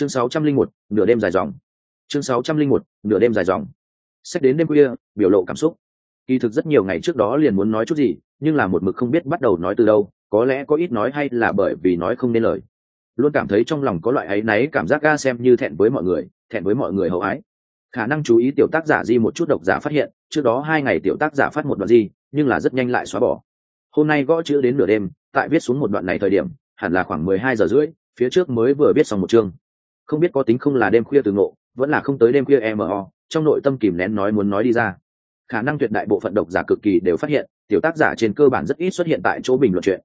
chương sáu trăm linh một, nửa đêm dài dòng. Chương sáu trăm linh một, nửa đêm dài dòng. Xét đến đêm khuya, biểu lộ cảm xúc. Kỳ thực rất nhiều ngày trước đó liền muốn nói chút gì, nhưng là một mực không biết bắt đầu nói từ đâu, có lẽ có ít nói hay là bởi vì nói không nên lời. Luôn cảm thấy trong lòng có loại áy náy cảm giác ga xem như thẹn với mọi người, thẹn với mọi người hậu ái. Khả năng chú ý tiểu tác giả di một chút độc giả phát hiện, trước đó hai ngày tiểu tác giả phát một đoạn di, nhưng là rất nhanh lại xóa bỏ. Hôm nay gõ chữ đến nửa đêm, tại viết xuống một đoạn này thời điểm, hẳn là khoảng mười hai giờ rưỡi, phía trước mới vừa viết xong một chương không biết có tính không là đêm khuya từ ngộ, vẫn là không tới đêm khuya mo trong nội tâm kìm nén nói muốn nói đi ra. Khả năng tuyệt đại bộ phận độc giả cực kỳ đều phát hiện, tiểu tác giả trên cơ bản rất ít xuất hiện tại chỗ bình luận chuyện.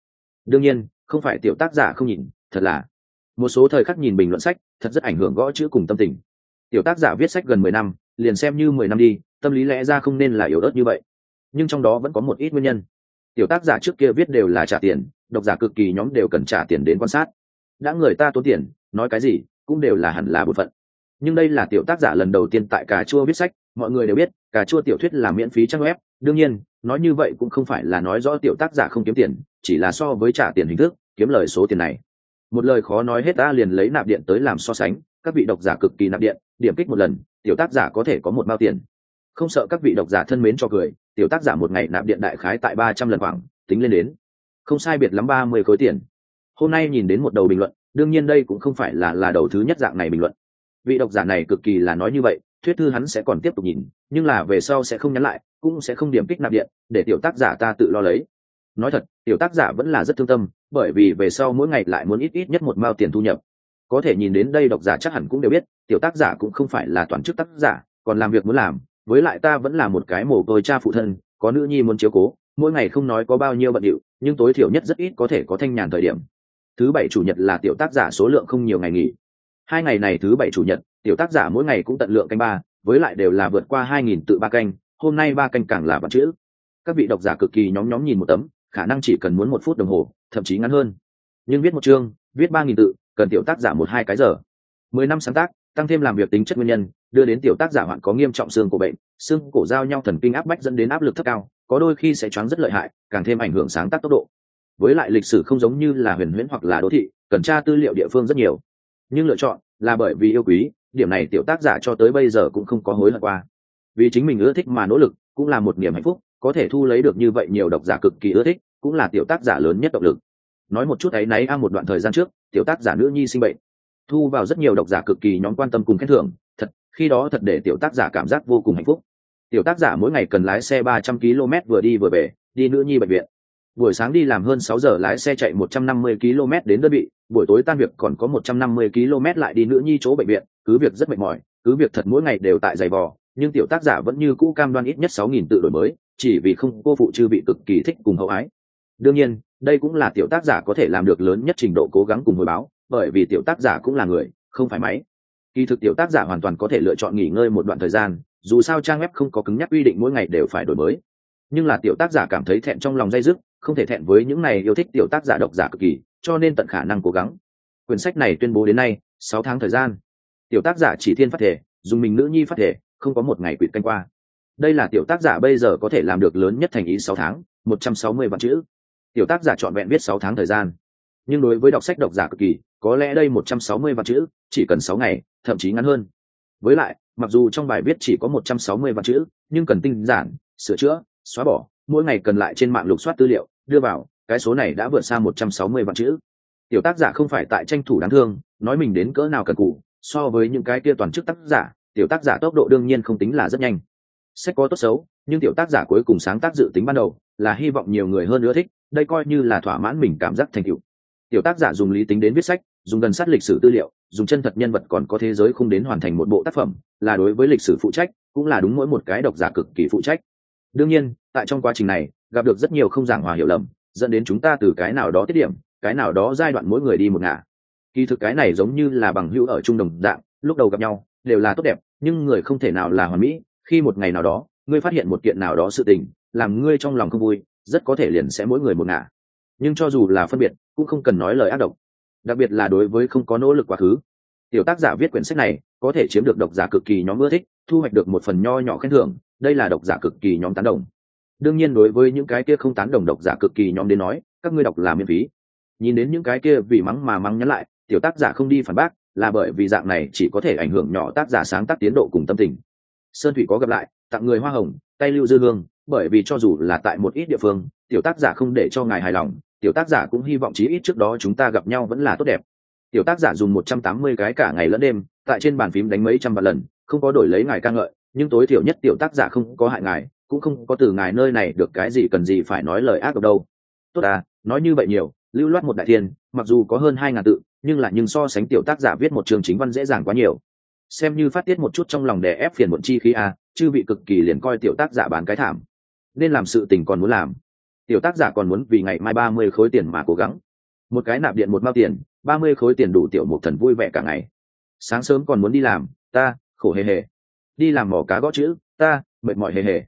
Đương nhiên, không phải tiểu tác giả không nhìn, thật là. Một số thời khắc nhìn bình luận sách, thật rất ảnh hưởng gõ chữ cùng tâm tình. Tiểu tác giả viết sách gần mười năm, liền xem như mười năm đi, tâm lý lẽ ra không nên là yếu ớt như vậy. Nhưng trong đó vẫn có một ít nguyên nhân. Tiểu tác giả trước kia viết đều là trả tiền, độc giả cực kỳ nhóm đều cần trả tiền đến quan sát. Đã người ta tốn tiền, nói cái gì? Cũng đều là hẳn là một phận. Nhưng đây là tiểu tác giả lần đầu tiên tại cà chua viết sách, mọi người đều biết, cà chua tiểu thuyết là miễn phí trang web, đương nhiên, nói như vậy cũng không phải là nói rõ tiểu tác giả không kiếm tiền, chỉ là so với trả tiền hình thức, kiếm lời số tiền này. Một lời khó nói hết ta liền lấy nạp điện tới làm so sánh, các vị độc giả cực kỳ nạp điện, điểm kích một lần, tiểu tác giả có thể có một bao tiền. Không sợ các vị độc giả thân mến cho cười, tiểu tác giả một ngày nạp điện đại khái tại ba trăm lần khoảng, tính lên đến. Không sai biệt lắm ba mươi khối tiền. Hôm nay nhìn đến một đầu bình luận đương nhiên đây cũng không phải là là đầu thứ nhất dạng này bình luận. Vị độc giả này cực kỳ là nói như vậy, thuyết thư hắn sẽ còn tiếp tục nhìn, nhưng là về sau sẽ không nhắn lại, cũng sẽ không điểm kích nạp điện, để tiểu tác giả ta tự lo lấy. Nói thật, tiểu tác giả vẫn là rất thương tâm, bởi vì về sau mỗi ngày lại muốn ít ít nhất một mao tiền thu nhập. Có thể nhìn đến đây độc giả chắc hẳn cũng đều biết, tiểu tác giả cũng không phải là toàn chức tác giả, còn làm việc muốn làm, với lại ta vẫn là một cái mồ côi cha phụ thân, có nữ nhi muốn chiếu cố, mỗi ngày không nói có bao nhiêu bận điệu, nhưng tối thiểu nhất rất ít có thể có thanh nhàn thời điểm thứ bảy chủ nhật là tiểu tác giả số lượng không nhiều ngày nghỉ. Hai ngày này thứ bảy chủ nhật, tiểu tác giả mỗi ngày cũng tận lượng canh ba, với lại đều là vượt qua hai nghìn tự ba canh, hôm nay ba canh càng là bắt chữ. Các vị độc giả cực kỳ nhóm nhóm nhìn một tấm, khả năng chỉ cần muốn một phút đồng hồ, thậm chí ngắn hơn. Nhưng viết một chương, viết ba nghìn tự, cần tiểu tác giả một hai cái giờ. Mười năm sáng tác, tăng thêm làm việc tính chất nguyên nhân, đưa đến tiểu tác giả hoạn có nghiêm trọng xương cổ bệnh, xương cổ giao nhau thần kinh áp bách dẫn đến áp lực thấp cao, có đôi khi sẽ choáng rất lợi hại, càng thêm ảnh hưởng sáng tác tốc độ với lại lịch sử không giống như là huyền huyễn hoặc là đô thị, cần tra tư liệu địa phương rất nhiều. Nhưng lựa chọn là bởi vì yêu quý, điểm này tiểu tác giả cho tới bây giờ cũng không có hối hận qua. Vì chính mình ưa thích mà nỗ lực, cũng là một niềm hạnh phúc, có thể thu lấy được như vậy nhiều độc giả cực kỳ ưa thích, cũng là tiểu tác giả lớn nhất động lực. Nói một chút ấy náy a, một đoạn thời gian trước, tiểu tác giả nữ nhi sinh bệnh, thu vào rất nhiều độc giả cực kỳ nhóm quan tâm cùng khen thưởng, thật, khi đó thật để tiểu tác giả cảm giác vô cùng hạnh phúc. Tiểu tác giả mỗi ngày cần lái xe ba trăm km vừa đi vừa về, đi nữ nhi bệnh viện buổi sáng đi làm hơn sáu giờ lái xe chạy một trăm năm mươi km đến đơn vị, buổi tối tan việc còn có một trăm năm mươi km lại đi nữ nhi chỗ bệnh viện, cứ việc rất mệt mỏi, cứ việc thật mỗi ngày đều tại giày vò, nhưng tiểu tác giả vẫn như cũ cam đoan ít nhất sáu nghìn tự đổi mới, chỉ vì không cô phụ chư bị cực kỳ thích cùng hậu ái. Đương nhiên, đây cũng là tiểu tác giả có thể làm được lớn nhất trình độ cố gắng cùng hồi báo, bởi vì tiểu tác giả cũng là người, không phải máy. Kỳ thực tiểu tác giả hoàn toàn có thể lựa chọn nghỉ ngơi một đoạn thời gian, dù sao trang web không có cứng nhắc quy định mỗi ngày đều phải đổi mới. Nhưng là tiểu tác giả cảm thấy thẹn trong lòng dây dứt không thể thẹn với những này yêu thích tiểu tác giả độc giả cực kỳ, cho nên tận khả năng cố gắng. Quyển sách này tuyên bố đến nay, sáu tháng thời gian. Tiểu tác giả chỉ thiên phát thể, dùng mình nữ nhi phát thể, không có một ngày quỵt canh qua. Đây là tiểu tác giả bây giờ có thể làm được lớn nhất thành ý sáu tháng, một trăm sáu mươi vạn chữ. Tiểu tác giả chọn vẹn viết sáu tháng thời gian. Nhưng đối với đọc sách độc giả cực kỳ, có lẽ đây một trăm sáu mươi vạn chữ, chỉ cần sáu ngày, thậm chí ngắn hơn. Với lại, mặc dù trong bài viết chỉ có một trăm sáu mươi vạn chữ, nhưng cần tinh giản, sửa chữa, xóa bỏ mỗi ngày cần lại trên mạng lục soát tư liệu, đưa vào, cái số này đã vượt xa một trăm sáu mươi vạn chữ. Tiểu tác giả không phải tại tranh thủ đáng thương, nói mình đến cỡ nào cần cụ so với những cái kia toàn chức tác giả, tiểu tác giả tốc độ đương nhiên không tính là rất nhanh. Sách có tốt xấu, nhưng tiểu tác giả cuối cùng sáng tác dự tính ban đầu, là hy vọng nhiều người hơn ưa thích, đây coi như là thỏa mãn mình cảm giác thành tựu. Tiểu tác giả dùng lý tính đến viết sách, dùng gần sát lịch sử tư liệu, dùng chân thật nhân vật còn có thế giới không đến hoàn thành một bộ tác phẩm, là đối với lịch sử phụ trách, cũng là đúng mỗi một cái độc giả cực kỳ phụ trách đương nhiên, tại trong quá trình này, gặp được rất nhiều không giảng hòa hiểu lầm, dẫn đến chúng ta từ cái nào đó tiết điểm, cái nào đó giai đoạn mỗi người đi một ngả. Kỳ thực cái này giống như là bằng hữu ở trung đồng dạng, lúc đầu gặp nhau, đều là tốt đẹp, nhưng người không thể nào là hoàn mỹ, khi một ngày nào đó, ngươi phát hiện một kiện nào đó sự tình, làm ngươi trong lòng không vui, rất có thể liền sẽ mỗi người một ngả. Nhưng cho dù là phân biệt, cũng không cần nói lời ác độc. Đặc biệt là đối với không có nỗ lực quá khứ. Tiểu tác giả viết quyển sách này, có thể chiếm được độc giả cực kỳ nhóm ưa thích, thu hoạch được một phần nho nhỏ khen thưởng đây là độc giả cực kỳ nhóm tán đồng. Đương nhiên đối với những cái kia không tán đồng độc giả cực kỳ nhóm đến nói, các ngươi đọc là miễn phí. Nhìn đến những cái kia vì mắng mà mắng nhắn lại, tiểu tác giả không đi phản bác, là bởi vì dạng này chỉ có thể ảnh hưởng nhỏ tác giả sáng tác tiến độ cùng tâm tình. Sơn thủy có gặp lại, tặng người hoa hồng, tay lưu dư hương, bởi vì cho dù là tại một ít địa phương, tiểu tác giả không để cho ngài hài lòng, tiểu tác giả cũng hy vọng chí ít trước đó chúng ta gặp nhau vẫn là tốt đẹp. Tiểu tác giả dùng một trăm tám mươi cái cả ngày lẫn đêm, tại trên bàn phím đánh mấy trăm vạn lần, không có đổi lấy ngài ca ngợi nhưng tối thiểu nhất tiểu tác giả không có hại ngài, cũng không có từ ngài nơi này được cái gì cần gì phải nói lời ác độc đâu. Tốt à nói như vậy nhiều, lưu loát một đại thiên, mặc dù có hơn hai ngàn tự, nhưng là nhưng so sánh tiểu tác giả viết một trường chính văn dễ dàng quá nhiều. Xem như phát tiết một chút trong lòng đè ép phiền muộn chi khí a chư vị cực kỳ liền coi tiểu tác giả bán cái thảm. Nên làm sự tình còn muốn làm. Tiểu tác giả còn muốn vì ngày mai ba mươi khối tiền mà cố gắng. Một cái nạp điện một mao tiền, ba mươi khối tiền đủ tiểu một thần vui vẻ cả ngày. Sáng sớm còn muốn đi làm, ta, khổ hề hề đi làm mỏ cá gõ chữ, ta, mệt mỏi hề hề.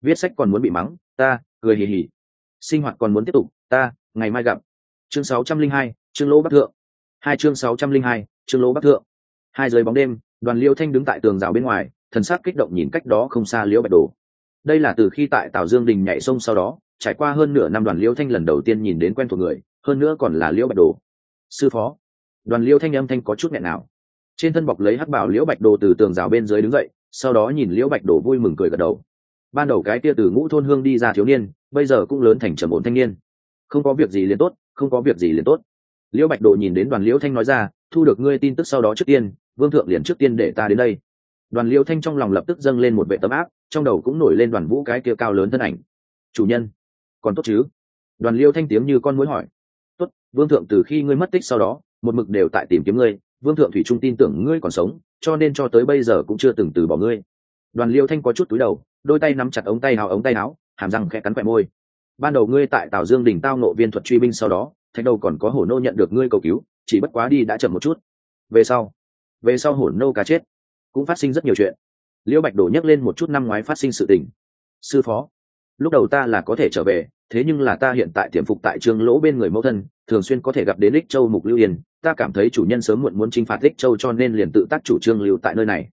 Viết sách còn muốn bị mắng, ta, cười hì hì. Sinh hoạt còn muốn tiếp tục, ta, ngày mai gặp. Chương sáu trăm linh hai chương lỗ bắc thượng. Hai chương sáu trăm linh hai chương lỗ bắc thượng. Hai dưới bóng đêm, đoàn liêu thanh đứng tại tường rào bên ngoài, thần sắc kích động nhìn cách đó không xa liễu bạch đồ. Đây là từ khi tại tào dương đình nhảy sông sau đó, trải qua hơn nửa năm đoàn liêu thanh lần đầu tiên nhìn đến quen thuộc người, hơn nữa còn là liễu bạch đồ. Sư phó. Đoàn liêu thanh âm thanh có chút nghẹn nào. Trên thân bọc lấy hắc bảo liễu bạch đồ từ tường rào bên dưới đứng dậy sau đó nhìn liễu bạch đồ vui mừng cười gật đầu. Ban đầu cái kia từ ngũ thôn hương đi ra thiếu niên, bây giờ cũng lớn thành trầm ổn thanh niên. Không có việc gì liền tốt, không có việc gì liền tốt. Liễu bạch đồ nhìn đến đoàn liễu thanh nói ra, thu được ngươi tin tức sau đó trước tiên, vương thượng liền trước tiên để ta đến đây. Đoàn liễu thanh trong lòng lập tức dâng lên một vệ tấm áp, trong đầu cũng nổi lên đoàn vũ cái kia cao lớn thân ảnh. Chủ nhân, còn tốt chứ? Đoàn liễu thanh tiếng như con mối hỏi. Tốt, vương thượng từ khi ngươi mất tích sau đó, một mực đều tại tìm kiếm ngươi vương thượng thủy trung tin tưởng ngươi còn sống, cho nên cho tới bây giờ cũng chưa từng từ bỏ ngươi. Đoàn liêu thanh có chút túi đầu, đôi tay nắm chặt ống tay hào ống tay áo, hàm răng khẽ cắn quẹ môi. Ban đầu ngươi tại tào dương đỉnh tao nộ viên thuật truy binh sau đó, thạch đầu còn có hổ nô nhận được ngươi cầu cứu, chỉ bất quá đi đã chậm một chút. Về sau về sau hổ nô cá chết, cũng phát sinh rất nhiều chuyện. Liễu bạch đổ nhắc lên một chút năm ngoái phát sinh sự tình. Sư phó lúc đầu ta là có thể trở về, thế nhưng là ta hiện tại tiềm phục tại trương lỗ bên người mẫu thân, thường xuyên có thể gặp đến ích châu mục lưu yên, ta cảm thấy chủ nhân sớm muộn muốn chinh phạt ích châu cho nên liền tự tác chủ trương lưu tại nơi này.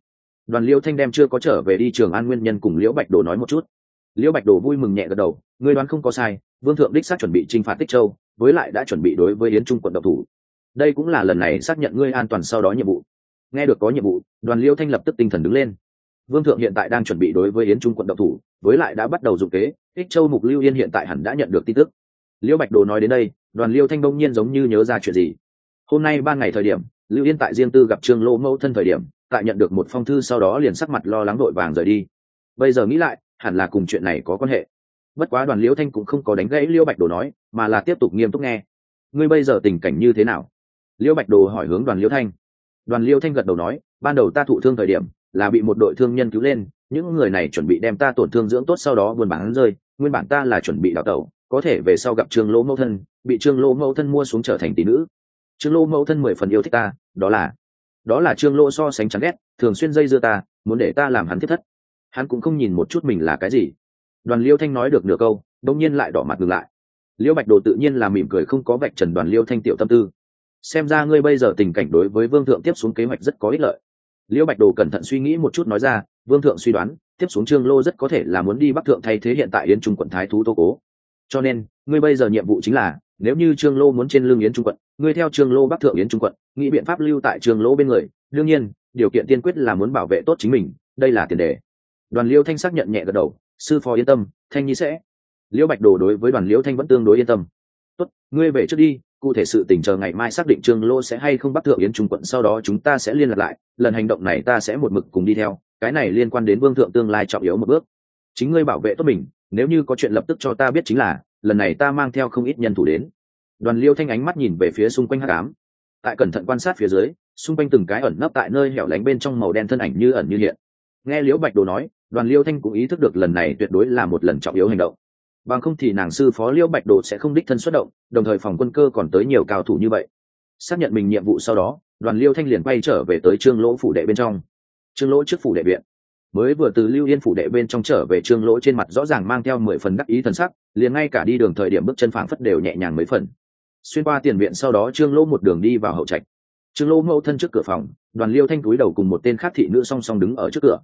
Đoàn liễu thanh đem chưa có trở về đi trường an nguyên nhân cùng liễu bạch đồ nói một chút. Liễu bạch đồ vui mừng nhẹ gật đầu, ngươi đoán không có sai, vương thượng đích xác chuẩn bị chinh phạt tích châu, với lại đã chuẩn bị đối với yến trung quận độc thủ. Đây cũng là lần này xác nhận ngươi an toàn sau đó nhiệm vụ. Nghe được có nhiệm vụ, đoàn liêu thanh lập tức tinh thần đứng lên. Vương thượng hiện tại đang chuẩn bị đối với yến trung quận độc thủ với lại đã bắt đầu dụng kế ích châu mục lưu yên hiện tại hẳn đã nhận được tin tức. Liễu bạch đồ nói đến đây, đoàn liêu thanh đông nhiên giống như nhớ ra chuyện gì. Hôm nay ba ngày thời điểm, lưu yên tại riêng tư gặp trương lô mẫu thân thời điểm, tại nhận được một phong thư sau đó liền sắc mặt lo lắng đội vàng rời đi. Bây giờ nghĩ lại, hẳn là cùng chuyện này có quan hệ. Bất quá đoàn liễu thanh cũng không có đánh gãy liễu bạch đồ nói, mà là tiếp tục nghiêm túc nghe. Ngươi bây giờ tình cảnh như thế nào? Liễu bạch đồ hỏi hướng đoàn liễu thanh. Đoàn liễu thanh gật đầu nói, ban đầu ta thụ thương thời điểm, là bị một đội thương nhân cứu lên những người này chuẩn bị đem ta tổn thương dưỡng tốt sau đó buôn bán rơi, nguyên bản ta là chuẩn bị đào tẩu, có thể về sau gặp trương lỗ mẫu thân, bị trương lỗ mẫu thân mua xuống trở thành tỷ nữ. Trương lỗ mẫu thân mười phần yêu thích ta, đó là đó là trương lỗ so sánh chán ghét, thường xuyên dây dưa ta, muốn để ta làm hắn thiết thất. Hắn cũng không nhìn một chút mình là cái gì. Đoàn liêu thanh nói được nửa câu, đông nhiên lại đỏ mặt ngừng lại. Liêu bạch đồ tự nhiên là mỉm cười không có vạch trần đoàn liêu thanh tiểu tâm tư. Xem ra ngươi bây giờ tình cảnh đối với vương thượng tiếp xuống kế hoạch rất có ích lợi. Liêu bạch đồ cẩn thận suy nghĩ một chút nói ra vương thượng suy đoán, tiếp xuống trương lô rất có thể là muốn đi bắc thượng thay thế hiện tại yến trung quận thái thú tô cố. Cho nên, ngươi bây giờ nhiệm vụ chính là, nếu như trương lô muốn trên lưng yến trung quận, ngươi theo trương lô bắc thượng yến trung quận, nghĩ biện pháp lưu tại trương lô bên người. Đương nhiên, điều kiện tiên quyết là muốn bảo vệ tốt chính mình, đây là tiền đề. Đoàn liêu thanh xác nhận nhẹ gật đầu, sư phó yên tâm, thanh nhi sẽ. Liễu bạch đồ đối với đoàn liễu thanh vẫn tương đối yên tâm. Tốt, ngươi về trước đi cụ thể sự tình chờ ngày mai xác định trương lô sẽ hay không bắt thượng yến trung quận, sau đó chúng ta sẽ liên lạc lại, lần hành động này ta sẽ một mực cùng đi theo, cái này liên quan đến vương thượng tương lai trọng yếu một bước. Chính ngươi bảo vệ tốt mình, nếu như có chuyện lập tức cho ta biết chính là, lần này ta mang theo không ít nhân thủ đến. Đoàn liêu thanh ánh mắt nhìn về phía xung quanh hát cám tại cẩn thận quan sát phía dưới, xung quanh từng cái ẩn nấp tại nơi hẻo lánh bên trong màu đen thân ảnh như ẩn như hiện. Nghe liễu bạch đồ nói, đoàn liêu thanh cũng ý thức được lần này tuyệt đối là một lần trọng yếu hành động bằng không thì nàng sư phó liễu bạch đồ sẽ không đích thân xuất động, đồng thời phòng quân cơ còn tới nhiều cao thủ như vậy. Xác nhận mình nhiệm vụ sau đó, đoàn liêu thanh liền bay trở về tới trương lỗ phủ đệ bên trong. Trương lỗ trước phủ đệ viện. Mới vừa từ lưu yên phủ đệ bên trong trở về trương lỗ trên mặt rõ ràng mang theo mười phần đắc ý thần sắc, liền ngay cả đi đường thời điểm bước chân phảng phất đều nhẹ nhàng mấy phần. Xuyên qua tiền viện sau đó trương lỗ một đường đi vào hậu trạch. Trương lỗ mẫu thân trước cửa phòng, đoàn liêu thanh cúi đầu cùng một tên khác thị nữ song song đứng ở trước cửa.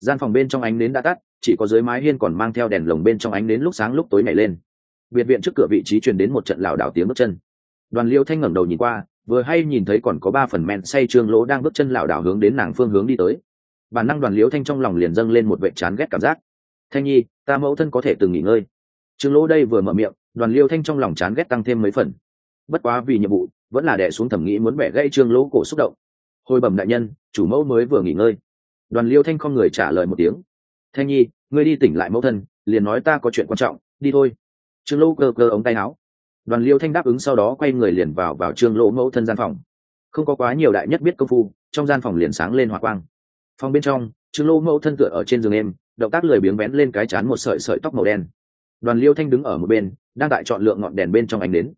Gian phòng bên trong ánh nến đã tắt chỉ có dưới mái hiên còn mang theo đèn lồng bên trong ánh đến lúc sáng lúc tối nhảy lên. Biệt viện trước cửa vị trí truyền đến một trận lảo đảo tiếng bước chân. Đoàn liêu thanh ngẩng đầu nhìn qua, vừa hay nhìn thấy còn có ba phần men say trương lỗ đang bước chân lảo đảo hướng đến nàng phương hướng đi tới. Bản năng đoàn liêu thanh trong lòng liền dâng lên một vệ chán ghét cảm giác. Thanh nhi, ta mẫu thân có thể từng nghỉ ngơi. Trương lỗ đây vừa mở miệng, đoàn liêu thanh trong lòng chán ghét tăng thêm mấy phần. Bất quá vì nhiệm vụ, vẫn là đẻ xuống thẩm nghĩ muốn bẻ gãy trương lỗ cổ xúc động. Hồi bẩm đại nhân, chủ mẫu mới vừa nghỉ ngơi. Đoàn liêu thanh không người trả lời một tiếng thanh nhi, ngươi đi tỉnh lại mẫu thân, liền nói ta có chuyện quan trọng, đi thôi. Trương lỗ cơ cơ ống tay áo. Đoàn liêu thanh đáp ứng sau đó quay người liền vào vào trương lỗ mẫu thân gian phòng. Không có quá nhiều đại nhất biết công phu, trong gian phòng liền sáng lên hỏa quang. Phòng bên trong, trương lỗ mẫu thân tựa ở trên giường em, động tác lười biếng vén lên cái chán một sợi sợi tóc màu đen. Đoàn liêu thanh đứng ở một bên, đang tại chọn lượng ngọn đèn bên trong ánh đến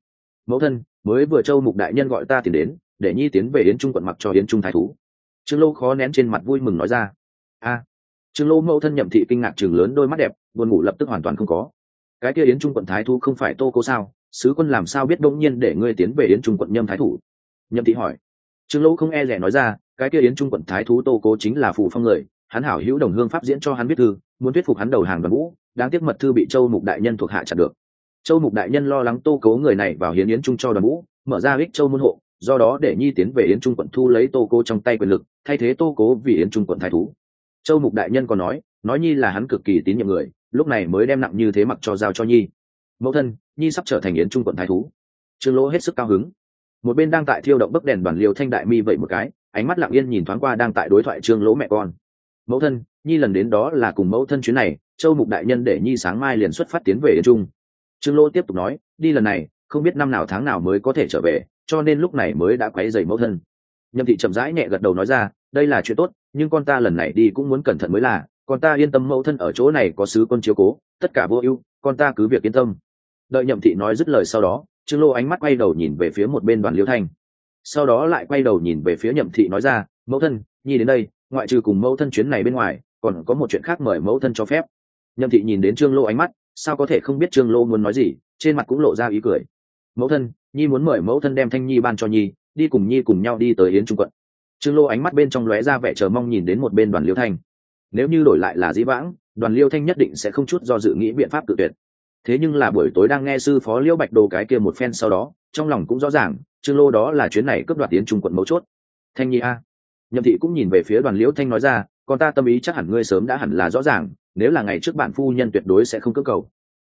mẫu thân, mới vừa châu mục đại nhân gọi ta tìm đến, để nhi tiến về yến trung quận mặc cho yến trung thái thú. Trương lô khó nén trên mặt vui mừng nói ra. A trương lô mẫu thân nhậm thị kinh ngạc trường lớn đôi mắt đẹp, buồn ngủ lập tức hoàn toàn không có. Cái kia yến trung quận thái thú không phải tô cố sao? Sứ quân làm sao biết đông nhiên để ngươi tiến về yến trung quận nhâm thái thủ? Nhậm thị hỏi. Trương lô không e rẻ nói ra, cái kia yến trung quận thái thú tô cố chính là phù phong người, hắn hảo hữu đồng hương pháp diễn cho hắn biết thư, muốn thuyết phục hắn đầu hàng đoàn vũ, đáng tiếc mật thư bị châu mục đại nhân thuộc hạ chặt được. Châu mục đại nhân lo lắng tô cố người này vào hiến yến trung cho đoàn vũ, mở ra ích châu môn hộ, do đó để nhi tiến về yến trung quận thu lấy tô cố trong tay quyền lực, thay thế tô cố vì yến trung quận thái thú châu mục đại nhân còn nói nói nhi là hắn cực kỳ tín nhiệm người, lúc này mới đem nặng như thế mặc cho giao cho nhi. Mẫu thân, nhi sắp trở thành yến trung quận thái thú. Trương lỗ hết sức cao hứng. Một bên đang tại thiêu động bấc đèn đoàn liều thanh đại mi vậy một cái, ánh mắt lặng yên nhìn thoáng qua đang tại đối thoại trương lỗ mẹ con. Mẫu thân, nhi lần đến đó là cùng mẫu thân chuyến này, châu mục đại nhân để nhi sáng mai liền xuất phát tiến về yến trung. Trương lô tiếp tục nói, đi lần này, không biết năm nào tháng nào mới có thể trở về, cho nên lúc này mới đã quấy dày mẫu thân. Nhậm thị chậm rãi nhẹ gật đầu nói ra, đây là chuyện tốt nhưng con ta lần này đi cũng muốn cẩn thận mới là, con ta yên tâm mẫu thân ở chỗ này có sứ quân chiếu cố, tất cả vô ưu, con ta cứ việc yên tâm. Đợi nhậm thị nói dứt lời sau đó, trương lô ánh mắt quay đầu nhìn về phía một bên đoàn liêu thanh. Sau đó lại quay đầu nhìn về phía nhậm thị nói ra, mẫu thân, nhi đến đây, ngoại trừ cùng mẫu thân chuyến này bên ngoài, còn có một chuyện khác mời mẫu thân cho phép. Nhậm thị nhìn đến trương lô ánh mắt, sao có thể không biết trương lô muốn nói gì, trên mặt cũng lộ ra ý cười. Mẫu thân, nhi muốn mời mẫu thân đem thanh nhi ban cho nhi, đi cùng nhi cùng nhau đi tới yến trung quận trương lô ánh mắt bên trong lóe ra vẻ chờ mong nhìn đến một bên đoàn liêu thanh. Nếu như đổi lại là dĩ vãng, đoàn liêu thanh nhất định sẽ không chút do dự nghĩ biện pháp tự tuyệt. Thế nhưng là buổi tối đang nghe sư phó liễu bạch đồ cái kia một phen sau đó, trong lòng cũng rõ ràng, trương lô đó là chuyến này cướp đoạt tiến trung quận mấu chốt. Thanh nhi a. Nhậm thị cũng nhìn về phía đoàn liễu thanh nói ra còn ta tâm ý chắc hẳn ngươi sớm đã hẳn là rõ ràng, nếu là ngày trước bản phu nhân tuyệt đối sẽ không cưỡng cầu.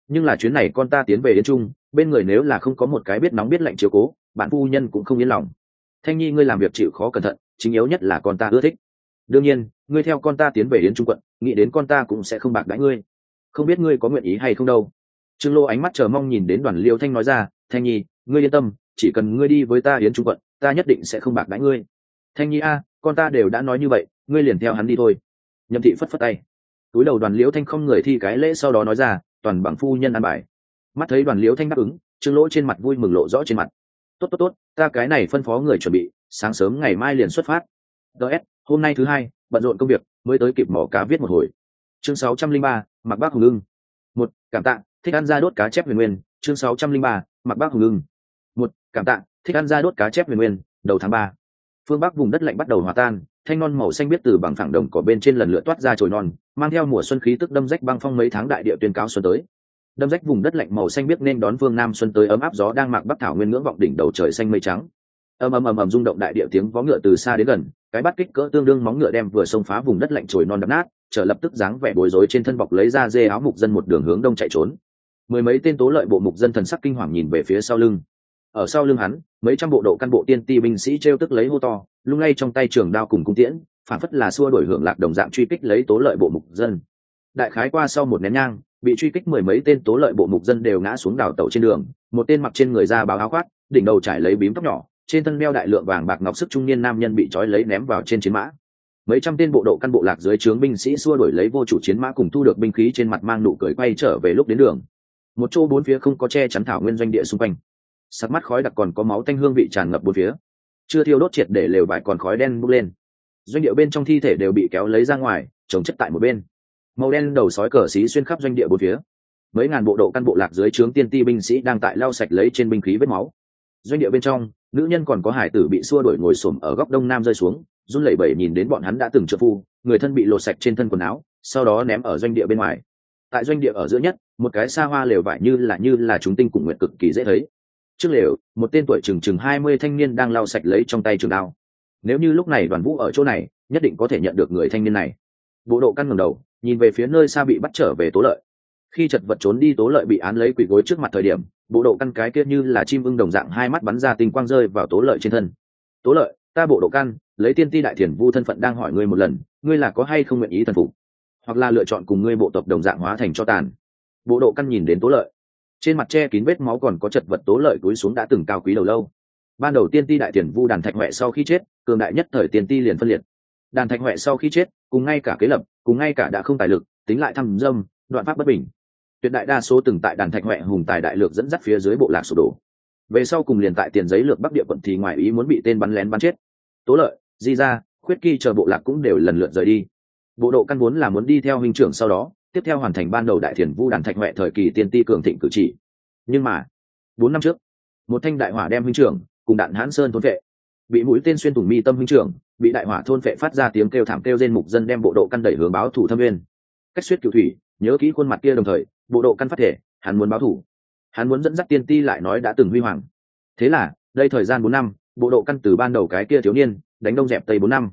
Nhưng là chuyến này con ta tiến về đến trung, bên người nếu là không có một cái biết nóng biết lạnh chiếu cố bản phu nhân cũng không yên lòng. Thanh nhi ngươi làm việc chịu khó cẩn thận chính yếu nhất là con ta ưa thích. Đương nhiên, ngươi theo con ta tiến về đến trung quận, nghĩ đến con ta cũng sẽ không bạc đãi ngươi. Không biết ngươi có nguyện ý hay không đâu. Trương lô ánh mắt chờ mong nhìn đến đoàn liêu thanh nói ra, thanh nhi, ngươi yên tâm, chỉ cần ngươi đi với ta yến trung quận, ta nhất định sẽ không bạc đãi ngươi. Thanh nhi a, con ta đều đã nói như vậy, ngươi liền theo hắn đi thôi. Nhậm thị phất phất tay. Túi đầu đoàn liễu thanh không người thi cái lễ sau đó nói ra, toàn bằng phu nhân ăn bài. Mắt thấy đoàn liễu thanh đáp ứng, trương lỗ trên mặt vui mừng lộ rõ trên mặt. Tốt tốt tốt, ta cái này phân phó người chuẩn bị sáng sớm ngày mai liền xuất phát. Ts hôm nay thứ hai, bận rộn công việc, mới tới kịp mỏ cá viết một hồi. Chương sáu trăm linh ba, mặc bác hùng ưng. Một, cảm tạ, thích ăn ra đốt cá chép huyền nguyên. Chương sáu trăm linh ba, mặc bác hùng ưng. Một, cảm tạ, thích ăn ra đốt cá chép huyền nguyên, đầu tháng ba. Phương bắc vùng đất lạnh bắt đầu hòa tan, thanh non màu xanh biết từ bằng phẳng đồng cỏ bên trên lần lượt toát ra trồi non, mang theo mùa xuân khí tức đâm rách băng phong mấy tháng đại địa tuyên cáo xuân tới. Đâm rách vùng đất lạnh màu xanh biết nên đón vương nam xuân tới ấm áp gió đang mặc bắc thảo nguyên ngưỡng vọng đỉnh đầu trời xanh mây trắng ầm ầm ầm ầm rung động đại địa tiếng vó ngựa từ xa đến gần, cái bắt kích cỡ tương đương móng ngựa đem vừa xông phá vùng đất lạnh trồi non đập nát, trở lập tức dáng vẻ bối rối trên thân bọc lấy ra dê áo mục dân một đường hướng đông chạy trốn. Mười mấy tên tố lợi bộ mục dân thần sắc kinh hoàng nhìn về phía sau lưng. Ở sau lưng hắn, mấy trăm bộ độ căn bộ tiên ti binh sĩ t r e o tức lấy hô to, lung lay trong tay trường đao cùng cung tiễn, phản phất là xua đổi hưởng lạc đồng dạng truy kích lấy tố lợi bộ mục dân. Đại khái qua sau một nén nhang, bị truy kích mười mấy tên tố lợi bộ mục dân đều ngã xuống đào tàu trên đường, một tên mặc trên người ra báo áo khoác, đỉnh đầu trải lấy bím tóc nhỏ trên thân đeo đại lượng vàng bạc ngọc sức trung niên nam nhân bị trói lấy ném vào trên chiến mã. Mấy trăm tên bộ độ căn bộ lạc dưới trướng binh sĩ xua đuổi lấy vô chủ chiến mã cùng thu được binh khí trên mặt mang nụ cười quay trở về lúc đến đường. Một chỗ bốn phía không có che chắn thảo nguyên doanh địa xung quanh. Sắc mắt khói đặc còn có máu tanh hương vị tràn ngập bốn phía. Chưa thiêu đốt triệt để lều vải còn khói đen bốc lên. Doanh địa bên trong thi thể đều bị kéo lấy ra ngoài, trồng chất tại một bên. Màu đen đầu sói cờ xí xuyên khắp doanh địa bốn phía. Mấy ngàn bộ độ căn bộ lạc dưới trướng tiên ti binh sĩ đang tại lau sạch lấy trên binh khí vết máu. Doanh địa bên trong nữ nhân còn có hải tử bị xua đuổi ngồi xổm ở góc đông nam rơi xuống, run lẩy bẩy nhìn đến bọn hắn đã từng trợ phu, người thân bị lột sạch trên thân quần áo, sau đó ném ở doanh địa bên ngoài. Tại doanh địa ở giữa nhất, một cái xa hoa lều vải như là như là chúng tinh cùng nguyện cực kỳ dễ thấy. Trước lều, một tên tuổi chừng chừng hai mươi thanh niên đang lau sạch lấy trong tay trường đao. Nếu như lúc này đoàn vũ ở chỗ này, nhất định có thể nhận được người thanh niên này. Bộ độ căn ngầm đầu, nhìn về phía nơi xa bị bắt trở về tố lợi khi chật vật trốn đi tố lợi bị án lấy quỷ gối trước mặt thời điểm, bộ độ căn cái kia như là chim ưng đồng dạng hai mắt bắn ra tình quang rơi vào tố lợi trên thân. Tố lợi, ta bộ độ căn, lấy tiên ti đại thiền vu thân phận đang hỏi ngươi một lần, ngươi là có hay không nguyện ý thần phục? Hoặc là lựa chọn cùng ngươi bộ tộc đồng dạng hóa thành cho tàn? Bộ độ căn nhìn đến tố lợi. Trên mặt che kín vết máu còn có chật vật tố lợi túi xuống đã từng cao quý đầu lâu. Ban đầu tiên ti đại thiền vu đàn thạch huệ sau khi chết, cường đại nhất thời tiên ti liền phân liệt. Đàn thạch huệ sau khi chết, cùng ngay cả kế lập, cùng ngay cả đã không tài lực, tính lại thăm dâm, đoạn pháp bất bình tuyệt đại đa số từng tại đàn thạch huệ hùng tài đại lược dẫn dắt phía dưới bộ lạc sụp đổ. Về sau cùng liền tại tiền giấy lược bắc địa quận thì ngoài ý muốn bị tên bắn lén bắn chết. Tố lợi, di ra khuyết kỳ chờ bộ lạc cũng đều lần lượt rời đi. Bộ độ căn muốn là muốn đi theo huynh trưởng sau đó, tiếp theo hoàn thành ban đầu đại thiền vu đàn thạch huệ thời kỳ tiên ti cường thịnh cử chỉ. Nhưng mà, bốn năm trước, một thanh đại hỏa đem huynh trưởng cùng đạn hãn sơn thôn vệ. Bị mũi tên xuyên thủng mi tâm huynh trưởng, bị đại hỏa thôn vệ phát ra tiếng kêu thảm kêu trên mục dân đem bộ độ căn đẩy hướng báo thủ thâm viên. Cách suyết cựu thủy, nhớ kỹ khuôn mặt kia đồng thời bộ độ căn phát thể, hắn muốn báo thủ. Hắn muốn dẫn dắt tiên ti lại nói đã từng huy hoàng. Thế là, đây thời gian bốn năm, bộ độ căn từ ban đầu cái kia thiếu niên, đánh đông dẹp tây bốn năm.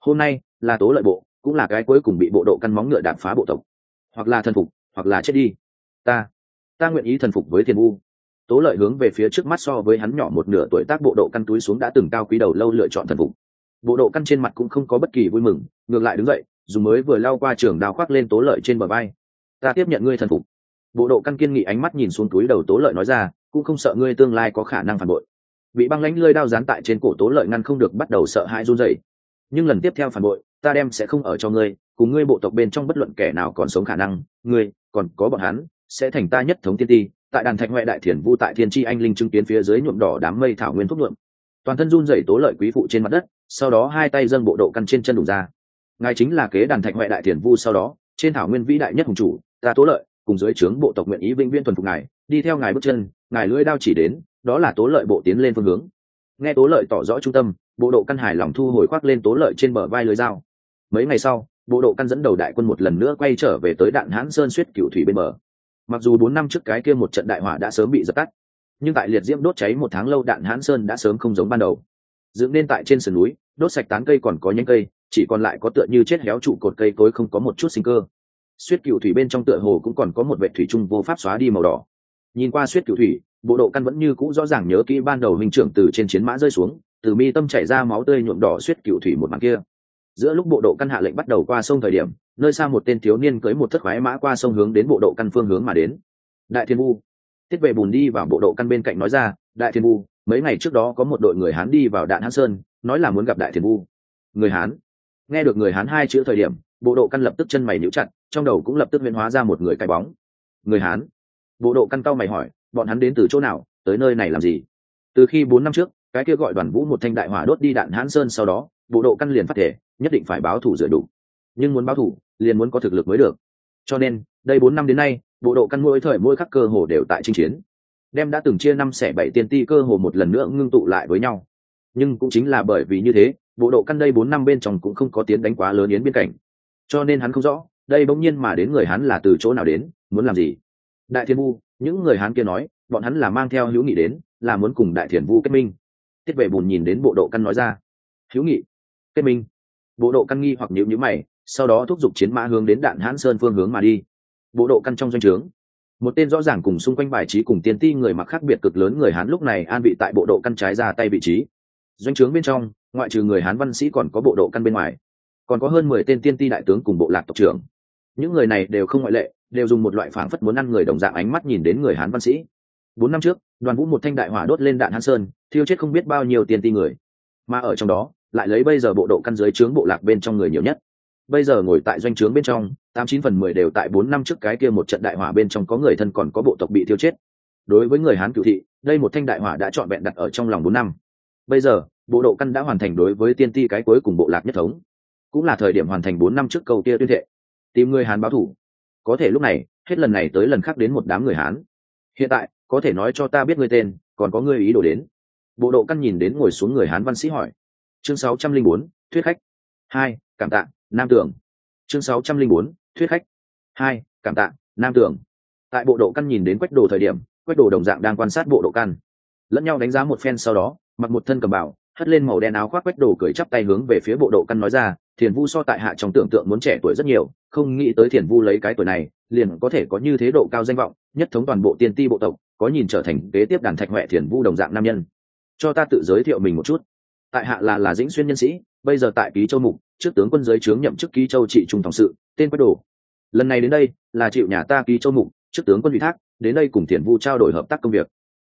Hôm nay, là tố lợi bộ, cũng là cái cuối cùng bị bộ độ căn móng ngựa đạp phá bộ tộc. Hoặc là thần phục, hoặc là chết đi. Ta ta nguyện ý thần phục với thiên u. Tố lợi hướng về phía trước mắt so với hắn nhỏ một nửa tuổi tác bộ độ căn túi xuống đã từng cao quý đầu lâu lựa chọn thần phục. Bộ độ căn trên mặt cũng không có bất kỳ vui mừng, ngược lại đứng dậy, dùng mới vừa lao qua trường đào khoác lên tố lợi trên bờ vai. Ta tiếp nhận ngươi thần phục bộ độ căn kiên nghị ánh mắt nhìn xuống túi đầu tố lợi nói ra, cũng không sợ ngươi tương lai có khả năng phản bội. Bị băng lãnh lơi đao dán tại trên cổ tố lợi ngăn không được bắt đầu sợ hãi run rẩy. Nhưng lần tiếp theo phản bội, ta đem sẽ không ở cho ngươi, cùng ngươi bộ tộc bên trong bất luận kẻ nào còn sống khả năng, ngươi còn có bọn hắn, sẽ thành ta nhất thống tiên ti. Tại đàn thạch huệ đại thiền vu tại thiên tri anh linh chứng kiến phía dưới nhuộm đỏ đám mây thảo nguyên thuốc nhuộm. Toàn thân run rẩy tố lợi quý phụ trên mặt đất, sau đó hai tay dâng bộ độ căn trên chân đủ ra. Ngài chính là kế đàn thạch huệ đại thiền vu sau đó, trên thảo nguyên vĩ đại nhất hùng chủ, ta tố lợi cùng dưới trướng bộ tộc nguyện ý vĩnh viễn thuần phục ngài, đi theo ngài bước chân, ngài lưỡi đao chỉ đến, đó là tố lợi bộ tiến lên phương hướng. Nghe tố lợi tỏ rõ trung tâm, bộ độ căn hải lòng thu hồi khoác lên tố lợi trên bờ vai lưới dao. Mấy ngày sau, bộ độ căn dẫn đầu đại quân một lần nữa quay trở về tới đạn hãn sơn suýt cựu thủy bên bờ. Mặc dù bốn năm trước cái kia một trận đại hỏa đã sớm bị dập tắt, nhưng tại liệt diễm đốt cháy một tháng lâu đạn hãn sơn đã sớm không giống ban đầu. Dựng nên tại trên sườn núi, đốt sạch tán cây còn có nhánh cây, chỉ còn lại có tựa như chết héo trụ cột cây cối không có một chút sinh cơ suýt cựu thủy bên trong tựa hồ cũng còn có một vệ thủy trung vô pháp xóa đi màu đỏ. Nhìn qua suýt cựu thủy, bộ độ căn vẫn như cũ rõ ràng nhớ kỹ ban đầu hình trưởng từ trên chiến mã rơi xuống, từ mi tâm chảy ra máu tươi nhuộm đỏ suýt cựu thủy một màn kia. Giữa lúc bộ độ căn hạ lệnh bắt đầu qua sông thời điểm, nơi xa một tên thiếu niên cưới một thất khoái mã qua sông hướng đến bộ độ căn phương hướng mà đến. Đại thiên vu. Tiết vệ bùn đi vào bộ độ căn bên cạnh nói ra, đại thiên vu, mấy ngày trước đó có một đội người hán đi vào đạn hán sơn, nói là muốn gặp đại thiên vu. Người hán? Nghe được người hán hai chữ thời điểm bộ độ căn lập tức chân mày níu chặt, trong đầu cũng lập tức huyễn hóa ra một người cái bóng. Người hán. Bộ độ căn cao mày hỏi, bọn hắn đến từ chỗ nào? Tới nơi này làm gì? Từ khi bốn năm trước, cái kia gọi đoàn vũ một thanh đại hỏa đốt đi đạn hán sơn sau đó, bộ độ căn liền phát thể, nhất định phải báo thủ rửa đủ. Nhưng muốn báo thủ, liền muốn có thực lực mới được. Cho nên, đây bốn năm đến nay, bộ độ căn mỗi thời mỗi khắc cơ hồ đều tại chinh chiến. Đem đã từng chia năm xẻ bảy tiên ti cơ hồ một lần nữa ngưng tụ lại với nhau. Nhưng cũng chính là bởi vì như thế, bộ độ căn đây bốn năm bên trong cũng không có tiến đánh quá lớn yến biên cảnh cho nên hắn không rõ, đây bỗng nhiên mà đến người hắn là từ chỗ nào đến, muốn làm gì? Đại thiên vu, những người hắn kia nói, bọn hắn là mang theo hữu nghị đến, là muốn cùng đại thiền vu kết minh. Tiết vệ bùn nhìn đến bộ độ căn nói ra, hữu nghị, kết minh. Bộ độ căn nghi hoặc nhịu nhữ mày, sau đó thúc giục chiến mã hướng đến đạn hãn sơn phương hướng mà đi. Bộ độ căn trong doanh trướng, một tên rõ ràng cùng xung quanh bài trí cùng tiên ti người mặc khác biệt cực lớn người hán lúc này an vị tại bộ độ căn trái ra tay vị trí. Doanh trướng bên trong, ngoại trừ người hán văn sĩ còn có bộ độ căn bên ngoài còn có hơn mười tên tiên ti đại tướng cùng bộ lạc tộc trưởng. Những người này đều không ngoại lệ, đều dùng một loại phảng phất muốn ăn người đồng dạng ánh mắt nhìn đến người hán văn sĩ. Bốn năm trước, đoàn vũ một thanh đại hỏa đốt lên đạn hán sơn, thiêu chết không biết bao nhiêu tiền ti người. Mà ở trong đó, lại lấy bây giờ bộ độ căn dưới trướng bộ lạc bên trong người nhiều nhất. Bây giờ ngồi tại doanh trướng bên trong, tám chín phần mười đều tại bốn năm trước cái kia một trận đại hỏa bên trong có người thân còn có bộ tộc bị thiêu chết. Đối với người hán cựu thị, đây một thanh đại hỏa đã trọn vẹn đặt ở trong lòng bốn năm. Bây giờ, bộ độ căn đã hoàn thành đối với tiên ti cái cuối cùng bộ lạc nhất thống cũng là thời điểm hoàn thành bốn năm trước câu kia tuyên thệ. Tìm người hán báo thủ. Có thể lúc này, hết lần này tới lần khác đến một đám người hán. Hiện tại, có thể nói cho ta biết người tên, còn có người ý đồ đến. Bộ độ căn nhìn đến ngồi xuống người hán văn sĩ hỏi. Chương sáu trăm linh bốn, thuyết khách. Hai, cảm tạ, nam tưởng chương sáu trăm linh bốn, thuyết khách. Hai, cảm tạ, nam tưởng tại bộ độ căn nhìn đến quách đồ thời điểm, quách đồ đồng dạng đang quan sát bộ độ căn. Lẫn nhau đánh giá một phen sau đó, mặc một thân cầm bảo hất lên màu đen áo khoác quách đồ cười chắp tay hướng về phía bộ độ căn nói ra thiền vu so tại hạ trong tưởng tượng muốn trẻ tuổi rất nhiều, không nghĩ tới thiền vu lấy cái tuổi này, liền có thể có như thế độ cao danh vọng, nhất thống toàn bộ tiên ti bộ tộc, có nhìn trở thành kế tiếp đàn thạch huệ thiền vu đồng dạng nam nhân. Cho ta tự giới thiệu mình một chút. Tại hạ là là dĩnh xuyên nhân sĩ, bây giờ tại ký châu mục, trước tướng quân giới trướng nhậm chức ký châu trị trung tổng sự, tên quách đồ. Lần này đến đây, là chịu nhà ta ký châu mục, trước tướng quân ủy thác, đến đây cùng thiền vu trao đổi hợp tác công việc.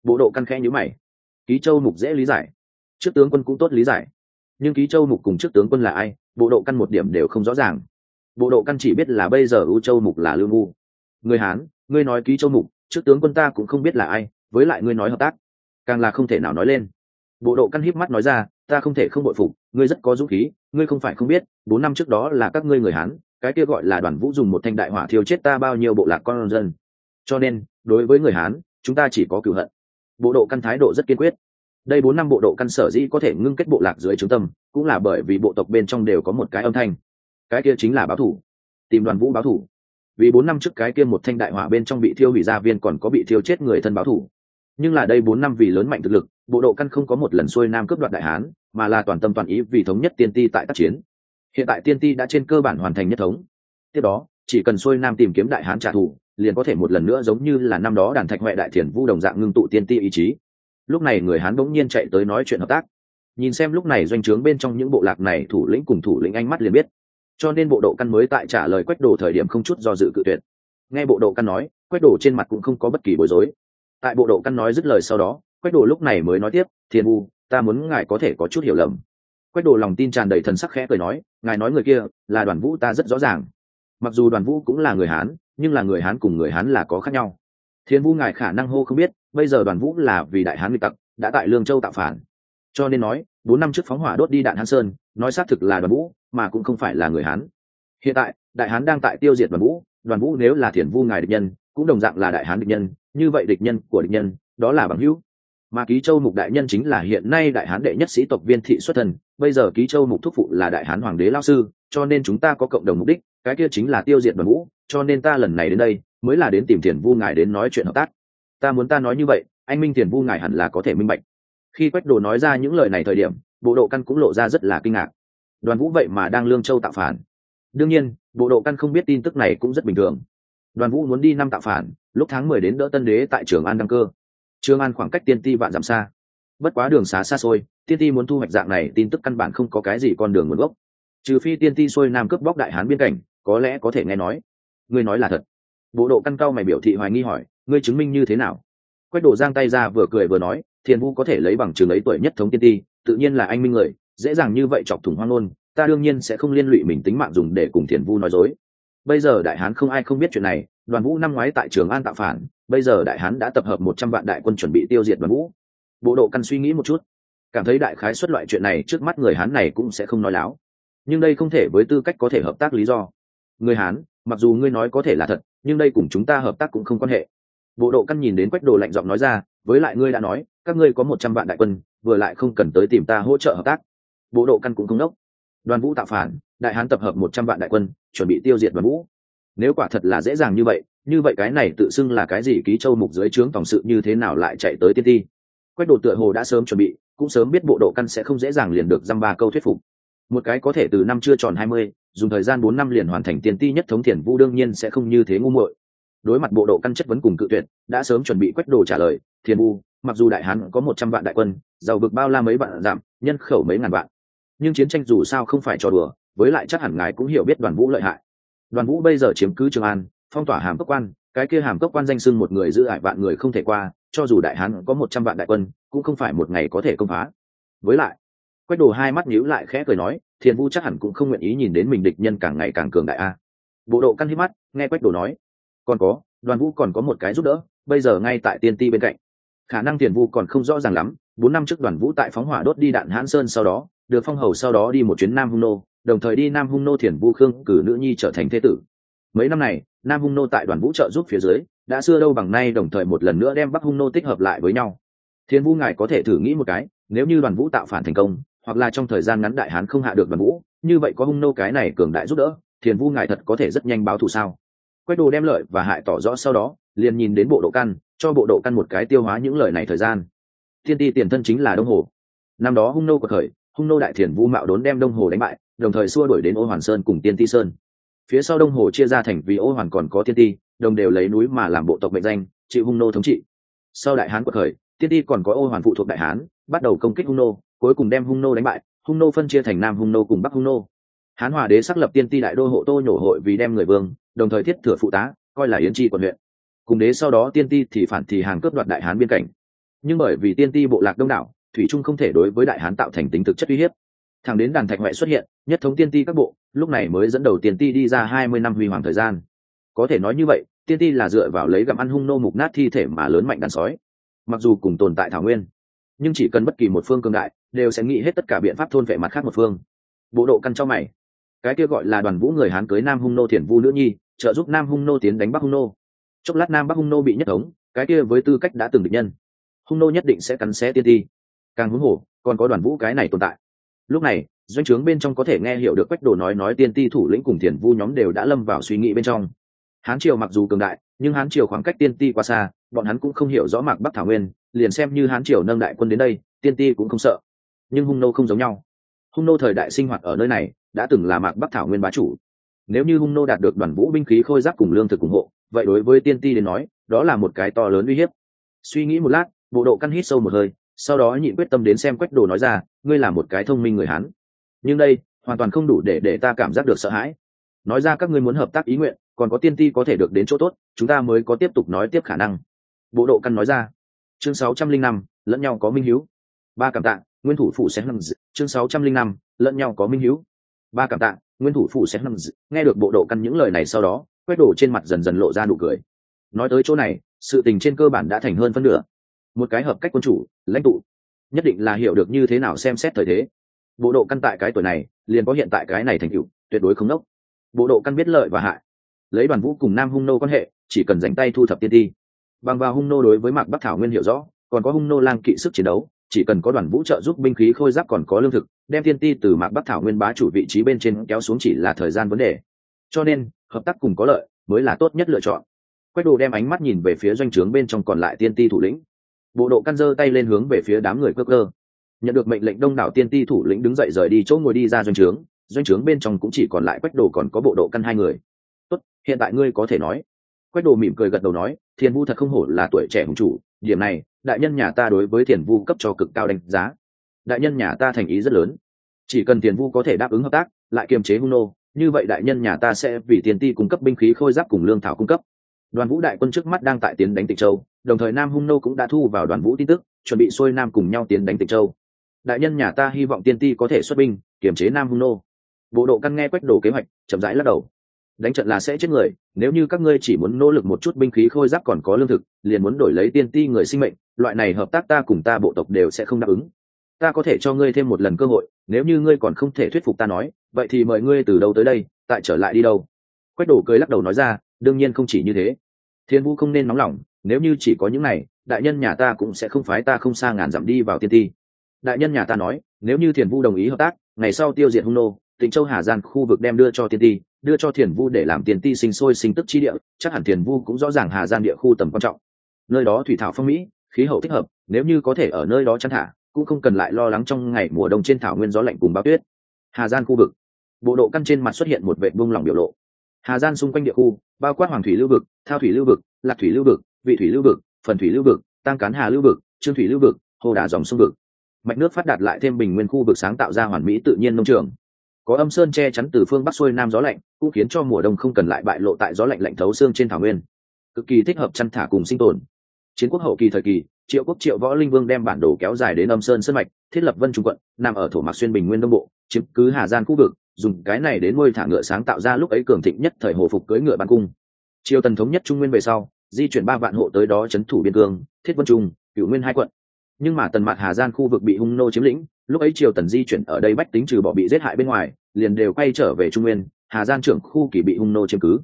Bộ độ căn khẽ nhữ mày. Ký châu mục dễ lý giải. Trước tướng quân cũng tốt lý giải. Nhưng ký châu mục cùng trước tướng quân là ai? Bộ độ căn một điểm đều không rõ ràng. Bộ độ căn chỉ biết là bây giờ u châu mục là lương ngu. Người hán, ngươi nói ký châu mục, trước tướng quân ta cũng không biết là ai, với lại ngươi nói hợp tác, càng là không thể nào nói lên. Bộ độ căn híp mắt nói ra, ta không thể không bội phục, ngươi rất có dũng khí, ngươi không phải không biết, bốn năm trước đó là các ngươi người hán, cái kia gọi là đoàn vũ dùng một thanh đại hỏa thiêu chết ta bao nhiêu bộ lạc con dân. Cho nên, đối với người hán, chúng ta chỉ có cựu hận. Bộ độ căn thái độ rất kiên quyết đây bốn năm bộ độ căn sở dĩ có thể ngưng kết bộ lạc dưới trung tâm, cũng là bởi vì bộ tộc bên trong đều có một cái âm thanh. Cái kia chính là báo thủ. Tìm đoàn vũ báo thủ. Vì bốn năm trước cái kia một thanh đại hỏa bên trong bị thiêu hủy gia viên còn có bị thiêu chết người thân báo thủ. Nhưng là đây bốn năm vì lớn mạnh thực lực, bộ độ căn không có một lần xuôi nam cướp đoạt đại hán, mà là toàn tâm toàn ý vì thống nhất tiên ti tại tác chiến. Hiện tại tiên ti đã trên cơ bản hoàn thành nhất thống. Tiếp đó, chỉ cần xuôi nam tìm kiếm đại hán trả thù, liền có thể một lần nữa giống như là năm đó đàn thạch huệ đại thiền vu đồng dạng ngưng tụ tiên ti ý chí lúc này người hán bỗng nhiên chạy tới nói chuyện hợp tác. Nhìn xem lúc này doanh trướng bên trong những bộ lạc này thủ lĩnh cùng thủ lĩnh ánh mắt liền biết. Cho nên bộ độ căn mới tại trả lời quách đồ thời điểm không chút do dự cự tuyệt. Nghe bộ độ căn nói quách đồ trên mặt cũng không có bất kỳ bối rối. Tại bộ độ căn nói dứt lời sau đó quách đồ lúc này mới nói tiếp thiên u, ta muốn ngài có thể có chút hiểu lầm. Quách đồ lòng tin tràn đầy thần sắc khẽ cười nói ngài nói người kia là đoàn vũ ta rất rõ ràng. Mặc dù đoàn vũ cũng là người hán nhưng là người hán cùng người hán là có khác nhau thiên vu ngài khả năng hô không biết, bây giờ đoàn vũ là vì đại hán bị tặc, đã tại lương châu tạo phản. Cho nên nói, bốn năm trước phóng hỏa đốt đi đạn hán sơn, nói xác thực là đoàn vũ, mà cũng không phải là người hán. Hiện tại, đại hán đang tại tiêu diệt đoàn vũ đoàn vũ nếu là thiền vu ngài địch nhân, cũng đồng dạng là đại hán địch nhân, như vậy địch nhân của địch nhân, đó là bằng hữu. Mà ký châu mục đại nhân chính là hiện nay đại hán đệ nhất sĩ tộc viên thị xuất thần, bây giờ ký châu mục thúc phụ là đại hán hoàng đế lao sư, cho nên chúng ta có cộng đồng mục đích, cái kia chính là tiêu diệt đoàn vũ cho nên ta lần này đến đây mới là đến tìm tiền vu ngài đến nói chuyện hợp tác. Ta muốn ta nói như vậy, anh minh tiền vu ngài hẳn là có thể minh bạch. Khi quách đồ nói ra những lời này thời điểm, bộ độ căn cũng lộ ra rất là kinh ngạc. Đoàn vũ vậy mà đang lương châu tạo phản. Đương nhiên, bộ độ căn không biết tin tức này cũng rất bình thường. Đoàn vũ muốn đi năm tạo phản, lúc tháng mười đến đỡ tân đế tại trường an đăng cơ. Trường an khoảng cách tiên ti vạn dặm xa. Bất quá đường xá xa xôi, tiên ti muốn thu hoạch dạng này tin tức căn bản không có cái gì con đường nguồn gốc. Trừ phi tiên ti xuôi nam cướp bóc đại hán biên cảnh, có lẽ có thể nghe nói ngươi nói là thật. Bộ độ căn cao mày biểu thị hoài nghi hỏi, ngươi chứng minh như thế nào? Quách đổ giang tay ra vừa cười vừa nói, thiền vu có thể lấy bằng chứng ấy tuổi nhất thống tiên ti, tự nhiên là anh minh người, dễ dàng như vậy chọc thủng hoang ngôn, ta đương nhiên sẽ không liên lụy mình tính mạng dùng để cùng thiền vu nói dối. Bây giờ đại hán không ai không biết chuyện này, đoàn vũ năm ngoái tại trường an tạo phản, bây giờ đại hán đã tập hợp một trăm vạn đại quân chuẩn bị tiêu diệt đoàn vũ. Bộ độ căn suy nghĩ một chút, cảm thấy đại khái xuất loại chuyện này trước mắt người hán này cũng sẽ không nói láo. Nhưng đây không thể với tư cách có thể hợp tác lý do. Người hán mặc dù ngươi nói có thể là thật, nhưng đây cùng chúng ta hợp tác cũng không quan hệ. Bộ độ căn nhìn đến quách đồ lạnh giọng nói ra, với lại ngươi đã nói, các ngươi có một trăm vạn đại quân, vừa lại không cần tới tìm ta hỗ trợ hợp tác. Bộ độ căn cũng không đốc. Đoàn vũ tạo phản, đại hán tập hợp một trăm vạn đại quân, chuẩn bị tiêu diệt đoàn vũ. Nếu quả thật là dễ dàng như vậy như vậy cái này tự xưng là cái gì ký châu mục dưới trướng tổng sự như thế nào lại chạy tới tiên ti? Quách đồ tựa hồ đã sớm chuẩn bị, cũng sớm biết bộ độ căn sẽ không dễ dàng liền được dăm ba câu thuyết phục một cái có thể từ năm chưa tròn hai mươi, dùng thời gian bốn năm liền hoàn thành tiền ti nhất thống thiền vu đương nhiên sẽ không như thế ngu muội. Đối mặt bộ độ căn chất vấn cùng cự tuyệt, đã sớm chuẩn bị quách đồ trả lời, thiền vu mặc dù đại hán có một trăm vạn đại quân, giàu vực bao la mấy vạn giảm, nhân khẩu mấy ngàn vạn. Nhưng chiến tranh dù sao không phải trò đùa, với lại chắc hẳn ngài cũng hiểu biết đoàn vũ lợi hại. Đoàn vũ bây giờ chiếm cứ trường an, phong tỏa hàm cấp quan, cái kia hàm cấp quan danh sưng một người giữ ải vạn người không thể qua, cho dù đại hán có một trăm vạn đại quân, cũng không phải một ngày có thể công phá. Với lại quách đồ hai mắt nhíu lại khẽ cười nói thiền vu chắc hẳn cũng không nguyện ý nhìn đến mình địch nhân càng ngày càng cường đại a. Bộ độ căn hít mắt, nghe quách đồ nói, còn có, đoàn vũ còn có một cái giúp đỡ, bây giờ ngay tại tiên ti bên cạnh. Khả năng Thiền vu còn không rõ ràng lắm, bốn năm trước đoàn vũ tại phóng hỏa đốt đi đạn hãn sơn sau đó, được phong hầu sau đó đi một chuyến nam hung nô, đồng thời đi nam hung nô thiền vu khương cử nữ nhi trở thành thế tử. Mấy năm này, nam hung nô tại đoàn vũ trợ giúp phía dưới, đã xưa đâu bằng nay đồng thời một lần nữa đem bắc hung nô tích hợp lại với nhau. Thiên vu ngài có thể thử nghĩ một cái, nếu như đoàn vũ tạo phản thành công hoặc là trong thời gian ngắn đại hán không hạ được đoàn vũ, như vậy có hung nô cái này cường đại giúp đỡ, thiền vu ngài thật có thể rất nhanh báo thù sao? Quách đồ đem lợi và hại tỏ rõ sau đó, liền nhìn đến bộ độ căn, cho bộ độ căn một cái tiêu hóa những lời này thời gian. Thiên ti tiền thân chính là đông hồ. Năm đó hung nô của khởi, hung nô đại thiền vu mạo đốn đem đông hồ đánh bại, đồng thời xua đuổi đến ô hoàn sơn cùng tiên ti sơn. Phía sau đông hồ chia ra thành vì ô hoàn còn có tiên ti, đồng đều lấy núi mà làm bộ tộc mệnh danh, chịu hung nô thống trị. Sau đại hán cuộc khởi, tiên ti còn có ô hoàn phụ thuộc đại hán, bắt đầu công kích hung nô cuối cùng đem hung nô đánh bại, hung nô phân chia thành nam hung nô cùng bắc hung nô. Hán hòa đế xác lập tiên ti đại đô hộ tô nhổ hội vì đem người vương, đồng thời thiết thừa phụ tá, coi là yến tri quận huyện. Cùng đế sau đó tiên ti thì phản thì hàng cướp đoạt đại hán biên cảnh. Nhưng bởi vì tiên ti bộ lạc đông đảo, thủy trung không thể đối với đại hán tạo thành tính thực chất uy hiếp. Thẳng đến đàn thạch huệ xuất hiện, nhất thống tiên ti các bộ, lúc này mới dẫn đầu tiên ti đi ra hai mươi năm huy hoàng thời gian. Có thể nói như vậy, tiên ti là dựa vào lấy gặm ăn hung nô mục nát thi thể mà lớn mạnh đàn sói. Mặc dù cùng tồn tại thảo nguyên nhưng chỉ cần bất kỳ một phương cường đại, đều sẽ nghĩ hết tất cả biện pháp thôn vệ mặt khác một phương. Bộ độ căn cho mày. Cái kia gọi là đoàn vũ người hán cưới nam hung nô thiền vu nữ nhi, trợ giúp nam hung nô tiến đánh bắc hung nô. Chốc lát nam bắc hung nô bị nhất thống, cái kia với tư cách đã từng địch nhân. Hung nô nhất định sẽ cắn xé tiên thi càng huống hổ còn có đoàn vũ cái này tồn tại. Lúc này, doanh trướng bên trong có thể nghe hiểu được quách đồ nói nói tiên ti thủ lĩnh cùng thiền vu nhóm đều đã lâm vào suy nghĩ bên trong. Hán triều mặc dù cường đại nhưng hán triều khoảng cách tiên ti quá xa, bọn hắn cũng không hiểu rõ mạc bắc thảo nguyên, liền xem như hán triều nâng đại quân đến đây, tiên ti cũng không sợ. Nhưng hung nô không giống nhau. Hung nô thời đại sinh hoạt ở nơi này, đã từng là mạc bắc thảo nguyên bá chủ. Nếu như hung nô đạt được đoàn vũ binh khí khôi giáp cùng lương thực ủng hộ, vậy đối với tiên ti đến nói, đó là một cái to lớn uy hiếp. Suy nghĩ một lát, bộ độ căn hít sâu một hơi, sau đó nhịn quyết tâm đến xem quách đồ nói ra, ngươi là một cái thông minh người hán. Nhưng đây, hoàn toàn không đủ để để ta cảm giác được sợ hãi. Nói ra các ngươi muốn hợp tác ý nguyện còn có tiên ti có thể được đến chỗ tốt, chúng ta mới có tiếp tục nói tiếp khả năng. Bộ độ căn nói ra. Chương sáu trăm linh năm, lẫn nhau có minh hiếu. Ba cảm tạ, nguyên thủ phụ sẽ năm chương sáu trăm linh năm, lẫn nhau có minh hiếu. Ba cảm tạ, nguyên thủ phụ sẽ năm nghe được bộ độ căn những lời này sau đó, quét đổ trên mặt dần dần lộ ra nụ cười. Nói tới chỗ này, sự tình trên cơ bản đã thành hơn phân nửa. Một cái hợp cách quân chủ, lãnh tụ. Nhất định là hiểu được như thế nào xem xét thời thế. Bộ độ căn tại cái tuổi này, liền có hiện tại cái này thành tựu, tuyệt đối không đốc bộ độ căn biết lợi và hại lấy đoàn vũ cùng nam hung nô quan hệ, chỉ cần dành tay thu thập tiên ti bằng vào hung nô đối với mạc bắc thảo nguyên hiểu rõ, còn có hung nô lang kỵ sức chiến đấu, chỉ cần có đoàn vũ trợ giúp binh khí khôi giáp còn có lương thực, đem tiên ti từ mạc bắc thảo nguyên bá chủ vị trí bên trên kéo xuống chỉ là thời gian vấn đề. Cho nên, hợp tác cùng có lợi mới là tốt nhất lựa chọn. Quách đồ đem ánh mắt nhìn về phía doanh trướng bên trong còn lại tiên ti thủ lĩnh. Bộ độ căn dơ tay lên hướng về phía đám người cơ cơ. Nhận được mệnh lệnh đông đảo tiên ti thủ lĩnh đứng dậy rời đi chỗ ngồi đi ra doanh trướng doanh trướng bên trong cũng chỉ còn lại quách đồ còn có bộ độ căn hai người tốt, hiện tại ngươi có thể nói. Quách đồ mỉm cười gật đầu nói thiền vu thật không hổ là tuổi trẻ hùng chủ, điểm này, đại nhân nhà ta đối với thiền vu cấp cho cực cao đánh giá. Đại nhân nhà ta thành ý rất lớn. Chỉ cần tiền vu có thể đáp ứng hợp tác, lại kiềm chế hung nô, như vậy đại nhân nhà ta sẽ vì tiền ti cung cấp binh khí khôi giáp cùng lương thảo cung cấp. Đoàn vũ đại quân trước mắt đang tại tiến đánh tịch châu, đồng thời nam hung nô cũng đã thu vào đoàn vũ tin tức, chuẩn bị xuôi nam cùng nhau tiến đánh tịch châu. Đại nhân nhà ta hy vọng tiên ti có thể xuất binh, kiềm chế nam hung nô. Bộ độ căn nghe quách đồ kế hoạch, chậm rãi lắc đầu đánh trận là sẽ chết người, nếu như các ngươi chỉ muốn nỗ lực một chút binh khí khôi giáp còn có lương thực, liền muốn đổi lấy tiên ti người sinh mệnh, loại này hợp tác ta cùng ta bộ tộc đều sẽ không đáp ứng. Ta có thể cho ngươi thêm một lần cơ hội, nếu như ngươi còn không thể thuyết phục ta nói, vậy thì mời ngươi từ đâu tới đây, tại trở lại đi đâu? Quách đổ cười lắc đầu nói ra, đương nhiên không chỉ như thế. Thiên vũ không nên nóng lòng, nếu như chỉ có những này, đại nhân nhà ta cũng sẽ không phái ta không xa ngàn dặm đi vào tiên ti. Đại nhân nhà ta nói, nếu như thiền vu đồng ý hợp tác, ngày sau tiêu diệt hung nô, tịnh châu hà giang khu vực đem đưa cho tiên ti đưa cho thiền vu để làm tiền ti sinh sôi sinh tức chi địa, chắc hẳn thiền vu cũng rõ ràng hà giang địa khu tầm quan trọng. Nơi đó thủy thảo phong mỹ, khí hậu thích hợp, nếu như có thể ở nơi đó chăn thả, cũng không cần lại lo lắng trong ngày mùa đông trên thảo nguyên gió lạnh cùng bao tuyết. Hà giang khu vực. Bộ độ căn trên mặt xuất hiện một vệ vung lỏng biểu lộ. Hà giang xung quanh địa khu, bao quát hoàng thủy lưu vực, thao thủy lưu vực, lạc thủy lưu vực, vị thủy lưu vực, phần thủy lưu vực tăng cán hà lưu vực, trương thủy lưu vực, hồ đà dòng sông vực. Mạch nước phát đạt lại thêm bình nguyên khu vực sáng tạo ra hoàn mỹ tự nhiên nông trường có âm sơn che chắn từ phương bắc xuôi nam gió lạnh, cũng khiến cho mùa đông không cần lại bại lộ tại gió lạnh lạnh thấu xương trên thảo nguyên. Cực kỳ thích hợp chăn thả cùng sinh tồn. Chiến quốc hậu kỳ thời kỳ, triệu quốc triệu võ linh vương đem bản đồ kéo dài đến âm sơn sân mạch, thiết lập vân trung quận, nằm ở thổ mạc xuyên bình nguyên đông bộ, chiếm cứ hà giang khu vực, dùng cái này đến nuôi thả ngựa sáng tạo ra lúc ấy cường thịnh nhất thời hồ phục cưới ngựa ban cung. Triều tần thống nhất trung nguyên về sau, di chuyển ba vạn hộ tới đó c thủ biên cương, thiết vân trung cựu nguyên hai quận. Nhưng mà tần mạc hà giang khu vực bị hung nô chiếm lĩnh lúc ấy triều tần di chuyển ở đây bách tính trừ bỏ bị giết hại bên ngoài, liền đều quay trở về trung nguyên, hà giang trưởng khu kỳ bị hung nô chiếm cứ.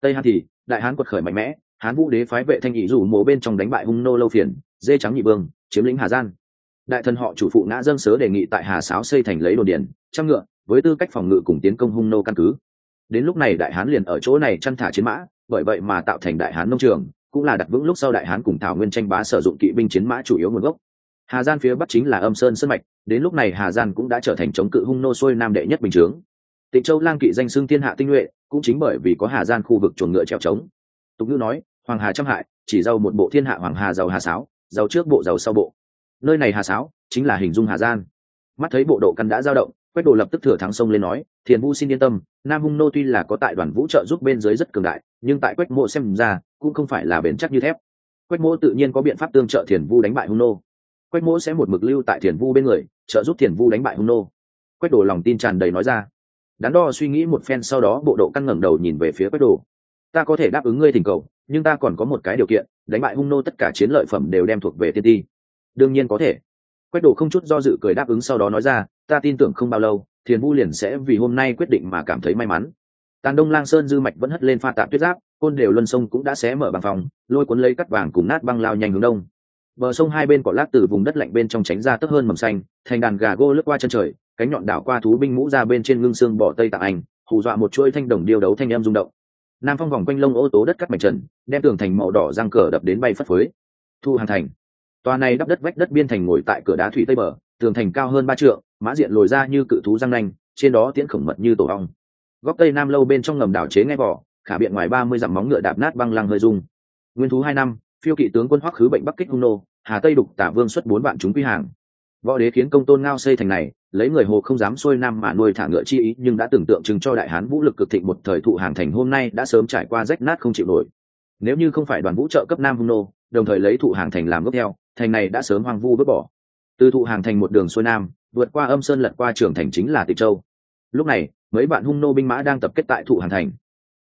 Tây hán thì, đại hán quật khởi mạnh mẽ, hán vũ đế phái vệ thanh ý rủ mộ bên trong đánh bại hung nô lâu phiền, dê trắng nhị vương, chiếm lĩnh hà giang. Đại thần họ chủ phụ ngã dâng sớ đề nghị tại hà sáo xây thành lấy đồn điền trăm ngựa, với tư cách phòng ngự cùng tiến công hung nô căn cứ. Đến lúc này đại hán liền ở chỗ này chăn thả chiến mã, bởi vậy mà tạo thành đại hán nông trường, cũng là đặt vững lúc sau đại hán cùng thảo nguyên tranh bá sử dụng kỵ binh chiến mã chủ yếu nguồn gốc. Hà gian phía bắc chính là âm sơn sân mạch đến lúc này hà gian cũng đã trở thành chống cự hung nô xuôi nam đệ nhất bình chướng. Tịnh châu lang kỵ danh xưng thiên hạ tinh nhuệ, cũng chính bởi vì có hà gian khu vực chuồng ngựa trèo trống. Tục ngữ nói, hoàng hà trăm hại, chỉ giàu một bộ thiên hạ hoàng hà giàu hà sáo, giàu trước bộ giàu sau bộ. Nơi này hà sáo, chính là hình dung hà gian. Mắt thấy bộ độ căn đã dao động, quách đồ lập tức thừa thắng sông lên nói, thiền vu xin yên tâm, nam hung nô tuy là có tại đoàn vũ trợ giúp bên dưới rất cường đại, nhưng tại quách mộ xem ra, cũng không phải là bền chắc như thép. Quách mộ tự nhiên có biện pháp tương trợ thiền vu đánh bại hung nô quách mỗ sẽ một mực lưu tại thiền vu bên người, trợ giúp thiền vu đánh bại hung nô. Quách đồ lòng tin tràn đầy nói ra. Đắn đo suy nghĩ một phen sau đó, bộ độ căn ngẩng đầu nhìn về phía quách đồ. Ta có thể đáp ứng ngươi thỉnh cầu, nhưng ta còn có một cái điều kiện, đánh bại hung nô tất cả chiến lợi phẩm đều đem thuộc về tiên ti. Đương nhiên có thể. Quách đồ không chút do dự cười đáp ứng sau đó nói ra, ta tin tưởng không bao lâu, thiền vu liền sẽ vì hôm nay quyết định mà cảm thấy may mắn. Tàn đông lang sơn dư mạch vẫn hất lên pha tạp tuyết giáp, côn đều luân sông cũng đã xé mở bằng phòng, lôi cuốn lấy cắt vàng cùng nát băng lao nhanh hướng đông bờ sông hai bên cỏ lát từ vùng đất lạnh bên trong tránh ra tấp hơn mầm xanh, thành đàn gà gô lướt qua chân trời, cánh nhọn đảo qua thú binh mũ ra bên trên ngưng xương bỏ tây tạng anh, hù dọa một chuỗi thanh đồng điêu đấu thanh em rung động. Nam phong vòng quanh lông ô tố đất cắt mạch trần, đem tường thành màu đỏ răng cờ đập đến bay phất phới. Thu hàng thành. Tòa này đắp đất vách đất biên thành ngồi tại cửa đá thủy tây bờ, tường thành cao hơn ba trượng, mã diện lồi ra như cự thú răng nanh, trên đó tiễn khổng mật như tổ ong. Góc tây nam lâu bên trong ngầm đảo chế ngay vỏ, khả biện ngoài ba mươi dặm móng ngựa đạp nát băng lăng hơi dung nguyên thú hai năm phiêu kỵ tướng quân hoắc khứ bệnh bắc kích hung nô, hà tây đục tả vương xuất bốn vạn chúng quy hàng. Võ đế khiến công tôn ngao xây thành này, lấy người hồ không dám xuôi nam mà nuôi thả ngựa chi ý, nhưng đã tưởng tượng chừng cho đại hán vũ lực cực thịnh một thời thụ hàng thành hôm nay đã sớm trải qua rách nát không chịu nổi. Nếu như không phải đoàn vũ trợ cấp nam hung nô, đồng thời lấy thụ hàng thành làm gốc theo thành này đã sớm hoang vu vứt bỏ. Từ thụ hàng thành một đường xuôi nam, vượt qua âm sơn lật qua trường thành chính là tịch châu. Lúc này, mấy bạn hung nô binh mã đang tập kết tại thụ hàng thành.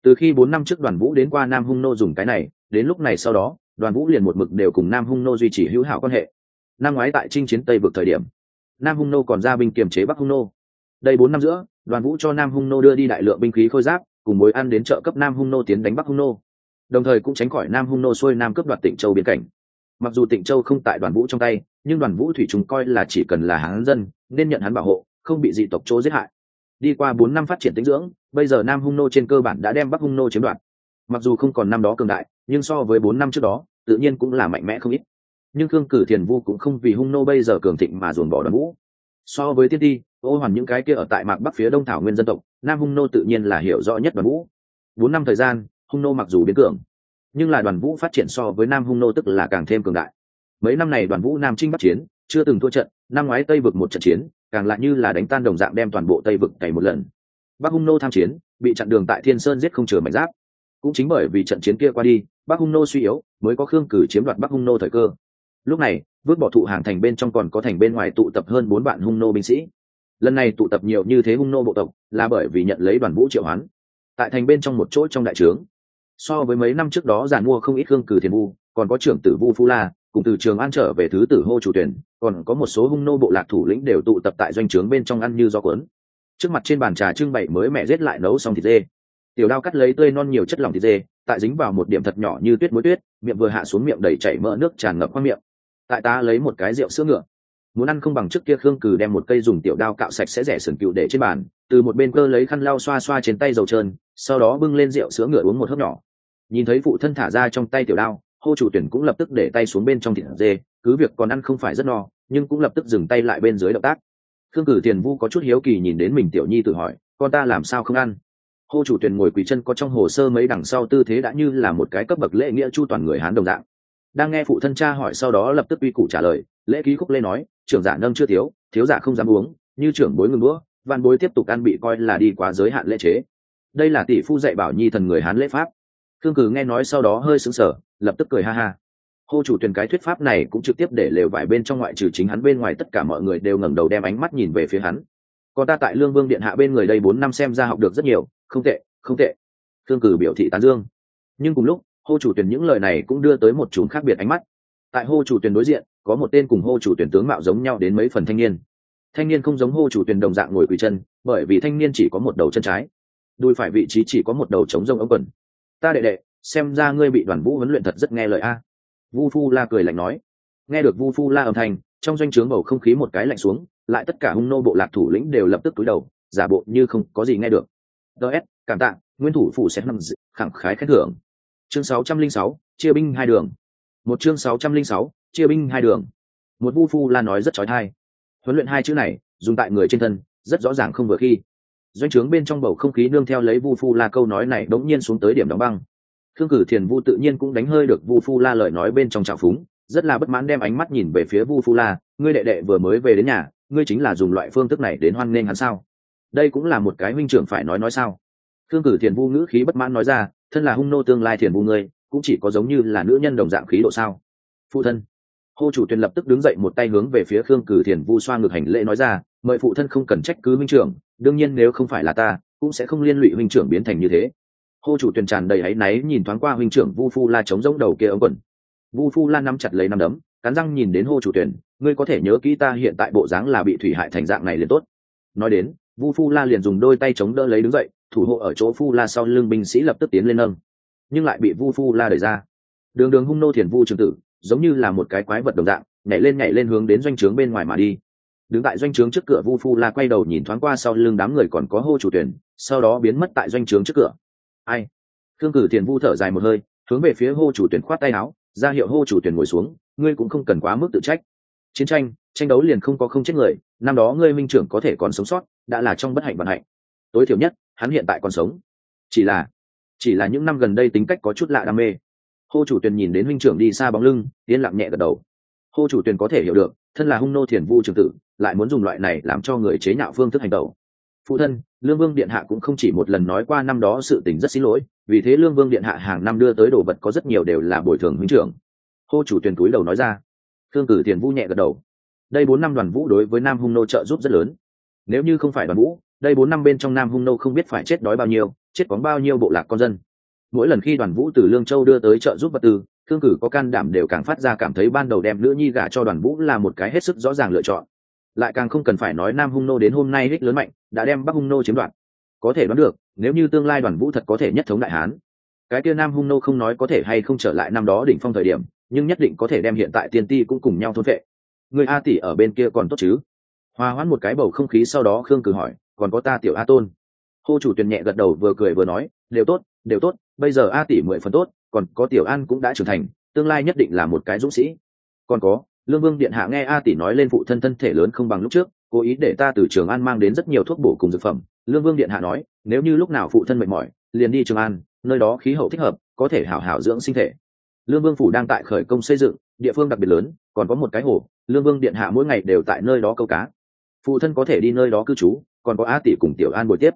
Từ khi bốn năm trước đoàn vũ đến qua nam hung nô dùng cái này, đến lúc này sau đó đoàn vũ liền một mực đều cùng nam hung nô duy trì hữu hảo quan hệ. Năm ngoái tại chinh chiến tây vực thời điểm, nam hung nô còn ra binh kiềm chế bắc hung nô. Đây bốn năm giữa, đoàn vũ cho nam hung nô đưa đi đại lượng binh khí khôi giáp, cùng mối ăn đến trợ cấp nam hung nô tiến đánh bắc hung nô. Đồng thời cũng tránh khỏi nam hung nô xuôi nam cướp đoạt tịnh châu biên cảnh. Mặc dù tịnh châu không tại đoàn vũ trong tay, nhưng đoàn vũ thủy chúng coi là chỉ cần là hán dân, nên nhận hắn bảo hộ, không bị dị tộc chỗ giết hại. Đi qua bốn năm phát triển tính dưỡng, bây giờ nam hung nô trên cơ bản đã đem bắc hung nô chiếm đoạt. Mặc dù không còn năm đó cường đại nhưng so với bốn năm trước đó, tự nhiên cũng là mạnh mẽ không ít. Nhưng khương cử thiền vu cũng không vì hung nô bây giờ cường thịnh mà dồn bỏ đoàn vũ. So với tiên ti, ô hoàn những cái kia ở tại mạc bắc phía đông thảo nguyên dân tộc, nam hung nô tự nhiên là hiểu rõ nhất đoàn vũ. Bốn năm thời gian, hung nô mặc dù biến cường, nhưng là đoàn vũ phát triển so với nam hung nô tức là càng thêm cường đại. Mấy năm này đoàn vũ nam trinh bắc chiến, chưa từng thua trận, năm ngoái tây vực một trận chiến, càng lại như là đánh tan đồng dạng đem toàn bộ tây vực cày một lần. Bắc hung nô tham chiến, bị chặn đường tại thiên sơn giết không chừa mảnh giáp. Cũng chính bởi vì trận chiến kia qua đi bắc hung nô suy yếu, mới có khương cử chiếm đoạt bắc hung nô thời cơ. Lúc này, vứt bỏ thụ hàng thành bên trong còn có thành bên ngoài tụ tập hơn bốn bạn hung nô binh sĩ. Lần này tụ tập nhiều như thế hung nô bộ tộc, là bởi vì nhận lấy đoàn vũ triệu hoán. Tại thành bên trong một chỗ trong đại trướng. So với mấy năm trước đó giàn mua không ít hương cử thiền vu, còn có trưởng tử vu phu la, cùng từ trường an trở về thứ tử hô chủ tuyển, còn có một số hung nô bộ lạc thủ lĩnh đều tụ tập tại doanh trướng bên trong ăn như do cuốn. Trước mặt trên bàn trà trưng bày mới mẹ giết lại nấu xong thịt dê tiểu đao cắt lấy tươi non nhiều chất lỏng thịt dê, tại dính vào một điểm thật nhỏ như tuyết muối tuyết, miệng vừa hạ xuống miệng đầy chảy mỡ nước tràn ngập qua miệng. Tại ta lấy một cái rượu sữa ngựa. Muốn ăn không bằng trước kia khương cừ đem một cây dùng tiểu đao cạo sạch sẽ rẻ sườn cựu để trên bàn, từ một bên cơ lấy khăn lau xoa xoa trên tay dầu trơn, sau đó bưng lên rượu sữa ngựa uống một hớp nhỏ. Nhìn thấy phụ thân thả ra trong tay tiểu đao, hô chủ tuyển cũng lập tức để tay xuống bên trong thịt dê, cứ việc còn ăn không phải rất no, nhưng cũng lập tức dừng tay lại bên dưới động tác. Khương cử tiền vu có chút hiếu kỳ nhìn đến mình tiểu nhi tự hỏi, con ta làm sao không ăn? Hô chủ tuyển ngồi quỳ chân có trong hồ sơ mấy đằng sau tư thế đã như là một cái cấp bậc lễ nghĩa chu toàn người hán đồng dạng. Đang nghe phụ thân cha hỏi sau đó lập tức uy cụ trả lời, lễ ký khúc lê nói, trưởng giả nâng chưa thiếu thiếu giả không dám uống, như trưởng bối ngừng đũa văn bối tiếp tục ăn bị coi là đi quá giới hạn lễ chế. Đây là tỷ phu dạy bảo nhi thần người hán lễ pháp. Thương cử nghe nói sau đó hơi sững sờ, lập tức cười ha ha. Hô chủ tuyển cái thuyết pháp này cũng trực tiếp để lều vải bên trong ngoại trừ chính hắn bên ngoài tất cả mọi người đều ngẩng đầu đem ánh mắt nhìn về phía hắn. Còn ta tại lương vương điện hạ bên người đây bốn năm xem ra học được rất nhiều không tệ không tệ. Thương cử biểu thị tán dương. Nhưng cùng lúc, hô chủ tuyển những lời này cũng đưa tới một chùm khác biệt ánh mắt. Tại hô chủ tuyển đối diện, có một tên cùng hô chủ tuyển tướng mạo giống nhau đến mấy phần thanh niên. Thanh niên không giống hô chủ tuyển đồng dạng ngồi quỳ chân, bởi vì thanh niên chỉ có một đầu chân trái. Đùi phải vị trí chỉ có một đầu trống rông ống quần. Ta đệ đệ, xem ra ngươi bị đoàn vũ huấn luyện thật rất nghe lời a. Vu phu la cười lạnh nói. Nghe được vu phu la âm thanh, trong doanh trướng bầu không khí một cái lạnh xuống, lại tất cả hung nô bộ lạc thủ lĩnh đều lập tức túi đầu, giả bộ như không có gì nghe được ts cảm tạ nguyên thủ phủ sẽ nằm khẳng khái khen thưởng. Chương 606, chia binh hai đường. Một chương 606, chia binh hai đường. Một vu phu la nói rất trói thai huấn luyện hai chữ này dùng tại người trên thân rất rõ ràng không vừa khi. Doanh trướng bên trong bầu không khí nương theo lấy vu phu la câu nói này đống nhiên xuống tới điểm đóng băng. Khương cử thiền vu tự nhiên cũng đánh hơi được vu phu la lời nói bên trong trào phúng rất là bất mãn đem ánh mắt nhìn về phía vu phu la. Ngươi đệ đệ vừa mới về đến nhà ngươi chính là dùng loại phương thức này đến hoan nghênh hắn sao? Đây cũng là một cái huynh trưởng phải nói nói sao? Thương cử thiền vu ngữ khí bất mãn nói ra thân là hung nô tương lai thiền vu ngươi cũng chỉ có giống như là nữ nhân đồng dạng khí độ sao? Phụ thân. Hô chủ tuyền lập tức đứng dậy một tay hướng về phía khương cử thiền vu xoa ngược hành lễ nói ra mời phụ thân không cần trách cứ huynh trưởng đương nhiên nếu không phải là ta cũng sẽ không liên lụy huynh trưởng biến thành như thế. Hô chủ tuyền tràn đầy áy náy nhìn thoáng qua huynh trưởng vu phu la chống giống đầu kia ống quần. Vu phu la nắm chặt lấy nắm đấm cắn răng nhìn đến hô chủ tuyền, ngươi có thể nhớ kỹ ta hiện tại bộ dáng là bị thủy hại thành dạng này liền tốt. Nói đến vu phu la liền dùng đôi tay chống đỡ lấy đứng dậy, thủ hộ ở chỗ phu la sau lưng binh sĩ lập tức tiến lên nâng. Nhưng lại bị vu phu la đẩy ra. Đường đường hung nô thiền vu trường tử, giống như là một cái quái vật đồng dạng, nhảy lên nhảy lên hướng đến doanh trướng bên ngoài mà đi. Đứng tại doanh trướng trước cửa vu phu la quay đầu nhìn thoáng qua sau lưng đám người còn có hô chủ tuyển, sau đó biến mất tại doanh trướng trước cửa. Ai? Thương cử thiền vu thở dài một hơi, hướng về phía hô chủ tuyển khoát tay áo, ra hiệu hô chủ tuyển ngồi xuống, ngươi cũng không cần quá mức tự trách. Chiến tranh tranh đấu liền không có không chết người năm đó ngươi minh trưởng có thể còn sống sót, đã là trong bất hạnh vận hạnh. Tối thiểu nhất, hắn hiện tại còn sống. Chỉ là chỉ là những năm gần đây tính cách có chút lạ đam mê. Hô chủ tuyền nhìn đến minh trưởng đi xa bóng lưng, yên lặng nhẹ gật đầu. Hô chủ tuyền có thể hiểu được, thân là hung nô thiền vu trường tử, lại muốn dùng loại này làm cho người chế nhạo phương thức hành tẩu phụ thân, lương vương điện hạ cũng không chỉ một lần nói qua năm đó sự tình rất xin lỗi, vì thế lương vương điện hạ hàng năm đưa tới đồ vật có rất nhiều đều là bồi thường huynh trưởng. Hô chủ tuyền túi đầu nói ra. Thương cử tiền vu nhẹ gật đầu đây bốn năm đoàn vũ đối với nam hung nô trợ giúp rất lớn. Nếu như không phải đoàn vũ, đây bốn năm bên trong nam hung nô không biết phải chết đói bao nhiêu, chết quáng bao nhiêu bộ lạc con dân. Mỗi lần khi đoàn vũ từ lương châu đưa tới trợ giúp vật tư, thương cử có can đảm đều càng phát ra cảm thấy ban đầu đem nữ nhi gả cho đoàn vũ là một cái hết sức rõ ràng lựa chọn. Lại càng không cần phải nói nam hung nô đến hôm nay hích lớn mạnh, đã đem bắc hung nô chiếm đoạt. Có thể đoán được, nếu như tương lai đoàn vũ thật có thể nhất thống đại hán, cái kia nam hung nô không nói có thể hay không trở lại năm đó đỉnh phong thời điểm, nhưng nhất định có thể đem hiện tại tiên ti cũng cùng nhau thôn vệ người a tỷ ở bên kia còn tốt chứ? Hòa hoãn một cái bầu không khí sau đó khương cử hỏi, còn có ta tiểu a tôn? Hô chủ tuyền nhẹ gật đầu vừa cười vừa nói, đều tốt đều tốt, bây giờ a tỷ mười phần tốt, còn có tiểu an cũng đã trưởng thành, tương lai nhất định là một cái dũng sĩ. Còn có, lương vương điện hạ nghe a tỷ nói lên phụ thân thân thể lớn không bằng lúc trước, cố ý để ta từ trường an mang đến rất nhiều thuốc bổ cùng dược phẩm. Lương vương điện hạ nói, nếu như lúc nào phụ thân mệt mỏi, liền đi trường an, nơi đó khí hậu thích hợp, có thể hảo hảo dưỡng sinh thể. Lương vương phủ đang tại khởi công xây dựng, địa phương đặc biệt lớn, còn có một cái hồ lương vương điện hạ mỗi ngày đều tại nơi đó câu cá. Phụ thân có thể đi nơi đó cư trú, còn có á tỷ cùng tiểu an buổi tiếp.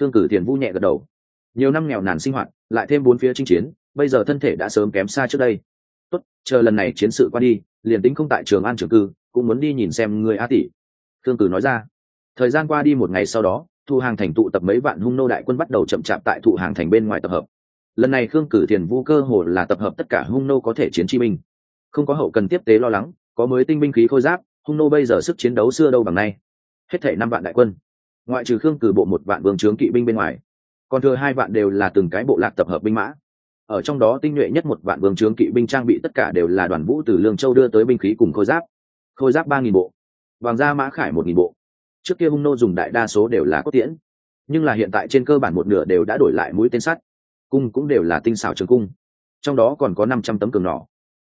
Thương cử tiền vu nhẹ gật đầu. Nhiều năm nghèo nàn sinh hoạt, lại thêm bốn phía chinh chiến, bây giờ thân thể đã sớm kém xa trước đây. Tốt, chờ lần này chiến sự qua đi, liền tính không tại trường an trường cư, cũng muốn đi nhìn xem người á tỷ. Thương cử nói ra. Thời gian qua đi một ngày sau đó, thu hàng thành tụ tập mấy vạn hung nô đại quân bắt đầu chậm chạp tại thụ hàng thành bên ngoài tập hợp. Lần này khương cử thiền vu cơ hồ là tập hợp tất cả hung nô có thể chiến chi minh không có hậu cần tiếp tế lo lắng có mới tinh binh khí khôi giáp, hung nô bây giờ sức chiến đấu xưa đâu bằng nay. Hết thể năm vạn đại quân. Ngoại trừ khương cử bộ một vạn vương trướng kỵ binh bên ngoài, còn thừa hai vạn đều là từng cái bộ lạc tập hợp binh mã. Ở trong đó tinh nhuệ nhất một vạn vương trướng kỵ binh trang bị tất cả đều là đoàn vũ từ lương châu đưa tới binh khí cùng khôi giáp. Khôi giáp ba nghìn bộ, vàng gia mã khải một nghìn bộ. Trước kia hung nô dùng đại đa số đều là cốt tiễn, nhưng là hiện tại trên cơ bản một nửa đều đã đổi lại mũi tên sắt, cung cũng đều là tinh xảo trường cung. Trong đó còn có năm trăm tấm cường nỏ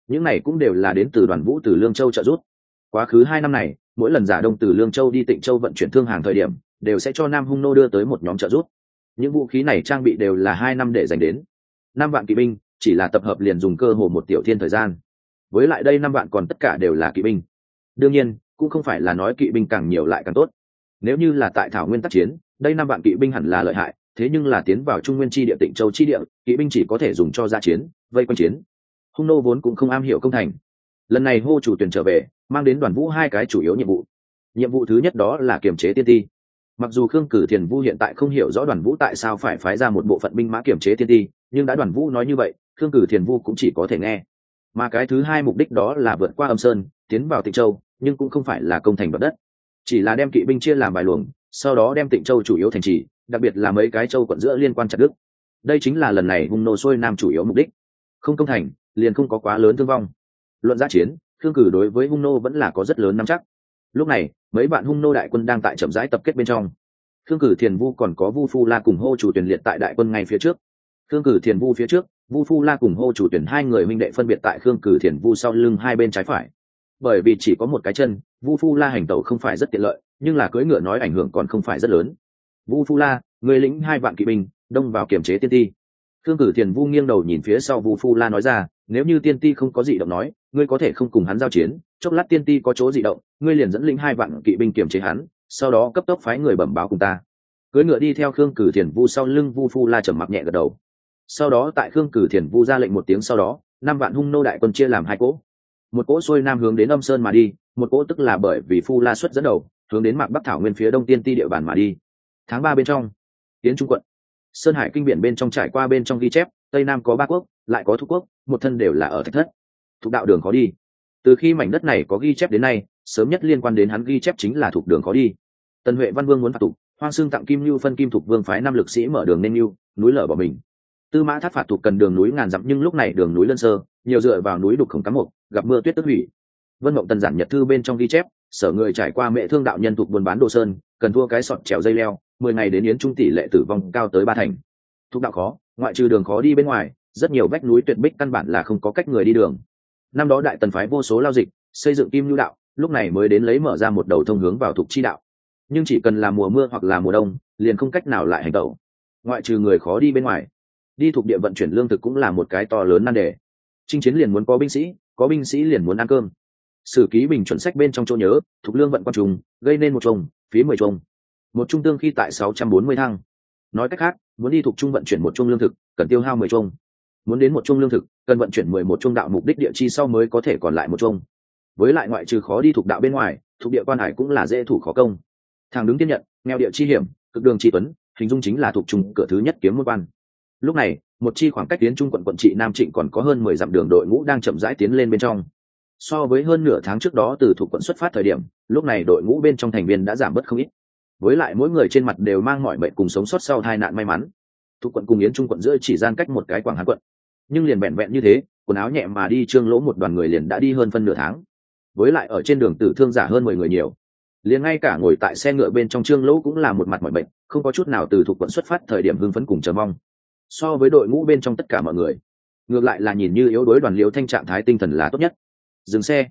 những này cũng đều là đến từ đoàn vũ từ lương châu trợ giúp. Quá khứ hai năm này, mỗi lần giả đông từ lương châu đi tịnh châu vận chuyển thương hàng thời điểm, đều sẽ cho nam hung nô đưa tới một nhóm trợ giúp. Những vũ khí này trang bị đều là hai năm để dành đến. Năm vạn kỵ binh, chỉ là tập hợp liền dùng cơ hồ một tiểu thiên thời gian. Với lại đây năm vạn còn tất cả đều là kỵ binh. Đương nhiên, cũng không phải là nói kỵ binh càng nhiều lại càng tốt. Nếu như là tại thảo nguyên tác chiến, đây năm vạn kỵ binh hẳn là lợi hại, thế nhưng là tiến vào trung nguyên chi địa tịnh châu chi địa, kỵ binh chỉ có thể dùng cho gia chiến, vây quanh chiến hung nô vốn cũng không am hiểu công thành. Lần này hô chủ tuyển trở về, mang đến đoàn vũ hai cái chủ yếu nhiệm vụ. Nhiệm vụ thứ nhất đó là kiềm chế tiên ti. Mặc dù khương cử thiền vu hiện tại không hiểu rõ đoàn vũ tại sao phải phái ra một bộ phận binh mã kiềm chế tiên ti, nhưng đã đoàn vũ nói như vậy, khương cử thiền vu cũng chỉ có thể nghe. Mà cái thứ hai mục đích đó là vượt qua âm sơn, tiến vào tịnh châu, nhưng cũng không phải là công thành đoạt đất. Chỉ là đem kỵ binh chia làm bài luồng, sau đó đem tịnh châu chủ yếu thành trì, đặc biệt là mấy cái châu quận giữa liên quan chặt đức đây chính là lần này hung nô xuôi nam chủ yếu mục đích. Không công thành liền không có quá lớn thương vong. Luận giã chiến thương cử đối với hung nô vẫn là có rất lớn nắm chắc. Lúc này, mấy bạn hung nô đại quân đang tại chậm rãi tập kết bên trong. Thương cử thiền vu còn có vu phu la cùng hô chủ tuyển liệt tại đại quân ngay phía trước. Thương cử thiền vu phía trước, vu phu la cùng hô chủ tuyển hai người minh đệ phân biệt tại khương cử thiền vu sau lưng hai bên trái phải. Bởi vì chỉ có một cái chân, vu phu la hành tẩu không phải rất tiện lợi, nhưng là cưỡi ngựa nói ảnh hưởng còn không phải rất lớn. Vu phu la, người lĩnh hai vạn kỵ binh, đông vào kiểm chế tiên ti. Thương cử thiền vu nghiêng đầu nhìn phía sau vu phu la nói ra nếu như tiên ti không có gì động nói, ngươi có thể không cùng hắn giao chiến, chốc lát tiên ti có chỗ dị động, ngươi liền dẫn lĩnh hai vạn kỵ binh kiểm chế hắn, sau đó cấp tốc phái người bẩm báo cùng ta. Cưỡi ngựa đi theo khương cử thiền vu sau lưng vu phu la trầm mặc nhẹ gật đầu. Sau đó tại khương cử thiền vu ra lệnh một tiếng sau đó, năm vạn hung nô đại quân chia làm hai cỗ. Một cỗ xuôi nam hướng đến âm sơn mà đi, một cỗ tức là bởi vì phu la xuất dẫn đầu, hướng đến mạc bắc thảo nguyên phía đông tiên ti địa bàn mà đi. Tháng ba bên trong tiến trung quận. Sơn hải kinh biển bên trong trải qua bên trong ghi chép, tây nam có ba quốc lại có thu quốc, một thân đều là ở thạch thất. Thuộc đạo đường khó đi. Từ khi mảnh đất này có ghi chép đến nay, sớm nhất liên quan đến hắn ghi chép chính là thuộc đường khó đi. Tần huệ văn vương muốn phạt tục hoang xương tặng kim lưu phân kim thuộc vương phái năm lực sĩ mở đường nên lưu núi lở bỏ mình. Tư mã tháp phạt thuộc cần đường núi ngàn dặm nhưng lúc này đường núi lân sơ, nhiều dựa vào núi đục khổng cắm mục, gặp mưa tuyết tức hủy. Vân mộng tần giản nhật thư bên trong ghi chép, sở người trải qua mẹ thương đạo nhân thuộc buôn bán đồ sơn, cần thua cái sọt trèo dây leo, mười ngày đến yến trung tỷ lệ tử vong cao tới ba thành. Thuộc đạo khó, ngoại trừ đường khó đi bên ngoài rất nhiều vách núi tuyệt bích căn bản là không có cách người đi đường. Năm đó đại tần phái vô số lao dịch, xây dựng kim lưu đạo, lúc này mới đến lấy mở ra một đầu thông hướng vào thuộc chi đạo. Nhưng chỉ cần là mùa mưa hoặc là mùa đông, liền không cách nào lại hành tẩu. Ngoại trừ người khó đi bên ngoài, đi thuộc địa vận chuyển lương thực cũng là một cái to lớn nan đề. Chinh chiến liền muốn có binh sĩ, có binh sĩ liền muốn ăn cơm. Sử ký bình chuẩn sách bên trong chỗ nhớ thuộc lương vận quan trùng, gây nên một trùng phí mười trùng một trung tương khi tại sáu trăm bốn mươi thăng. Nói cách khác, muốn đi thuộc trung vận chuyển một trung lương thực, cần tiêu hao mười trung muốn đến một chung lương thực, cần vận chuyển mười một chung đạo mục đích địa chi sau mới có thể còn lại một chung. với lại ngoại trừ khó đi thuộc đạo bên ngoài, thuộc địa quan hải cũng là dễ thủ khó công. Thằng đứng tiếp nhận, nghèo địa chi hiểm, cực đường chi tuấn, hình dung chính là thuộc trùng cửa thứ nhất kiếm môn quan. Lúc này, một chi khoảng cách tiến trung quận quận trị nam trịnh còn có hơn mười dặm đường đội ngũ đang chậm rãi tiến lên bên trong. So với hơn nửa tháng trước đó từ thuộc quận xuất phát thời điểm, lúc này đội ngũ bên trong thành viên đã giảm bớt không ít. Với lại mỗi người trên mặt đều mang mọi bệnh cùng sống sót sau hai nạn may mắn. Thuộc quận cùng yến trung quận giữa chỉ gian cách một cái quảng hán quận nhưng liền vẹn vẹn như thế, quần áo nhẹ mà đi trương lỗ một đoàn người liền đã đi hơn phân nửa tháng. Với lại ở trên đường tử thương giả hơn mười người nhiều. Liền ngay cả ngồi tại xe ngựa bên trong trương lỗ cũng là một mặt mọi bệnh không có chút nào từ thuộc quận xuất phát thời điểm hưng phấn cùng chờ mong. So với đội ngũ bên trong tất cả mọi người, ngược lại là nhìn như yếu đối đoàn liễu thanh trạng thái tinh thần là tốt nhất. Dừng xe.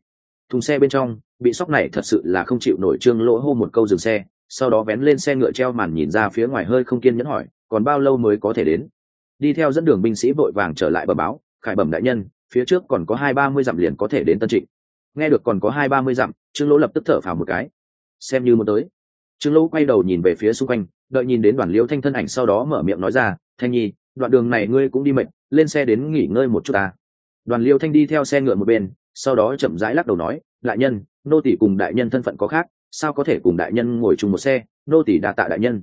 Thùng xe bên trong, bị sóc này thật sự là không chịu nổi trương lỗ hô một câu dừng xe, sau đó vén lên xe ngựa treo màn nhìn ra phía ngoài hơi không kiên nhẫn hỏi, còn bao lâu mới có thể đến? Đi theo dẫn đường binh sĩ vội vàng trở lại bờ báo, khải bẩm đại nhân, phía trước còn có hai ba mươi dặm liền có thể đến tân trịnh. Nghe được còn có hai ba mươi dặm, trương lỗ lập tức thở phào một cái. Xem như muốn tới. Trương lỗ quay đầu nhìn về phía xung quanh, đợi nhìn đến đoàn liêu thanh thân ảnh sau đó mở miệng nói ra, thanh nhi, đoạn đường này ngươi cũng đi mệt, lên xe đến nghỉ ngơi một chút ta. Đoàn liêu thanh đi theo xe ngựa một bên, sau đó chậm rãi lắc đầu nói, đại nhân, nô tỷ cùng đại nhân thân phận có khác, sao có thể cùng đại nhân ngồi chung một xe, nô tỷ đà tạ đại nhân.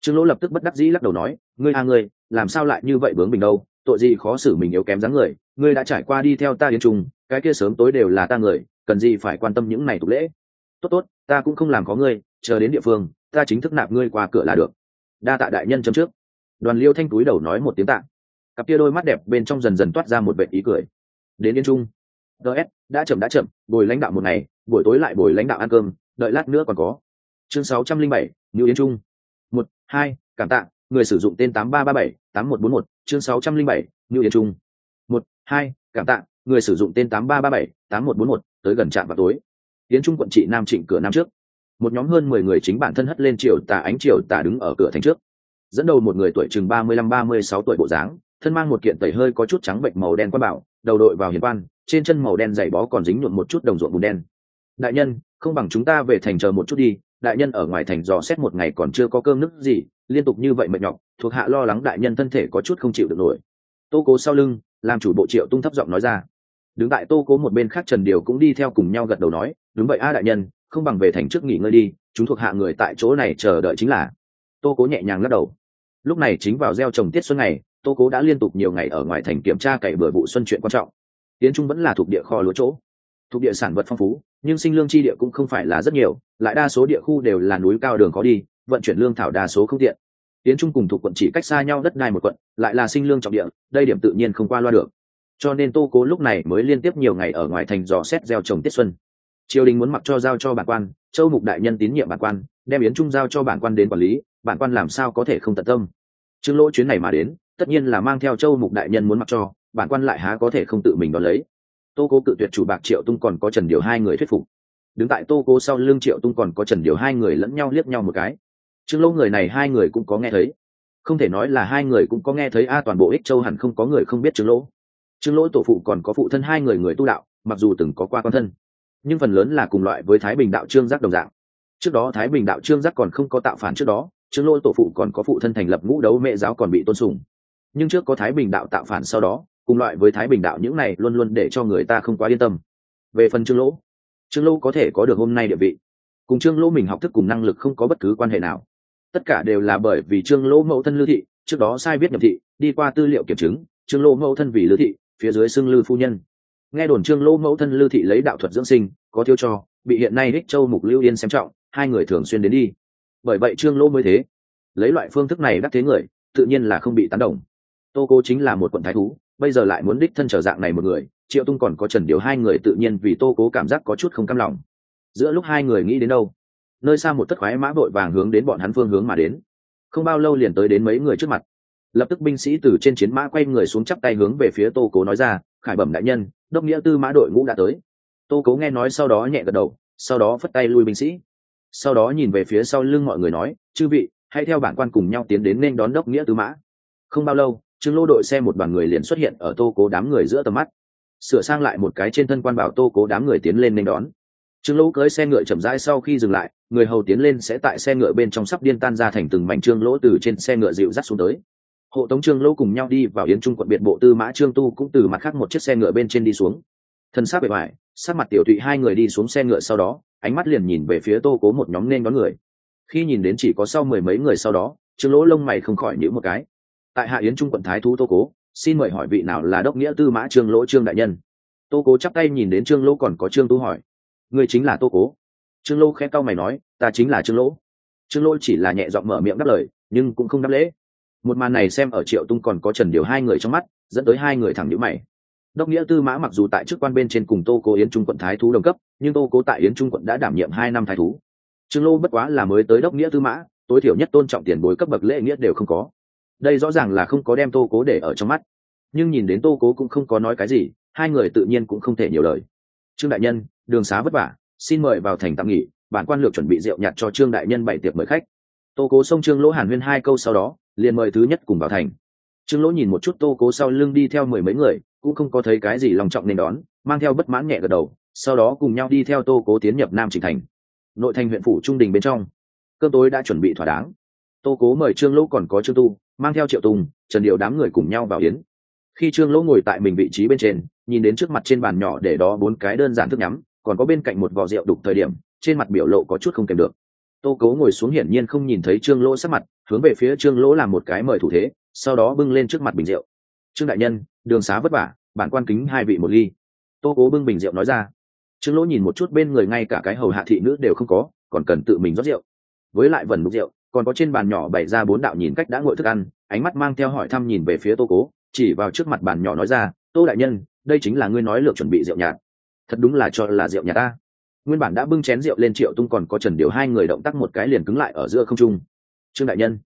Trương lỗ lập tức bất đắc dĩ lắc đầu nói, ngươi a à ngươi làm sao lại như vậy bướng mình đâu? Tội gì khó xử mình yếu kém dáng người, ngươi đã trải qua đi theo ta đến trùng, cái kia sớm tối đều là ta người, cần gì phải quan tâm những này tục lễ? Tốt tốt, ta cũng không làm có ngươi, chờ đến địa phương, ta chính thức nạp ngươi qua cửa là được. Đa tạ đại nhân chấm trước. Đoàn liêu thanh túi đầu nói một tiếng tạ. Cặp kia đôi mắt đẹp bên trong dần dần toát ra một vệ ý cười. Đến yên trung ts đã chậm đã chậm, bồi lãnh đạo một ngày, buổi tối lại bồi lãnh đạo ăn cơm, đợi lát nữa còn có. Chương sáu trăm linh bảy new yên trung một, hai, cảm tạ người sử dụng tên tám ba ba bảy, tám một bốn một, chương sáu trăm linh yên trung. Một, hai, cảm tạ. Người sử dụng tên tám ba ba bảy, tám một bốn một, tới gần trạm vào tối. Yến trung quận trị nam trịnh cửa nam trước. Một nhóm hơn mười người chính bản thân hất lên triều tà ánh triều tà đứng ở cửa thành trước. Dẫn đầu một người tuổi chừng ba mươi lăm, ba mươi sáu tuổi bộ dáng, thân mang một kiện tẩy hơi có chút trắng bệnh màu đen quan bảo, đầu đội vào hiền quan, trên chân màu đen dày bó còn dính nhuộm một chút đồng ruộng bùn đen. Đại nhân, không bằng chúng ta về thành chờ một chút đi đại nhân ở ngoài thành dò xét một ngày còn chưa có cơm nước gì, liên tục như vậy mệt nhọc, thuộc hạ lo lắng đại nhân thân thể có chút không chịu được nổi. Tô cố sau lưng, làm chủ bộ triệu tung thấp giọng nói ra. Đứng tại tô cố một bên khác trần điều cũng đi theo cùng nhau gật đầu nói, đúng vậy a đại nhân, không bằng về thành trước nghỉ ngơi đi, chúng thuộc hạ người tại chỗ này chờ đợi chính là. Tô cố nhẹ nhàng lắc đầu. Lúc này chính vào gieo trồng tiết xuân này tô cố đã liên tục nhiều ngày ở ngoài thành kiểm tra cày bừa vụ xuân chuyện quan trọng. Tiến trung vẫn là thuộc địa kho lúa chỗ thuộc địa sản vật phong phú, nhưng sinh lương chi địa cũng không phải là rất nhiều, lại đa số địa khu đều là núi cao đường khó đi, vận chuyển lương thảo đa số không tiện. Tiến trung cùng thuộc quận chỉ cách xa nhau đất đai một quận, lại là sinh lương trọng địa, đây điểm tự nhiên không qua loa được. Cho nên tô cố lúc này mới liên tiếp nhiều ngày ở ngoài thành dò xét gieo trồng tiết xuân. Triều đình muốn mặc cho giao cho bản quan, châu mục đại nhân tín nhiệm bản quan, đem yến trung giao cho bản quan đến quản lý, bản quan làm sao có thể không tận tâm. Trương lỗ chuyến này mà đến, tất nhiên là mang theo châu mục đại nhân muốn mặc cho, bản quan lại há có thể không tự mình đón lấy tô cố cự tuyệt chủ bạc triệu tung còn có trần điều hai người thuyết phục. Đứng tại tô cố sau lưng triệu tung còn có trần điều hai người lẫn nhau liếc nhau một cái. Trương lỗ người này hai người cũng có nghe thấy. Không thể nói là hai người cũng có nghe thấy, a, toàn bộ ích châu hẳn không có người không biết trương lỗ. Trương lỗ tổ phụ còn có phụ thân hai người người tu đạo, mặc dù từng có qua quan thân, nhưng phần lớn là cùng loại với thái bình đạo trương giác đồng dạng. Trước đó thái bình đạo trương giác còn không có tạo phản trước đó, trương lỗ tổ phụ còn có phụ thân thành lập ngũ đấu mẹ giáo còn bị tôn sùng. Nhưng trước có thái bình đạo tạo phản sau đó cùng loại với thái bình đạo những này luôn luôn để cho người ta không quá yên tâm. Về phần trương lỗ trương lỗ có thể có được hôm nay địa vị. Cùng trương lỗ mình học thức cùng năng lực không có bất cứ quan hệ nào. Tất cả đều là bởi vì trương lỗ mẫu thân lưu thị, trước đó sai viết nhập thị, đi qua tư liệu kiểm chứng, trương lỗ mẫu thân vì lưu thị, phía dưới xưng lư phu nhân. Nghe đồn trương lỗ mẫu thân lưu thị lấy đạo thuật dưỡng sinh, có thiếu cho, bị hiện nay ích châu mục lưu yên xem trọng, hai người thường xuyên đến đi. Bởi vậy trương lỗ mới thế. Lấy loại phương thức này đắc thế người, tự nhiên là không bị tán đồng. Tô cố chính là một quận thái thú bây giờ lại muốn đích thân trở dạng này một người, triệu tung còn có trần điều hai người tự nhiên vì tô cố cảm giác có chút không cam lòng. Giữa lúc hai người nghĩ đến đâu, nơi xa một tất khoái mã vội vàng hướng đến bọn hắn phương hướng mà đến. Không bao lâu liền tới đến mấy người trước mặt. Lập tức binh sĩ từ trên chiến mã quay người xuống chắp tay hướng về phía tô cố nói ra, khải bẩm đại nhân, đốc nghĩa tư mã đội ngũ đã tới. Tô cố nghe nói sau đó nhẹ gật đầu, sau đó phất tay lui binh sĩ. Sau đó nhìn về phía sau lưng mọi người nói, chư vị, hãy theo bản quan cùng nhau tiến đến nên đón đốc nghĩa tư mã. Không bao lâu trương lô đội xe một đoàn người liền xuất hiện ở tô cố đám người giữa tầm mắt. Sửa sang lại một cái trên thân quan bảo tô cố đám người tiến lên nên đón. Trương lỗ cưới xe ngựa chậm rãi sau khi dừng lại, người hầu tiến lên sẽ tại xe ngựa bên trong sắp điên tan ra thành từng mảnh trương lỗ từ trên xe ngựa dịu dắt xuống tới. Hộ tống trương lỗ cùng nhau đi vào yến trung quận biệt bộ tư mã trương tu cũng từ mặt khác một chiếc xe ngựa bên trên đi xuống. Thân xác bề ngoài sát mặt tiểu thụy hai người đi xuống xe ngựa sau đó, ánh mắt liền nhìn về phía tô cố một nhóm nên đón người. Khi nhìn đến chỉ có sau mười mấy người sau đó, trương lỗ lông mày không khỏi nhữ một cái tại hạ yến trung quận thái thú tô cố, xin mời hỏi vị nào là đốc nghĩa tư mã trương lỗ trương đại nhân. Tô cố chắp tay nhìn đến trương lỗ còn có trương tu hỏi. Người chính là tô cố. Trương lỗ khẽ cau mày nói, ta chính là trương lỗ. Trương lỗ chỉ là nhẹ giọng mở miệng đáp lời, nhưng cũng không đáp lễ. Một màn này xem ở triệu tung còn có trần điều hai người trong mắt, dẫn tới hai người thẳng nhữ mày. Đốc nghĩa tư mã mặc dù tại chức quan bên trên cùng tô cố yến trung quận thái thú đồng cấp, nhưng tô cố tại yến trung quận đã đảm nhiệm hai năm thái thú. Trương lô bất quá là mới tới đốc nghĩa tư mã, tối thiểu nhất tôn trọng tiền bối cấp bậc lễ nghĩa đều không có đây rõ ràng là không có đem tô cố để ở trong mắt. Nhưng nhìn đến tô cố cũng không có nói cái gì, hai người tự nhiên cũng không thể nhiều lời. Trương đại nhân, đường xá vất vả, xin mời vào thành tạm nghỉ, bản quan lược chuẩn bị rượu nhạt cho trương đại nhân bảy tiệc mời khách. Tô cố xông trương lỗ hàn huyên hai câu sau đó, liền mời thứ nhất cùng vào thành. Trương lỗ nhìn một chút tô cố sau lưng đi theo mười mấy người, cũng không có thấy cái gì lòng trọng nên đón, mang theo bất mãn nhẹ gật đầu, sau đó cùng nhau đi theo tô cố tiến nhập nam trình thành. Nội thành huyện phủ trung đình bên trong. Cơm tối đã chuẩn bị thỏa đáng. Tô cố mời trương lỗ còn có trương tu mang theo triệu tùng, trần điệu đám người cùng nhau vào yến. Khi trương lỗ ngồi tại mình vị trí bên trên, nhìn đến trước mặt trên bàn nhỏ để đó bốn cái đơn giản thức nhắm, còn có bên cạnh một vò rượu đục thời điểm, trên mặt biểu lộ có chút không kèm được. Tô cố ngồi xuống hiển nhiên không nhìn thấy trương lỗ sắc mặt, hướng về phía trương lỗ làm một cái mời thủ thế, sau đó bưng lên trước mặt bình rượu. Trương đại nhân, đường xá vất vả, bản quan kính hai vị một ly. Tô cố bưng bình rượu nói ra. Trương lỗ nhìn một chút bên người ngay cả cái hầu hạ thị nữ đều không có, còn cần tự mình rót rượu. Với lại vần mục rượu còn có trên bàn nhỏ bày ra bốn đạo nhìn cách đã ngồi thức ăn, ánh mắt mang theo hỏi thăm nhìn về phía tô cố, chỉ vào trước mặt bàn nhỏ nói ra, tô đại nhân, đây chính là ngươi nói lược chuẩn bị rượu nhạt. Thật đúng là cho là rượu nhạt ta. Nguyên bản đã bưng chén rượu lên triệu tung còn có trần điều hai người động tác một cái liền cứng lại ở giữa không trung. Trương đại nhân.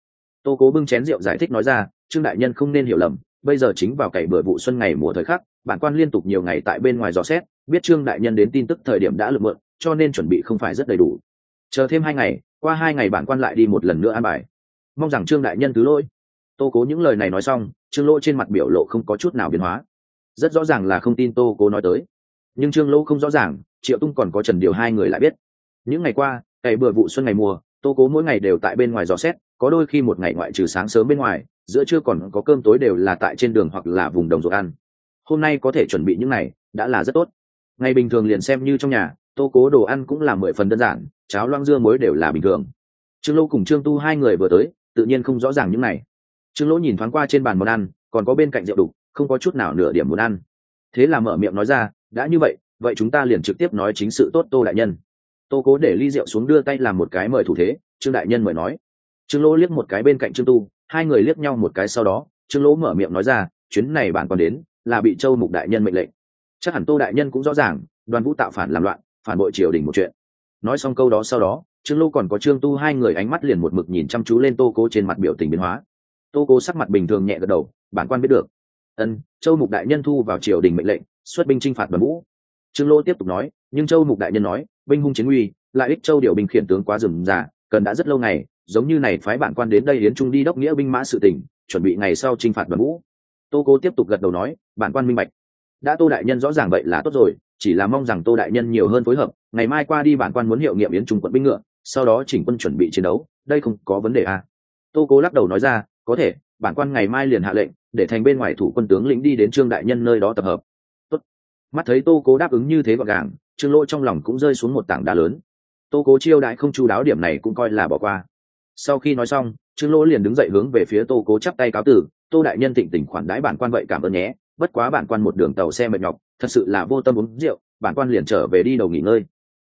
Tô cố bưng chén rượu giải thích nói ra, trương đại nhân không nên hiểu lầm, bây giờ chính vào cày bừa vụ xuân ngày mùa thời khắc, bản quan liên tục nhiều ngày tại bên ngoài dò xét, biết trương đại nhân đến tin tức thời điểm đã lượm mượn, cho nên chuẩn bị không phải rất đầy đủ. Chờ thêm hai ngày qua hai ngày bản quan lại đi một lần nữa an bài. Mong rằng trương đại nhân thứ lỗi. Tô cố những lời này nói xong, trương lỗ trên mặt biểu lộ không có chút nào biến hóa. Rất rõ ràng là không tin tô cố nói tới. Nhưng trương lỗ không rõ ràng, triệu tung còn có trần điều hai người lại biết. Những ngày qua, cày bừa vụ xuân ngày mùa, tô cố mỗi ngày đều tại bên ngoài dò xét, có đôi khi một ngày ngoại trừ sáng sớm bên ngoài, giữa trưa còn có cơm tối đều là tại trên đường hoặc là vùng đồng ruộng ăn. Hôm nay có thể chuẩn bị những này, đã là rất tốt. Ngày bình thường liền xem như trong nhà tô cố đồ ăn cũng là mười phần đơn giản, cháo loang dưa muối đều là bình thường. Trương lỗ cùng trương tu hai người vừa tới, tự nhiên không rõ ràng những này. Trương lỗ nhìn thoáng qua trên bàn món ăn, còn có bên cạnh rượu đục, không có chút nào nửa điểm muốn ăn. Thế là mở miệng nói ra, đã như vậy vậy chúng ta liền trực tiếp nói chính sự tốt tô đại nhân. Tô cố để ly rượu xuống đưa tay làm một cái mời thủ thế, trương đại nhân mời nói. Trương lỗ liếc một cái bên cạnh trương tu, hai người liếc nhau một cái sau đó, trương lỗ mở miệng nói ra, chuyến này bạn còn đến, là bị châu mục đại nhân mệnh lệnh. Chắc hẳn tô đại nhân cũng rõ ràng, đoàn vũ tạo phản làm loạn phản bội triều đình một chuyện. Nói xong câu đó sau đó, trương lô còn có trương tu hai người ánh mắt liền một mực nhìn chăm chú lên tô cố trên mặt biểu tình biến hóa. Tô cố sắc mặt bình thường nhẹ gật đầu, bản quan biết được. Ân, châu mục đại nhân thu vào triều đình mệnh lệnh, xuất binh chinh phạt đoàn vũ. Trương Lô tiếp tục nói, nhưng châu mục đại nhân nói, binh hung chiến uy, lại ích châu điều binh khiển tướng quá rừng già cần đã rất lâu ngày, giống như này phái bản quan đến đây hiến trung đi đốc nghĩa binh mã sự tỉnh chuẩn bị ngày sau chinh phạt đoàn vũ. Tô cố tiếp tục gật đầu nói, bản quan minh bạch. Đã tô đại nhân rõ ràng vậy là tốt rồi chỉ là mong rằng tô đại nhân nhiều hơn phối hợp, ngày mai qua đi bản quan muốn hiệu nghiệm yến trung quận binh ngựa, sau đó chỉnh quân chuẩn bị chiến đấu, đây không có vấn đề à. tô cố lắc đầu nói ra, có thể, bản quan ngày mai liền hạ lệnh, để thành bên ngoài thủ quân tướng lĩnh đi đến trương đại nhân nơi đó tập hợp Tốt. mắt thấy tô cố đáp ứng như thế gọn gàng, trương lỗ trong lòng cũng rơi xuống một tảng đá lớn tô cố chiêu đại không chú đáo điểm này cũng coi là bỏ qua sau khi nói xong, trương lỗ liền đứng dậy hướng về phía tô cố chắp tay cáo tử, tô đại nhân thịnh tình khoản đãi bản quan vậy cảm ơn nhé, bất quá bản quan một đường tàu xe mệt nhọc thật sự là vô tâm uống rượu, bản quan liền trở về đi đầu nghỉ ngơi.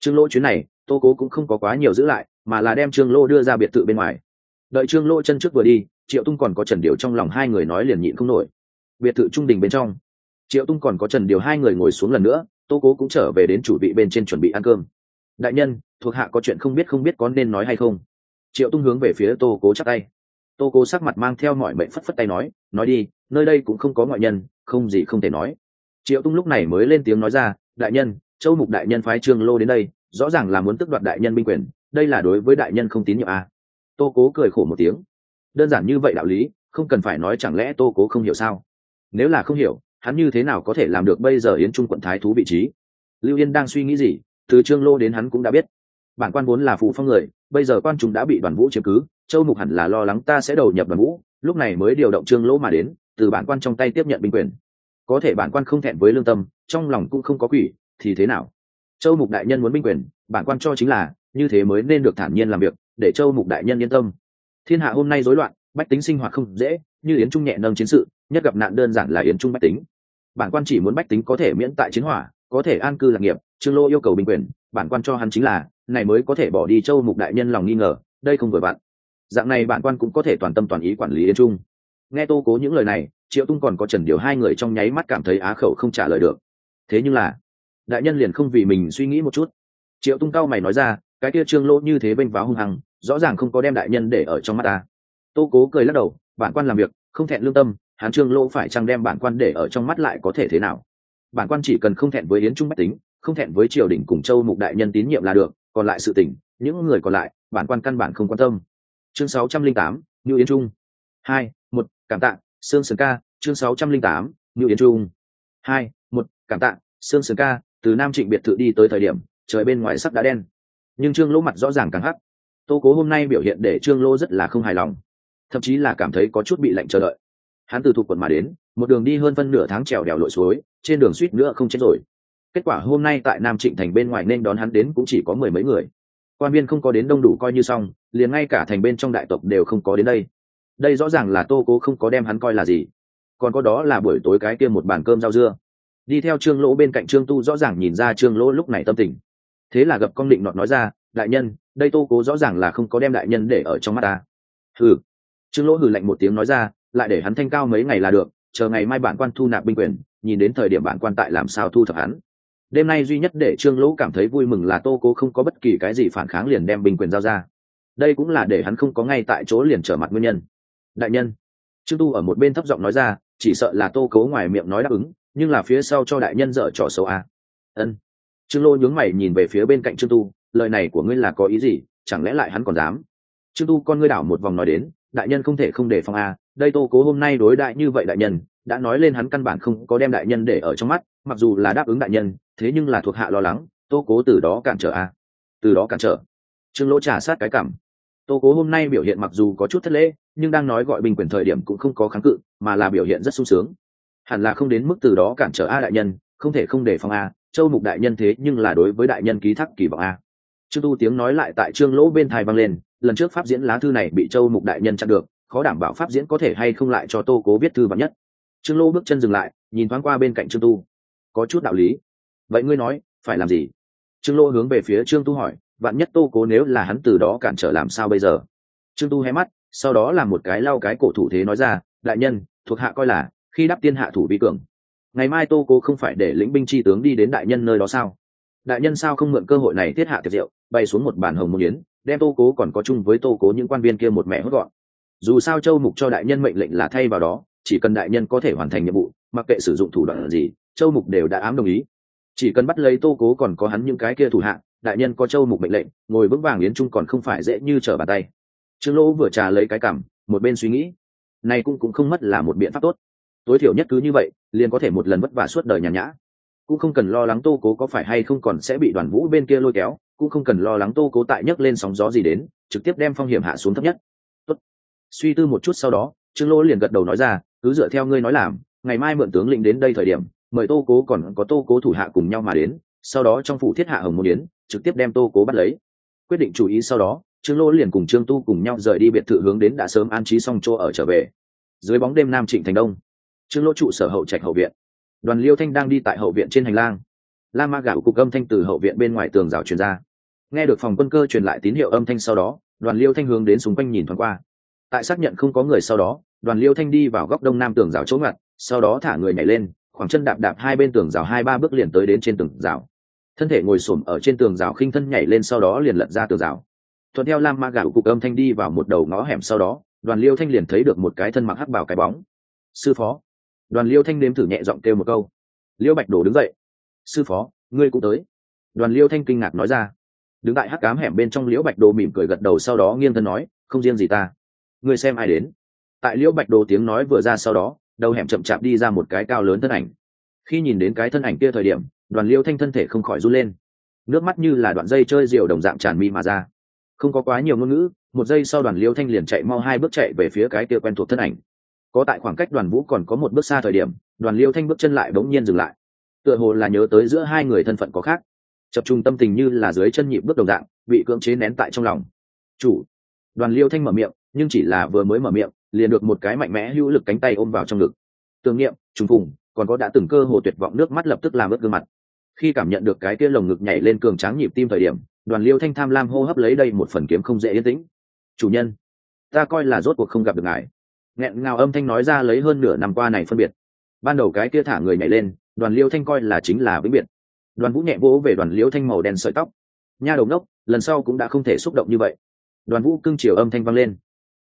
Trương lỗ chuyến này, tô cố cũng không có quá nhiều giữ lại, mà là đem trương lỗ đưa ra biệt thự bên ngoài. Đợi trương lỗ chân trước vừa đi, triệu tung còn có trần điều trong lòng hai người nói liền nhịn không nổi. Biệt thự trung đình bên trong, triệu tung còn có trần điều hai người ngồi xuống lần nữa, tô cố cũng trở về đến chủ vị bên trên chuẩn bị ăn cơm. Đại nhân, thuộc hạ có chuyện không biết không biết có nên nói hay không? Triệu tung hướng về phía tô cố chắc tay. Tô cố sắc mặt mang theo mọi mệnh phất phất tay nói nói đi, nơi đây cũng không có ngoại nhân, không gì không thể nói triệu tung lúc này mới lên tiếng nói ra, đại nhân, châu mục đại nhân phái trương lô đến đây, rõ ràng là muốn tức đoạt đại nhân binh quyền, đây là đối với đại nhân không tín nhiệm à. tô cố cười khổ một tiếng. Đơn giản như vậy đạo lý, không cần phải nói chẳng lẽ tô cố không hiểu sao? Nếu là không hiểu, hắn như thế nào có thể làm được bây giờ yến trung quận thái thú vị trí? Lưu yên đang suy nghĩ gì, từ trương lô đến hắn cũng đã biết. Bản quan vốn là phụ phong người, bây giờ quan chúng đã bị đoàn vũ chiếm cứ, châu mục hẳn là lo lắng ta sẽ đầu nhập đoàn vũ. Lúc này mới điều động trương lỗ mà đến, từ bản quan trong tay tiếp nhận binh quyền có thể bản quan không thẹn với lương tâm, trong lòng cũng không có quỷ, thì thế nào? Châu mục đại nhân muốn binh quyền, bản quan cho chính là, như thế mới nên được thản nhiên làm việc, để châu mục đại nhân yên tâm. Thiên hạ hôm nay rối loạn, bách tính sinh hoạt không dễ, như yến trung nhẹ nâng chiến sự, nhất gặp nạn đơn giản là yến trung bách tính. Bản quan chỉ muốn bách tính có thể miễn tại chiến hỏa, có thể an cư lạc nghiệp, trương lô yêu cầu binh quyền, bản quan cho hắn chính là, này mới có thể bỏ đi châu mục đại nhân lòng nghi ngờ, đây không vừa bạn dạng này bản quan cũng có thể toàn tâm toàn ý quản lý yến trung nghe tô cố những lời này, triệu tung còn có trần điều hai người trong nháy mắt cảm thấy á khẩu không trả lời được. Thế nhưng là, đại nhân liền không vì mình suy nghĩ một chút. Triệu tung cao mày nói ra, cái kia trương lỗ như thế bênh váo hung hăng, rõ ràng không có đem đại nhân để ở trong mắt ta. Tô cố cười lắc đầu, bản quan làm việc, không thẹn lương tâm hán trương lỗ phải chăng đem bản quan để ở trong mắt lại có thể thế nào? Bản quan chỉ cần không thẹn với yến trung bách tính, không thẹn với triều đình cùng châu mục đại nhân tín nhiệm là được, còn lại sự tỉnh những người còn lại, bản quan căn bản không quan tâm. Chương sáu trăm linh tám, như Yến Trung. hai, một Cảm tạ, Sương sườn Ca, chương sáu trăm linh tám ngưu Yến Trung. hai một Cảm tạ, Sương sườn Ca, từ Nam Trịnh biệt thự đi tới thời điểm, trời bên ngoài sắp đã đen. Nhưng Trương Lỗ mặt rõ ràng càng hắc. Tô Cố hôm nay biểu hiện để Trương Lỗ rất là không hài lòng, thậm chí là cảm thấy có chút bị lạnh chờ đợi. Hắn từ thuộc quận mà đến, một đường đi hơn phân nửa tháng trèo đèo lội suối, trên đường suýt nữa không chết rồi. Kết quả hôm nay tại Nam Trịnh thành bên ngoài nên đón hắn đến cũng chỉ có mười mấy người quan viên không có đến đông đủ coi như xong liền ngay cả thành bên trong đại tộc đều không có đến đây đây rõ ràng là tô cố không có đem hắn coi là gì. Còn có đó là buổi tối cái kia một bàn cơm rau dưa. Đi theo trương lỗ bên cạnh trương tu rõ ràng nhìn ra trương lỗ lúc này tâm tình. Thế là gặp con định nọt nói ra, đại nhân, đây tô cố rõ ràng là không có đem đại nhân để ở trong mắt ta. Hừ. Trương lỗ hừ lạnh một tiếng nói ra, lại để hắn thanh cao mấy ngày là được, chờ ngày mai bản quan thu nạp binh quyền, nhìn đến thời điểm bản quan tại làm sao thu thập hắn. Đêm nay duy nhất để trương lỗ cảm thấy vui mừng là tô cố không có bất kỳ cái gì phản kháng liền đem binh quyền giao ra. Đây cũng là để hắn không có ngay tại chỗ liền trở mặt nguyên nhân đại nhân trương tu ở một bên thấp giọng nói ra, chỉ sợ là tô cố ngoài miệng nói đáp ứng, nhưng là phía sau cho đại nhân dở trò xấu à. ân trương lô nhướng mày nhìn về phía bên cạnh trương tu, lời này của ngươi là có ý gì, chẳng lẽ lại hắn còn dám trương tu con ngươi đảo một vòng nói đến, đại nhân không thể không để phòng a à. đây tô cố hôm nay đối đại như vậy đại nhân, đã nói lên hắn căn bản không có đem đại nhân để ở trong mắt, mặc dù là đáp ứng đại nhân, thế nhưng là thuộc hạ lo lắng, tô cố từ đó cản trở a à? từ đó cản trở trương lỗ trả sát cái cảm tô cố hôm nay biểu hiện mặc dù có chút thất lễ, nhưng đang nói gọi bình quyền thời điểm cũng không có kháng cự, mà là biểu hiện rất sung sướng. Hẳn là không đến mức từ đó cản trở a đại nhân, không thể không đề phòng a, châu mục đại nhân thế nhưng là đối với đại nhân ký thác kỳ vọng a. Trương tu tiếng nói lại tại trương lỗ bên thai vang lên, lần trước pháp diễn lá thư này bị châu mục đại nhân chặn được, khó đảm bảo pháp diễn có thể hay không lại cho tô cố viết thư vắn nhất. Trương lỗ bước chân dừng lại, nhìn thoáng qua bên cạnh trương tu. Có chút đạo lý. Vậy ngươi nói, phải làm gì? Trương Lỗ hướng về phía trương tu hỏi vạn nhất tô cố nếu là hắn từ đó cản trở làm sao bây giờ? Trương tu hé mắt, sau đó làm một cái lau cái cổ thủ thế nói ra, đại nhân, thuộc hạ coi là, khi đáp tiên hạ thủ vi cường, ngày mai tô cố không phải để lĩnh binh tri tướng đi đến đại nhân nơi đó sao? Đại nhân sao không mượn cơ hội này thiết hạ tiệc rượu, bay xuống một bản hồng môn yến, đem tô cố còn có chung với tô cố những quan viên kia một mẹ hốt gọn. Dù sao châu mục cho đại nhân mệnh lệnh là thay vào đó, chỉ cần đại nhân có thể hoàn thành nhiệm vụ, mặc kệ sử dụng thủ đoạn gì, châu mục đều đã ám đồng ý. Chỉ cần bắt lấy tô cố còn có hắn những cái kia thủ hạng đại nhân có châu mục mệnh lệnh, ngồi vững vàng yến trung còn không phải dễ như trở bàn tay. Trương lỗ vừa trà lấy cái cảm, một bên suy nghĩ này cũng cũng không mất là một biện pháp tốt. Tối thiểu nhất cứ như vậy, liền có thể một lần vất vả suốt đời nhàn nhã. Cũng không cần lo lắng tô cố có phải hay không còn sẽ bị đoàn vũ bên kia lôi kéo, cũng không cần lo lắng tô cố tại nhấc lên sóng gió gì đến, trực tiếp đem phong hiểm hạ xuống thấp nhất. Tốt. suy tư một chút sau đó, trương lỗ liền gật đầu nói ra, cứ dựa theo ngươi nói làm, ngày mai mượn tướng lĩnh đến đây thời điểm, mời tô cố còn có tô cố thủ hạ cùng nhau mà đến, sau đó trong phủ thiết hạ hồng môn yến trực tiếp đem tô cố bắt lấy. Quyết định chú ý sau đó, trương lỗ liền cùng trương tu cùng nhau rời đi biệt thự hướng đến đã sớm an trí xong chỗ ở trở về. Dưới bóng đêm nam trịnh thành đông, trương lỗ trụ sở hậu trạch hậu viện. Đoàn liêu thanh đang đi tại hậu viện trên hành lang. La ma gạo cục âm thanh từ hậu viện bên ngoài tường rào truyền ra. Nghe được phòng quân cơ truyền lại tín hiệu âm thanh sau đó, đoàn liêu thanh hướng đến xung quanh nhìn thoáng qua. Tại xác nhận không có người sau đó, đoàn liêu thanh đi vào góc đông nam tường rào chỗ ngặt, sau đó thả người nhảy lên, khoảng chân đạp đạp hai bên tường rào hai ba bước liền tới đến trên tường rào thân thể ngồi xổm ở trên tường rào khinh thân nhảy lên sau đó liền lật ra tường rào. Thuận theo lam ma gà cục âm thanh đi vào một đầu ngõ hẻm sau đó, đoàn liêu thanh liền thấy được một cái thân mặc hắc bảo cái bóng. Sư phó. Đoàn liêu thanh nếm thử nhẹ giọng kêu một câu. Liêu bạch đổ đứng dậy. Sư phó, ngươi cũng tới. Đoàn liêu thanh kinh ngạc nói ra. Đứng tại hắc cám hẻm bên trong liễu bạch đồ mỉm cười gật đầu sau đó nghiêng thân nói, không riêng gì ta. Ngươi xem ai đến. Tại liễu bạch đồ tiếng nói vừa ra sau đó, đầu hẻm chậm chạp đi ra một cái cao lớn thân ảnh. Khi nhìn đến cái thân ảnh kia thời điểm đoàn liêu thanh thân thể không khỏi run lên. Nước mắt như là đoạn dây chơi diều đồng dạng tràn mi mà ra. Không có quá nhiều ngôn ngữ, một giây sau đoàn liêu thanh liền chạy mau hai bước chạy về phía cái kia quen thuộc thân ảnh. Có tại khoảng cách đoàn vũ còn có một bước xa thời điểm, đoàn liêu thanh bước chân lại bỗng nhiên dừng lại. Tựa hồ là nhớ tới giữa hai người thân phận có khác. Chập trung tâm tình như là dưới chân nhịp bước đồng dạng, bị cưỡng chế nén tại trong lòng. Chủ. Đoàn liêu thanh mở miệng, nhưng chỉ là vừa mới mở miệng, liền được một cái mạnh mẽ hữu lực cánh tay ôm vào trong ngực. Tưởng niệm, trùng phùng, còn có đã từng cơ hồ tuyệt vọng nước mắt lập tức làm ướt gương mặt khi cảm nhận được cái kia lồng ngực nhảy lên cường tráng nhịp tim thời điểm, đoàn liêu thanh tham lam hô hấp lấy đây một phần kiếm không dễ yên tĩnh. Chủ nhân, ta coi là rốt cuộc không gặp được ngài. Nghẹn ngào âm thanh nói ra lấy hơn nửa năm qua này phân biệt. Ban đầu cái kia thả người nhảy lên, đoàn liêu thanh coi là chính là vĩnh biệt. Đoàn vũ nhẹ vỗ về đoàn liêu thanh màu đen sợi tóc. Nha đầu ngốc, lần sau cũng đã không thể xúc động như vậy. Đoàn vũ cưng chiều âm thanh vang lên.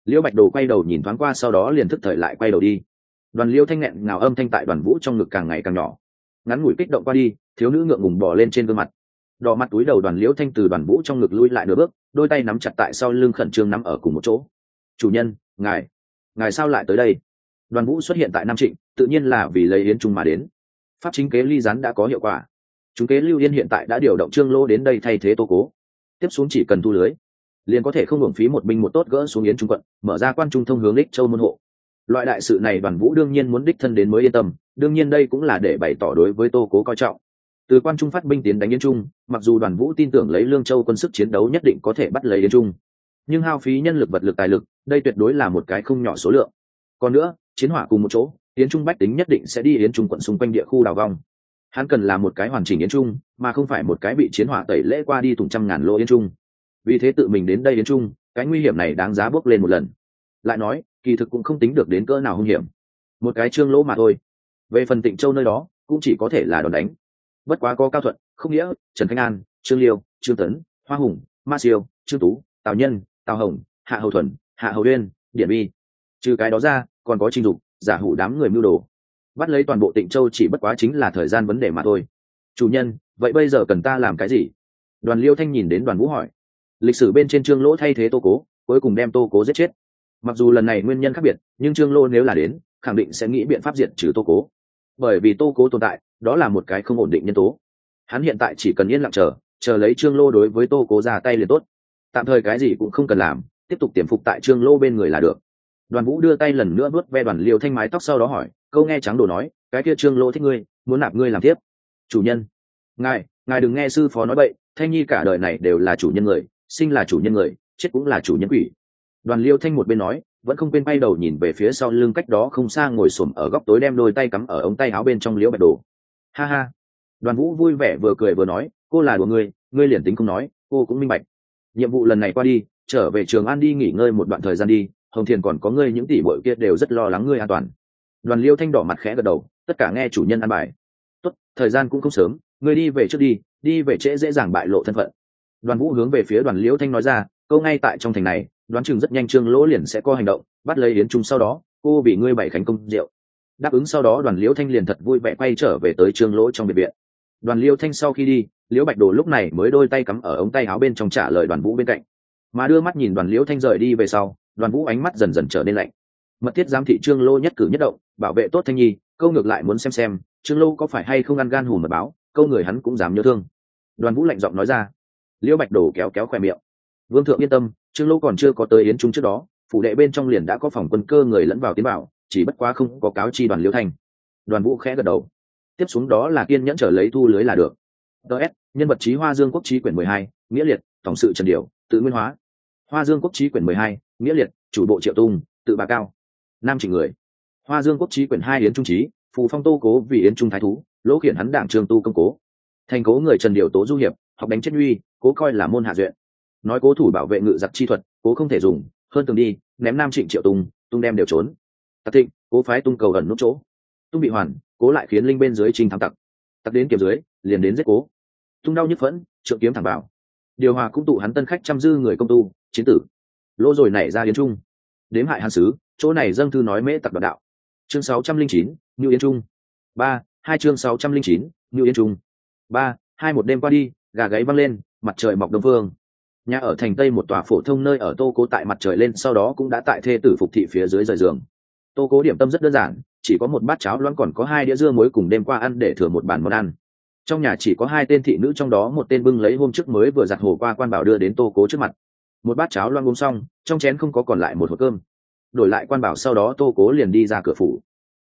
Liễu bạch đồ quay đầu nhìn thoáng qua sau đó liền thức thời lại quay đầu đi. Đoàn liêu thanh nghẹn ngào âm thanh tại đoàn vũ trong ngực càng ngày càng nhỏ. Ngắn ngủi kích động qua đi thiếu nữ ngượng ngùng bỏ lên trên gương mặt. Đỏ mặt túi đầu đoàn liễu thanh từ đoàn vũ trong ngực lui lại nửa bước, đôi tay nắm chặt tại sau lưng khẩn trương nắm ở cùng một chỗ. Chủ nhân, ngài ngài sao lại tới đây? Đoàn vũ xuất hiện tại nam trịnh, tự nhiên là vì lấy yến trung mà đến. Pháp chính kế ly rắn đã có hiệu quả. Chúng kế lưu yên hiện tại đã điều động trương lô đến đây thay thế tô cố. Tiếp xuống chỉ cần thu lưới, liền có thể không hưởng phí một binh một tốt gỡ xuống yến trung quận, mở ra quan trung thông hướng đích châu môn hộ. Loại đại sự này đoàn vũ đương nhiên muốn đích thân đến mới yên tâm, đương nhiên đây cũng là để bày tỏ đối với tô cố coi trọng từ quan trung phát binh tiến đánh yến trung, mặc dù đoàn vũ tin tưởng lấy lương châu quân sức chiến đấu nhất định có thể bắt lấy yến trung, nhưng hao phí nhân lực vật lực tài lực, đây tuyệt đối là một cái không nhỏ số lượng. Còn nữa, chiến hỏa cùng một chỗ, yến trung bách tính nhất định sẽ đi yến trung quận xung quanh địa khu đào vong hắn cần là một cái hoàn chỉnh yến trung, mà không phải một cái bị chiến hỏa tẩy lễ qua đi thùng trăm ngàn lô yến trung. Vì thế tự mình đến đây yến trung, cái nguy hiểm này đáng giá bước lên một lần. Lại nói, kỳ thực cũng không tính được đến cỡ nào hung hiểm. Một cái trương lỗ mà thôi. Về phần tịnh châu nơi đó, cũng chỉ có thể là đòn đánh bất quá có cao thuận không nghĩa, trần thanh an, trương liêu, trương tấn, hoa hùng, ma siêu, trương tú, tào nhân, tào hồng, hạ hầu thuần, hạ hầu uyên điện bi. Trừ cái đó ra, còn có trình dục, giả hủ đám người mưu đồ. Bắt lấy toàn bộ tịnh châu chỉ bất quá chính là thời gian vấn đề mà thôi. Chủ nhân, vậy bây giờ cần ta làm cái gì? Đoàn liêu thanh nhìn đến đoàn vũ hỏi. Lịch sử bên trên trương lỗ thay thế tô cố, cuối cùng đem tô cố giết chết. Mặc dù lần này nguyên nhân khác biệt, nhưng trương lô nếu là đến, khẳng định sẽ nghĩ biện pháp diệt trừ tô cố. Bởi vì tô cố tồn tại đó là một cái không ổn định nhân tố. Hắn hiện tại chỉ cần yên lặng chờ chờ lấy trương lô đối với tô cố ra tay liền tốt. Tạm thời cái gì cũng không cần làm, tiếp tục tiềm phục tại trương lô bên người là được. Đoàn vũ đưa tay lần nữa nuốt ve đoàn liều thanh mái tóc sau đó hỏi, câu nghe trắng đồ nói, cái kia trương lô thích ngươi, muốn nạp ngươi làm tiếp? Chủ nhân. Ngài ngài đừng nghe sư phó nói bậy, thanh nhi cả đời này đều là chủ nhân người, sinh là chủ nhân người, chết cũng là chủ nhân quỷ. Đoàn liêu thanh một bên nói, vẫn không quên bay đầu nhìn về phía sau lưng cách đó không xa ngồi xổm ở góc tối đem đôi tay cắm ở ống tay áo bên trong liễu bạch đồ ha ha. Đoàn vũ vui vẻ vừa cười vừa nói, cô là đùa ngươi ngươi liền tính không nói, cô cũng minh bạch. Nhiệm vụ lần này qua đi, trở về trường an đi nghỉ ngơi một đoạn thời gian đi, hồng thiền còn có ngươi những tỷ bội kia đều rất lo lắng ngươi an toàn. Đoàn liêu thanh đỏ mặt khẽ gật đầu, tất cả nghe chủ nhân an bài. Tốt, thời gian cũng không sớm, ngươi đi về trước đi đi về trễ dễ dàng bại lộ thân phận. Đoàn vũ hướng về phía đoàn liêu thanh nói ra, câu ngay tại trong thành này, đoán chừng rất nhanh trương lỗ liền sẽ có hành động, bắt lấy yến trung sau đó, cô vì ngươi bảy khánh công rượu đáp ứng sau đó, đoàn liễu thanh liền thật vui vẻ quay trở về tới trương lỗ trong biệt viện. Đoàn liễu thanh sau khi đi, liễu bạch đồ lúc này mới đôi tay cắm ở ống tay áo bên trong trả lời đoàn vũ bên cạnh. Mà đưa mắt nhìn đoàn liễu thanh rời đi về sau, đoàn vũ ánh mắt dần dần trở nên lạnh. Mật thiết giám thị trương lô nhất cử nhất động, bảo vệ tốt thanh nhi, câu ngược lại muốn xem xem, trương lô có phải hay không ăn gan hùm mật báo, câu người hắn cũng dám nhớ thương. Đoàn vũ lạnh giọng nói ra. Liễu bạch đồ kéo kéo khoe miệng. Vương thượng yên tâm, trương lô còn chưa có tới yến trung trước đó, phủ đệ bên trong liền đã có phòng quân cơ người lẫn vào tiến bảo chỉ bất quá không có cáo chi đoàn liễu thanh. Đoàn vũ khẽ gật đầu. Tiếp xuống đó là kiên nhẫn trở lấy thu lưới là được. Ts nhân vật trí hoa dương quốc trí quyển mười hai, nghĩa liệt, tổng sự trần điều, tự nguyên hóa. Hoa dương quốc trí quyển mười hai, nghĩa liệt, chủ bộ triệu tung tự bà cao. Nam chỉ người. Hoa dương quốc trí quyển hai yến trung trí phù phong tô cố vì yến trung thái thú, lỗ khiển hắn đảng trường tu công cố. Thành cố người trần điều tố du hiệp, học đánh chết uy, cố coi là môn hạ duyện. Nói cố thủ bảo vệ ngự giặc chi thuật, cố không thể dùng, hơn tường đi, ném nam trịnh triệu tung tung đem đều trốn tặc thịnh, cố phái tung cầu ẩn nút chỗ. Tung bị hoàn, cố lại khiến linh bên dưới trinh thắng tặc. Tặc đến kiểm dưới, liền đến giết cố. Tung đau nhức phẫn, trượng kiếm thẳng vào. điều hòa cũng tụ hắn tân khách chăm dư người công tu, chiến tử. Lỗ rồi nảy ra yến trung. Đếm hại hàn sứ, chỗ này dâng thư nói mễ tặc đoạn đạo. Chương sáu trăm linh chín như yến trung. Ba, hai chương sáu trăm linh chín như yến trung. Ba, hai một đêm qua đi, gà gáy văng lên, mặt trời mọc đông phương. Nhà ở thành tây một tòa phổ thông nơi ở tô cố tại mặt trời lên, sau đó cũng đã tại thê tử phục thị phía dưới rời giường tô cố điểm tâm rất đơn giản, chỉ có một bát cháo loãng còn có hai đĩa dưa muối cùng đêm qua ăn để thừa một bàn món ăn. Trong nhà chỉ có hai tên thị nữ trong đó một tên bưng lấy hôm trước mới vừa giặt hồ qua quan bảo đưa đến tô cố trước mặt. Một bát cháo loãng uống xong, trong chén không có còn lại một hộp cơm. Đổi lại quan bảo sau đó tô cố liền đi ra cửa phủ.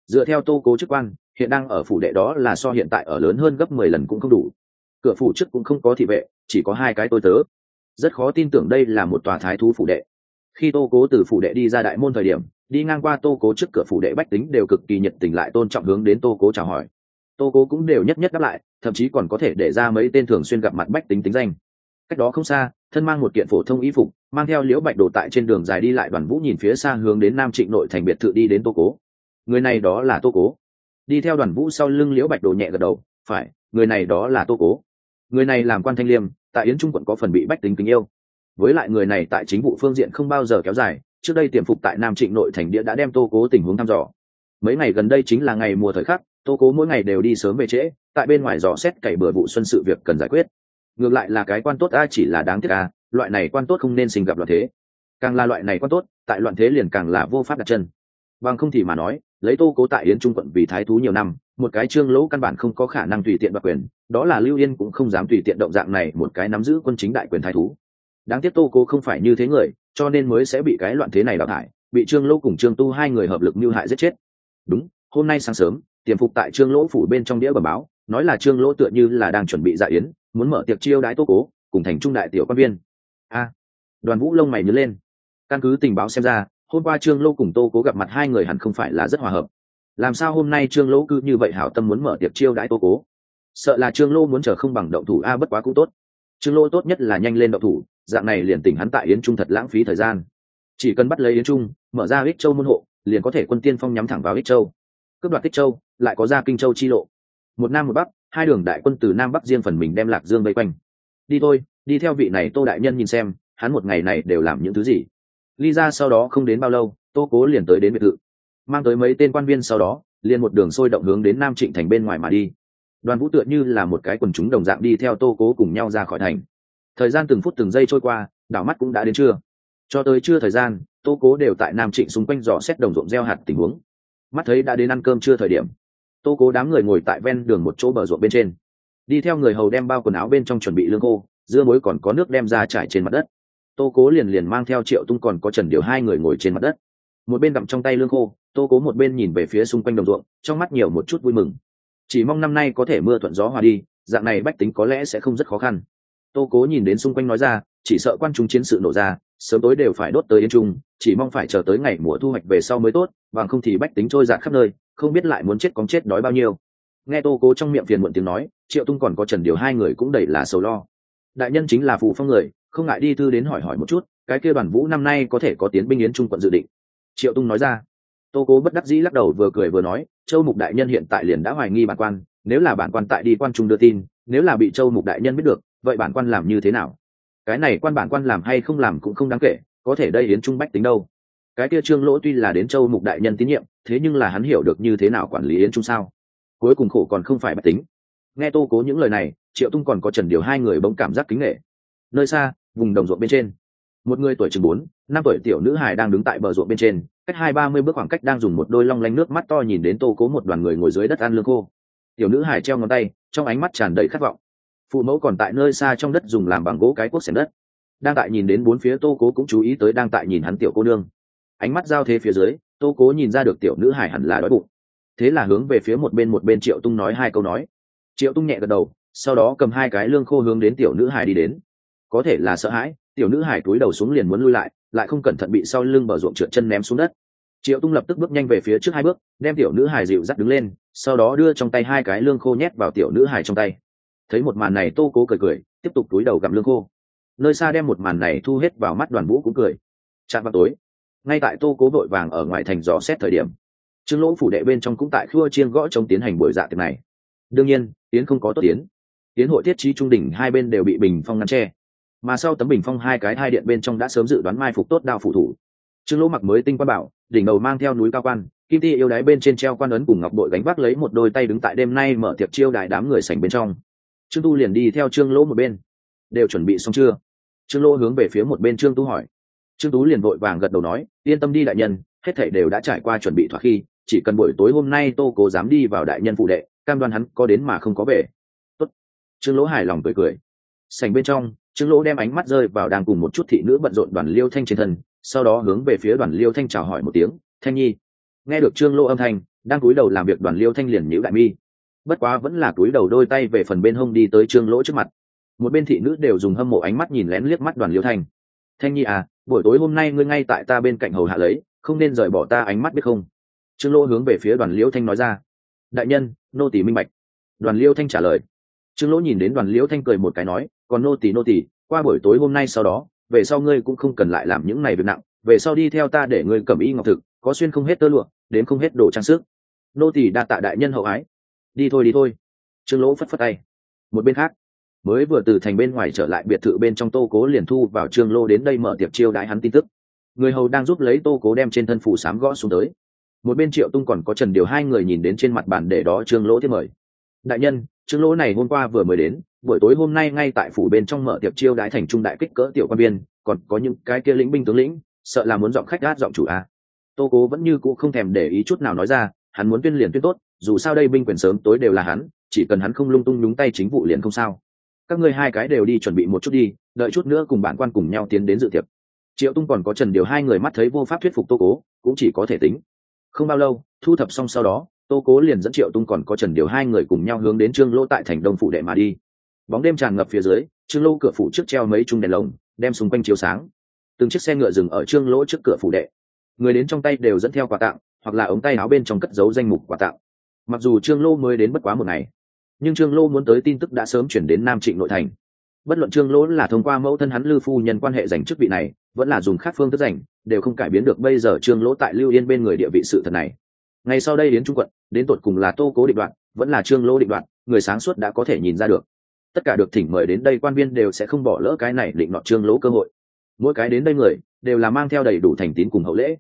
Dựa theo tô cố chức quan, hiện đang ở phủ đệ đó là so hiện tại ở lớn hơn gấp mười lần cũng không đủ. Cửa phủ trước cũng không có thị vệ, chỉ có hai cái tôi tớ. Rất khó tin tưởng đây là một tòa thái thú phủ đệ khi tô cố từ phủ đệ đi ra đại môn thời điểm, đi ngang qua tô cố trước cửa phủ đệ bách tính đều cực kỳ nhiệt tình lại tôn trọng hướng đến tô cố chào hỏi. Tô cố cũng đều nhất nhất đáp lại, thậm chí còn có thể để ra mấy tên thường xuyên gặp mặt bách tính tính danh. Cách đó không xa, thân mang một kiện phổ thông y phục, mang theo liễu bạch đồ tại trên đường dài đi lại đoàn vũ nhìn phía xa hướng đến nam trịnh nội thành biệt thự đi đến tô cố. Người này đó là tô cố. Đi theo đoàn vũ sau lưng liễu bạch đồ nhẹ gật đầu, phải, người này đó là tô cố. Người này làm quan thanh liêm, tại yến trung quận có phần bị bách tính kính yêu với lại người này tại chính vụ phương diện không bao giờ kéo dài, trước đây tiềm phục tại nam trịnh nội thành địa đã đem tô cố tình huống thăm dò. Mấy ngày gần đây chính là ngày mùa thời khắc, tô cố mỗi ngày đều đi sớm về trễ, tại bên ngoài dò xét cày bừa vụ xuân sự việc cần giải quyết. Ngược lại là cái quan tốt a chỉ là đáng tiếc a, loại này quan tốt không nên sinh gặp loạn thế. Càng là loại này quan tốt, tại loạn thế liền càng là vô pháp đặt chân. Bằng không thì mà nói, lấy tô cố tại yến trung quận vì thái thú nhiều năm, một cái trương lỗ căn bản không có khả năng tùy tiện đoạt quyền, đó là lưu yên cũng không dám tùy tiện động dạng này một cái nắm giữ quân chính đại quyền thái thú đáng tiếc tô cố không phải như thế người, cho nên mới sẽ bị cái loạn thế này đào thải, bị trương lỗ cùng trương tu hai người hợp lực mưu hại giết chết. Đúng, hôm nay sáng sớm, tiềm phục tại trương lỗ phủ bên trong đĩa bờ báo, nói là trương lỗ tựa như là đang chuẩn bị dạ yến, muốn mở tiệc chiêu đãi tô cố cùng thành trung đại tiểu quan viên. A, đoàn vũ lông mày nhớ lên. Căn cứ tình báo xem ra, hôm qua trương lỗ cùng tô cố gặp mặt hai người hẳn không phải là rất hòa hợp. Làm sao hôm nay trương lỗ cứ như vậy hảo tâm muốn mở tiệc chiêu đãi tô cố sợ là trương lỗ muốn chờ không bằng động thủ, a, bất quá cũng tốt. Trương lỗ tốt nhất là nhanh lên động thủ dạng này liền tỉnh hắn tại yến trung thật lãng phí thời gian. Chỉ cần bắt lấy yến trung, mở ra ích châu môn hộ, liền có thể quân tiên phong nhắm thẳng vào ích châu. Cướp đoạt ích châu, lại có ra kinh châu chi lộ. Một nam một bắc, hai đường đại quân từ nam bắc riêng phần mình đem lạc dương vây quanh. Đi thôi, đi theo vị này tô đại nhân nhìn xem, hắn một ngày này đều làm những thứ gì. Ly ra sau đó không đến bao lâu, tô cố liền tới đến biệt thự. Mang tới mấy tên quan viên sau đó, liền một đường sôi động hướng đến nam trịnh thành bên ngoài mà đi. Đoàn vũ tựa như là một cái quần chúng đồng dạng đi theo tô cố cùng nhau ra khỏi thành thời gian từng phút từng giây trôi qua, đảo mắt cũng đã đến trưa. Cho tới trưa thời gian, tô cố đều tại nam trịnh xung quanh dò xét đồng ruộng gieo hạt tình huống. Mắt thấy đã đến ăn cơm trưa thời điểm, tô cố đám người ngồi tại ven đường một chỗ bờ ruộng bên trên. Đi theo người hầu đem bao quần áo bên trong chuẩn bị lương khô, dưa muối còn có nước đem ra trải trên mặt đất. Tô cố liền liền mang theo triệu tung còn có trần điều hai người ngồi trên mặt đất. Một bên đậm trong tay lương khô, tô cố một bên nhìn về phía xung quanh đồng ruộng, trong mắt nhiều một chút vui mừng. Chỉ mong năm nay có thể mưa thuận gió hòa đi, dạng này bách tính có lẽ sẽ không rất khó khăn tô cố nhìn đến xung quanh nói ra, chỉ sợ quan chúng chiến sự nổ ra, sớm tối đều phải đốt tới yên trung, chỉ mong phải chờ tới ngày mùa thu hoạch về sau mới tốt, bằng không thì bách tính trôi dạt khắp nơi, không biết lại muốn chết cóng chết đói bao nhiêu. Nghe tô cố trong miệng phiền muộn tiếng nói, triệu tung còn có trần điều hai người cũng đầy là sầu lo. Đại nhân chính là phù phong người, không ngại đi thư đến hỏi hỏi một chút, cái kia đoàn vũ năm nay có thể có tiến binh yến trung quận dự định. Triệu tung nói ra. Tô cố bất đắc dĩ lắc đầu vừa cười vừa nói, châu mục đại nhân hiện tại liền đã hoài nghi bản quan, nếu là bản quan tại đi quan trung đưa tin, nếu là bị châu mục đại nhân biết được vậy bản quan làm như thế nào? Cái này quan bản quan làm hay không làm cũng không đáng kể, có thể đây yến trung bách tính đâu. Cái kia trương lỗ tuy là đến châu mục đại nhân tín nhiệm, thế nhưng là hắn hiểu được như thế nào quản lý yến trung sao? Cuối cùng khổ còn không phải bách tính. Nghe tô cố những lời này, triệu tung còn có trần điều hai người bỗng cảm giác kính nghệ nơi xa, vùng đồng ruộng bên trên. Một người tuổi chừng bốn, năm tuổi tiểu nữ hài đang đứng tại bờ ruộng bên trên, cách hai ba mươi bước khoảng cách đang dùng một đôi long lanh nước mắt to nhìn đến tô cố một đoàn người ngồi dưới đất ăn lương khô. Tiểu nữ hài treo ngón tay, trong ánh mắt tràn đầy khát vọng phụ mẫu còn tại nơi xa trong đất dùng làm bằng gỗ cái cuốc xẻng đất. Đang tại nhìn đến bốn phía tô cố cũng chú ý tới đang tại nhìn hắn tiểu cô nương. Ánh mắt giao thế phía dưới, tô cố nhìn ra được tiểu nữ hải hẳn là đói bụng. Thế là hướng về phía một bên một bên triệu tung nói hai câu nói. Triệu tung nhẹ gật đầu, sau đó cầm hai cái lương khô hướng đến tiểu nữ hải đi đến. Có thể là sợ hãi, tiểu nữ hải cúi đầu xuống liền muốn lui lại lại không cẩn thận bị sau lưng bờ ruộng trượt chân ném xuống đất. Triệu tung lập tức bước nhanh về phía trước hai bước, đem tiểu nữ hải dịu dắt đứng lên, sau đó đưa trong tay hai cái lương khô nhét vào tiểu nữ hải trong tay thấy một màn này tô cố cười cười, tiếp tục túi đầu gặm lương khô. Nơi xa đem một màn này thu hết vào mắt đoàn vũ cũng cười. Chạm vào tối, ngay tại tô cố vội vàng ở ngoài thành dò xét thời điểm, trương lỗ phủ đệ bên trong cũng tại khua chiên gõ trong tiến hành buổi dạ tiệc này. Đương nhiên tiến không có tốt tiến tiến hội thiết trí trung đỉnh hai bên đều bị bình phong ngăn tre mà sau tấm bình phong hai cái hai điện bên trong đã sớm dự đoán mai phục tốt đao phụ thủ. Trương lỗ mặc mới tinh quan bảo, đỉnh đầu mang theo núi cao quan, kim ti yêu đái bên trên treo quan ấn cùng ngọc bội gánh vác lấy một đôi tay đứng tại đêm nay mở tiệc chiêu đại đám người sảnh bên trong trương tu liền đi theo trương lỗ một bên. Đều chuẩn bị xong chưa? Trương lỗ hướng về phía một bên trương tu hỏi. Trương tú liền vội vàng gật đầu nói, yên tâm đi đại nhân, hết thảy đều đã trải qua chuẩn bị thoạt khi, chỉ cần buổi tối hôm nay tô cố dám đi vào đại nhân phụ đệ, cam đoan hắn có đến mà không có về. Tốt. trương lỗ hài lòng cười cười. Sành bên trong, trương lỗ đem ánh mắt rơi vào đang cùng một chút thị nữ bận rộn đoàn liêu thanh trên thân, sau đó hướng về phía đoàn liêu thanh chào hỏi một tiếng, thanh nhi. Nghe được trương lỗ âm thanh, đang cúi đầu làm việc đoàn liêu thanh liền nhữ đại mi bất quá vẫn là cúi đầu đôi tay về phần bên hông đi tới trương lỗ trước mặt. Một bên thị nữ đều dùng hâm mộ ánh mắt nhìn lén liếc mắt đoàn liêu thanh. Thanh nhi à buổi tối hôm nay ngươi ngay tại ta bên cạnh hầu hạ lấy, không nên rời bỏ ta ánh mắt biết không? Trương lỗ hướng về phía đoàn liêu thanh nói ra. Đại nhân, nô tỷ minh bạch. Đoàn liêu thanh trả lời. Trương lỗ nhìn đến đoàn liêu thanh cười một cái nói, còn nô tỷ nô tỷ qua buổi tối hôm nay sau đó, về sau ngươi cũng không cần lại làm những này việc nặng, về sau đi theo ta để ngươi cầm y ngọc thực, có xuyên không hết tơ lụa đến không hết đồ trang sức. Nô tỷ đa tạ đại nhân hậu ái đi thôi đi thôi. Trương lỗ phất phất tay. Một bên khác, mới vừa từ thành bên ngoài trở lại biệt thự bên trong tô cố liền thu vào trương lô đến đây mở tiệc chiêu đãi hắn tin tức. Người hầu đang giúp lấy tô cố đem trên thân phủ sám gõ xuống tới. Một bên triệu tung còn có trần điều hai người nhìn đến trên mặt bàn để đó trương lỗ tiếp mời. Đại nhân, trương lỗ này hôm qua vừa mới đến, buổi tối hôm nay ngay tại phủ bên trong mở tiệc chiêu đãi thành trung đại kích cỡ tiểu quan biên còn có những cái kia lĩnh binh tướng lĩnh, sợ là muốn dọn khách gát dọn chủ a tô cố vẫn như cũ không thèm để ý chút nào nói ra hắn muốn tuyên liền tuyên tốt, dù sao đây binh quyền sớm tối đều là hắn, chỉ cần hắn không lung tung nhúng tay chính vụ liền không sao. Các ngươi hai cái đều đi chuẩn bị một chút đi, đợi chút nữa cùng bản quan cùng nhau tiến đến dự tiệc. Triệu tung còn có trần điều hai người mắt thấy vô pháp thuyết phục tô cố, cũng chỉ có thể tính. Không bao lâu, thu thập xong sau đó, tô cố liền dẫn triệu tung còn có trần điều hai người cùng nhau hướng đến trương lỗ tại thành đông phủ đệ mà đi. Bóng đêm tràn ngập phía dưới, trương lỗ cửa phủ trước treo mấy chung đèn lồng, đem xung quanh chiếu sáng. Từng chiếc xe ngựa dừng ở trương lỗ trước cửa phủ đệ. Người đến trong tay đều dẫn theo quà tặng hoặc là ống tay áo bên trong cất giấu danh mục quà tặng. Mặc dù trương lô mới đến bất quá một ngày, nhưng trương lô muốn tới tin tức đã sớm chuyển đến nam trịnh nội thành. Bất luận trương lỗ là thông qua mẫu thân hắn lư phu nhân quan hệ giành chức vị này, vẫn là dùng khác phương thức giành đều không cải biến được bây giờ trương lỗ tại lưu yên bên người địa vị sự thật này. Ngay sau đây đến trung quận, đến tột cùng là tô cố định đoạn, vẫn là trương lỗ định đoạn, người sáng suốt đã có thể nhìn ra được. Tất cả được thỉnh mời đến đây quan viên đều sẽ không bỏ lỡ cái này định nọ trương lỗ cơ hội. Mỗi cái đến đây người, đều là mang theo đầy đủ thành tín cùng hậu lễ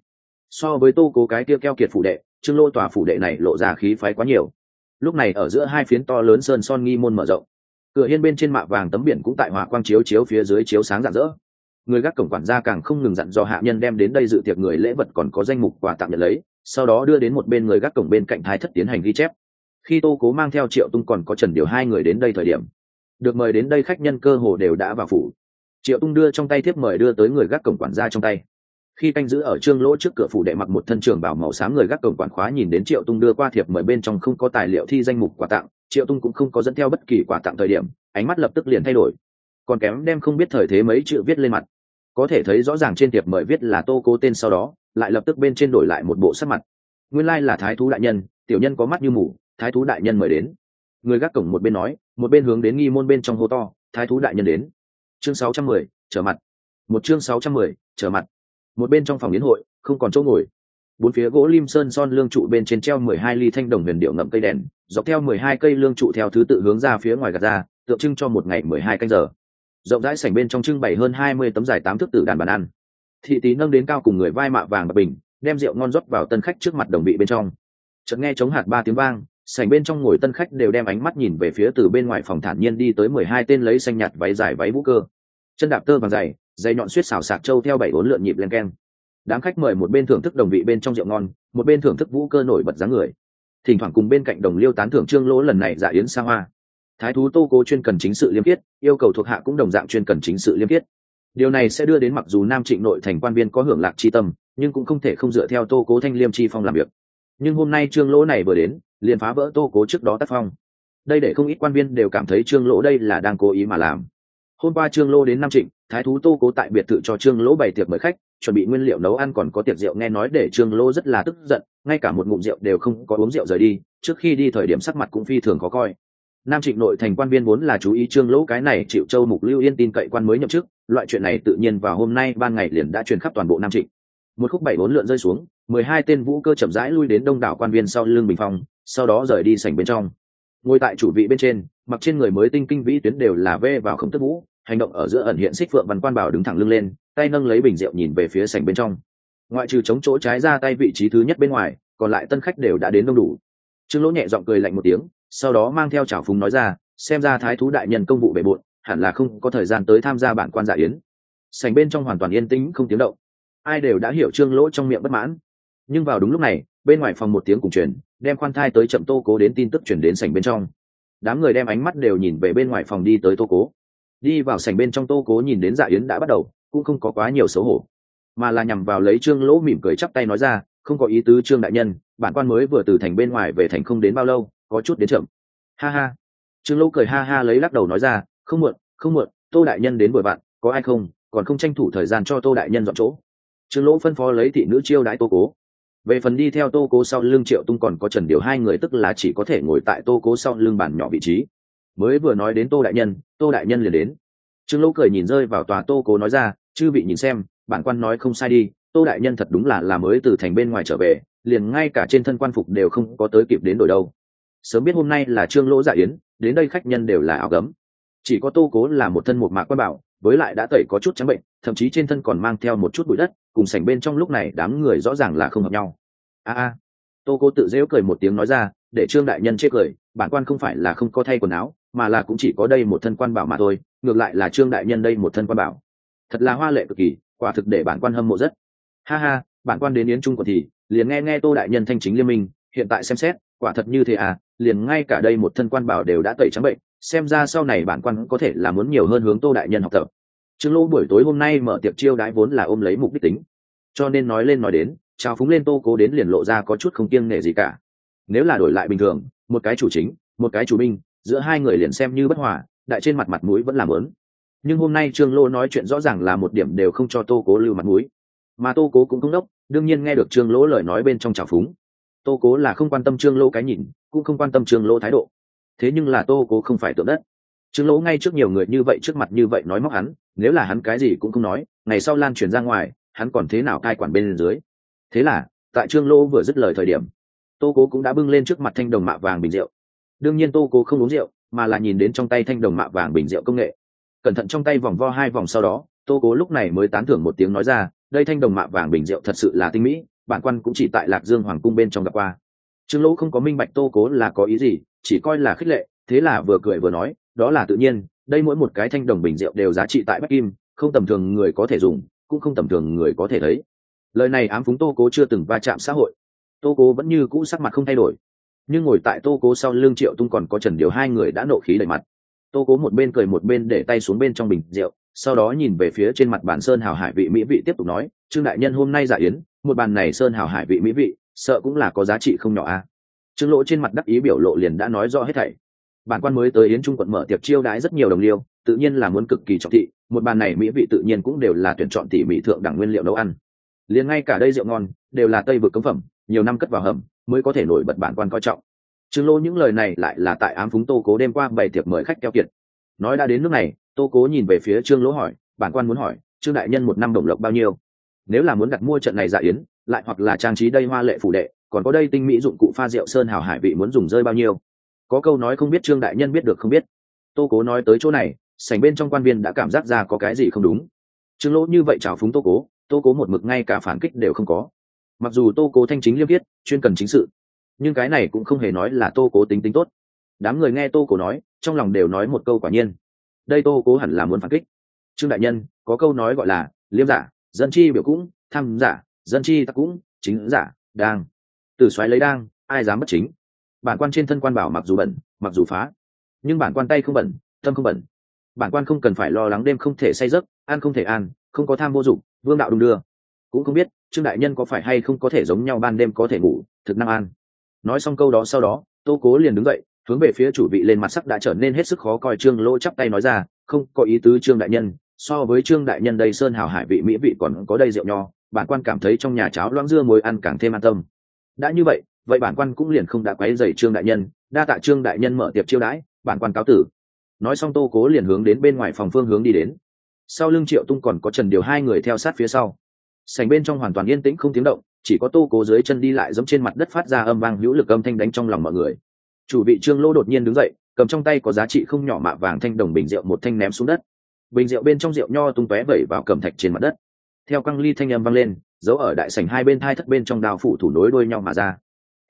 so với tô cố cái kia keo kiệt phủ đệ, trương lô tòa phủ đệ này lộ ra khí phái quá nhiều. Lúc này ở giữa hai phiến to lớn sơn son nghi môn mở rộng. Cửa hiên bên trên mạ vàng tấm biển cũng tại hỏa quang chiếu chiếu phía dưới chiếu sáng rạng rỡ. Người gác cổng quản gia càng không ngừng dặn dò hạ nhân đem đến đây dự tiệc người lễ vật còn có danh mục quà tặng nhận lấy, sau đó đưa đến một bên người gác cổng bên cạnh thái thất tiến hành ghi chép. Khi tô cố mang theo triệu tung còn có trần điều hai người đến đây thời điểm, được mời đến đây khách nhân cơ hồ đều đã vào phủ. Triệu tung đưa trong tay thiếp mời đưa tới người gác cổng quản gia trong tay khi canh giữ ở trương lỗ trước cửa phủ đệ mặc một thân trường bảo màu xám người gác cổng quản khóa nhìn đến triệu tung đưa qua thiệp mời bên trong không có tài liệu thi danh mục quà tặng triệu tung cũng không có dẫn theo bất kỳ quà tặng thời điểm ánh mắt lập tức liền thay đổi. Còn kém đem không biết thời thế mấy chữ viết lên mặt. Có thể thấy rõ ràng trên thiệp mời viết là tô cố tên sau đó lại lập tức bên trên đổi lại một bộ sắc mặt. Nguyên lai là thái thú đại nhân tiểu nhân có mắt như mù thái thú đại nhân mời đến. Người gác cổng một bên nói một bên hướng đến nghi môn bên trong hô to thái thú đại nhân đến. Chương 610, trở mặt. Một chương 610, trở mặt một bên trong phòng yến hội, không còn chỗ ngồi. Bốn phía gỗ lim sơn son lương trụ bên trên treo mười hai ly thanh đồng huyền điệu ngậm cây đèn, dọc theo mười hai cây lương trụ theo thứ tự hướng ra phía ngoài gạt ra, tượng trưng cho một ngày mười hai canh giờ. Rộng rãi sảnh bên trong trưng bày hơn hai mươi tấm dài tám thước tử đàn bàn ăn. Thị tý nâng đến cao cùng người vai mạ vàng và bình, đem rượu ngon rót vào tân khách trước mặt đồng vị bên trong. Chợt nghe chống hạt ba tiếng vang, sảnh bên trong ngồi tân khách đều đem ánh mắt nhìn về phía từ bên ngoài phòng thản nhiên đi tới mười hai tên lấy xanh nhạt váy dài váy vũ cơ chân đạp tơ vàng dày dây nhọn suýt xào sạc trâu theo bảy bốn lượn nhịp len keng. Đám khách mời một bên thưởng thức đồng vị bên trong rượu ngon, một bên thưởng thức vũ cơ nổi bật dáng người. Thỉnh thoảng cùng bên cạnh đồng liêu tán thưởng trương lỗ lần này dạ yến xa hoa. Thái thú tô cố chuyên cần chính sự liêm khiết, yêu cầu thuộc hạ cũng đồng dạng chuyên cần chính sự liêm khiết. Điều này sẽ đưa đến mặc dù nam trịnh nội thành quan viên có hưởng lạc chi tâm, nhưng cũng không thể không dựa theo tô cố thanh liêm chi phong làm việc. Nhưng hôm nay trương lỗ này vừa đến, liền phá vỡ tô cố trước đó tác phong. Đây để không ít quan viên đều cảm thấy trương lỗ đây là đang cố ý mà làm hôm qua trương lô đến nam trịnh, thái thú tô cố tại biệt thự cho trương lỗ bày tiệc mời khách, chuẩn bị nguyên liệu nấu ăn còn có tiệc rượu nghe nói để trương lô rất là tức giận, ngay cả một ngụm rượu đều không có uống rượu rời đi, trước khi đi thời điểm sắc mặt cũng phi thường khó coi. Nam trịnh nội thành quan viên vốn là chú ý trương lỗ cái này chịu châu mục lưu yên tin cậy quan mới nhậm chức, loại chuyện này tự nhiên vào hôm nay ban ngày liền đã truyền khắp toàn bộ nam trịnh. Một khúc bảy bốn lượn rơi xuống, mười hai tên vũ cơ chậm rãi lui đến đông đảo quan viên sau lưng bình phong, sau đó rời đi sảnh bên trong. Ngồi tại chủ vị bên trên mặc trên người mới tinh kinh vĩ tuyến đều là vê vào khổng tức vũ, hành động ở giữa ẩn hiện xích phượng văn quan bảo đứng thẳng lưng lên, tay nâng lấy bình rượu nhìn về phía sảnh bên trong. Ngoại trừ chống chỗ trái ra tay vị trí thứ nhất bên ngoài, còn lại tân khách đều đã đến đông đủ. Trương lỗ nhẹ giọng cười lạnh một tiếng, sau đó mang theo trào phúng nói ra, xem ra thái thú đại nhân công vụ bề bộn, hẳn là không có thời gian tới tham gia bản quan giả yến. Sảnh bên trong hoàn toàn yên tĩnh, không tiếng động. Ai đều đã hiểu trương lỗ trong miệng bất mãn. Nhưng vào đúng lúc này, bên ngoài phòng một tiếng cùng truyền, đem khoan thai tới chậm tô cố đến tin tức chuyển đến sảnh bên trong đám người đem ánh mắt đều nhìn về bên ngoài phòng đi tới tô cố. Đi vào sảnh bên trong tô cố nhìn đến dạ yến đã bắt đầu, cũng không có quá nhiều xấu hổ, mà là nhằm vào lấy trương lỗ mỉm cười chắp tay nói ra, không có ý tứ, trương đại nhân, bản quan mới vừa từ thành bên ngoài về thành không đến bao lâu, có chút đến chậm. Ha ha. Trương lỗ cười ha ha lấy lắc đầu nói ra, không muộn không muộn, tô đại nhân đến buổi bạn, có ai không? Còn không tranh thủ thời gian cho tô đại nhân dọn chỗ. Trương lỗ phân phó lấy thị nữ chiêu đãi tô cố về phần đi theo tô cố sau lưng triệu tung còn có trần điều hai người, tức là chỉ có thể ngồi tại tô cố sau lưng bàn nhỏ vị trí. Mới vừa nói đến tô đại nhân, tô đại nhân liền đến. Trương lỗ cười nhìn rơi vào tòa tô cố nói ra, chư vị nhìn xem, bản quan nói không sai đi, tô đại nhân thật đúng là là mới từ thành bên ngoài trở về, liền ngay cả trên thân quan phục đều không có tới kịp đến đổi đâu. Sớm biết hôm nay là trương lỗ dạ yến, đến đây khách nhân đều là áo gấm. Chỉ có tô cố là một thân một mạc quan bảo, với lại đã tẩy có chút trắng bệnh, thậm chí trên thân còn mang theo một chút bụi đất, cùng sảnh bên trong lúc này đám người rõ ràng là không hợp nhau a a. Tô cố tự dễu cười một tiếng nói ra, để trương đại nhân chê cười, bản quan không phải là không có thay quần áo, mà là cũng chỉ có đây một thân quan bảo mà thôi, ngược lại là trương đại nhân đây một thân quan bảo. Thật là hoa lệ cực kỳ, quả thực để bản quan hâm mộ rất. Ha ha, bản quan đến yến trung còn thì, liền nghe nghe tô đại nhân thanh chính liên minh, hiện tại xem xét, quả thật như thế à liền ngay cả đây một thân quan bảo đều đã tẩy trắng bệnh, xem ra sau này bản quan có thể là muốn nhiều hơn hướng tô đại nhân học tập. Trương lỗ buổi tối hôm nay mở tiệc chiêu đãi vốn là ôm lấy mục đích tính. Cho nên nói lên nói đến trao phúng lên tô cố đến liền lộ ra có chút không kiêng nể gì cả. Nếu là đổi lại bình thường, một cái chủ chính, một cái chủ binh, giữa hai người liền xem như bất hòa, đại trên mặt mặt mũi vẫn làm lớn nhưng hôm nay trương lô nói chuyện rõ ràng là một điểm đều không cho tô cố lưu mặt mũi. Mà tô cố cũng không đốc, đương nhiên nghe được trương lỗ lời nói bên trong trào phúng. Tô cố là không quan tâm trương lô cái nhìn, cũng không quan tâm trương lô thái độ. Thế nhưng là tô cố không phải tượng đất. Trương lỗ ngay trước nhiều người như vậy trước mặt như vậy nói móc hắn, nếu là hắn cái gì cũng không nói, ngày sau lan truyền ra ngoài, hắn còn thế nào cai quản bên dưới? Thế là, tại trương lỗ vừa dứt lời thời điểm, tô cố cũng đã bưng lên trước mặt thanh đồng mạ vàng bình rượu. Đương nhiên tô cố không uống rượu, mà là nhìn đến trong tay thanh đồng mạ vàng bình rượu công nghệ. Cẩn thận trong tay vòng vo hai vòng sau đó, tô cố lúc này mới tán thưởng một tiếng nói ra, đây thanh đồng mạ vàng bình rượu thật sự là tinh mỹ, bản quan cũng chỉ tại lạc dương hoàng cung bên trong gặp qua. Trương lỗ không có minh bạch tô cố là có ý gì, chỉ coi là khích lệ, thế là vừa cười vừa nói, đó là tự nhiên, đây mỗi một cái thanh đồng bình rượu đều giá trị tại bắc kim, không tầm thường người có thể dùng, cũng không tầm thường người có thể thấy lời này ám phúng tô cố chưa từng va chạm xã hội. Tô cố vẫn như cũ sắc mặt không thay đổi. Nhưng ngồi tại tô cố sau lưng triệu tung còn có trần điều hai người đã nộ khí đầy mặt. Tô cố một bên cười một bên để tay xuống bên trong bình rượu, sau đó nhìn về phía trên mặt bàn sơn hào hải vị mỹ vị tiếp tục nói, trương đại nhân hôm nay giả yến, một bàn này sơn hào hải vị mỹ vị, sợ cũng là có giá trị không nhỏ a. À. trương lỗ trên mặt đắc ý biểu lộ liền đã nói rõ hết thảy. Bản quan mới tới yến trung quận mở tiệc chiêu đãi rất nhiều đồng liêu, tự nhiên là muốn cực kỳ trọng thị, một bàn này mỹ vị tự nhiên cũng đều là tuyển chọn tỉ mỹ thượng đẳng nguyên liệu nấu ăn liền ngay cả đây rượu ngon đều là tây vực cấm phẩm, nhiều năm cất vào hầm mới có thể nổi bật bản quan coi trọng. Trương lô những lời này lại là tại ám phúng tô cố đêm qua bày tiệc mời khách keo kiệt. Nói đã đến nước này, tô cố nhìn về phía trương lỗ hỏi, bản quan muốn hỏi, trương đại nhân một năm đồng lộc bao nhiêu? Nếu là muốn đặt mua trận này dạ yến, lại hoặc là trang trí đây hoa lệ phủ đệ, còn có đây tinh mỹ dụng cụ pha rượu sơn hào hải vị muốn dùng rơi bao nhiêu? Có câu nói không biết trương đại nhân biết được không biết. Tô cố nói tới chỗ này, sảnh bên trong quan viên đã cảm giác ra có cái gì không đúng. Trương lỗ như vậy chào phúng tô cố tô cố một mực ngay cả phản kích đều không có. Mặc dù tô cố thanh chính liêm khiết, chuyên cần chính sự, nhưng cái này cũng không hề nói là tô cố tính tính tốt. Đám người nghe tô cố nói, trong lòng đều nói một câu quả nhiên. Đây tô cố hẳn là muốn phản kích. Trương đại nhân, có câu nói gọi là, liêm giả, dân chi biểu cũng, tham giả, dân chi tắc cũng, chính giả, đang. Từ xoáy lấy đang, ai dám bất chính? Bản quan trên thân quan bảo mặc dù bẩn, mặc dù phá, nhưng bản quan tay không bẩn, tâm không bẩn. Bản quan không cần phải lo lắng đêm không thể say giấc, ăn không thể ăn, không có tham vô dụng vương đạo đung đưa. Cũng không biết, trương đại nhân có phải hay không có thể giống nhau ban đêm có thể ngủ, thực năng an. Nói xong câu đó sau đó, tô cố liền đứng dậy, hướng về phía chủ vị lên mặt sắc đã trở nên hết sức khó coi trương lỗ chắp tay nói ra, không, có ý tứ trương đại nhân, so với trương đại nhân đây sơn hào hải vị mỹ vị còn có đây rượu nho, bản quan cảm thấy trong nhà cháo loãng dưa mối ăn càng thêm an tâm. Đã như vậy vậy bản quan cũng liền không đã quấy dày trương đại nhân, đa tạ trương đại nhân mở tiệp chiêu đãi, bản quan cáo tử. Nói xong tô cố liền hướng đến bên ngoài phòng phương hướng đi đến sau lưng triệu tung còn có trần điều hai người theo sát phía sau sành bên trong hoàn toàn yên tĩnh không tiếng động chỉ có tô cố dưới chân đi lại giống trên mặt đất phát ra âm vang hữu lực âm thanh đánh trong lòng mọi người chủ vị trương lô đột nhiên đứng dậy cầm trong tay có giá trị không nhỏ mạ vàng thanh đồng bình rượu một thanh ném xuống đất bình rượu bên trong rượu nho tung tóe vẩy vào cầm thạch trên mặt đất theo căng ly thanh âm vang lên giấu ở đại sảnh hai bên thai thất bên trong đào phủ thủ nối đuôi nhau mà ra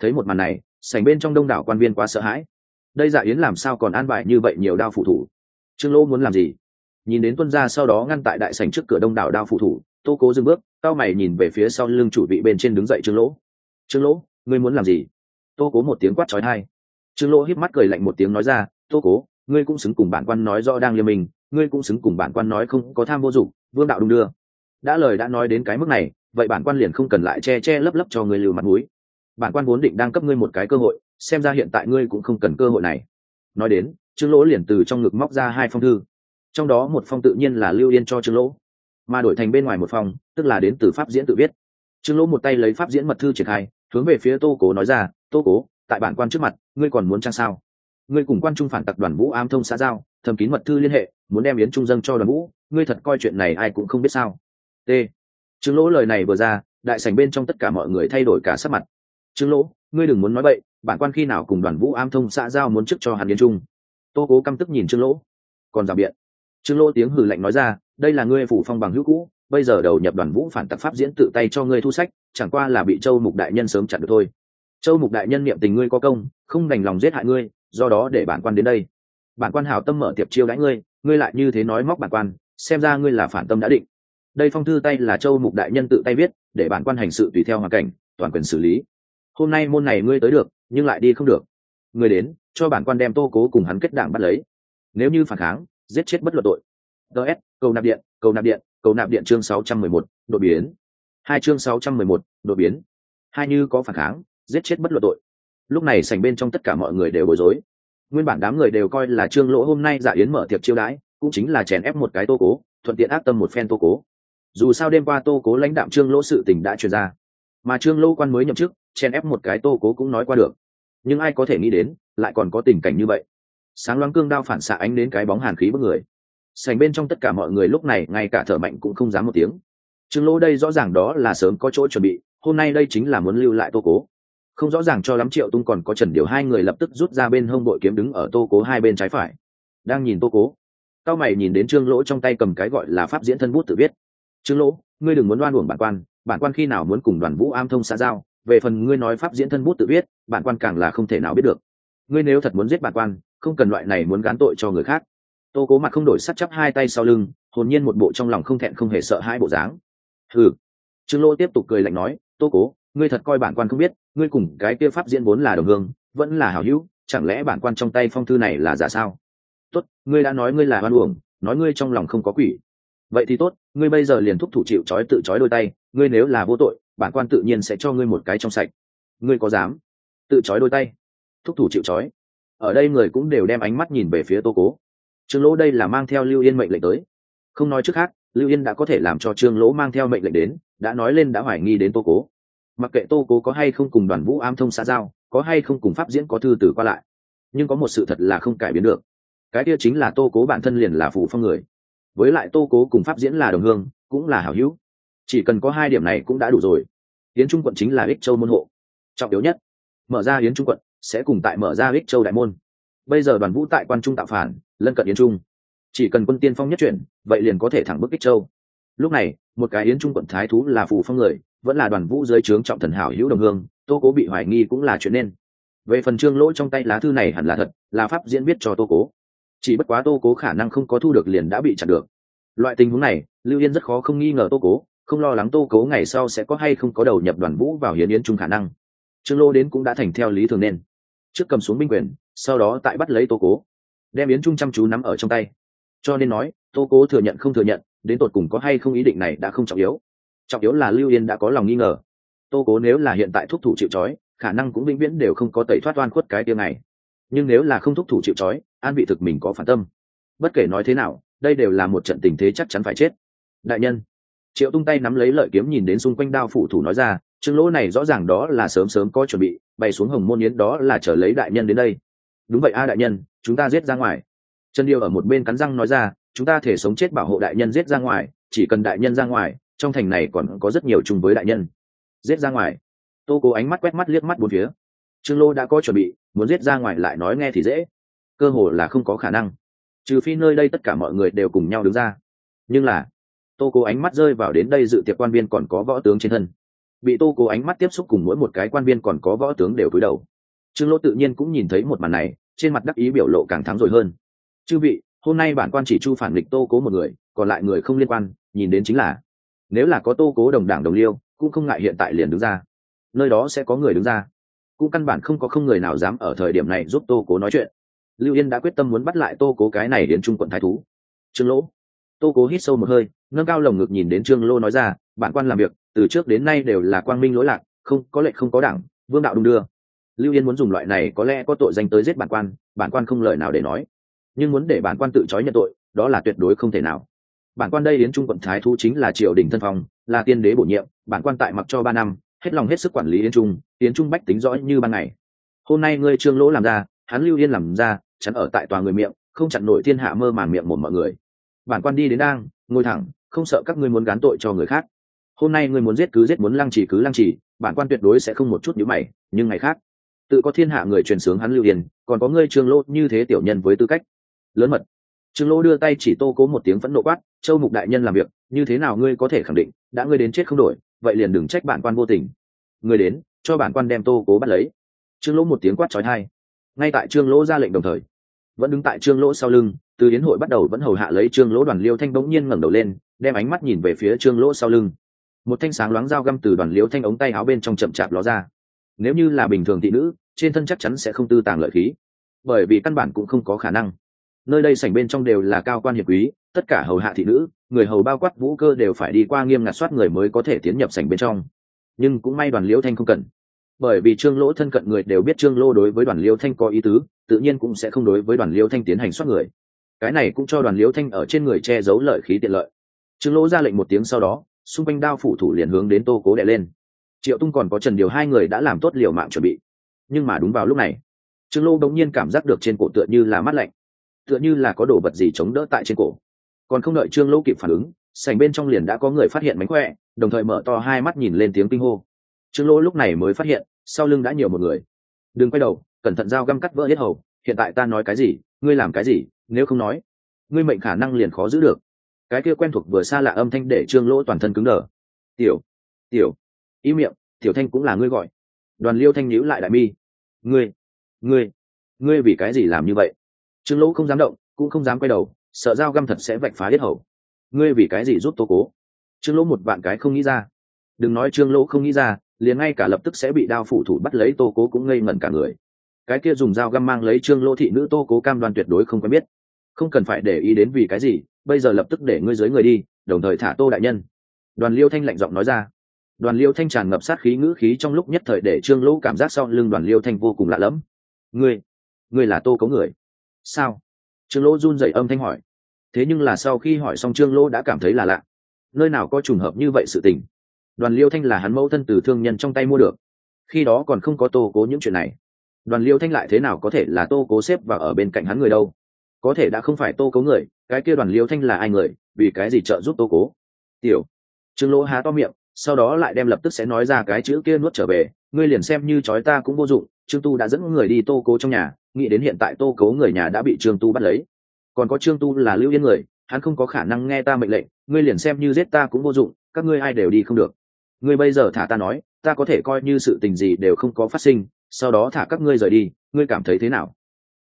thấy một màn này sảnh bên trong đông đảo quan viên quá sợ hãi đây dạ yến làm sao còn an bài như vậy nhiều đao phụ thủ trương lỗ muốn làm gì nhìn đến tuân gia sau đó ngăn tại đại sảnh trước cửa đông đảo đao phụ thủ, tô cố dừng bước, cao mày nhìn về phía sau lưng chủ vị bên trên đứng dậy trương lỗ. Trương lỗ, ngươi muốn làm gì? Tô cố một tiếng quát trói thai trương lỗ híp mắt cười lạnh một tiếng nói ra, tô cố, ngươi cũng xứng cùng bản quan nói rõ đang liêm mình, ngươi cũng xứng cùng bản quan nói không có tham vô dụng, vương đạo đung đưa. Đã lời đã nói đến cái mức này, vậy bản quan liền không cần lại che che lấp lấp cho ngươi lưu mặt mũi. Bản quan vốn định đang cấp ngươi một cái cơ hội, xem ra hiện tại ngươi cũng không cần cơ hội này. Nói đến, trương lỗ liền từ trong ngực móc ra hai phong thư trong đó một phong tự nhiên là lưu yên cho trương lỗ, mà đổi thành bên ngoài một phong, tức là đến từ pháp diễn tự viết. Trương lỗ một tay lấy pháp diễn mật thư triển khai, hướng về phía tô cố nói ra, tô cố, tại bản quan trước mặt, ngươi còn muốn trang sao? Ngươi cùng quan trung phản tặc đoàn vũ ám thông xã giao, thầm kín mật thư liên hệ, muốn đem yến trung dâng cho đoàn vũ, ngươi thật coi chuyện này ai cũng không biết sao? T. Trương lỗ lời này vừa ra, đại sảnh bên trong tất cả mọi người thay đổi cả sắc mặt. Trương lỗ, ngươi đừng muốn nói bậy, bản quan khi nào cùng đoàn vũ Ám thông xã giao muốn chức cho hàn yến trung? Tô cố căm tức nhìn trương lỗ. Còn rào biện trương lỗ tiếng hừ lạnh nói ra, đây là ngươi phủ phong bằng hữu cũ, bây giờ đầu nhập đoàn vũ phản tặc pháp diễn tự tay cho ngươi thu sách, chẳng qua là bị châu mục đại nhân sớm chặn được thôi. Châu mục đại nhân niệm tình ngươi có công, không đành lòng giết hại ngươi, do đó để bản quan đến đây. Bản quan hào tâm mở tiệp chiêu đãi ngươi ngươi lại như thế nói móc bản quan, xem ra ngươi là phản tâm đã định. Đây phong thư tay là châu mục đại nhân tự tay viết, để bản quan hành sự tùy theo hoàn cảnh, toàn quyền xử lý. Hôm nay môn này ngươi tới được, nhưng lại đi không được. Người đến, cho bản quan đem tô cố cùng hắn kết đảng bắt lấy. Nếu như phản kháng giết chết bất luận tội. Ts cầu nạp điện, cầu nạp điện, cầu nạp điện chương sáu trăm mười một, đột biến. Hai chương sáu trăm mười một, đột biến. Hai như có phản kháng, giết chết bất luận tội. Lúc này sành bên trong tất cả mọi người đều bối rối. Nguyên bản đám người đều coi là trương lỗ hôm nay giả yến mở tiệc chiêu đãi, cũng chính là chèn ép một cái tô cố, thuận tiện ác tâm một phen tô cố. Dù sao đêm qua tô cố lãnh đạm trương lỗ sự tình đã truyền ra. Mà trương lỗ quan mới nhậm chức, chèn ép một cái tô cố cũng nói qua được. Nhưng ai có thể nghĩ đến, lại còn có tình cảnh như vậy sáng loáng cương đao phản xạ ánh đến cái bóng hàn khí bất người. Sành bên trong tất cả mọi người lúc này, ngay cả thở mạnh cũng không dám một tiếng. Trương lỗ đây rõ ràng đó là sớm có chỗ chuẩn bị, hôm nay đây chính là muốn lưu lại tô cố. Không rõ ràng cho lắm triệu tung còn có trần điều hai người lập tức rút ra bên hông bội kiếm đứng ở tô cố hai bên trái phải. Đang nhìn tô cố, cao mày nhìn đến trương lỗ trong tay cầm cái gọi là pháp diễn thân bút tự viết. Trương lỗ, ngươi đừng muốn đoan uổng bản quan bản quan khi nào muốn cùng đoàn vũ am thông xã giao, về phần ngươi nói pháp diễn thân bút tự viết, bản quan càng là không thể nào biết được. Ngươi nếu thật muốn giết bản quan không cần loại này muốn gán tội cho người khác. Tô cố mặt không đổi sắt chắp hai tay sau lưng, hồn nhiên một bộ trong lòng không thẹn không hề sợ hai bộ dáng. Ừ trương lô tiếp tục cười lạnh nói, tô cố, ngươi thật coi bản quan không biết, ngươi cùng cái kia pháp diễn vốn là đồng hương, vẫn là hảo hữu, chẳng lẽ bản quan trong tay phong thư này là giả sao? Tốt, ngươi đã nói ngươi là hoan uổng, nói ngươi trong lòng không có quỷ. Vậy thì tốt, ngươi bây giờ liền thúc thủ chịu trói tự trói đôi tay, ngươi nếu là vô tội, bản quan tự nhiên sẽ cho ngươi một cái trong sạch. Ngươi có dám tự trói đôi tay? Thúc thủ chịu trói ở đây người cũng đều đem ánh mắt nhìn về phía tô cố. Trương lỗ đây là mang theo lưu yên mệnh lệnh tới. Không nói trước khác, lưu yên đã có thể làm cho trương lỗ mang theo mệnh lệnh đến, đã nói lên đã hoài nghi đến tô cố. Mặc kệ tô cố có hay không cùng đoàn vũ am thông xã giao, có hay không cùng pháp diễn có thư từ qua lại, nhưng có một sự thật là không cải biến được. Cái kia chính là tô cố bản thân liền là phủ phong người. Với lại tô cố cùng pháp diễn là đồng hương, cũng là hảo hữu. Chỉ cần có hai điểm này cũng đã đủ rồi. Yến trung quận chính là ích châu môn hộ. Trọng yếu nhất, mở ra yến trung quận sẽ cùng tại mở ra ích châu đại môn. Bây giờ đoàn vũ tại quan trung tạo phản, lân cận yến trung. Chỉ cần quân tiên phong nhất chuyển, vậy liền có thể thẳng bức ích châu. Lúc này, một cái yến trung quận thái thú là phù phong người, vẫn là đoàn vũ dưới trướng trọng thần hảo hữu đồng hương, tô cố bị hoài nghi cũng là chuyện nên. Về phần trương lỗ trong tay lá thư này hẳn là thật, là pháp diễn viết cho tô cố. Chỉ bất quá tô cố khả năng không có thu được liền đã bị chặn được. Loại tình huống này, lưu yên rất khó không nghi ngờ tô cố, không lo lắng tô cố ngày sau sẽ có hay không có đầu nhập đoàn vũ vào hiến yến trung khả năng. Trương lô đến cũng đã thành theo lý thường nên trước cầm xuống binh quyền, sau đó tại bắt lấy tô cố, đem yến trung chăm chú nắm ở trong tay. Cho nên nói, tô cố thừa nhận không thừa nhận, đến tột cùng có hay không ý định này đã không trọng yếu. Trọng yếu là lưu yên đã có lòng nghi ngờ. Tô cố nếu là hiện tại thúc thủ chịu trói, khả năng cũng vĩnh viễn đều không có tẩy thoát oan khuất cái tiêu này. Nhưng nếu là không thúc thủ chịu trói, an vị thực mình có phản tâm. Bất kể nói thế nào, đây đều là một trận tình thế chắc chắn phải chết. Đại nhân, triệu tung tay nắm lấy lợi kiếm nhìn đến xung quanh đao phủ thủ nói ra chương lỗ này rõ ràng đó là sớm sớm có chuẩn bị bay xuống hồng môn yến đó là chờ lấy đại nhân đến đây. Đúng vậy a đại nhân, chúng ta giết ra ngoài. Trần điêu ở một bên cắn răng nói ra, chúng ta thể sống chết bảo hộ đại nhân giết ra ngoài, chỉ cần đại nhân ra ngoài, trong thành này còn có rất nhiều chung với đại nhân. Giết ra ngoài. Tô cố ánh mắt quét mắt liếc mắt bốn phía. Trương lô đã có chuẩn bị, muốn giết ra ngoài lại nói nghe thì dễ. Cơ hồ là không có khả năng. Trừ phi nơi đây tất cả mọi người đều cùng nhau đứng ra. Nhưng là, tô cố ánh mắt rơi vào đến đây dự tiệc quan viên còn có võ tướng trên thân bị tô cố ánh mắt tiếp xúc cùng mỗi một cái quan viên còn có võ tướng đều cúi đầu. Trương lỗ tự nhiên cũng nhìn thấy một màn này, trên mặt đắc ý biểu lộ càng thắng rồi hơn. Chư vị, hôm nay bản quan chỉ chu phản nghịch tô cố một người, còn lại người không liên quan, nhìn đến chính là, nếu là có tô cố đồng đảng đồng liêu, cũng không ngại hiện tại liền đứng ra. Nơi đó sẽ có người đứng ra. Cũng căn bản không có không người nào dám ở thời điểm này giúp tô cố nói chuyện. Lưu yên đã quyết tâm muốn bắt lại tô cố cái này đến trung quận thái thú. Trương lỗ tô cố hít sâu một hơi nâng cao lồng ngực nhìn đến trương lô nói ra bản quan làm việc từ trước đến nay đều là quang minh lỗi lạc không có lệnh không có đảng vương đạo đung đưa. Lưu yên muốn dùng loại này có lẽ có tội danh tới giết bản quan bản quan không lời nào để nói. Nhưng muốn để bản quan tự trói nhận tội đó là tuyệt đối không thể nào. Bản quan đây đến trung quận thái thú chính là triều đình thân phòng, là tiên đế bổ nhiệm bản quan tại mặc cho ba năm hết lòng hết sức quản lý yến trung yến trung bách tính rõ như ban ngày. Hôm nay ngươi trương lỗ làm ra hắn lưu yên làm ra chắn ở tại tòa người miệng không chặn nổi thiên hạ mơ màng miệng một mọi người bản quan đi đến đang, ngồi thẳng, không sợ các ngươi muốn gán tội cho người khác. Hôm nay ngươi muốn giết cứ giết muốn lăng trì cứ lăng trì, bản quan tuyệt đối sẽ không một chút nhữ mày, nhưng ngày khác, tự có thiên hạ người truyền sướng hắn lưu yên còn có ngươi trương lỗ như thế tiểu nhân với tư cách. Lớn mật. Trương lỗ đưa tay chỉ tô cố một tiếng phẫn nộ quát, châu mục đại nhân làm việc, như thế nào ngươi có thể khẳng định, đã ngươi đến chết không đổi, vậy liền đừng trách bản quan vô tình. Ngươi đến, cho bản quan đem tô cố bắt lấy. Trương lỗ một tiếng quát trói thai ngay tại trương lỗ ra lệnh đồng thời vẫn đứng tại trương lỗ sau lưng, từ yến hội bắt đầu vẫn hầu hạ lấy trương lỗ đoàn liêu thanh bỗng nhiên ngẩng đầu lên, đem ánh mắt nhìn về phía trương lỗ sau lưng. Một thanh sáng loáng dao găm từ đoàn liêu thanh ống tay áo bên trong chậm chạp ló ra. Nếu như là bình thường thị nữ, trên thân chắc chắn sẽ không tư tàng lợi khí, bởi vì căn bản cũng không có khả năng. Nơi đây sảnh bên trong đều là cao quan hiệp quý, tất cả hầu hạ thị nữ, người hầu bao quát vũ cơ đều phải đi qua nghiêm ngặt soát người mới có thể tiến nhập sảnh bên trong. Nhưng cũng may đoàn liễu thanh không cần bởi vì trương lỗ thân cận người đều biết trương lô đối với đoàn liễu thanh có ý tứ, tự nhiên cũng sẽ không đối với đoàn liễu thanh tiến hành soát người. Cái này cũng cho đoàn liễu thanh ở trên người che giấu lợi khí tiện lợi. Trương lỗ ra lệnh một tiếng sau đó, xung quanh đao phủ thủ liền hướng đến tô cố đệ lên. Triệu tung còn có trần điều hai người đã làm tốt liều mạng chuẩn bị. Nhưng mà đúng vào lúc này, trương lô đống nhiên cảm giác được trên cổ tựa như là mát lạnh, tựa như là có đồ vật gì chống đỡ tại trên cổ. Còn không đợi trương lô kịp phản ứng sành bên trong liền đã có người phát hiện mánh khỏe, đồng thời mở to hai mắt nhìn lên tiếng kinh hô trương Lỗ lúc này mới phát hiện, sau lưng đã nhiều một người. Đừng quay đầu, cẩn thận dao găm cắt vỡ hết hầu, hiện tại ta nói cái gì, ngươi làm cái gì, nếu không nói, ngươi mệnh khả năng liền khó giữ được. Cái kia quen thuộc vừa xa lạ âm thanh để trương lỗ toàn thân cứng đờ. Tiểu tiểu ý miệng, tiểu thanh cũng là ngươi gọi. Đoàn liêu thanh nhíu lại đại mi. Ngươi ngươi ngươi vì cái gì làm như vậy? Trương lỗ không dám động, cũng không dám quay đầu, sợ dao găm thật sẽ vạch phá hết hầu. Ngươi vì cái gì giúp tô cố? Trương lỗ một vạn cái không nghĩ ra. Đừng nói trương lỗ không nghĩ ra liền ngay cả lập tức sẽ bị đao phủ thủ bắt lấy tô cố cũng ngây ngẩn cả người. Cái kia dùng dao găm mang lấy trương lỗ thị nữ tô cố cam đoan tuyệt đối không quen biết. Không cần phải để ý đến vì cái gì, bây giờ lập tức để ngươi dưới người đi, đồng thời thả tô đại nhân. Đoàn liêu thanh lạnh giọng nói ra. Đoàn liêu thanh tràn ngập sát khí ngữ khí trong lúc nhất thời để trương lỗ cảm giác sau lưng đoàn liêu thanh vô cùng lạ lẫm. Ngươi ngươi là tô cấu người? Sao? Trương lỗ run dậy âm thanh hỏi. Thế nhưng là sau khi hỏi xong trương lỗ đã cảm thấy là lạ. Nơi nào có trùng hợp như vậy sự tình? Đoàn liêu thanh là hắn mẫu thân từ thương nhân trong tay mua được. Khi đó còn không có tô cố những chuyện này. Đoàn liêu thanh lại thế nào có thể là tô cố xếp và ở bên cạnh hắn người đâu? Có thể đã không phải tô cố người, cái kia đoàn liêu thanh là ai người, vì cái gì trợ giúp tô cố? Tiểu, trương lỗ há to miệng, sau đó lại đem lập tức sẽ nói ra cái chữ kia nuốt trở về, ngươi liền xem như chói ta cũng vô dụng, trương tu đã dẫn người đi tô cố trong nhà, nghĩ đến hiện tại tô cố người nhà đã bị trương tu bắt lấy. Còn có trương tu là lưu yên người, hắn không có khả năng nghe ta mệnh lệnh, ngươi liền xem như giết ta cũng vô dụng, các ngươi ai đều đi không được ngươi bây giờ thả ta nói, ta có thể coi như sự tình gì đều không có phát sinh, sau đó thả các ngươi rời đi, ngươi cảm thấy thế nào?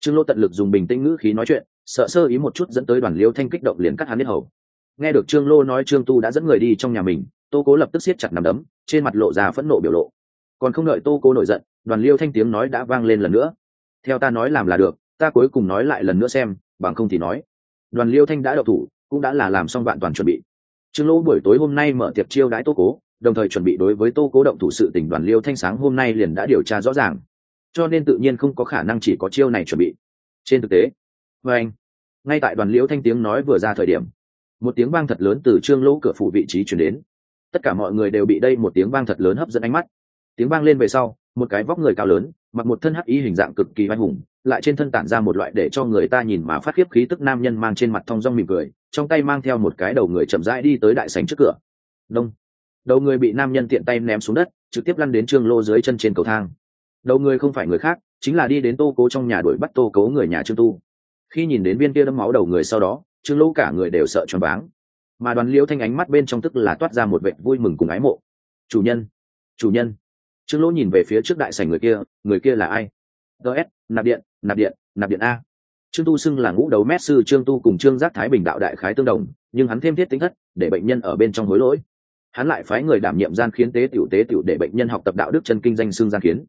Trương lô tận lực dùng bình tĩnh ngữ khí nói chuyện, sợ sơ ý một chút dẫn tới đoàn liêu thanh kích động liền cắt hắn biết hầu. Nghe được trương lô nói trương tu đã dẫn người đi trong nhà mình, tô cố lập tức siết chặt nằm đấm, trên mặt lộ ra phẫn nộ biểu lộ. Còn không đợi tô cố nổi giận, đoàn liêu thanh tiếng nói đã vang lên lần nữa. Theo ta nói làm là được, ta cuối cùng nói lại lần nữa xem, bằng không thì nói. Đoàn liêu thanh đã đậu thủ, cũng đã là làm xong bạn toàn chuẩn bị. Trương lỗ buổi tối hôm nay mở tiệc chiêu đãi tô cố đồng thời chuẩn bị đối với tô cố động thủ sự tỉnh đoàn liêu thanh sáng hôm nay liền đã điều tra rõ ràng. Cho nên tự nhiên không có khả năng chỉ có chiêu này chuẩn bị. Trên thực tế vê anh, ngay tại đoàn liễu thanh tiếng nói vừa ra thời điểm, một tiếng vang thật lớn từ trương lỗ cửa phủ vị trí chuyển đến. Tất cả mọi người đều bị đây một tiếng vang thật lớn hấp dẫn ánh mắt. Tiếng vang lên về sau, một cái vóc người cao lớn, mặc một thân hắc ý hình dạng cực kỳ oai hùng, lại trên thân tản ra một loại để cho người ta nhìn mà phát khiếp khí tức nam nhân mang trên mặt thong dong mỉm cười, trong tay mang theo một cái đầu người chậm rãi đi tới đại sành trước cửa. Đông đầu người bị nam nhân tiện tay ném xuống đất, trực tiếp lăn đến trương lô dưới chân trên cầu thang. Đầu người không phải người khác, chính là đi đến tô cố trong nhà đuổi bắt tô cố người nhà trương tu. Khi nhìn đến viên kia đâm máu đầu người sau đó, trương lô cả người đều sợ choáng váng. Mà đoàn liễu thanh ánh mắt bên trong tức là toát ra một vệ vui mừng cùng ái mộ. Chủ nhân chủ nhân. Trương lỗ nhìn về phía trước đại sảnh người kia người kia là ai? Ts nạp điện nạp điện nạp điện a. Trương tu xưng là ngũ đấu mét sư trương tu cùng trương giác thái bình đạo đại khái tương đồng, nhưng hắn thêm thiết tính thất, để bệnh nhân ở bên trong hối lỗi hắn lại phái người đảm nhiệm gian khiến tế tiểu tế tiểu để bệnh nhân học tập đạo đức chân kinh danh xương gian khiến.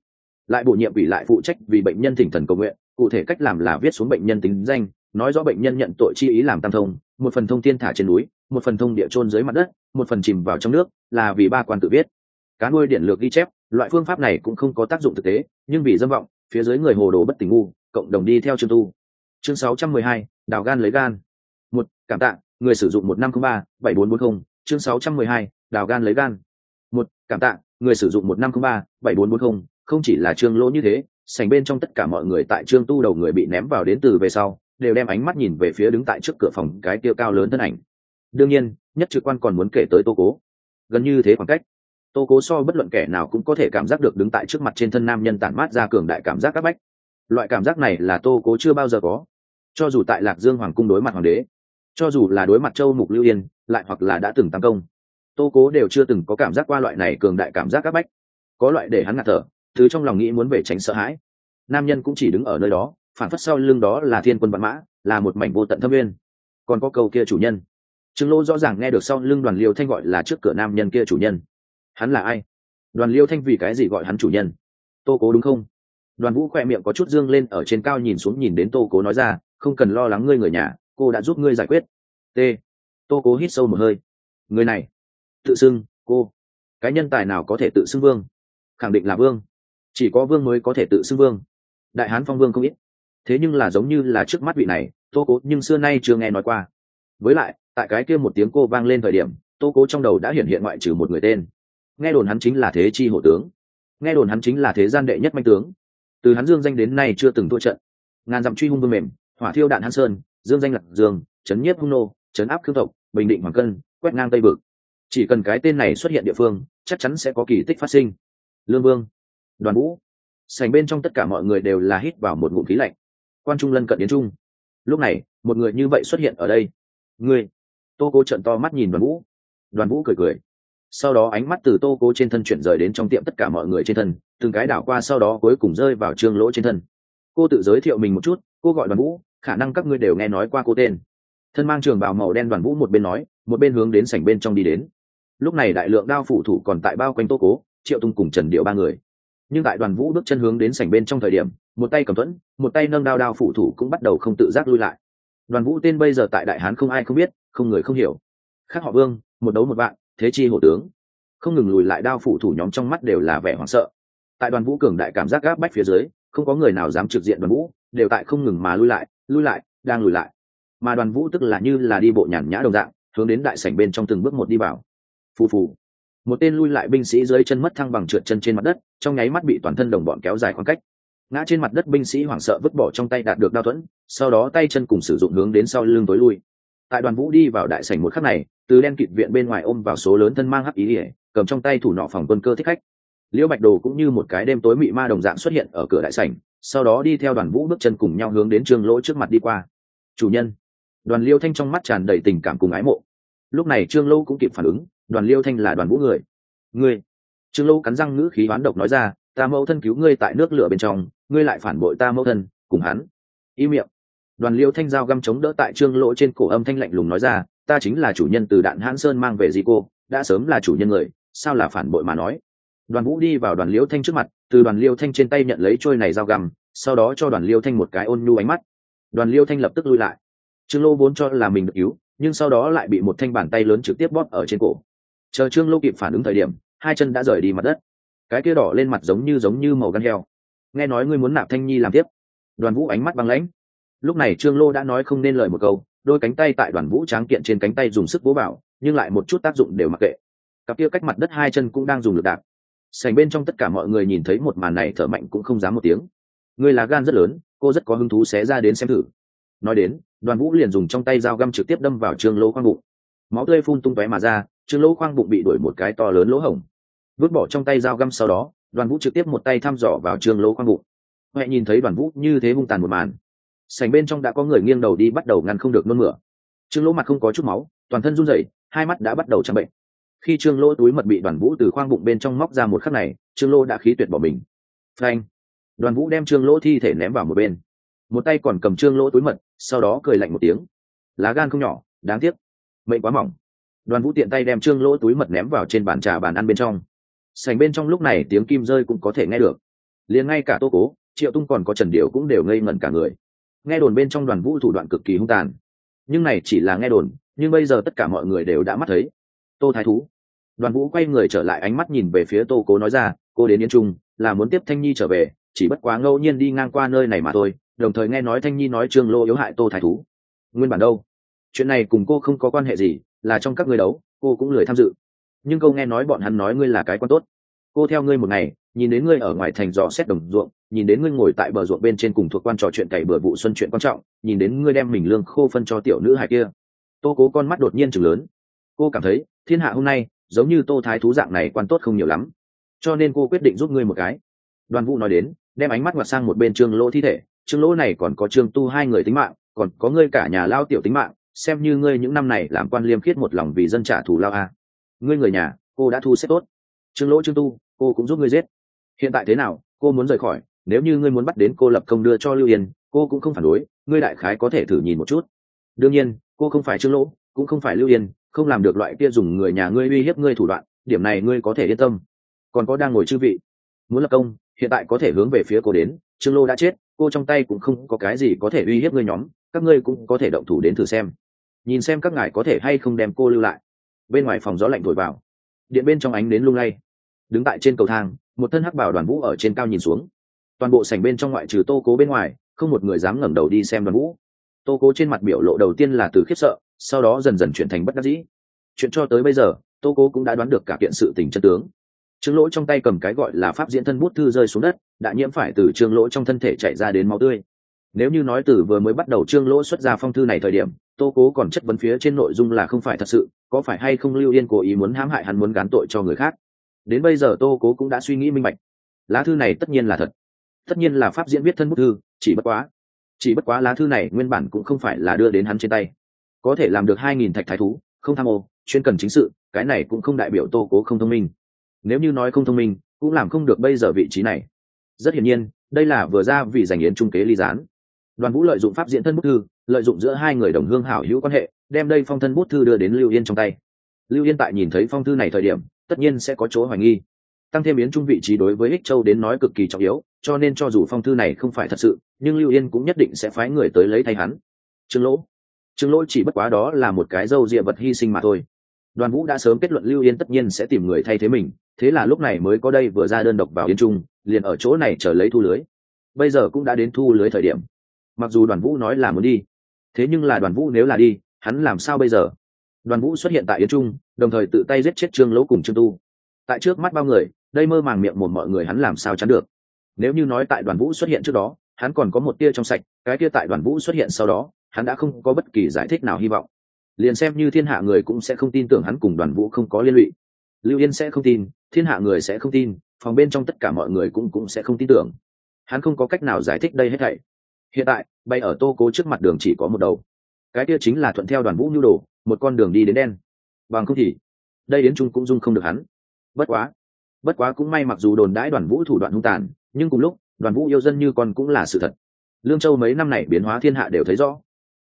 Lại bổ nhiệm ủy lại phụ trách vì bệnh nhân thỉnh thần cầu nguyện cụ thể cách làm là viết xuống bệnh nhân tính danh nói rõ bệnh nhân nhận tội chi ý làm tam thông một phần thông thiên thả trên núi một phần thông địa trôn dưới mặt đất một phần chìm vào trong nước là vì ba quan tự viết. Cá nuôi điện lược ghi chép loại phương pháp này cũng không có tác dụng thực tế nhưng vì dâm vọng phía dưới người hồ đồ bất tình ngu cộng đồng đi theo chương tu. Chương 612, đào gan lấy gan. Một cảm tạ người sử dụng một năm không ba bảy bốn bốn không chương 612, đào gan lấy gan. Một, cảm tạ, người sử dụng một năm không ba, bảy bốn bốn không không chỉ là trương lỗ như thế, sành bên trong tất cả mọi người tại trương tu đầu người bị ném vào đến từ về sau, đều đem ánh mắt nhìn về phía đứng tại trước cửa phòng cái tiêu cao lớn thân ảnh. Đương nhiên, nhất trực quan còn muốn kể tới tô cố. Gần như thế khoảng cách, tô cố so bất luận kẻ nào cũng có thể cảm giác được đứng tại trước mặt trên thân nam nhân tản mát ra cường đại cảm giác các bách. Loại cảm giác này là tô cố chưa bao giờ có. Cho dù tại lạc dương hoàng cung đối mặt hoàng đế, cho dù là đối mặt châu mục lưu yên, lại hoặc là đã từng tăng công tô cố đều chưa từng có cảm giác qua loại này cường đại cảm giác các bách. Có loại để hắn ngạt thở, thứ trong lòng nghĩ muốn về tránh sợ hãi. Nam nhân cũng chỉ đứng ở nơi đó, phản phất sau lưng đó là thiên quân văn mã, là một mảnh vô tận thâm nguyên. Còn có câu kia chủ nhân. Trương lô rõ ràng nghe được sau lưng đoàn liêu thanh gọi là trước cửa nam nhân kia chủ nhân. Hắn là ai? Đoàn liêu thanh vì cái gì gọi hắn chủ nhân? Tô cố đúng không? Đoàn vũ khoe miệng có chút dương lên ở trên cao nhìn xuống nhìn đến tô cố nói ra, không cần lo lắng ngươi người nhà, cô đã giúp ngươi giải quyết. T. Tô cố hít sâu một hơi. Người này tự xưng cô. Cái nhân tài nào có thể tự xưng vương? Khẳng định là vương. Chỉ có vương mới có thể tự xưng vương. Đại hán phong vương không ít. Thế nhưng là giống như là trước mắt vị này, tô cố nhưng xưa nay chưa nghe nói qua. Với lại, tại cái kia một tiếng cô vang lên thời điểm, tô cố trong đầu đã hiện hiện ngoại trừ một người tên. Nghe đồn hắn chính là thế chi hộ tướng. Nghe đồn hắn chính là thế gian đệ nhất manh tướng. Từ hắn dương danh đến nay chưa từng thua trận. Ngàn dặm truy hung vương mềm, hỏa thiêu đạn hắn sơn, dương danh lạc dương, chấn nhiếp hung nô, chấn áp khương tộc, bình định hoàng cân, quét ngang tây vực chỉ cần cái tên này xuất hiện địa phương, chắc chắn sẽ có kỳ tích phát sinh. Lương vương, đoàn vũ. Sành bên trong tất cả mọi người đều là hít vào một ngụm khí lạnh. Quan trung lân cận đến trung. Lúc này, một người như vậy xuất hiện ở đây. Người tô cố trận to mắt nhìn đoàn vũ. Đoàn vũ cười cười. Sau đó ánh mắt từ tô cố trên thân chuyển rời đến trong tiệm tất cả mọi người trên thân, từng cái đảo qua sau đó cuối cùng rơi vào trương lỗ trên thân. Cô tự giới thiệu mình một chút, cô gọi đoàn vũ, khả năng các ngươi đều nghe nói qua cô tên. Thân mang trường bào màu đen đoàn vũ một bên nói, một bên hướng đến sảnh bên trong đi đến lúc này đại lượng đao phủ thủ còn tại bao quanh tô cố, triệu tung cùng trần điệu ba người. Nhưng tại đoàn vũ bước chân hướng đến sảnh bên trong thời điểm, một tay cầm thuẫn, một tay nâng đao đao phủ thủ cũng bắt đầu không tự giác lui lại. Đoàn vũ tên bây giờ tại đại hán không ai không biết, không người không hiểu. Khác họ vương, một đấu một bạn thế chi hổ tướng. Không ngừng lùi lại đao phủ thủ nhóm trong mắt đều là vẻ hoảng sợ. Tại đoàn vũ cường đại cảm giác gáp bách phía dưới, không có người nào dám trực diện đoàn vũ, đều tại không ngừng mà lui lại lui lại, đang lùi lại. Mà đoàn vũ tức là như là đi bộ nhàn nhã đồng dạng, hướng đến đại sảnh bên trong từng bước một đi vào phù phù. Một tên lui lại binh sĩ dưới chân mất thăng bằng trượt chân trên mặt đất, trong nháy mắt bị toàn thân đồng bọn kéo dài khoảng cách. Ngã trên mặt đất binh sĩ hoảng sợ vứt bỏ trong tay đạt được đao thuẫn, sau đó tay chân cùng sử dụng hướng đến sau lưng tối lui. Tại đoàn vũ đi vào đại sảnh một khắc này, từ đen kịt viện bên ngoài ôm vào số lớn thân mang hắc ý ỉa cầm trong tay thủ nọ phòng quân cơ thích khách. Liễu bạch đồ cũng như một cái đêm tối mị ma đồng dạng xuất hiện ở cửa đại sảnh, sau đó đi theo đoàn vũ bước chân cùng nhau hướng đến trương lỗ trước mặt đi qua. Chủ nhân. Đoàn liêu thanh trong mắt tràn đầy tình cảm cùng ái mộ. Lúc này trương lâu cũng kịp phản ứng đoàn liêu thanh là đoàn vũ người. Ngươi, trương lâu cắn răng ngữ khí oán độc nói ra, ta mẫu thân cứu ngươi tại nước lửa bên trong, ngươi lại phản bội ta mẫu thân, cùng hắn. Y miệng. Đoàn liêu thanh dao găm chống đỡ tại trương lỗ trên cổ âm thanh lạnh lùng nói ra, ta chính là chủ nhân từ đạn hãn sơn mang về di cô, đã sớm là chủ nhân người, sao là phản bội mà nói? Đoàn vũ đi vào đoàn liêu thanh trước mặt, từ đoàn liêu thanh trên tay nhận lấy trôi này dao găm, sau đó cho đoàn liêu thanh một cái ôn nhu ánh mắt. Đoàn liêu thanh lập tức lui lại. Trương lô vốn cho là mình được cứu, nhưng sau đó lại bị một thanh bàn tay lớn trực tiếp bóp ở trên cổ chờ trương lô kịp phản ứng thời điểm, hai chân đã rời đi mặt đất. Cái kia đỏ lên mặt giống như giống như màu gan heo. Nghe nói ngươi muốn nạp thanh nhi làm tiếp. Đoàn vũ ánh mắt băng lãnh. Lúc này trương lô đã nói không nên lời một câu, đôi cánh tay tại đoàn vũ tráng kiện trên cánh tay dùng sức bố bảo, nhưng lại một chút tác dụng đều mặc kệ. Cặp kia cách mặt đất hai chân cũng đang dùng lực đạp. Sành bên trong tất cả mọi người nhìn thấy một màn này thở mạnh cũng không dám một tiếng. Người là gan rất lớn, cô rất có hứng thú xé ra đến xem thử. Nói đến, đoàn vũ liền dùng trong tay dao găm trực tiếp đâm vào trương lô khoang bụng. Máu tươi phun tung tóe mà ra trương lỗ khoang bụng bị đuổi một cái to lớn lỗ hổng. Vứt bỏ trong tay dao găm sau đó, đoàn vũ trực tiếp một tay thăm dò vào trương lỗ khoang bụng. Huệ nhìn thấy đoàn vũ như thế hung tàn một màn. Sành bên trong đã có người nghiêng đầu đi bắt đầu ngăn không được nôn mửa. Trương lỗ mặt không có chút máu, toàn thân run rẩy, hai mắt đã bắt đầu trắng bệnh. Khi trương lỗ túi mật bị đoàn vũ từ khoang bụng bên trong móc ra một khắc này, trương lỗ đã khí tuyệt bỏ mình. Frank đoàn vũ đem trương lỗ thi thể ném vào một bên. Một tay còn cầm trương lỗ túi mật, sau đó cười lạnh một tiếng. Lá gan không nhỏ, đáng tiếc. Mệnh quá mỏng đoàn vũ tiện tay đem trương lỗ túi mật ném vào trên bàn trà bàn ăn bên trong. Sành bên trong lúc này tiếng kim rơi cũng có thể nghe được. Liền ngay cả tô cố, triệu tung còn có trần điệu cũng đều ngây ngẩn cả người. Nghe đồn bên trong đoàn vũ thủ đoạn cực kỳ hung tàn. Nhưng này chỉ là nghe đồn, nhưng bây giờ tất cả mọi người đều đã mắt thấy. Tô thái thú. Đoàn vũ quay người trở lại ánh mắt nhìn về phía tô cố nói ra, cô đến yên trung, là muốn tiếp thanh nhi trở về, chỉ bất quá ngẫu nhiên đi ngang qua nơi này mà thôi. Đồng thời nghe nói thanh nhi nói trương lô yếu hại tô thái thú. Nguyên bản đâu? Chuyện này cùng cô không có quan hệ gì là trong các người đấu, cô cũng lười tham dự. Nhưng câu nghe nói bọn hắn nói ngươi là cái quan tốt. Cô theo ngươi một ngày, nhìn đến ngươi ở ngoài thành dò xét đồng ruộng, nhìn đến ngươi ngồi tại bờ ruộng bên trên cùng thuộc quan trò chuyện cày bừa vụ xuân chuyện quan trọng, nhìn đến ngươi đem mình lương khô phân cho tiểu nữ hài kia. Tô cố con mắt đột nhiên chừng lớn. Cô cảm thấy, thiên hạ hôm nay, giống như tô thái thú dạng này quan tốt không nhiều lắm. Cho nên cô quyết định giúp ngươi một cái. Đoàn vũ nói đến, đem ánh mắt ngoặt sang một bên trương lỗ thi thể. Trương lỗ này còn có trương tu hai người tính mạng, còn có ngươi cả nhà lao tiểu tính mạng xem như ngươi những năm này làm quan liêm khiết một lòng vì dân trả thù lao a. Ngươi người nhà, cô đã thu xếp tốt. Trương lỗ, trương tu, cô cũng giúp ngươi giết. Hiện tại thế nào, cô muốn rời khỏi? Nếu như ngươi muốn bắt đến, cô lập công đưa cho lưu yên, cô cũng không phản đối, ngươi đại khái có thể thử nhìn một chút. Đương nhiên, cô không phải trương lỗ, cũng không phải lưu yên, không làm được loại kia dùng người nhà ngươi uy hiếp ngươi thủ đoạn, điểm này ngươi có thể yên tâm. Còn có đang ngồi chư vị, muốn lập công, hiện tại có thể hướng về phía cô đến, trương lô đã chết, cô trong tay cũng không có cái gì có thể uy hiếp ngươi nhóm, các ngươi cũng có thể động thủ đến thử xem nhìn xem các ngài có thể hay không đem cô lưu lại. Bên ngoài phòng gió lạnh thổi vào. Điện bên trong ánh đến lung lay. Đứng tại trên cầu thang, một thân hắc bảo đoàn vũ ở trên cao nhìn xuống. Toàn bộ sảnh bên trong ngoại trừ tô cố bên ngoài, không một người dám ngẩng đầu đi xem đoàn vũ. Tô cố trên mặt biểu lộ đầu tiên là từ khiếp sợ, sau đó dần dần chuyển thành bất đắc dĩ. Chuyện cho tới bây giờ, tô cố cũng đã đoán được cả kiện sự tình chân tướng. Trương lỗ trong tay cầm cái gọi là pháp diễn thân bút thư rơi xuống đất đã nhiễm phải từ trương lỗ trong thân thể chạy ra đến máu tươi. Nếu như nói từ vừa mới bắt đầu trương lỗ xuất ra phong thư này thời điểm tô cố còn chất vấn phía trên nội dung là không phải thật sự, có phải hay không lưu yên cố ý muốn hãm hại hắn muốn gán tội cho người khác? Đến bây giờ tô cố cũng đã suy nghĩ minh bạch. Lá thư này tất nhiên là thật. Tất nhiên là pháp diễn viết thân bức thư, chỉ bất quá. Chỉ bất quá lá thư này nguyên bản cũng không phải là đưa đến hắn trên tay. Có thể làm được hai nghìn thạch thái thú, không tham ô, chuyên cần chính sự, cái này cũng không đại biểu tô cố không thông minh. Nếu như nói không thông minh, cũng làm không được bây giờ vị trí này. Rất hiển nhiên, đây là vừa ra vì giành yến trung kế ly gián đoàn vũ lợi dụng pháp diễn thân bút thư, lợi dụng giữa hai người đồng hương hảo hữu quan hệ, đem đây phong thân bút thư đưa đến lưu yên trong tay. Lưu yên tại nhìn thấy phong thư này thời điểm, tất nhiên sẽ có chỗ hoài nghi. Tăng thêm yến trung vị trí đối với ích châu đến nói cực kỳ trọng yếu, cho nên cho dù phong thư này không phải thật sự, nhưng lưu yên cũng nhất định sẽ phái người tới lấy thay hắn. Trương lỗ. Trương lỗ chỉ bất quá đó là một cái dâu rịa vật hy sinh mà thôi. Đoàn vũ đã sớm kết luận lưu yên tất nhiên sẽ tìm người thay thế mình, thế là lúc này mới có đây vừa ra đơn độc vào yên trung, liền ở chỗ này chờ lấy thu lưới. Bây giờ cũng đã đến thu lưới thời điểm mặc dù đoàn vũ nói là muốn đi, thế nhưng là đoàn vũ nếu là đi, hắn làm sao bây giờ? Đoàn vũ xuất hiện tại yến trung, đồng thời tự tay giết chết trương lỗ cùng trương tu. Tại trước mắt bao người, đây mơ màng miệng một mọi người hắn làm sao chắn được. Nếu như nói tại đoàn vũ xuất hiện trước đó, hắn còn có một tia trong sạch, cái tia tại đoàn vũ xuất hiện sau đó, hắn đã không có bất kỳ giải thích nào hy vọng. Liền xem như thiên hạ người cũng sẽ không tin tưởng hắn cùng đoàn vũ không có liên lụy. Lưu yên sẽ không tin, thiên hạ người sẽ không tin, phòng bên trong tất cả mọi người cũng cũng sẽ không tin tưởng. Hắn không có cách nào giải thích đây hết thảy hiện tại, bay ở tô cố trước mặt đường chỉ có một đầu. Cái kia chính là thuận theo đoàn vũ nhu đồ, một con đường đi đến đen. Bằng không thì, đây đến trung cũng dung không được hắn. Bất quá bất quá cũng may mặc dù đồn đãi đoàn vũ thủ đoạn hung tàn, nhưng cùng lúc, đoàn vũ yêu dân như con cũng là sự thật. Lương châu mấy năm này biến hóa thiên hạ đều thấy rõ.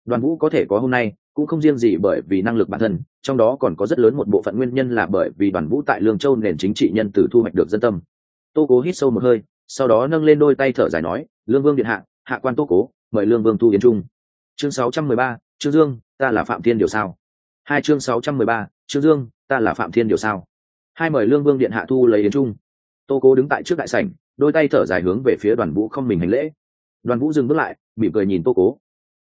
Đoàn vũ có thể có hôm nay, cũng không riêng gì bởi vì năng lực bản thân, trong đó còn có rất lớn một bộ phận nguyên nhân là bởi vì đoàn vũ tại lương châu nền chính trị nhân từ thu hoạch được dân tâm. Tô cố hít sâu một hơi, sau đó nâng lên đôi tay thở dài nói, lương vương điện hạ hạ quan tô cố mời lương vương thu yến trung. Chương 613, trương dương ta là phạm thiên điều sao? Hai chương 613, trương dương ta là phạm thiên điều sao? Hai mời lương vương điện hạ thu lấy yến trung. Tô cố đứng tại trước đại sảnh đôi tay thở dài hướng về phía đoàn vũ không mình hành lễ. Đoàn vũ dừng bước lại mỉm cười nhìn tô cố.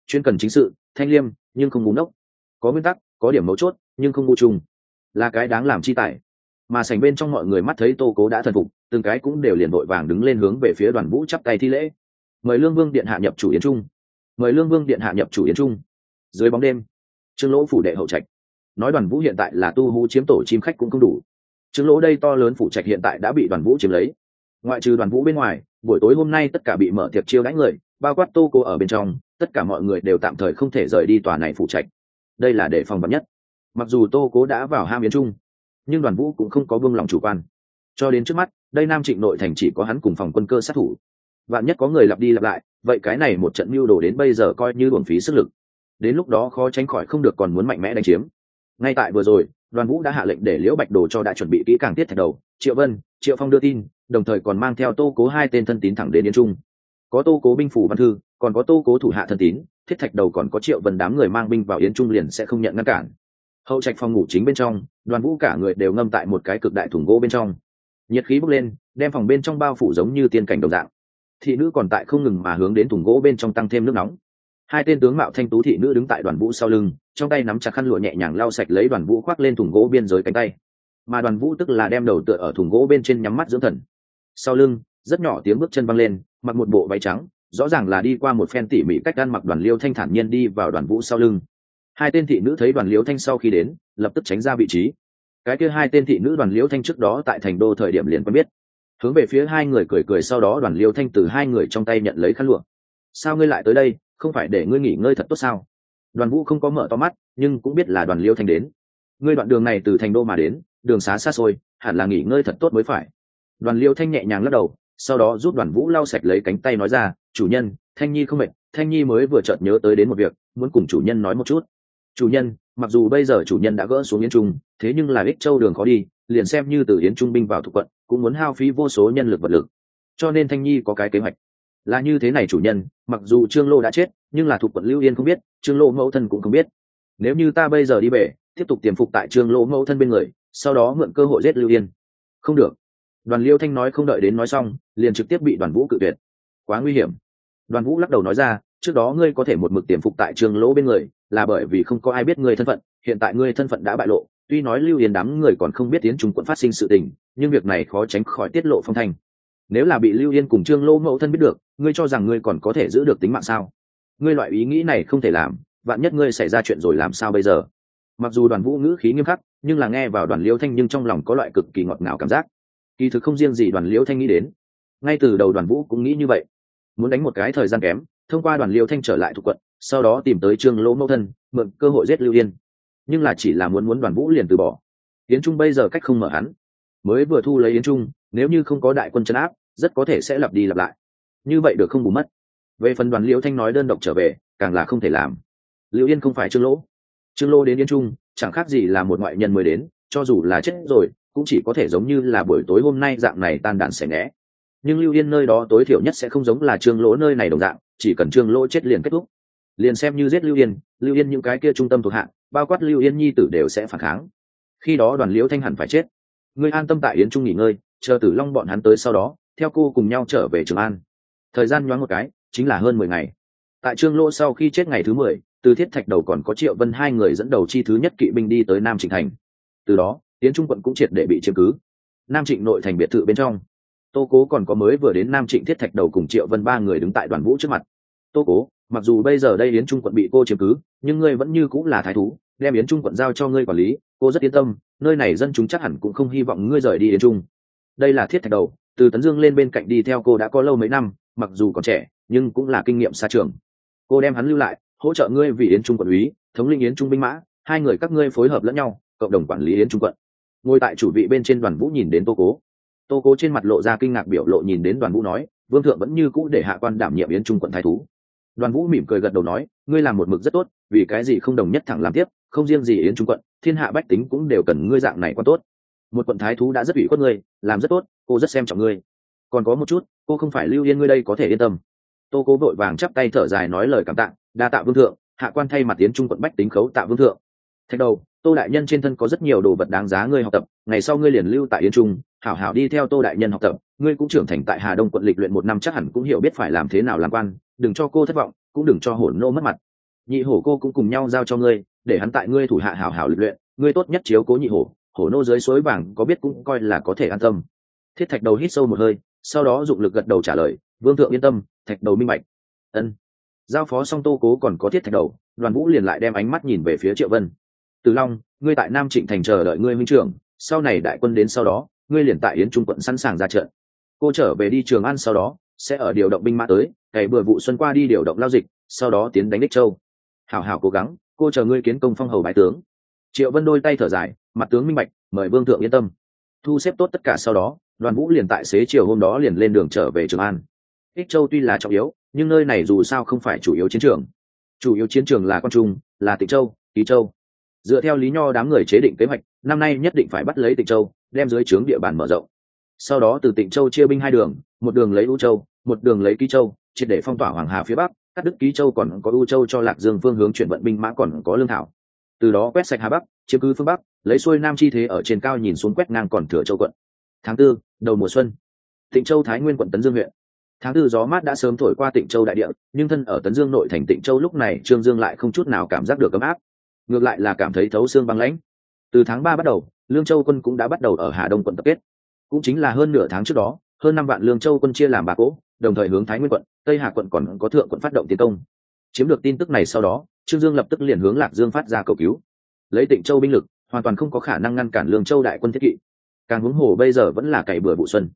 Chuyên cần chính sự thanh liêm nhưng không búng đốc có nguyên tắc có điểm mấu chốt nhưng không ngu trùng là cái đáng làm chi tài. Mà sành bên trong mọi người mắt thấy tô cố đã thần phục từng cái cũng đều liền vội vàng đứng lên hướng về phía đoàn vũ chắp tay thi lễ mời lương vương điện hạ nhập chủ yến trung. Mời lương vương điện hạ nhập chủ yến trung. Dưới bóng đêm, trương lỗ phủ đệ hậu trạch. Nói đoàn vũ hiện tại là tu hú chiếm tổ chim khách cũng không đủ. Trương lỗ đây to lớn phủ trạch hiện tại đã bị đoàn vũ chiếm lấy. Ngoại trừ đoàn vũ bên ngoài, buổi tối hôm nay tất cả bị mở tiệc chiêu đãi người, bao quát tô cô ở bên trong, tất cả mọi người đều tạm thời không thể rời đi tòa này phủ trạch. Đây là để phòng bắn nhất. Mặc dù tô cố đã vào ham yến trung, nhưng đoàn vũ cũng không có vương lòng chủ quan. Cho đến trước mắt, đây nam trịnh nội thành chỉ có hắn cùng phòng quân cơ sát thủ vạn nhất có người lặp đi lặp lại, vậy cái này một trận mưu đồ đến bây giờ coi như uổng phí sức lực. Đến lúc đó khó tránh khỏi không được còn muốn mạnh mẽ đánh chiếm. Ngay tại vừa rồi, đoàn vũ đã hạ lệnh để liễu bạch đồ cho đã chuẩn bị kỹ càng tiết thạch đầu, triệu vân, triệu phong đưa tin, đồng thời còn mang theo tô cố hai tên thân tín thẳng đến yên trung. Có tô cố binh phủ văn thư, còn có tô cố thủ hạ thân tín, thiết thạch đầu còn có triệu vân đám người mang binh vào yến trung liền sẽ không nhận ngăn cản. Hậu trạch phòng ngủ chính bên trong, đoàn vũ cả người đều ngâm tại một cái cực đại thùng gỗ bên trong. Nhiệt khí bốc lên, đem phòng bên trong bao phủ giống như tiên cảnh đồng dạng thị nữ còn tại không ngừng mà hướng đến thùng gỗ bên trong tăng thêm nước nóng. Hai tên tướng mạo thanh tú thị nữ đứng tại đoàn vũ sau lưng, trong tay nắm chặt khăn lụa nhẹ nhàng lau sạch lấy đoàn vũ khoác lên thùng gỗ biên giới cánh tay. Mà đoàn vũ tức là đem đầu tựa ở thùng gỗ bên trên nhắm mắt dưỡng thần. Sau lưng, rất nhỏ tiếng bước chân văng lên, mặc một bộ váy trắng, rõ ràng là đi qua một phen tỉ mỉ cách ăn mặc đoàn liêu thanh thản nhiên đi vào đoàn vũ sau lưng. Hai tên thị nữ thấy đoàn liêu thanh sau khi đến, lập tức tránh ra vị trí. Cái kia hai tên thị nữ đoàn liêu thanh trước đó tại thành đô thời điểm liền quen biết hướng về phía hai người cười cười sau đó đoàn liêu thanh từ hai người trong tay nhận lấy khăn lụa. Sao ngươi lại tới đây? Không phải để ngươi nghỉ ngơi thật tốt sao? Đoàn vũ không có mở to mắt, nhưng cũng biết là đoàn liêu thanh đến. Ngươi đoạn đường này từ thành đô mà đến, đường xá xa xôi, hẳn là nghỉ ngơi thật tốt mới phải. Đoàn liêu thanh nhẹ nhàng lắc đầu, sau đó giúp đoàn vũ lau sạch lấy cánh tay nói ra, chủ nhân, thanh nhi không mệt, thanh nhi mới vừa chợt nhớ tới đến một việc, muốn cùng chủ nhân nói một chút. Chủ nhân, mặc dù bây giờ chủ nhân đã gỡ xuống yến trung, thế nhưng là ích châu đường khó đi, liền xem như từ yến trung binh vào thuộc quận cũng muốn hao phí vô số nhân lực vật lực. Cho nên thanh nhi có cái kế hoạch. Là như thế này chủ nhân, mặc dù trương lô đã chết, nhưng là thuộc quận lưu yên không biết, trương lô mẫu thân cũng không biết. Nếu như ta bây giờ đi về, tiếp tục tiềm phục tại trương lô mẫu thân bên người, sau đó mượn cơ hội giết lưu yên. Không được. Đoàn liêu thanh nói không đợi đến nói xong, liền trực tiếp bị đoàn vũ cự tuyệt. Quá nguy hiểm. Đoàn vũ lắc đầu nói ra, trước đó ngươi có thể một mực tiềm phục tại trường lỗ bên người, là bởi vì không có ai biết ngươi thân phận, hiện tại ngươi thân phận đã bại lộ tuy nói lưu yên đám người còn không biết tiến trung quận phát sinh sự tình, nhưng việc này khó tránh khỏi tiết lộ phong thanh. Nếu là bị lưu yên cùng trương lỗ mẫu thân biết được, ngươi cho rằng ngươi còn có thể giữ được tính mạng sao? Ngươi loại ý nghĩ này không thể làm, vạn nhất ngươi xảy ra chuyện rồi làm sao bây giờ? Mặc dù đoàn vũ ngữ khí nghiêm khắc, nhưng là nghe vào đoàn liêu thanh nhưng trong lòng có loại cực kỳ ngọt ngào cảm giác. Kỳ thực không riêng gì đoàn liêu thanh nghĩ đến, ngay từ đầu đoàn vũ cũng nghĩ như vậy. Muốn đánh một cái thời gian kém, thông qua đoàn liêu thanh trở lại thuộc quận, sau đó tìm tới trương lỗ mẫu thân, mượn cơ hội giết lưu yên nhưng là chỉ là muốn muốn đoàn vũ liền từ bỏ. Yến trung bây giờ cách không mở hắn. Mới vừa thu lấy yến trung, nếu như không có đại quân chấn áp, rất có thể sẽ lặp đi lặp lại. Như vậy được không bù mất. Về phần đoàn liễu thanh nói đơn độc trở về, càng là không thể làm. Liễu yên không phải trương lỗ. Trương lỗ đến yến trung, chẳng khác gì là một ngoại nhân mới đến, cho dù là chết rồi, cũng chỉ có thể giống như là buổi tối hôm nay dạng này tan đàn xẻ ngẽ nhưng lưu yên nơi đó tối thiểu nhất sẽ không giống là trương lỗ nơi này đồng dạng, chỉ cần trương lỗ chết liền kết thúc liền xem như giết lưu yên lưu yên những cái kia trung tâm thuộc hạ, bao quát lưu yên nhi tử đều sẽ phản kháng. Khi đó đoàn liễu thanh hẳn phải chết. Ngươi an tâm tại yến trung nghỉ ngơi, chờ tử long bọn hắn tới sau đó, theo cô cùng nhau trở về trường an. Thời gian nhoáng một cái, chính là hơn mười ngày. Tại trương lỗ sau khi chết ngày thứ mười, từ thiết thạch đầu còn có triệu vân hai người dẫn đầu chi thứ nhất kỵ binh đi tới nam trịnh thành. Từ đó tiến trung quận cũng triệt để bị chiếm cứ. Nam trịnh nội thành biệt thự bên trong. Tô cố còn có mới vừa đến nam trịnh thiết thạch đầu cùng triệu vân ba người đứng tại đoàn vũ trước mặt tô cố, mặc dù bây giờ đây yến trung quận bị cô chiếm cứ, nhưng ngươi vẫn như cũng là thái thú, đem yến trung quận giao cho ngươi quản lý, cô rất yên tâm, nơi này dân chúng chắc hẳn cũng không hy vọng ngươi rời đi yến trung. Đây là thiết thạch đầu, từ tấn dương lên bên cạnh đi theo cô đã có lâu mấy năm, mặc dù còn trẻ, nhưng cũng là kinh nghiệm xa trường. Cô đem hắn lưu lại, hỗ trợ ngươi vì yến trung quận úy, thống linh yến trung binh mã, hai người các ngươi phối hợp lẫn nhau, cộng đồng quản lý yến trung quận. Ngồi tại chủ vị bên trên đoàn vũ nhìn đến tô cố. Tô cố trên mặt lộ ra kinh ngạc biểu lộ nhìn đến đoàn vũ nói, vương thượng vẫn như cũ để hạ quan đảm nhiệm yến trung quận thái thú đoàn vũ mỉm cười gật đầu nói, ngươi làm một mực rất tốt, vì cái gì không đồng nhất thẳng làm tiếp, không riêng gì yến trung quận, thiên hạ bách tính cũng đều cần ngươi dạng này quan tốt. Một quận thái thú đã rất ủy khuất ngươi, làm rất tốt, cô rất xem trọng ngươi. Còn có một chút, cô không phải lưu yên ngươi đây có thể yên tâm. Tô cố vội vàng chắp tay thở dài nói lời cảm tạ, đa tạ vương thượng, hạ quan thay mặt tiến trung quận bách tính khấu tạ vương thượng. Thạch đầu, tô đại nhân trên thân có rất nhiều đồ vật đáng giá ngươi học tập, ngày sau ngươi liền lưu tại yên trung, hảo hảo đi theo tô đại nhân học tập, ngươi cũng trưởng thành tại hà đông quận lịch luyện một năm chắc hẳn cũng hiểu biết phải làm thế nào làm quan đừng cho cô thất vọng, cũng đừng cho hổ nô mất mặt. Nhị hổ cô cũng cùng nhau giao cho ngươi, để hắn tại ngươi thủ hạ hảo hảo lịch luyện, ngươi tốt nhất chiếu cố nhị hổ hổ nô dưới suối vàng có biết cũng coi là có thể an tâm. Thiết thạch đầu hít sâu một hơi, sau đó dụng lực gật đầu trả lời, vương thượng yên tâm, thạch đầu minh bạch. Ân. Giao phó xong tô cố còn có thiết thạch đầu, đoàn vũ liền lại đem ánh mắt nhìn về phía triệu vân. Từ long, ngươi tại nam trịnh thành chờ đợi ngươi huynh trưởng, sau này đại quân đến sau đó, ngươi liền tại yến trung quận sẵn sàng ra trận. Cô trở về đi trường ăn sau đó sẽ ở điều động binh mã tới cày bừa vụ xuân qua đi điều động lao dịch, sau đó tiến đánh đích châu. Hảo hảo cố gắng, cô chờ ngươi kiến công phong hầu bái tướng. Triệu vân đôi tay thở dài, mặt tướng minh bạch, mời vương thượng yên tâm. Thu xếp tốt tất cả sau đó, đoàn vũ liền tại xế chiều hôm đó liền lên đường trở về trường an. Ích châu tuy là trọng yếu, nhưng nơi này dù sao không phải chủ yếu chiến trường. Chủ yếu chiến trường là quan trung, là tịnh châu, ký châu. Dựa theo lý nho đám người chế định kế hoạch, năm nay nhất định phải bắt lấy tịnh châu, đem dưới trướng địa bàn mở rộng. Sau đó từ tịnh châu chia binh hai đường, một đường lấy u châu một đường lấy ký châu, triệt để phong tỏa hoàng hà phía bắc, cắt đức ký châu còn có u châu cho lạc dương phương hướng chuyển vận binh mã còn có lương thảo. Từ đó quét sạch hà bắc, chiếm cứ phương bắc, lấy xuôi nam chi thế ở trên cao nhìn xuống quét ngang còn thừa châu quận. Tháng tư, đầu mùa xuân. Tịnh châu, thái nguyên, quận tấn dương huyện. Tháng tư, gió mát đã sớm thổi qua tịnh châu đại địa, nhưng thân ở tấn dương nội thành tịnh châu lúc này, trương dương lại không chút nào cảm giác được ấm áp. Ngược lại là cảm thấy thấu xương băng lãnh. Từ tháng ba bắt đầu, lương châu quân cũng đã bắt đầu ở hà đông quận tập kết. Cũng chính là hơn nửa tháng trước đó, hơn năm vạn lương châu quân chia làm ba cỗ đồng thời hướng thái nguyên quận, tây hà quận còn có thượng quận phát động tiến công. Chiếm được tin tức này sau đó, trương dương lập tức liền hướng lạc dương phát ra cầu cứu. Lấy tịnh châu binh lực, hoàn toàn không có khả năng ngăn cản lương châu đại quân thiết kỵ. Càng huống hồ bây giờ vẫn là cày bừa vụ xuân.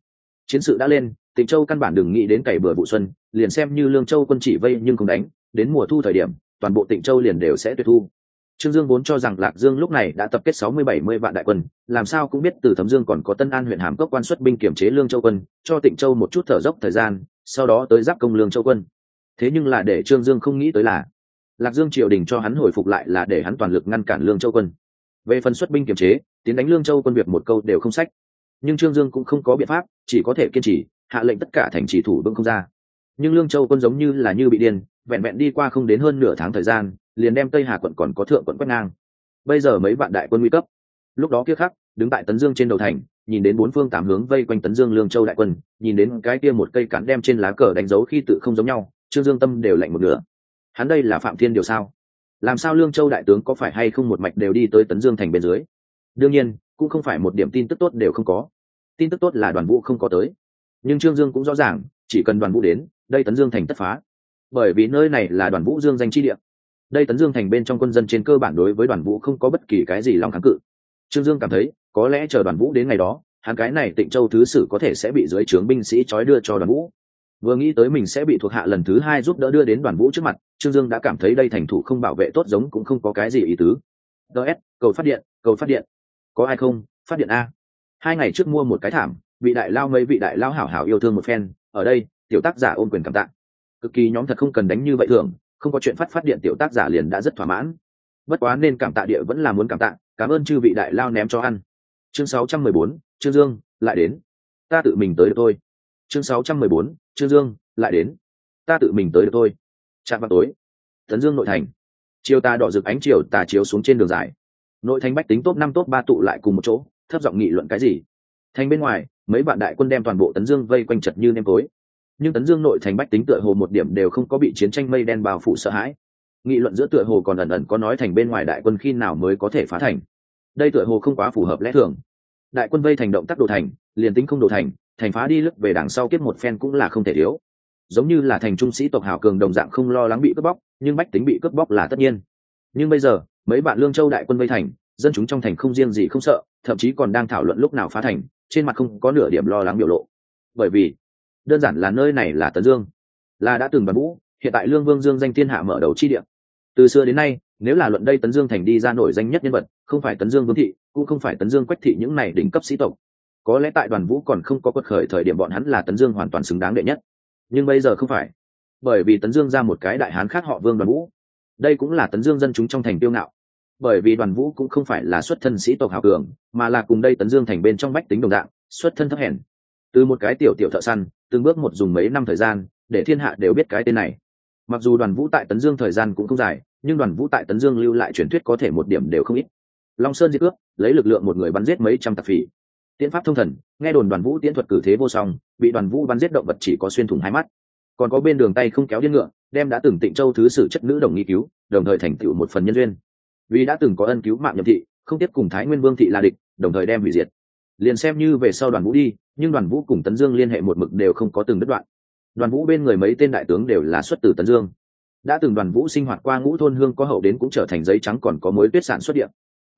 Chiến sự đã lên, tịnh châu căn bản đừng nghĩ đến cày bừa vụ xuân, liền xem như lương châu quân chỉ vây nhưng không đánh, đến mùa thu thời điểm, toàn bộ tịnh châu liền đều sẽ tuyệt thu trương dương vốn cho rằng lạc dương lúc này đã tập kết sáu mươi bảy mươi vạn đại quân, làm sao cũng biết từ Thẩm dương còn có tân an huyện hàm cốc quan xuất binh kiểm chế lương châu quân, cho tịnh châu một chút thở dốc thời gian, sau đó tới giáp công lương châu quân. Thế nhưng là để trương dương không nghĩ tới là, lạc dương triều đình cho hắn hồi phục lại là để hắn toàn lực ngăn cản lương châu quân. Về phần xuất binh kiểm chế, tiến đánh lương châu quân việc một câu đều không sách. Nhưng trương dương cũng không có biện pháp, chỉ có thể kiên trì, hạ lệnh tất cả thành trì thủ bưng không ra. Nhưng lương châu quân giống như là như bị điên, vẹn vẹn đi qua không đến hơn nửa tháng thời gian liền đem tây hà quận còn có thượng quận quét ngang. Bây giờ mấy vạn đại quân nguy cấp. Lúc đó kia khắc, đứng tại tấn dương trên đầu thành, nhìn đến bốn phương tám hướng vây quanh tấn dương lương châu đại quân, nhìn đến cái kia một cây cắn đem trên lá cờ đánh dấu khi tự không giống nhau, trương dương tâm đều lạnh một nửa. Hắn đây là phạm thiên điều sao? Làm sao lương châu đại tướng có phải hay không một mạch đều đi tới tấn dương thành bên dưới? Đương nhiên, cũng không phải một điểm tin tức tốt đều không có. Tin tức tốt là đoàn vũ không có tới. Nhưng trương dương cũng rõ ràng, chỉ cần đoàn vũ đến, đây tấn dương thành tất phá. Bởi vì nơi này là đoàn vũ dương danh chi địa đây tấn dương thành bên trong quân dân trên cơ bản đối với đoàn vũ không có bất kỳ cái gì lòng kháng cự. Trương dương cảm thấy, có lẽ chờ đoàn vũ đến ngày đó, hắn cái này tịnh châu thứ sử có thể sẽ bị dưới trướng binh sĩ trói đưa cho đoàn vũ. Vừa nghĩ tới mình sẽ bị thuộc hạ lần thứ hai giúp đỡ đưa đến đoàn vũ trước mặt, trương dương đã cảm thấy đây thành thủ không bảo vệ tốt giống cũng không có cái gì ý tứ. Ts cầu phát điện, cầu phát điện. Có ai không? Phát điện a. Hai ngày trước mua một cái thảm, vị đại lao mấy vị đại lao hảo hảo yêu thương một phen, ở đây, tiểu tác giả ôm quyền cảm tạ. Cực kỳ nhóm thật không cần đánh như vậy thường không có chuyện phát phát điện tiểu tác giả liền đã rất thỏa mãn. Bất quá nên cảm tạ địa vẫn là muốn cảm tạ cảm ơn chư vị đại lao ném cho ăn. Chương 614, trương dương lại đến. Ta tự mình tới được thôi. Chương 614, trương dương lại đến. Ta tự mình tới được thôi. Chạm vào tối. Tấn dương nội thành. Chiều ta đỏ rực ánh chiều tà chiếu xuống trên đường dài. Nội thành bách tính top năm top ba tụ lại cùng một chỗ thấp giọng nghị luận cái gì? Thành bên ngoài mấy bạn đại quân đem toàn bộ tấn dương vây quanh chật như nêm tối nhưng tấn dương nội thành bách tính tựa hồ một điểm đều không có bị chiến tranh mây đen bao phủ sợ hãi. Nghị luận giữa tựa hồ còn ẩn ẩn có nói thành bên ngoài đại quân khi nào mới có thể phá thành. Đây tựa hồ không quá phù hợp lẽ thường. Đại quân vây thành động tác đồ thành, liền tính không đồ thành thành phá đi lức về đằng sau kiếp một phen cũng là không thể thiếu. Giống như là thành trung sĩ tộc hào cường đồng dạng không lo lắng bị cướp bóc, nhưng bách tính bị cướp bóc là tất nhiên. Nhưng bây giờ, mấy bạn lương châu đại quân vây thành, dân chúng trong thành không riêng gì không sợ, thậm chí còn đang thảo luận lúc nào phá thành, trên mặt không có nửa điểm lo lắng biểu lộ. Bởi vì đơn giản là nơi này là tấn dương. Là đã từng bắn vũ, hiện tại lương vương dương danh thiên hạ mở đầu chi địa. Từ xưa đến nay, nếu là luận đây tấn dương thành đi ra nổi danh nhất nhân vật, không phải tấn dương vương thị, cũng không phải tấn dương quách thị những này đỉnh cấp sĩ tộc. Có lẽ tại đoàn vũ còn không có quật khởi thời điểm bọn hắn là tấn dương hoàn toàn xứng đáng đệ nhất. Nhưng bây giờ không phải. Bởi vì tấn dương ra một cái đại hán khác họ vương đoàn vũ. Đây cũng là tấn dương dân chúng trong thành tiêu ngạo. Bởi vì đoàn vũ cũng không phải là xuất thân sĩ tộc hào cường, mà là cùng đây tấn dương thành bên trong bách tính đồng dạng, xuất thân thấp hèn từ một cái tiểu tiểu thợ săn, từng bước một dùng mấy năm thời gian, để thiên hạ đều biết cái tên này. Mặc dù đoàn vũ tại tấn dương thời gian cũng không dài, nhưng đoàn vũ tại tấn dương lưu lại truyền thuyết có thể một điểm đều không ít. Long sơn diệt cướp, lấy lực lượng một người bắn giết mấy trăm tạp phỉ. Tiễn pháp thông thần, nghe đồn đoàn vũ tiễn thuật cử thế vô song, bị đoàn vũ bắn giết động vật chỉ có xuyên thủng hai mắt. Còn có bên đường tay không kéo điên ngựa, đem đã từng tịnh châu thứ sử chất nữ đồng nghi cứu, đồng thời thành tựu một phần nhân duyên. Vì đã từng có ân cứu mạng nhậm thị, không tiếp cùng thái nguyên vương thị là địch, đồng thời đem hủy diệt liền xem như về sau đoàn vũ đi, nhưng đoàn vũ cùng tấn dương liên hệ một mực đều không có từng đứt đoạn. Đoàn vũ bên người mấy tên đại tướng đều là xuất từ tấn dương. Đã từng đoàn vũ sinh hoạt qua ngũ thôn hương có hậu đến cũng trở thành giấy trắng còn có mối tuyết sản xuất điện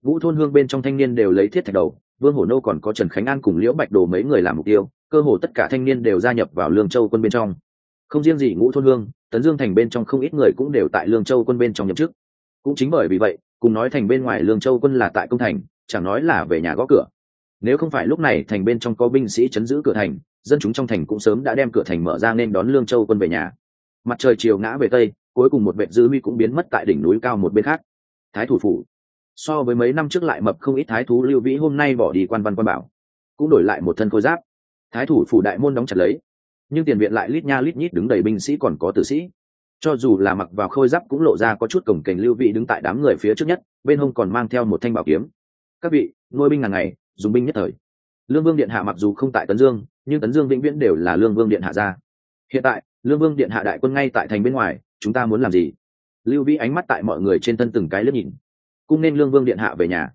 ngũ thôn hương bên trong thanh niên đều lấy thiết thạch đầu, vương hổ nô còn có trần khánh an cùng liễu bạch đồ mấy người làm mục tiêu, cơ hồ tất cả thanh niên đều gia nhập vào lương châu quân bên trong. Không riêng gì ngũ thôn hương, tấn dương thành bên trong không ít người cũng đều tại lương châu quân bên trong nhậm chức. Cũng chính bởi vì vậy, cùng nói thành bên ngoài lương châu quân là tại công thành, chẳng nói là về nhà gõ cửa nếu không phải lúc này thành bên trong có binh sĩ chấn giữ cửa thành, dân chúng trong thành cũng sớm đã đem cửa thành mở ra nên đón lương châu quân về nhà. Mặt trời chiều ngã về tây, cuối cùng một vệ dư huy cũng biến mất tại đỉnh núi cao một bên khác. Thái thủ phủ. So với mấy năm trước lại mập không ít thái thú lưu vĩ hôm nay bỏ đi quan văn quan bảo, cũng đổi lại một thân khôi giáp. Thái thủ phủ đại môn đóng chặt lấy, nhưng tiền viện lại lít nha lít nhít đứng đầy binh sĩ còn có tử sĩ. Cho dù là mặc vào khôi giáp cũng lộ ra có chút cổng kềnh lưu vị đứng tại đám người phía trước nhất, bên hông còn mang theo một thanh bảo kiếm. Các vị, nuôi binh ngàn ngày dùng binh nhất thời. Lương vương điện hạ mặc dù không tại tấn dương, nhưng tấn dương vĩnh viễn đều là lương vương điện hạ ra hiện tại, lương vương điện hạ đại quân ngay tại thành bên ngoài, chúng ta muốn làm gì? Lưu vĩ ánh mắt tại mọi người trên thân từng cái lướt nhìn. Cung nên lương vương điện hạ về nhà.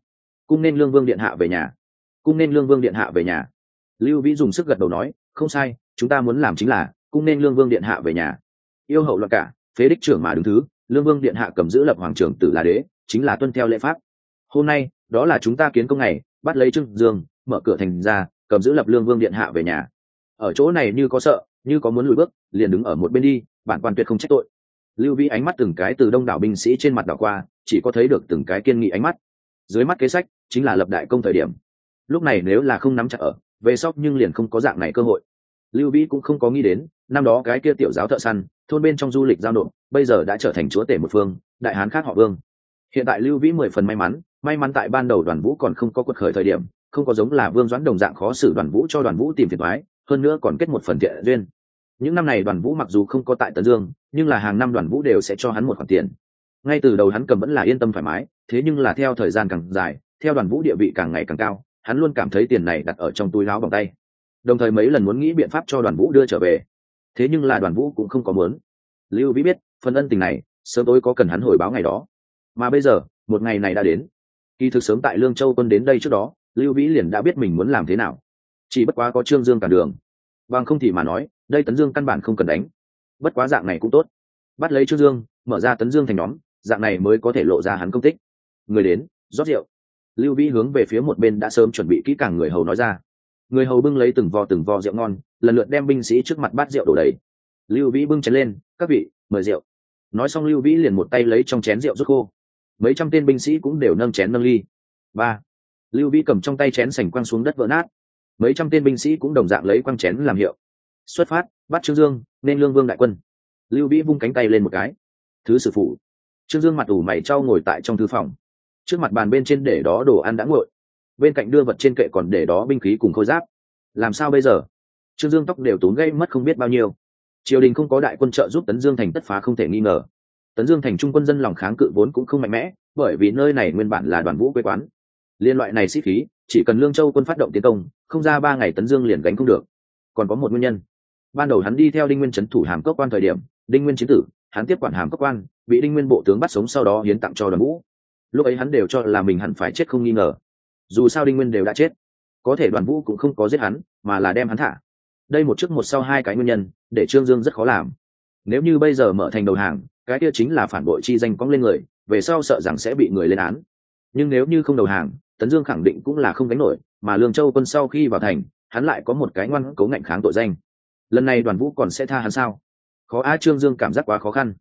Cung nên lương vương điện hạ về nhà. Cung nên lương vương điện hạ về nhà. Lưu vĩ dùng sức gật đầu nói, không sai, chúng ta muốn làm chính là, cung nên lương vương điện hạ về nhà. Yêu hậu loạn cả, phế đích trưởng mà đứng thứ, lương vương điện hạ cầm giữ lập hoàng trưởng tử là đế, chính là tuân theo lễ pháp. Hôm nay, đó là chúng ta kiến công ngày bắt lấy trưng dương, mở cửa thành ra, cầm giữ lập lương vương điện hạ về nhà. Ở chỗ này như có sợ, như có muốn lùi bước, liền đứng ở một bên đi, bản quan tuyệt không trách tội. Lưu vi ánh mắt từng cái từ đông đảo binh sĩ trên mặt đảo qua, chỉ có thấy được từng cái kiên nghị ánh mắt. Dưới mắt kế sách chính là lập đại công thời điểm. Lúc này nếu là không nắm chặt ở, về sóc nhưng liền không có dạng này cơ hội. Lưu vi cũng không có nghĩ đến, năm đó cái kia tiểu giáo thợ săn, thôn bên trong du lịch giao nộp, bây giờ đã trở thành chúa tể một phương, đại hán khác họ vương. Hiện tại lưu vĩ mười phần may mắn may mắn tại ban đầu đoàn vũ còn không có quật khởi thời điểm, không có giống là vương doãn đồng dạng khó xử đoàn vũ cho đoàn vũ tìm phiền thoái hơn nữa còn kết một phần thiện duyên. Những năm này đoàn vũ mặc dù không có tại tấn dương, nhưng là hàng năm đoàn vũ đều sẽ cho hắn một khoản tiền. Ngay từ đầu hắn cầm vẫn là yên tâm thoải mái, thế nhưng là theo thời gian càng dài, theo đoàn vũ địa vị càng ngày càng cao, hắn luôn cảm thấy tiền này đặt ở trong túi láo bằng tay. Đồng thời mấy lần muốn nghĩ biện pháp cho đoàn vũ đưa trở về. Thế nhưng là đoàn vũ cũng không có muốn. Lưu vĩ biết, phần ân tình này, sớm tối có cần hắn hồi báo ngày đó. Mà bây giờ, một ngày này đã đến kỳ thực sớm tại lương châu quân đến đây trước đó, lưu vĩ liền đã biết mình muốn làm thế nào. Chỉ bất quá có trương dương cản đường. Bằng không thì mà nói, đây tấn dương căn bản không cần đánh. Bất quá dạng này cũng tốt. Bắt lấy trương dương, mở ra tấn dương thành nhóm, dạng này mới có thể lộ ra hắn công tích. Người đến, rót rượu. Lưu vĩ hướng về phía một bên đã sớm chuẩn bị kỹ càng người hầu nói ra. Người hầu bưng lấy từng vò từng vò rượu ngon, lần lượt đem binh sĩ trước mặt bát rượu đổ đầy. Lưu vĩ bưng chén lên, các vị, mời rượu. Nói xong lưu vĩ liền một tay lấy trong chén rượu rút khô mấy trăm tên binh sĩ cũng đều nâng chén nâng ly. Ba, lưu vĩ cầm trong tay chén sành quăng xuống đất vỡ nát. Mấy trăm tên binh sĩ cũng đồng dạng lấy quăng chén làm hiệu. Xuất phát, bắt trương dương, nên lương vương đại quân. Lưu vĩ vung cánh tay lên một cái. Thứ sử phụ. Trương dương mặt ủ mày trao ngồi tại trong thư phòng. Trước mặt bàn bên trên để đó đồ ăn đã nguội. Bên cạnh đưa vật trên kệ còn để đó binh khí cùng khôi giáp. Làm sao bây giờ? Trương dương tóc đều tốn gây mất không biết bao nhiêu. Triều đình không có đại quân trợ giúp tấn dương thành tất phá không thể nghi ngờ tấn dương thành trung quân dân lòng kháng cự vốn cũng không mạnh mẽ, bởi vì nơi này nguyên bản là đoàn vũ quê quán. Liên loại này sĩ khí, chỉ cần lương châu quân phát động tiến công, không ra ba ngày tấn dương liền gánh không được. Còn có một nguyên nhân. Ban đầu hắn đi theo đinh nguyên c thủ hàm cốc quan thời điểm, đinh nguyên chiến tử, hắn tiếp quản hàm cốc quan, bị đinh nguyên bộ tướng bắt sống sau đó hiến tặng cho đoàn vũ. Lúc ấy hắn đều cho là mình hẳn phải chết không nghi ngờ. Dù sao đinh nguyên đều đã chết. Có thể đoàn vũ cũng không có giết hắn, mà là đem hắn thả. Đây một trước một sau hai cái nguyên nhân, để trương dương rất khó làm. Nếu như bây giờ mở thành đầu hàng cái kia chính là phản bội chi danh quăng lên người, về sau sợ rằng sẽ bị người lên án. Nhưng nếu như không đầu hàng, tấn dương khẳng định cũng là không đánh nổi, mà lương châu quân sau khi vào thành, hắn lại có một cái ngoan cấu ngạnh kháng tội danh. Lần này đoàn vũ còn sẽ tha hắn sao? Khó a, trương dương cảm giác quá khó khăn.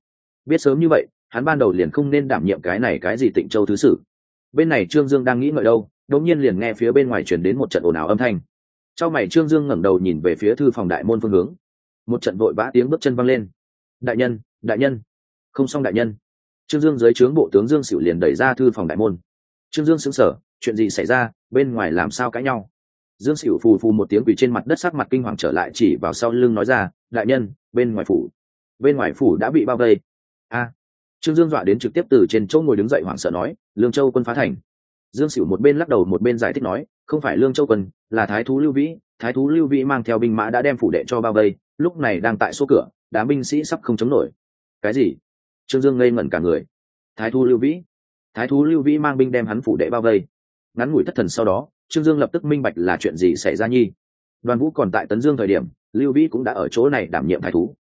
Biết sớm như vậy, hắn ban đầu liền không nên đảm nhiệm cái này cái gì tịnh châu thứ sử bên này trương dương đang nghĩ ngợi đâu, đột nhiên liền nghe phía bên ngoài chuyển đến một trận ồn ào âm thanh. Trong mày trương dương ngẩng đầu nhìn về phía thư phòng đại môn phương hướng. Một trận vội vã tiếng bước chân văng lên. Đại nhân đại nhân không xong đại nhân. Trương dương dưới trướng bộ tướng dương xỉu liền đẩy ra thư phòng đại môn. Trương dương xứng sở chuyện gì xảy ra, bên ngoài làm sao cãi nhau? Dương xỉu phù phù một tiếng quỷ trên mặt đất sắc mặt kinh hoàng trở lại chỉ vào sau lưng nói ra, đại nhân, bên ngoài phủ. Bên ngoài phủ đã bị bao vây. A. À. Trương dương dọa đến trực tiếp từ trên chỗ ngồi đứng dậy hoảng sợ nói, lương châu quân phá thành. Dương xỉu một bên lắc đầu một bên giải thích nói, không phải lương châu quân, là thái thú lưu vĩ. Thái thú lưu vĩ mang theo binh mã đã đem phủ đệ cho bao vây, lúc này đang tại số cửa, đám binh sĩ sắp không chống nổi. Cái gì? Trương dương ngây ngẩn cả người. Thái thú lưu vĩ. Thái thú lưu vĩ mang binh đem hắn phủ đệ bao vây. Ngắn ngủi thất thần sau đó, trương dương lập tức minh bạch là chuyện gì xảy ra nhi. Đoàn vũ còn tại tấn dương thời điểm, lưu vĩ cũng đã ở chỗ này đảm nhiệm thái thú.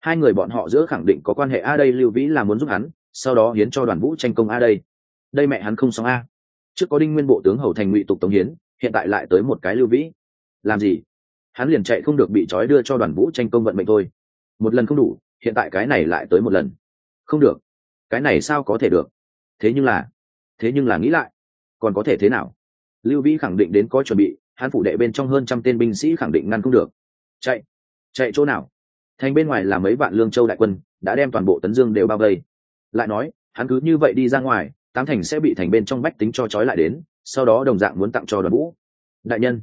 Hai người bọn họ giữa khẳng định có quan hệ a đây, lưu vĩ là muốn giúp hắn, sau đó hiến cho đoàn vũ tranh công a đây. Đây mẹ hắn không xong a. Trước có đinh nguyên bộ tướng hầu thành ngụy tục tống hiến, hiện tại lại tới một cái lưu vĩ. Làm gì? Hắn liền chạy không được bị trói đưa cho đoàn vũ tranh công vận mệnh thôi. Một lần không đủ, hiện tại cái này lại tới một lần không được. Cái này sao có thể được? Thế nhưng là, thế nhưng là nghĩ lại, còn có thể thế nào? Lưu vĩ khẳng định đến có chuẩn bị, hắn phủ đệ bên trong hơn trăm tên binh sĩ khẳng định ngăn không được. Chạy chạy chỗ nào? Thành bên ngoài là mấy vạn lương châu đại quân, đã đem toàn bộ tấn dương đều bao vây. Lại nói, hắn cứ như vậy đi ra ngoài, tám thành sẽ bị thành bên trong bách tính cho trói lại đến, sau đó đồng dạng muốn tặng cho đoàn vũ đại nhân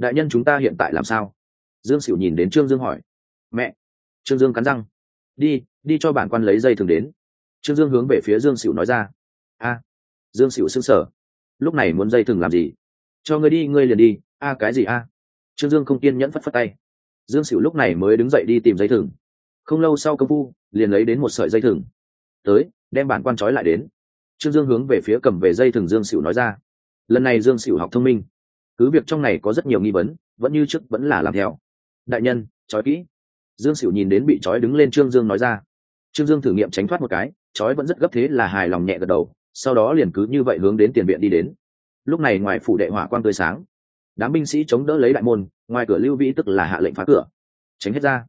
đại nhân chúng ta hiện tại làm sao? Dương xỉu nhìn đến trương dương hỏi. Mẹ, trương dương cắn răng. Đi đi cho bản quan lấy dây thường đến. Trương dương hướng về phía dương xỉu nói ra. A, dương xỉu xưng sở lúc này muốn dây thừng làm gì? Cho ngươi đi, ngươi liền đi. A, cái gì a? Trương dương không kiên nhẫn phất phất tay. Dương xỉu lúc này mới đứng dậy đi tìm dây thừng không lâu sau công phu, liền lấy đến một sợi dây thừng tới, đem bản quan trói lại đến. Trương dương hướng về phía cầm về dây thừng dương xỉu nói ra. Lần này dương xỉu học thông minh. Cứ việc trong này có rất nhiều nghi vấn, vẫn như trước vẫn là làm theo. Đại nhân, trói kỹ. Dương xỉu nhìn đến bị trói đứng lên trương dương nói ra trương dương thử nghiệm tránh thoát một cái trói vẫn rất gấp thế là hài lòng nhẹ gật đầu, sau đó liền cứ như vậy hướng đến tiền viện đi đến. Lúc này ngoài phủ đệ hỏa quang tươi sáng, đám binh sĩ chống đỡ lấy đại môn, ngoài cửa lưu vĩ tức là hạ lệnh phá cửa, tránh hết ra.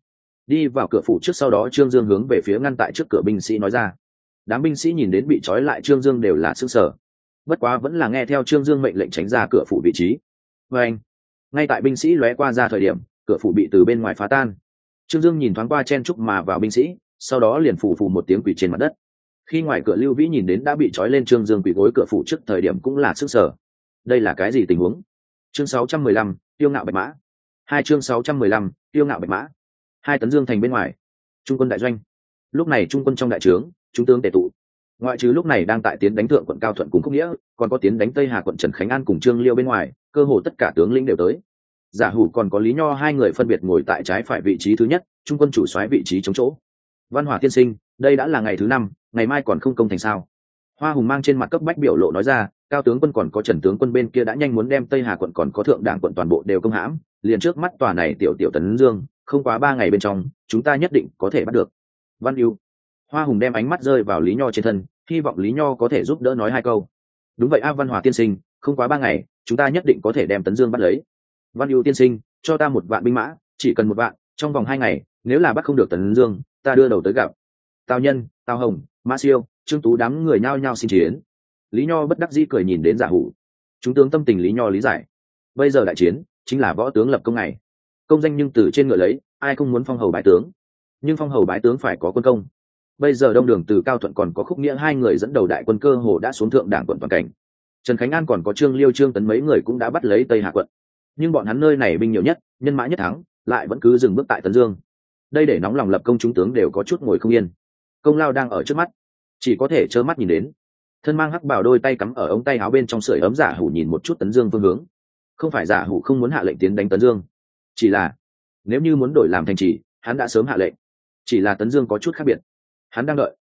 Đi vào cửa phủ trước sau đó trương dương hướng về phía ngăn tại trước cửa binh sĩ nói ra. Đám binh sĩ nhìn đến bị trói lại trương dương đều là s ư ơ n g sở bất quá vẫn là nghe theo trương dương mệnh lệnh tránh ra cửa phủ vị trí. Vê anh, ngay tại binh sĩ lóe qua ra thời điểm, cửa phủ bị từ bên ngoài phá tan. Trương dương nhìn thoáng qua chen trúc mà vào binh sĩ sau đó liền phủ phù một tiếng quỷ trên mặt đất. Khi ngoài cửa lưu vĩ nhìn đến đã bị trói lên trương dương quỷ gối cửa phủ trước thời điểm cũng là sức sở. Đây là cái gì tình huống? Chương 615, tiêu ngạo bạch mã. Hai chương 615, tiêu ngạo bạch mã. Hai tấn dương thành bên ngoài. Trung quân đại doanh. Lúc này trung quân trong đại trướng trung tướng tề tụ. Ngoại trừ lúc này đang tại tiến đánh thượng quận cao thuận cùng khúc nghĩa còn có tiến đánh tây hà quận trần khánh an cùng trương liêu bên ngoài cơ hồ tất cả tướng lĩnh đều tới. Giả hủ còn có lý nho hai người phân biệt ngồi tại trái phải vị trí thứ nhất trung quân chủ soái vị trí chống chỗ văn hòa tiên sinh, đây đã là ngày thứ năm, ngày mai còn không công thành sao? Hoa hùng mang trên mặt cấp bách biểu lộ nói ra, cao tướng quân còn có trần tướng quân bên kia đã nhanh muốn đem tây hà quận còn có thượng đảng quận toàn bộ đều công hãm, liền trước mắt tòa này tiểu tiểu tấn dương, không quá ba ngày bên trong, chúng ta nhất định có thể bắt được. Văn yêu. Hoa hùng đem ánh mắt rơi vào lý nho trên thân, hy vọng lý nho có thể giúp đỡ nói hai câu. Đúng vậy a, văn hòa tiên sinh, không quá ba ngày, chúng ta nhất định có thể đem tấn dương bắt lấy. Văn yêu tiên sinh, cho ta một vạn binh mã, chỉ cần một vạn, trong vòng hai ngày, nếu là bắt không được tấn dương ta đưa đầu tới gặp. Tào nhân, tào hồng ma siêu, trương tú đám người nhao nhao xin chiến. Lý nho bất đắc dĩ cười nhìn đến giả hủ. Chúng tướng tâm tình lý nho lý giải. Bây giờ đại chiến chính là võ tướng lập công này công danh nhưng từ trên ngựa lấy, ai không muốn phong hầu bái tướng? Nhưng phong hầu bái tướng phải có quân công. Bây giờ đông đường từ cao thuận còn có khúc nghĩa hai người dẫn đầu đại quân cơ hồ đã xuống thượng đảng quận toàn cảnh. Trần khánh an còn có trương liêu, trương tấn mấy người cũng đã bắt lấy tây hạ quận. Nhưng bọn hắn nơi này binh nhiều nhất, nhân mã nhất thắng, lại vẫn cứ dừng bước tại tấn dương đây để nóng lòng lập công chúng tướng đều có chút ngồi không yên. Công lao đang ở trước mắt, chỉ có thể trơ mắt nhìn đến. Thân mang hắc bảo đôi tay cắm ở ống tay áo bên trong sưởi ấm giả hủ nhìn một chút tấn dương phương hướng. Không phải giả hủ không muốn hạ lệnh tiến đánh tấn dương, chỉ là nếu như muốn đổi làm thành trì, hắn đã sớm hạ lệnh. Chỉ là tấn dương có chút khác biệt. Hắn đang đợi,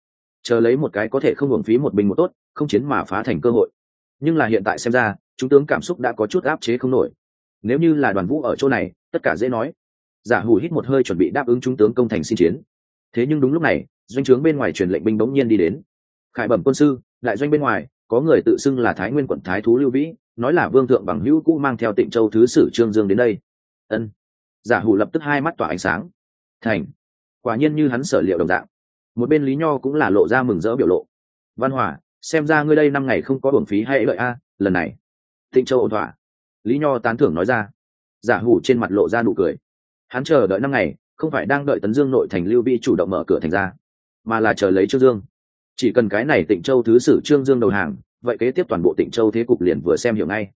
chờ lấy một cái có thể không hưởng phí một bình một tốt, không chiến mà phá thành cơ hội. Nhưng là hiện tại xem ra, chúng tướng cảm xúc đã có chút áp chế không nổi. Nếu như là đoàn vũ ở chỗ này, tất cả dễ nói giả hủ hít một hơi chuẩn bị đáp ứng trung tướng công thành xin chiến. Thế nhưng đúng lúc này, doanh trướng bên ngoài truyền lệnh binh bỗng nhiên đi đến. Khải bẩm quân sư, đại doanh bên ngoài, có người tự xưng là thái nguyên quận thái thú lưu vĩ, nói là vương thượng bằng hữu cũ mang theo tịnh châu thứ sử trương dương đến đây. Ân. Giả hủ lập tức hai mắt tỏa ánh sáng. Thành. Quả nhiên như hắn sở liệu đồng dạng. Một bên lý nho cũng là lộ ra mừng rỡ biểu lộ. Văn hòa xem ra ngươi đây năm ngày không có bổng phí hay lợi a, lần này. Tịnh châu ổn thỏa. Lý nho tán thưởng nói ra. Giả hủ trên mặt lộ ra nụ cười hắn chờ đợi năm ngày, không phải đang đợi tấn dương nội thành lưu vi chủ động mở cửa thành ra, mà là chờ lấy trương dương. Chỉ cần cái này tịnh châu thứ sử trương dương đầu hàng, vậy kế tiếp toàn bộ tịnh châu thế cục liền vừa xem hiểu ngay.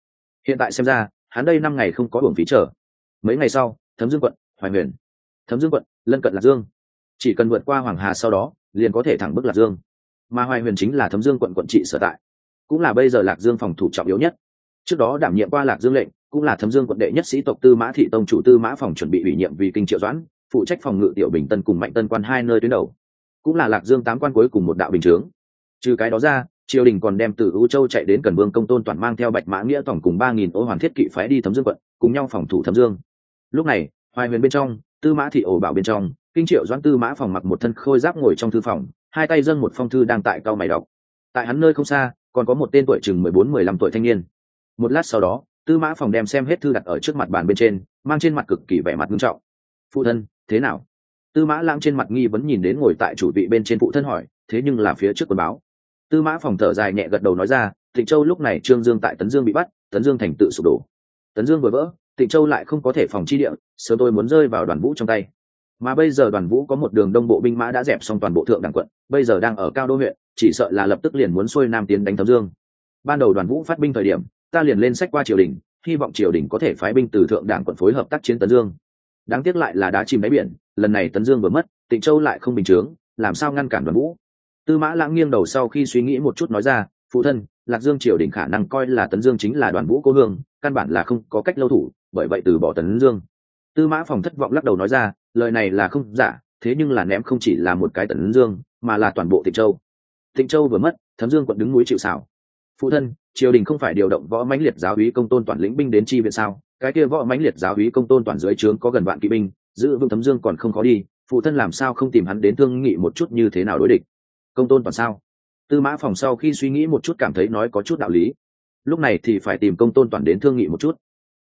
Hiện tại xem ra, hắn đây năm ngày không có hưởng phí chờ. Mấy ngày sau, thấm dương quận, hoài huyền thấm dương quận, lân cận lạc dương. Chỉ cần vượt qua hoàng hà sau đó, liền có thể thẳng bức lạc dương. Mà hoài huyền chính là thấm dương quận quận trị sở tại. Cũng là bây giờ lạc dương phòng thủ trọng yếu nhất. Trước đó đảm nhiệm qua lạc dương lệnh cũng là thấm dương quận đệ nhất sĩ tộc tư mã thị tông chủ tư mã phòng chuẩn bị ủy nhiệm vì kinh triệu doãn, phụ trách phòng ngự tiểu bình tân cùng mạnh tân quan hai nơi tuyến đầu. Cũng là lạc dương tám quan cuối cùng một đạo bình chướng. Trừ cái đó ra, triều đình còn đem từ u châu chạy đến cần vương công tôn toàn mang theo bạch mã nghĩa tổng cùng ba nghìn ô hoàn thiết kỵ phái đi thấm dương quận, cùng nhau phòng thủ thấm dương. Lúc này, hoài huyền bên trong, tư mã thị ổ bảo bên trong, kinh triệu doãn tư mã phòng mặc một thân khôi giáp ngồi trong thư phòng, hai tay dâng một phong thư đang tại cao mày đọc. Tại hắn nơi không xa, còn có một tên tuổi chừng mười bốn mười lăm tuổi thanh niên. Một lát sau đó tư mã phòng đem xem hết thư đặt ở trước mặt bàn bên trên, mang trên mặt cực kỳ vẻ mặt nghiêm trọng. Phụ thân, thế nào? Tư mã lãng trên mặt nghi vẫn nhìn đến ngồi tại chủ vị bên trên phụ thân hỏi, thế nhưng là phía trước quần báo? Tư mã phòng thở dài nhẹ gật đầu nói ra, tịnh châu lúc này trương dương tại tấn dương bị bắt, tấn dương thành tự sụp đổ. Tấn dương vừa vỡ, tịnh châu lại không có thể phòng chi địa, sớm tôi muốn rơi vào đoàn vũ trong tay. Mà bây giờ đoàn vũ có một đường đông bộ binh mã đã dẹp xong toàn bộ thượng đẳng quận, bây giờ đang ở cao đô huyện, chỉ sợ là lập tức liền muốn xuôi nam tiến đánh thấm dương. Ban đầu đoàn vũ phát binh thời điểm ta liền lên sách qua triều đình, hy vọng triều đình có thể phái binh từ thượng đảng quận phối hợp tác chiến tấn dương. Đáng tiếc lại là đá chìm đáy biển, lần này tấn dương vừa mất, tịnh châu lại không bình chướng, làm sao ngăn cản đoàn vũ tư mã lãng nghiêng đầu sau khi suy nghĩ một chút nói ra, phụ thân, lạc dương triều đình khả năng coi là tấn dương chính là đoàn vũ cô hương, căn bản là không có cách lâu thủ, bởi vậy từ bỏ tấn dương. Tư mã phòng thất vọng lắc đầu nói ra, lời này là không giả, thế nhưng là ném không chỉ là một cái tấn dương, mà là toàn bộ tịnh châu. Tịnh châu vừa mất thấm dương quận đứng núi chịu xảo phụ thân, triều đình không phải điều động võ mãnh liệt giáo úy công tôn toàn lĩnh binh đến chi viện sao? Cái kia võ mãnh liệt giáo úy công tôn toàn dưới trướng có gần vạn kỵ binh, giữ vương thấm dương còn không có đi. Phụ thân làm sao không tìm hắn đến thương nghị một chút như thế nào đối địch? Công tôn toàn sao? Tư mã phòng sau khi suy nghĩ một chút cảm thấy nói có chút đạo lý. Lúc này thì phải tìm công tôn toàn đến thương nghị một chút.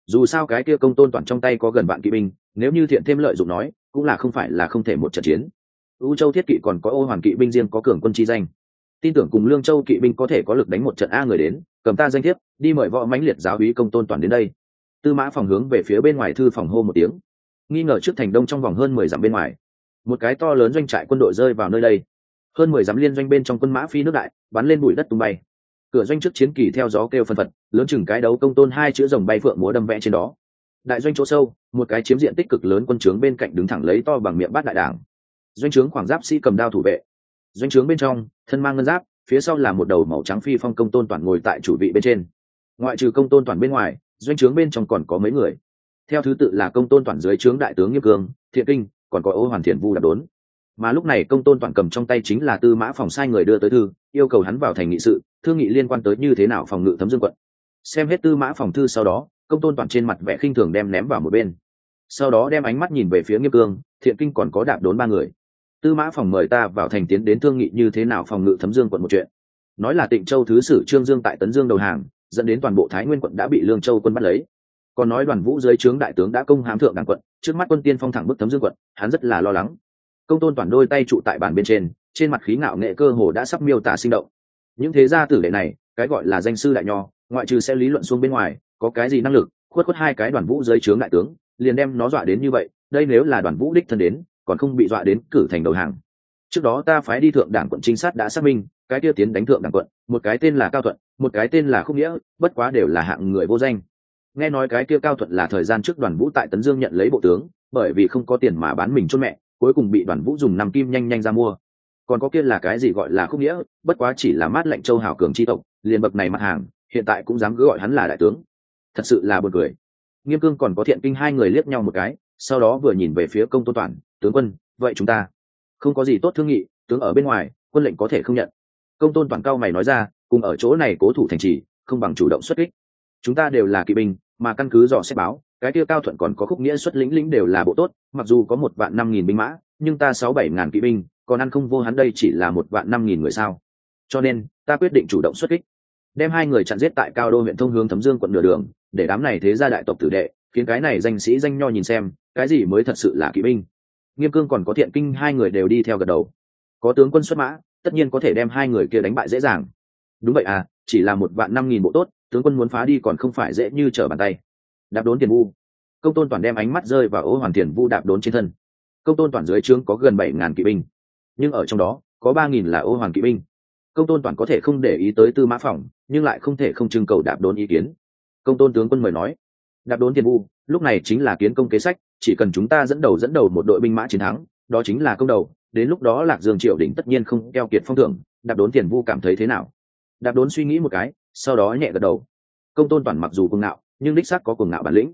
Dù sao cái kia công tôn toàn trong tay có gần vạn kỵ binh, nếu như thiện thêm lợi dụng nói, cũng là không phải là không thể một trận chiến. U châu thiết kỵ còn có ô hoàn kỵ binh riêng có cường quân chi danh tin tưởng cùng lương châu kỵ binh có thể có lực đánh một trận a người đến, cầm ta danh thiếp, đi mời võ mãnh liệt giáo úy công tôn toàn đến đây. Tư mã phòng hướng về phía bên ngoài thư phòng hô một tiếng. Nghi ngờ trước thành đông trong vòng hơn mười dặm bên ngoài. Một cái to lớn doanh trại quân đội rơi vào nơi đây. Hơn mười dặm liên doanh bên trong quân mã phi nước đại, bắn lên bụi đất tung bay. Cửa doanh trước chiến kỳ theo gió kêu phân phật, lớn chừng cái đấu công tôn hai chữ rồng bay phượng múa đâm vẽ trên đó. Đại doanh chỗ sâu, một cái chiếm diện tích cực lớn quân trướng bên cạnh đứng thẳng lấy to bằng miệng bát đại đảng. Doanh trướng khoảng giáp sĩ cầm đao thủ vệ. Doanh trướng bên trong thân mang ngân giáp, phía sau là một đầu màu trắng phi phong công tôn toàn ngồi tại chủ vị bên trên. Ngoại trừ công tôn toàn bên ngoài, doanh trướng bên trong còn có mấy người. Theo thứ tự là công tôn toàn dưới trướng đại tướng nghiêm cương, thiện kinh, còn có ô hoàn thiện vu đạp đốn. Mà lúc này công tôn toàn cầm trong tay chính là tư mã phòng sai người đưa tới thư, yêu cầu hắn vào thành nghị sự, thương nghị liên quan tới như thế nào phòng ngự thấm dương quận. Xem hết tư mã phòng thư sau đó, công tôn toàn trên mặt vẻ khinh thường đem ném vào một bên. Sau đó đem ánh mắt nhìn về phía nghiêm cương, thiện kinh còn có đạp đốn ba người tư mã phòng mời ta vào thành tiến đến thương nghị như thế nào phòng ngự thấm dương quận một chuyện. Nói là tịnh châu thứ sử trương dương tại tấn dương đầu hàng, dẫn đến toàn bộ thái nguyên quận đã bị lương châu quân bắt lấy. Còn nói đoàn vũ dưới trướng đại tướng đã công hám thượng đảng quận, trước mắt quân tiên phong thẳng bức thấm dương quận, hắn rất là lo lắng. Công tôn toàn đôi tay trụ tại bàn bên trên trên mặt khí ngạo nghệ cơ hồ đã sắp miêu tả sinh động. Những thế gia tử đệ này, cái gọi là danh sư đại nho, ngoại trừ sẽ lý luận xuống bên ngoài, có cái gì năng lực, khuất khuất hai cái đoàn vũ dưới trướng đại tướng, liền đem nó dọa đến như vậy, đây nếu là đoàn vũ đích thân đến còn không bị dọa đến cử thành đầu hàng. Trước đó ta phái đi thượng đảng quận trinh sát đã xác minh, cái kia tiến đánh thượng đảng quận, một cái tên là cao thuận, một cái tên là khúc nghĩa, bất quá đều là hạng người vô danh. Nghe nói cái kia cao thuận là thời gian trước đoàn vũ tại tấn dương nhận lấy bộ tướng, bởi vì không có tiền mà bán mình cho mẹ, cuối cùng bị đoàn vũ dùng nằm kim nhanh nhanh ra mua. Còn có kia là cái gì gọi là khúc nghĩa, bất quá chỉ là mát lệnh châu hảo cường tri tộc, liền bậc này mặt hàng, hiện tại cũng dám cứ gọi hắn là đại tướng. Thật sự là buồn cười. Nghiêm cương còn có thiện kinh hai người liếc nhau một cái, sau đó vừa nhìn về phía công tôn toàn tướng quân, vậy chúng ta không có gì tốt thương nghị, tướng ở bên ngoài, quân lệnh có thể không nhận. Công tôn toàn cao mày nói ra, cùng ở chỗ này cố thủ thành trì, không bằng chủ động xuất kích. Chúng ta đều là kỵ binh, mà căn cứ dò xét báo, cái kia cao thuận còn có khúc nghĩa xuất lĩnh lĩnh đều là bộ tốt, mặc dù có một vạn năm nghìn binh mã, nhưng ta sáu bảy ngàn kỵ binh, còn ăn không vô hắn đây chỉ là một vạn năm nghìn người sao? Cho nên, ta quyết định chủ động xuất kích. Đem hai người chặn giết tại cao đô huyện thông hướng thấm dương quận nửa đường, để đám này thế ra đại tộc tử đệ, khiến cái này danh sĩ danh nho nhìn xem, cái gì mới thật sự là kỵ binh? Nghiêm cương còn có thiện kinh, hai người đều đi theo gật đầu. Có tướng quân xuất mã, tất nhiên có thể đem hai người kia đánh bại dễ dàng. Đúng vậy à chỉ là một vạn năm nghìn bộ tốt, tướng quân muốn phá đi còn không phải dễ như trở bàn tay. Đạp đốn tiền vu. Công tôn toàn đem ánh mắt rơi vào ô hoàn tiền vu đạp đốn trên thân. Công tôn toàn dưới trướng có gần bảy ngàn kỵ binh, nhưng ở trong đó, có ba nghìn là ô hoàn kỵ binh. Công tôn toàn có thể không để ý tới tư mã phòng nhưng lại không thể không trưng cầu đạp đốn ý kiến. Công tôn tướng quân mời nói, đạp đốn tiền vu, lúc này chính là kiến công kế sách chỉ cần chúng ta dẫn đầu dẫn đầu một đội binh mã chiến thắng, đó chính là công đầu. Đến lúc đó lạc dương triệu đỉnh tất nhiên không keo kiệt phong thưởng. Đạp đốn tiền vu cảm thấy thế nào? Đạp đốn suy nghĩ một cái, sau đó nhẹ gật đầu. Công tôn toàn mặc dù cuồng ngạo, nhưng đích xác có cuồng ngạo bản lĩnh.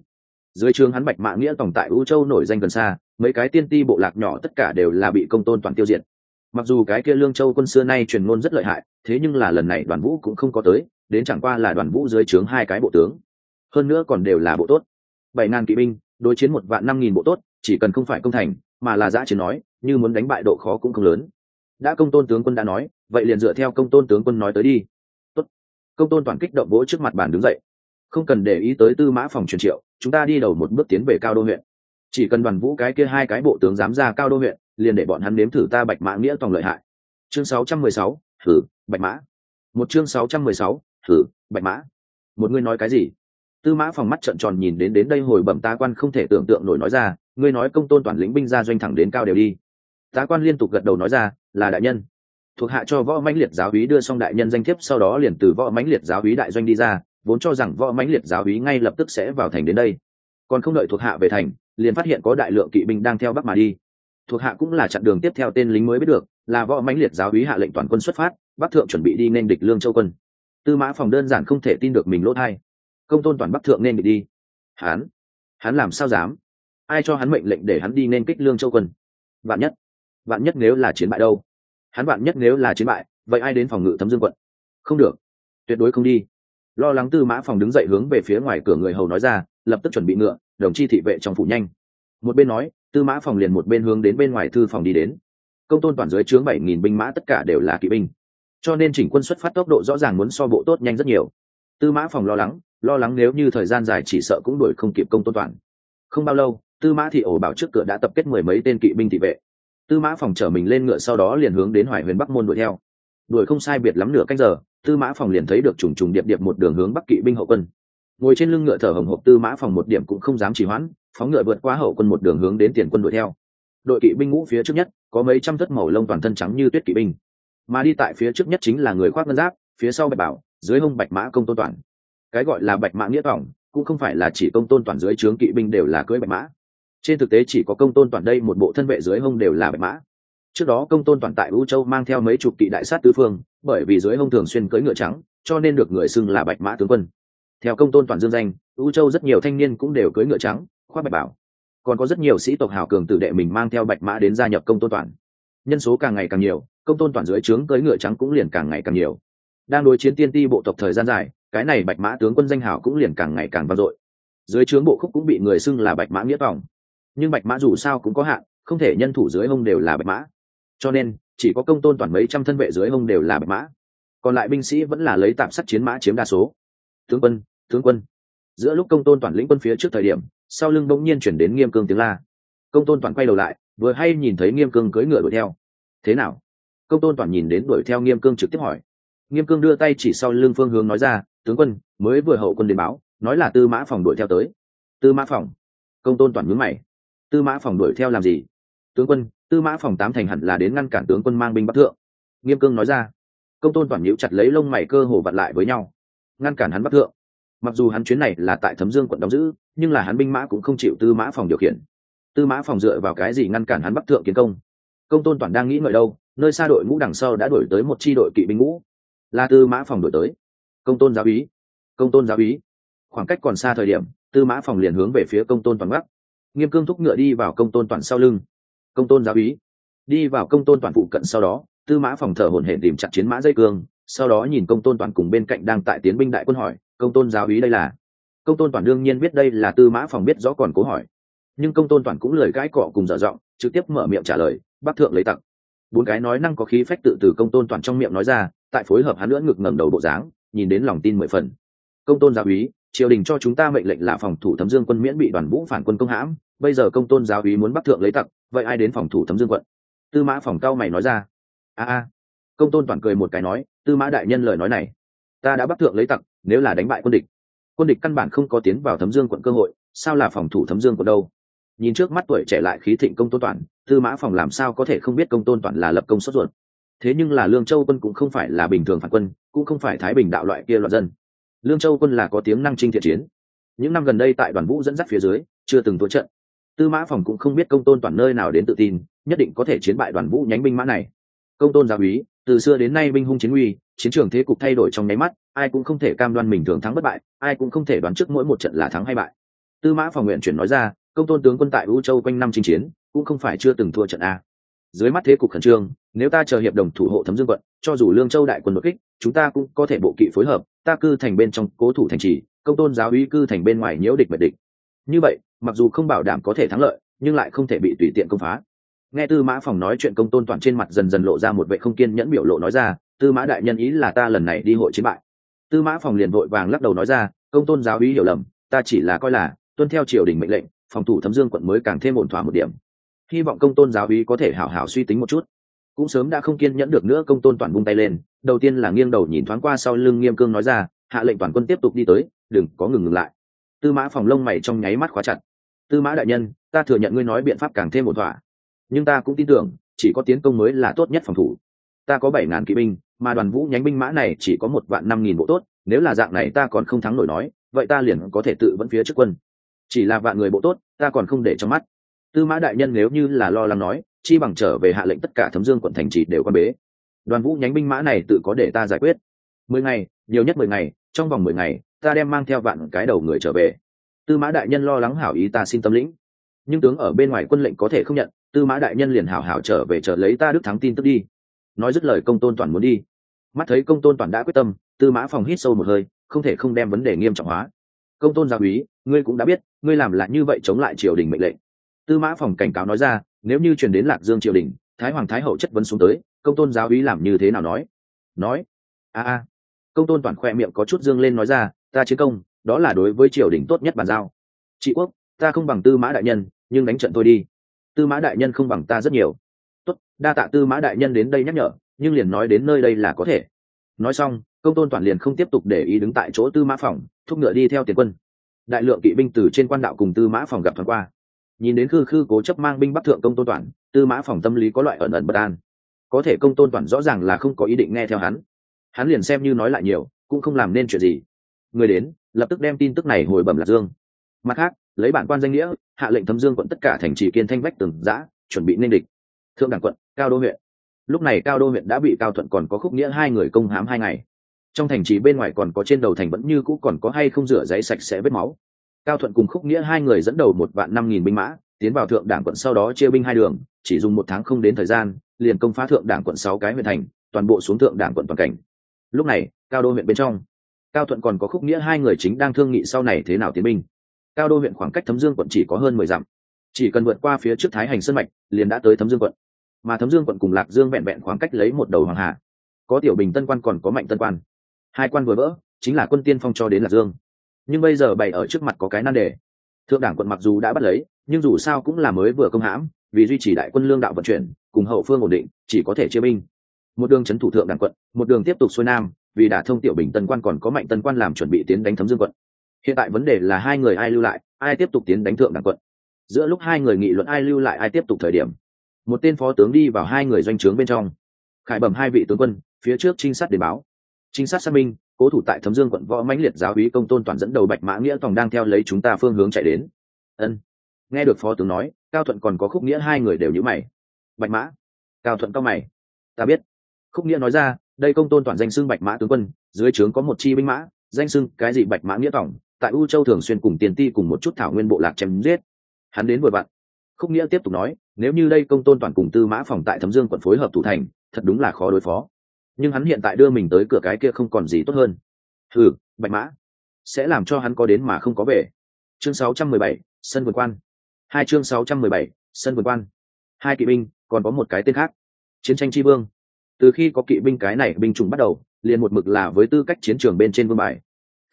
Dưới trường hắn bạch mã nghĩa tổng tại u châu nổi danh gần xa, mấy cái tiên ti bộ lạc nhỏ tất cả đều là bị công tôn toàn tiêu diệt. Mặc dù cái kia lương châu quân xưa nay truyền ngôn rất lợi hại, thế nhưng là lần này đoàn vũ cũng không có tới, đến chẳng qua là đoàn vũ dưới trướng hai cái bộ tướng. Hơn nữa còn đều là bộ tốt. Bảy ngàn kỵ binh đối chiến một vạn năm nghìn bộ tốt chỉ cần không phải công thành mà là giã chiến nói như muốn đánh bại độ khó cũng không lớn. Đã công tôn tướng quân đã nói vậy liền dựa theo công tôn tướng quân nói tới đi. Tốt. công tôn toàn kích động vỗ trước mặt bàn đứng dậy. Không cần để ý tới tư mã phòng truyền triệu chúng ta đi đầu một bước tiến về cao đô huyện. Chỉ cần đoàn vũ cái kia hai cái bộ tướng dám ra cao đô huyện liền để bọn hắn nếm thử ta bạch mã nghĩa tòng lợi hại. Chương 616, thử bạch mã. Một chương 616, thử bạch mã. Một người nói cái gì? Tư mã phòng mắt trợn tròn nhìn đến đến đây hồi bẩm tá quan không thể tưởng tượng nổi nói ra, ngươi nói công tôn toàn lĩnh binh ra doanh thẳng đến cao đều đi. Tá quan liên tục gật đầu nói ra, là đại nhân. Thuộc hạ cho võ mãnh liệt giáo úy đưa xong đại nhân danh thiếp, sau đó liền từ võ mãnh liệt giáo úy đại doanh đi ra, vốn cho rằng võ mãnh liệt giáo úy ngay lập tức sẽ vào thành đến đây. Còn không đợi thuộc hạ về thành, liền phát hiện có đại lượng kỵ binh đang theo bắc mà đi. Thuộc hạ cũng là chặn đường tiếp theo tên lính mới biết được, là võ mãnh liệt giáo úy hạ lệnh toàn quân xuất phát, bắc thượng chuẩn bị đi nên địch lương châu quân. Tư mã phòng đơn giản không thể tin được mình lỗ thai công tôn toàn bắc thượng nên bị đi. Hắn hắn làm sao dám? Ai cho hắn mệnh lệnh để hắn đi nên kích lương châu quân? Vạn nhất vạn nhất nếu là chiến bại đâu? Hắn vạn nhất nếu là chiến bại, vậy ai đến phòng ngự thấm dương quận? Không được, tuyệt đối không đi. Lo lắng tư mã phòng đứng dậy hướng về phía ngoài cửa người hầu nói ra, lập tức chuẩn bị ngựa, đồng chi thị vệ trong phủ nhanh. Một bên nói, tư mã phòng liền một bên hướng đến bên ngoài thư phòng đi đến. Công tôn toàn dưới chướng bảy nghìn binh mã tất cả đều là kỵ binh. Cho nên chỉnh quân xuất phát tốc độ rõ ràng muốn so bộ tốt nhanh rất nhiều. Tư mã phòng lo lắng lo lắng nếu như thời gian dài chỉ sợ cũng đuổi không kịp công tôn toàn. Không bao lâu, tư mã thị ổ bảo trước cửa đã tập kết mười mấy tên kỵ binh thị vệ. Tư mã phòng chở mình lên ngựa sau đó liền hướng đến hoài huyền bắc môn đuổi theo. Đuổi không sai biệt lắm nửa canh giờ, tư mã phòng liền thấy được trùng trùng điệp điệp một đường hướng bắc kỵ binh hậu quân. Ngồi trên lưng ngựa thở hồng hộc, tư mã phòng một điểm cũng không dám chỉ hoãn, phóng ngựa vượt qua hậu quân một đường hướng đến tiền quân đuổi theo. Đội kỵ binh ngũ phía trước nhất, có mấy trăm thất màu lông toàn thân trắng như tuyết kỵ binh. Mà đi tại phía trước nhất chính là người khoác ngân giáp, phía sau bạch bảo, dưới hông bạch mã công tôn toàn cái gọi là bạch mã nghĩa tổng, cũng không phải là chỉ công tôn toàn dưới trướng kỵ binh đều là cưỡi bạch mã. Trên thực tế chỉ có công tôn toàn đây một bộ thân vệ dưới hông đều là bạch mã. Trước đó công tôn toàn tại vũ châu mang theo mấy chục kỵ đại sát tứ phương, bởi vì dưới hông thường xuyên cưỡi ngựa trắng, cho nên được người xưng là bạch mã tướng quân. Theo công tôn toàn dương danh vũ châu rất nhiều thanh niên cũng đều cưỡi ngựa trắng, khoác bạch bảo. Còn có rất nhiều sĩ tộc hào cường tử đệ mình mang theo bạch mã đến gia nhập công tôn toàn. Nhân số càng ngày càng nhiều, công tôn toàn dưới trướng cưỡi ngựa trắng cũng liền càng ngày càng nhiều. Đang đối chiến tiên ti bộ tộc thời gian dài cái này bạch mã tướng quân danh hào cũng liền càng ngày càng vang dội. Dưới trướng bộ khúc cũng bị người xưng là bạch mã nghĩa vọng. nhưng bạch mã dù sao cũng có hạn, không thể nhân thủ dưới hông đều là bạch mã. Cho nên, chỉ có công tôn toàn mấy trăm thân vệ dưới hông đều là bạch mã. Còn lại binh sĩ vẫn là lấy tạm sắt chiến mã chiếm đa số. Tướng quân tướng quân. Giữa lúc công tôn toàn lĩnh quân phía trước thời điểm, sau lưng bỗng nhiên chuyển đến nghiêm cương tiếng la. Công tôn toàn quay đầu lại, vừa hay nhìn thấy nghiêm cương cưỡi ngựa đuổi theo. Thế nào? Công tôn toàn nhìn đến đuổi theo nghiêm cương trực tiếp hỏi. Nghiêm cương đưa tay chỉ sau lưng phương hướng nói ra tướng quân mới vừa hậu quân đến báo, nói là tư mã phòng đuổi theo tới. Tư mã phòng, công tôn toàn nhướng mày. Tư mã phòng đuổi theo làm gì? Tướng quân, tư mã phòng tám thành hẳn là đến ngăn cản tướng quân mang binh bắc thượng. Nghiêm cương nói ra. Công tôn toàn nhíu chặt lấy lông mày cơ hồ vặn lại với nhau. Ngăn cản hắn bắc thượng. Mặc dù hắn chuyến này là tại thấm dương quận đóng giữ, nhưng là hắn binh mã cũng không chịu tư mã phòng điều khiển. Tư mã phòng dựa vào cái gì ngăn cản hắn bắc thượng kiến công? Công tôn toàn đang nghĩ ngợi đâu, nơi xa đội ngũ đằng sau đã đổi tới một chi đội kỵ binh ngũ. Là tư mã phòng đổi tới công tôn giáo ý. Công tôn giáo ý. Khoảng cách còn xa thời điểm, tư mã phòng liền hướng về phía công tôn toàn bắc. Nghiêm cương thúc ngựa đi vào công tôn toàn sau lưng. Công tôn giáo ý. Đi vào công tôn toàn phụ cận sau đó, tư mã phòng thở hổn hển tìm chặt chiến mã dây cương, sau đó nhìn công tôn toàn cùng bên cạnh đang tại tiến binh đại quân hỏi, công tôn giáo ý đây là? Công tôn toàn đương nhiên biết đây là tư mã phòng biết rõ còn cố hỏi. Nhưng công tôn toàn cũng lời gãi cọ cùng dở giọng, trực tiếp mở miệng trả lời, bắc thượng lấy tặng bốn cái nói năng có khí phách tự từ công tôn toàn trong miệng nói ra, tại phối hợp hắn lưỡn ngực ngẩng đầu bộ dáng nhìn đến lòng tin mười phần. Công tôn giáo úy, triều đình cho chúng ta mệnh lệnh là phòng thủ thấm dương quân miễn bị đoàn vũ phản quân công hãm. Bây giờ công tôn giáo úy muốn bắt thượng lấy tặc, vậy ai đến phòng thủ thấm dương quận? Tư mã phòng cao mày nói ra. A a. Công tôn toàn cười một cái nói, tư mã đại nhân lời nói này, ta đã bắt thượng lấy tặc, nếu là đánh bại quân địch. Quân địch căn bản không có tiến vào thấm dương quận cơ hội, sao là phòng thủ thấm dương quận đâu? Nhìn trước mắt tuổi trẻ lại khí thịnh công tôn toàn, tư mã phòng làm sao có thể không biết công tôn toàn là lập công xuất ruột? Thế nhưng là lương châu quân cũng không phải là bình thường phản quân, cũng không phải thái bình đạo loại kia loạn dân. Lương châu quân là có tiếng năng trinh thiện chiến. Những năm gần đây tại đoàn vũ dẫn dắt phía dưới, chưa từng thua trận. Tư mã phòng cũng không biết công tôn toàn nơi nào đến tự tin, nhất định có thể chiến bại đoàn vũ nhánh binh mã này. Công tôn gia úy, từ xưa đến nay binh hung chiến uy, chiến trường thế cục thay đổi trong nháy mắt, ai cũng không thể cam đoan mình thường thắng bất bại, ai cũng không thể đoán trước mỗi một trận là thắng hay bại. Tư mã phòng nguyện chuyển nói ra, công tôn tướng quân tại u châu quanh năm chinh chiến, cũng không phải chưa từng thua trận a dưới mắt thế cục khẩn trương, nếu ta chờ hiệp đồng thủ hộ thấm dương quận, cho dù lương châu đại quân đột kích, chúng ta cũng có thể bộ kỵ phối hợp, ta cư thành bên trong cố thủ thành trì, công tôn giáo uy cư thành bên ngoài nhiễu địch mệt địch. Như vậy, mặc dù không bảo đảm có thể thắng lợi, nhưng lại không thể bị tùy tiện công phá. Nghe tư mã phòng nói chuyện công tôn toàn trên mặt dần dần lộ ra một vệ không kiên nhẫn biểu lộ nói ra, tư mã đại nhân ý là ta lần này đi hội chiến bại. Tư mã phòng liền vội vàng lắc đầu nói ra, công tôn giáo uy hiểu lầm, ta chỉ là coi là tuân theo triều đình mệnh lệnh, phòng thủ thấm dương quận mới càng thêm ổn thỏa một điểm hy vọng công tôn giáo uy có thể hảo hảo suy tính một chút. Cũng sớm đã không kiên nhẫn được nữa, công tôn toàn vung tay lên, đầu tiên là nghiêng đầu nhìn thoáng qua sau lưng nghiêm cương nói ra, hạ lệnh toàn quân tiếp tục đi tới, đừng có ngừng ngừng lại. Tư mã phòng lông mày trong nháy mắt khóa chặt. Tư mã đại nhân, ta thừa nhận ngươi nói biện pháp càng thêm một thỏa, nhưng ta cũng tin tưởng, chỉ có tiến công mới là tốt nhất phòng thủ. Ta có bảy ngàn kỵ binh, mà đoàn vũ nhánh binh mã này chỉ có một vạn năm nghìn bộ tốt, nếu là dạng này ta còn không thắng nổi nói, vậy ta liền có thể tự vẫn phía trước quân. Chỉ là vạn người bộ tốt, ta còn không để trong mắt tư mã đại nhân nếu như là lo lắng nói, chi bằng trở về hạ lệnh tất cả thấm dương quận thành trì đều quan bế. Đoàn vũ nhánh binh mã này tự có để ta giải quyết. Mười ngày, nhiều nhất mười ngày, trong vòng mười ngày, ta đem mang theo vạn cái đầu người trở về. Tư mã đại nhân lo lắng hảo ý ta xin tâm lĩnh. Nhưng tướng ở bên ngoài quân lệnh có thể không nhận, tư mã đại nhân liền hảo hảo trở về trở lấy ta đức thắng tin tức đi. Nói dứt lời công tôn toàn muốn đi. Mắt thấy công tôn toàn đã quyết tâm, tư mã phòng hít sâu một hơi, không thể không đem vấn đề nghiêm trọng hóa. Công tôn gia úy, ngươi cũng đã biết, ngươi làm lại như vậy chống lại triều đình mệnh lệnh tư mã phòng cảnh cáo nói ra, nếu như truyền đến lạc dương triều đình, thái hoàng thái hậu chất vấn xuống tới, công tôn giáo úy làm như thế nào nói? Nói, a a. Công tôn toàn khoe miệng có chút dương lên nói ra, ta chiến công, đó là đối với triều đình tốt nhất bàn giao. Trị quốc, ta không bằng tư mã đại nhân, nhưng đánh trận tôi đi. Tư mã đại nhân không bằng ta rất nhiều. Tốt, đa tạ tư mã đại nhân đến đây nhắc nhở, nhưng liền nói đến nơi đây là có thể. Nói xong, công tôn toàn liền không tiếp tục để ý đứng tại chỗ tư mã phòng, thúc ngựa đi theo tiền quân. Đại lượng kỵ binh từ trên quan đạo cùng tư mã phòng gặp thoáng qua nhìn đến khư khư cố chấp mang binh bắc thượng công tôn toàn, tư mã phòng tâm lý có loại ẩn ẩn bất an. Có thể công tôn toàn rõ ràng là không có ý định nghe theo hắn. Hắn liền xem như nói lại nhiều, cũng không làm nên chuyện gì. Người đến, lập tức đem tin tức này hồi bẩm lạc dương. Mặt khác, lấy bản quan danh nghĩa, hạ lệnh thấm dương quận tất cả thành trì kiên thanh vách từng giã, chuẩn bị nên địch. Thượng đẳng quận, cao đô huyện. Lúc này cao đô huyện đã bị cao thuận còn có khúc nghĩa hai người công hãm hai ngày. Trong thành trì bên ngoài còn có trên đầu thành vẫn như cũ còn có hay không rửa giấy sạch sẽ vết máu cao thuận cùng khúc nghĩa hai người dẫn đầu một vạn năm nghìn binh mã, tiến vào thượng đảng quận sau đó chia binh hai đường, chỉ dùng một tháng không đến thời gian, liền công phá thượng đảng quận sáu cái huyện thành, toàn bộ xuống thượng đảng quận toàn cảnh. Lúc này, cao đô huyện bên trong, cao thuận còn có khúc nghĩa hai người chính đang thương nghị sau này thế nào tiến binh. Cao đô huyện khoảng cách thấm dương quận chỉ có hơn mười dặm. Chỉ cần vượt qua phía trước thái hành sân mạch, liền đã tới thấm dương quận. Mà thấm dương quận cùng lạc dương vẹn vẹn khoảng cách lấy một đầu hoàng hà. Có tiểu bình tân quan còn có mạnh tân quan. Hai quan vừa vỡ, chính là quân tiên phong cho đến lạc dương nhưng bây giờ bày ở trước mặt có cái nan đề. Thượng đảng quận mặc dù đã bắt lấy, nhưng dù sao cũng là mới vừa công hãm, vì duy trì đại quân lương đạo vận chuyển, cùng hậu phương ổn định, chỉ có thể chia binh. Một đường c h ấ n thủ thượng đảng quận, một đường tiếp tục xuôi nam, vì đã thông tiểu bình tân quan còn có mạnh tân quan làm chuẩn bị tiến đánh thấm dương quận. Hiện tại vấn đề là hai người ai lưu lại, ai tiếp tục tiến đánh thượng đảng quận. Giữa lúc hai người nghị luận ai lưu lại ai tiếp tục thời điểm, một tên phó tướng đi vào hai người doanh trướng bên trong. Khải bẩm hai vị tướng quân, phía trước trinh sát để báo trinh sát xác minh, cố thủ tại thấm dương quận võ mãnh liệt giáo úy công tôn toàn dẫn đầu bạch mã nghĩa tòng đang theo lấy chúng ta phương hướng chạy đến. Ân. Nghe được phó tướng nói, cao thuận còn có khúc nghĩa hai người đều nhữ mày. Bạch mã. Cao thuận cao mày. Ta biết. Khúc nghĩa nói ra, đây công tôn toàn danh xưng bạch mã tướng quân, dưới trướng có một chi binh mã, danh xưng cái gì bạch mã nghĩa tòng, tại u châu thường xuyên cùng tiền ti cùng một chút thảo nguyên bộ lạc chém giết. Hắn đến vội vặn khúc nghĩa tiếp tục nói, nếu như đây công tôn toàn cùng tư mã phòng tại thấm dương quận phối hợp thủ thành, thật đúng là khó đối phó nhưng hắn hiện tại đưa mình tới cửa cái kia không còn gì tốt hơn. Thử bạch mã sẽ làm cho hắn có đến mà không có về. Chương 617, sân vườn quan. Hai chương 617, sân vườn quan. Hai kỵ binh còn có một cái tên khác chiến tranh tri vương. Từ khi có kỵ binh cái này binh chủng bắt đầu liền một mực là với tư cách chiến trường bên trên vương bài.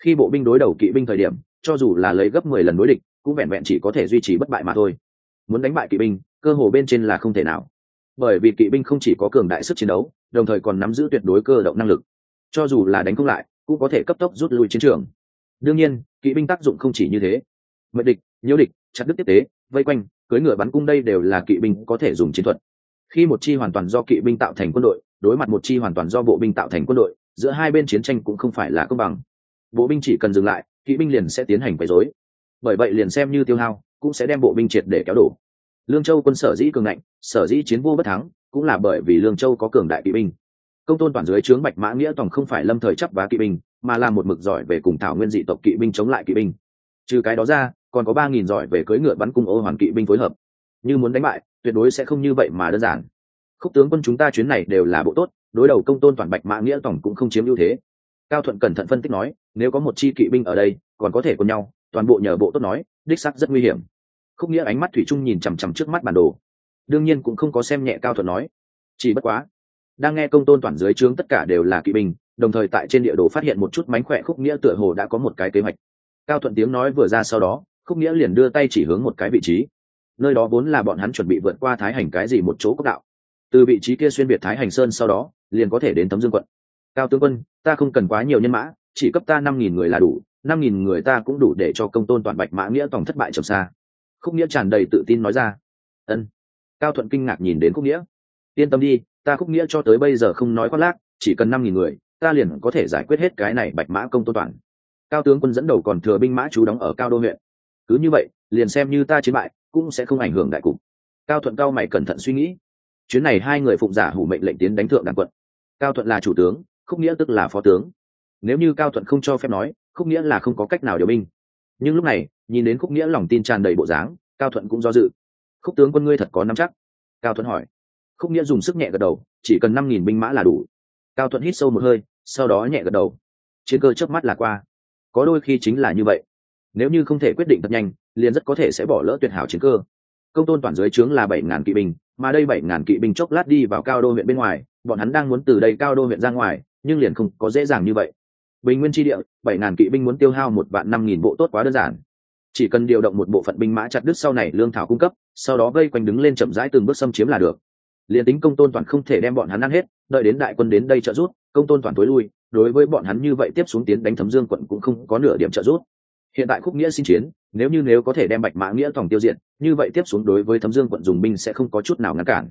Khi bộ binh đối đầu kỵ binh thời điểm cho dù là lấy gấp mười lần đối địch cũng vẹn vẹn chỉ có thể duy trì bất bại mà thôi. Muốn đánh bại kỵ binh cơ hồ bên trên là không thể nào. Bởi vì kỵ binh không chỉ có cường đại sức chiến đấu đồng thời còn nắm giữ tuyệt đối cơ động năng lực. Cho dù là đánh không lại, cũng có thể cấp tốc rút lui chiến trường. Đương nhiên, kỵ binh tác dụng không chỉ như thế. Mệnh địch, nhiễu địch, chặt đứt tiếp tế, vây quanh cưới ngựa bắn cung đây đều là kỵ binh có thể dùng chiến thuật. Khi một chi hoàn toàn do kỵ binh tạo thành quân đội, đối mặt một chi hoàn toàn do bộ binh tạo thành quân đội, giữa hai bên chiến tranh cũng không phải là công bằng. Bộ binh chỉ cần dừng lại, kỵ binh liền sẽ tiến hành quấy rối. Bởi vậy liền xem như tiêu hao, cũng sẽ đem bộ binh triệt để kéo đổ. Lương châu quân sở dĩ cường ngạnh, sở dĩ chiến vô bất thắng cũng là bởi vì lương châu có cường đại kỵ binh. Công tôn toàn dưới trướng bạch mã nghĩa tòng không phải lâm thời chấp vá kỵ binh, mà là một mực giỏi về cùng thảo nguyên dị tộc kỵ binh chống lại kỵ binh. Trừ cái đó ra, còn có ba nghìn giỏi về cưỡi ngựa bắn cung ô hoàn kỵ binh phối hợp. Như muốn đánh bại, tuyệt đối sẽ không như vậy mà đơn giản. Khúc tướng quân chúng ta chuyến này đều là bộ tốt, đối đầu công tôn toàn bạch mã nghĩa tổng cũng không chiếm ưu thế. Cao thuận cẩn thận phân tích nói, nếu có một chi kỵ binh ở đây, còn có thể cùng nhau, toàn bộ nhờ bộ tốt nói, đích sắc rất nguy hiểm. Khúc nghĩa ánh mắt thủy trung nhìn chằm chằm trước mắt bản đồ đương nhiên cũng không có xem nhẹ cao thuận nói. Chỉ bất quá, đang nghe công tôn toàn dưới trướng tất cả đều là kỵ binh, đồng thời tại trên địa đồ phát hiện một chút mánh khỏe khúc nghĩa tựa hồ đã có một cái kế hoạch. Cao thuận tiếng nói vừa ra sau đó, khúc nghĩa liền đưa tay chỉ hướng một cái vị trí. Nơi đó vốn là bọn hắn chuẩn bị vượt qua thái hành cái gì một chỗ cốc đạo. Từ vị trí kia xuyên biệt thái hành sơn sau đó, liền có thể đến tấm dương quận. Cao tướng quân, ta không cần quá nhiều nhân mã, chỉ cấp ta năm nghìn người là đủ, năm nghìn người ta cũng đủ để cho công tôn toàn bạch mã nghĩa tổng thất bại trầm xa. Khúc nghĩa tràn đầy tự tin nói ra. Ân cao thuận kinh ngạc nhìn đến khúc nghĩa. Yên tâm đi, ta khúc nghĩa cho tới bây giờ không nói khoác lác, chỉ cần năm nghìn người, ta liền có thể giải quyết hết cái này bạch mã công tôn toàn. Cao tướng quân dẫn đầu còn thừa binh mã chú đóng ở cao đô huyện. Cứ như vậy, liền xem như ta chiến bại, cũng sẽ không ảnh hưởng đại cục. Cao thuận cao mày cẩn thận suy nghĩ. Chuyến này hai người phụng giả hủ mệnh lệnh tiến đánh thượng đảng quận. Cao thuận là chủ tướng, khúc nghĩa tức là phó tướng. Nếu như cao thuận không cho phép nói, khúc nghĩa là không có cách nào điều binh. Nhưng lúc này, nhìn đến khúc nghĩa lòng tin tràn đầy bộ dáng, cao thuận cũng do dự khúc tướng quân ngươi thật có nắm chắc? Cao thuận hỏi. Khúc nghĩa dùng sức nhẹ gật đầu, chỉ cần năm nghìn binh mã là đủ. Cao thuận hít sâu một hơi, sau đó nhẹ gật đầu. Chiến cơ chớp mắt là qua. Có đôi khi chính là như vậy. Nếu như không thể quyết định thật nhanh, liền rất có thể sẽ bỏ lỡ tuyệt hảo chiến cơ. Công tôn toàn dưới trướng là bảy ngàn kỵ binh, mà đây bảy ngàn kỵ binh chốc lát đi vào cao đô huyện bên ngoài, bọn hắn đang muốn từ đây cao đô huyện ra ngoài, nhưng liền không có dễ dàng như vậy. Bình nguyên tri địa, bảy ngàn kỵ binh muốn tiêu hao một vạn năm nghìn bộ tốt quá đơn giản chỉ cần điều động một bộ phận binh mã chặt đứt sau này lương thảo cung cấp, sau đó vây quanh đứng lên chậm rãi từng bước xâm chiếm là được. Liền tính công tôn toàn không thể đem bọn hắn ăn hết, đợi đến đại quân đến đây trợ giúp, công tôn toàn tối lui, đối với bọn hắn như vậy tiếp xuống tiến đánh thấm dương quận cũng không có nửa điểm trợ giúp. Hiện tại khúc nghĩa xin chiến, nếu như nếu có thể đem bạch mã nghĩa tổng tiêu diệt, như vậy tiếp xuống đối với thấm dương quận dùng binh sẽ không có chút nào ngăn cản.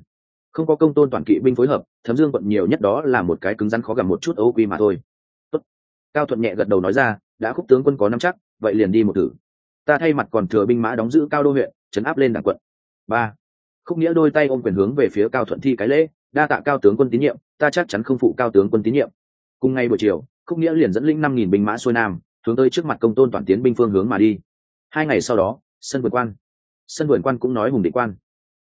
Không có công tôn toàn kỵ binh phối hợp, thấm dương quận nhiều nhất đó là một cái cứng rắn khó gặp một chút ấu quy mà thôi. Tốt. cao thuận nhẹ gật đầu nói ra, đã khúc tướng quân có năm chắc, vậy liền đi một thử ta thay mặt còn thừa binh mã đóng giữ cao đô huyện chấn áp lên đảng quận. Ba, khúc nghĩa đôi tay ôm quyền hướng về phía cao thuận thi cái lễ, đa tạ cao tướng quân tín nhiệm, ta chắc chắn không phụ cao tướng quân tín nhiệm. Cùng ngày buổi chiều, khúc nghĩa liền dẫn lĩnh năm nghìn binh mã xuôi nam, hướng tới trước mặt công tôn toàn tiến binh phương hướng mà đi. Hai ngày sau đó, sân vườn quan. Sân vườn quan cũng nói hùng định quan.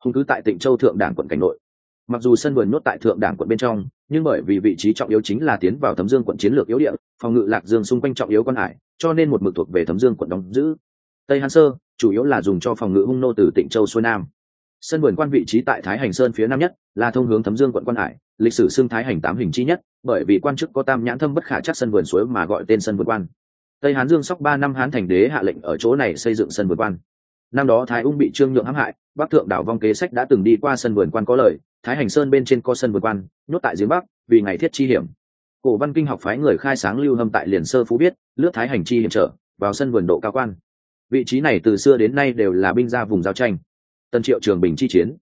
Hùng cứ tại tỉnh châu thượng đảng quận cảnh nội. Mặc dù sân vườn nhốt tại thượng đảng quận bên trong, nhưng bởi vì vị trí trọng yếu chính là tiến vào thấm dương quận chiến lược yếu địa, phòng ngự lạc dương xung quanh trọng yếu quan hải, cho nên một mực thuộc về thấm dương quận đóng giữ tây Hán sơ, chủ yếu là dùng cho phòng ngự hung nô từ Tịnh châu xuôi nam. Sân vườn quan vị trí tại thái hành sơn phía nam nhất, là thông hướng thấm dương quận quan hải, lịch sử xưng thái hành tám hình chi nhất, bởi vì quan chức có tam nhãn thâm bất khả chắc sân vườn suối mà gọi tên sân vườn quan. Tây hán dương sóc ba năm hán thành đế hạ lệnh ở chỗ này xây dựng sân vườn quan. Năm đó thái ung bị trương nhượng hãm hại, bắc thượng đảo vong kế sách đã từng đi qua sân vườn quan có lời, thái hành sơn bên trên có sân vườn quan, nhốt tại giếng bắc, vì ngày thiết chi hiểm. Cổ văn kinh học phái người khai sáng lưu hâm tại liền sơ phú biết, lướt thái hành chi hiểm trở, vào sân vườn độ cao quan vị trí này từ xưa đến nay đều là binh ra vùng giao tranh. Tân triệu trường bình chi chiến.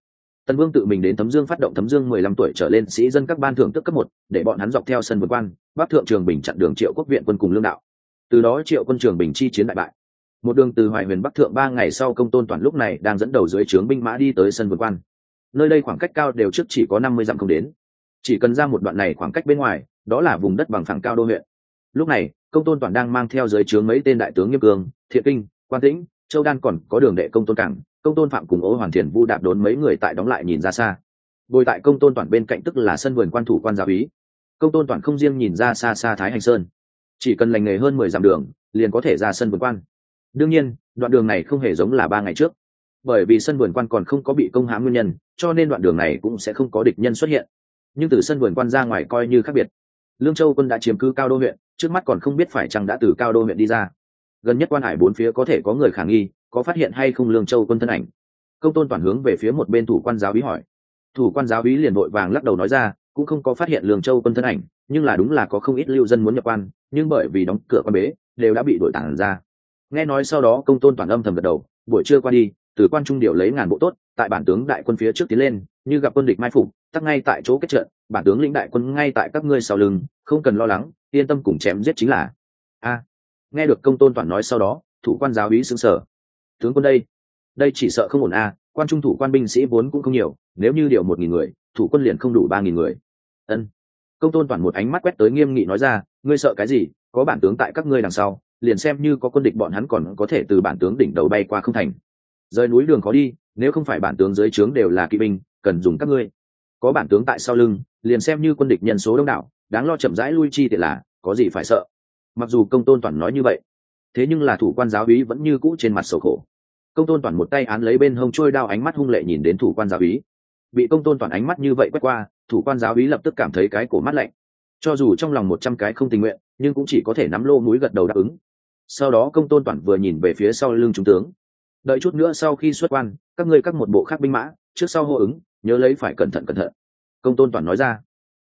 Tần vương tự mình đến thấm dương phát động thấm dương mười lăm tuổi trở lên sĩ dân các ban thưởng tức cấp một, để bọn hắn dọc theo sân vườn quan, bắc thượng trường bình chặn đường triệu quốc viện quân cùng lương đạo. Từ đó triệu quân trường bình chi chiến đại bại. Một đường từ hoài huyền bắc thượng ba ngày sau công tôn toàn lúc này đang dẫn đầu dưới trướng binh mã đi tới sân vườn quan. Nơi đây khoảng cách cao đều trước chỉ có năm mươi dặm không đến. Chỉ cần ra một đoạn này khoảng cách bên ngoài, đó là vùng đất bằng phẳng cao đô huyện. Lúc này, công tôn toàn đang mang theo dưới trướng mấy tên đại tướng nghiêm cường thiện kinh quan tĩnh, châu đan còn có đường đệ công tôn cảng, công tôn phạm cùng ô hoàn thiền vu đạp đốn mấy người tại đóng lại nhìn ra xa. Bồi tại công tôn toàn bên cạnh tức là sân vườn quan thủ quan giáo ý công tôn toàn không riêng nhìn ra xa xa thái hành sơn, chỉ cần lành nghề hơn mười dặm đường, liền có thể ra sân vườn quan. Đương nhiên, đoạn đường này không hề giống là ba ngày trước. Bởi vì sân vườn quan còn không có bị công hãm nguyên nhân, cho nên đoạn đường này cũng sẽ không có địch nhân xuất hiện. Nhưng từ sân vườn quan ra ngoài coi như khác biệt. Lương châu quân đã chiếm cứ cao đô huyện, trước mắt còn không biết phải chăng đã từ cao đô huyện đi ra gần nhất quan hải bốn phía có thể có người khả nghi, có phát hiện hay không lương châu quân thân ảnh. Công tôn toàn hướng về phía một bên thủ quan giáo bí hỏi. Thủ quan giáo bí liền vội vàng lắc đầu nói ra, cũng không có phát hiện lương châu quân thân ảnh, nhưng là đúng là có không ít lưu dân muốn nhập quan, nhưng bởi vì đóng cửa quan bế, đều đã bị đội tản ra. Nghe nói sau đó công tôn toàn âm thầm gật đầu, buổi trưa qua đi từ quan trung điều lấy ngàn bộ tốt, tại bản tướng đại quân phía trước tiến lên, như gặp quân địch mai phục, tắc ngay tại chỗ kết trận, bản tướng lĩnh đại quân ngay tại các ngươi sau lưng, không cần lo lắng, yên tâm cùng chém giết chính là. A nghe được công tôn toàn nói sau đó, thủ quan giáo úy xứng sở tướng quân đây đây chỉ sợ không ổn a quan trung thủ quan binh sĩ vốn cũng không nhiều, nếu như điều một nghìn người, thủ quân liền không đủ ba nghìn người. Ân. Công tôn toàn một ánh mắt quét tới nghiêm nghị nói ra, ngươi sợ cái gì, có bản tướng tại các ngươi đằng sau, liền xem như có quân địch bọn hắn còn có thể từ bản tướng đỉnh đầu bay qua không thành. Rời núi đường khó đi, nếu không phải bản tướng dưới trướng đều là kỵ binh, cần dùng các ngươi. Có bản tướng tại sau lưng, liền xem như quân địch nhân số đông đảo, đáng lo chậm rãi lui chi tiện là, có gì phải sợ? Mặc dù công tôn toàn nói như vậy, thế nhưng là thủ quan giáo úy vẫn như cũ trên mặt sầu khổ. Công tôn toàn một tay án lấy bên hông trôi đao ánh mắt hung lệ nhìn đến thủ quan giáo úy. Bị công tôn toàn ánh mắt như vậy quét qua, thủ quan giáo úy lập tức cảm thấy cái cổ mắt lạnh. Cho dù trong lòng một trăm cái không tình nguyện, nhưng cũng chỉ có thể nắm lô mũi gật đầu đáp ứng. Sau đó công tôn toàn vừa nhìn về phía sau lưng trung tướng. Đợi chút nữa sau khi xuất quan, các ngươi các một bộ khác binh mã, trước sau hô ứng, nhớ lấy phải cẩn thận cẩn thận. Công tôn toàn nói ra.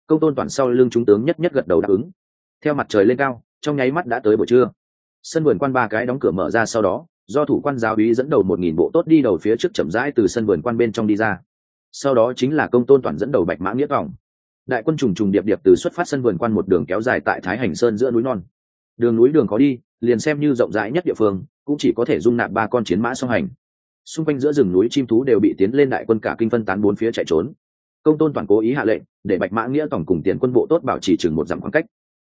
Công tôn toàn sau lưng trung tướng nhất nhất gật đầu đáp ứng. Theo mặt trời lên cao trong nháy mắt đã tới buổi trưa. Sân vườn quan ba cái đóng cửa mở ra sau đó, do thủ quan giáo úy dẫn đầu một nghìn bộ tốt đi đầu phía trước chậm rãi từ sân vườn quan bên trong đi ra. Sau đó chính là công tôn toàn dẫn đầu bạch mã nghĩa vòng đại quân trùng trùng điệp điệp từ xuất phát sân vườn quan một đường kéo dài tại thái hành sơn giữa núi non. Đường núi đường có đi, liền xem như rộng rãi nhất địa phương, cũng chỉ có thể dung nạp ba con chiến mã song hành. Xung quanh giữa rừng núi chim thú đều bị tiến lên đại quân cả kinh phân tán bốn phía chạy trốn. Công tôn toàn cố ý hạ lệnh, để bạch mã nghĩa tổng cùng tiền quân bộ tốt bảo trì chừng một dặm khoảng cách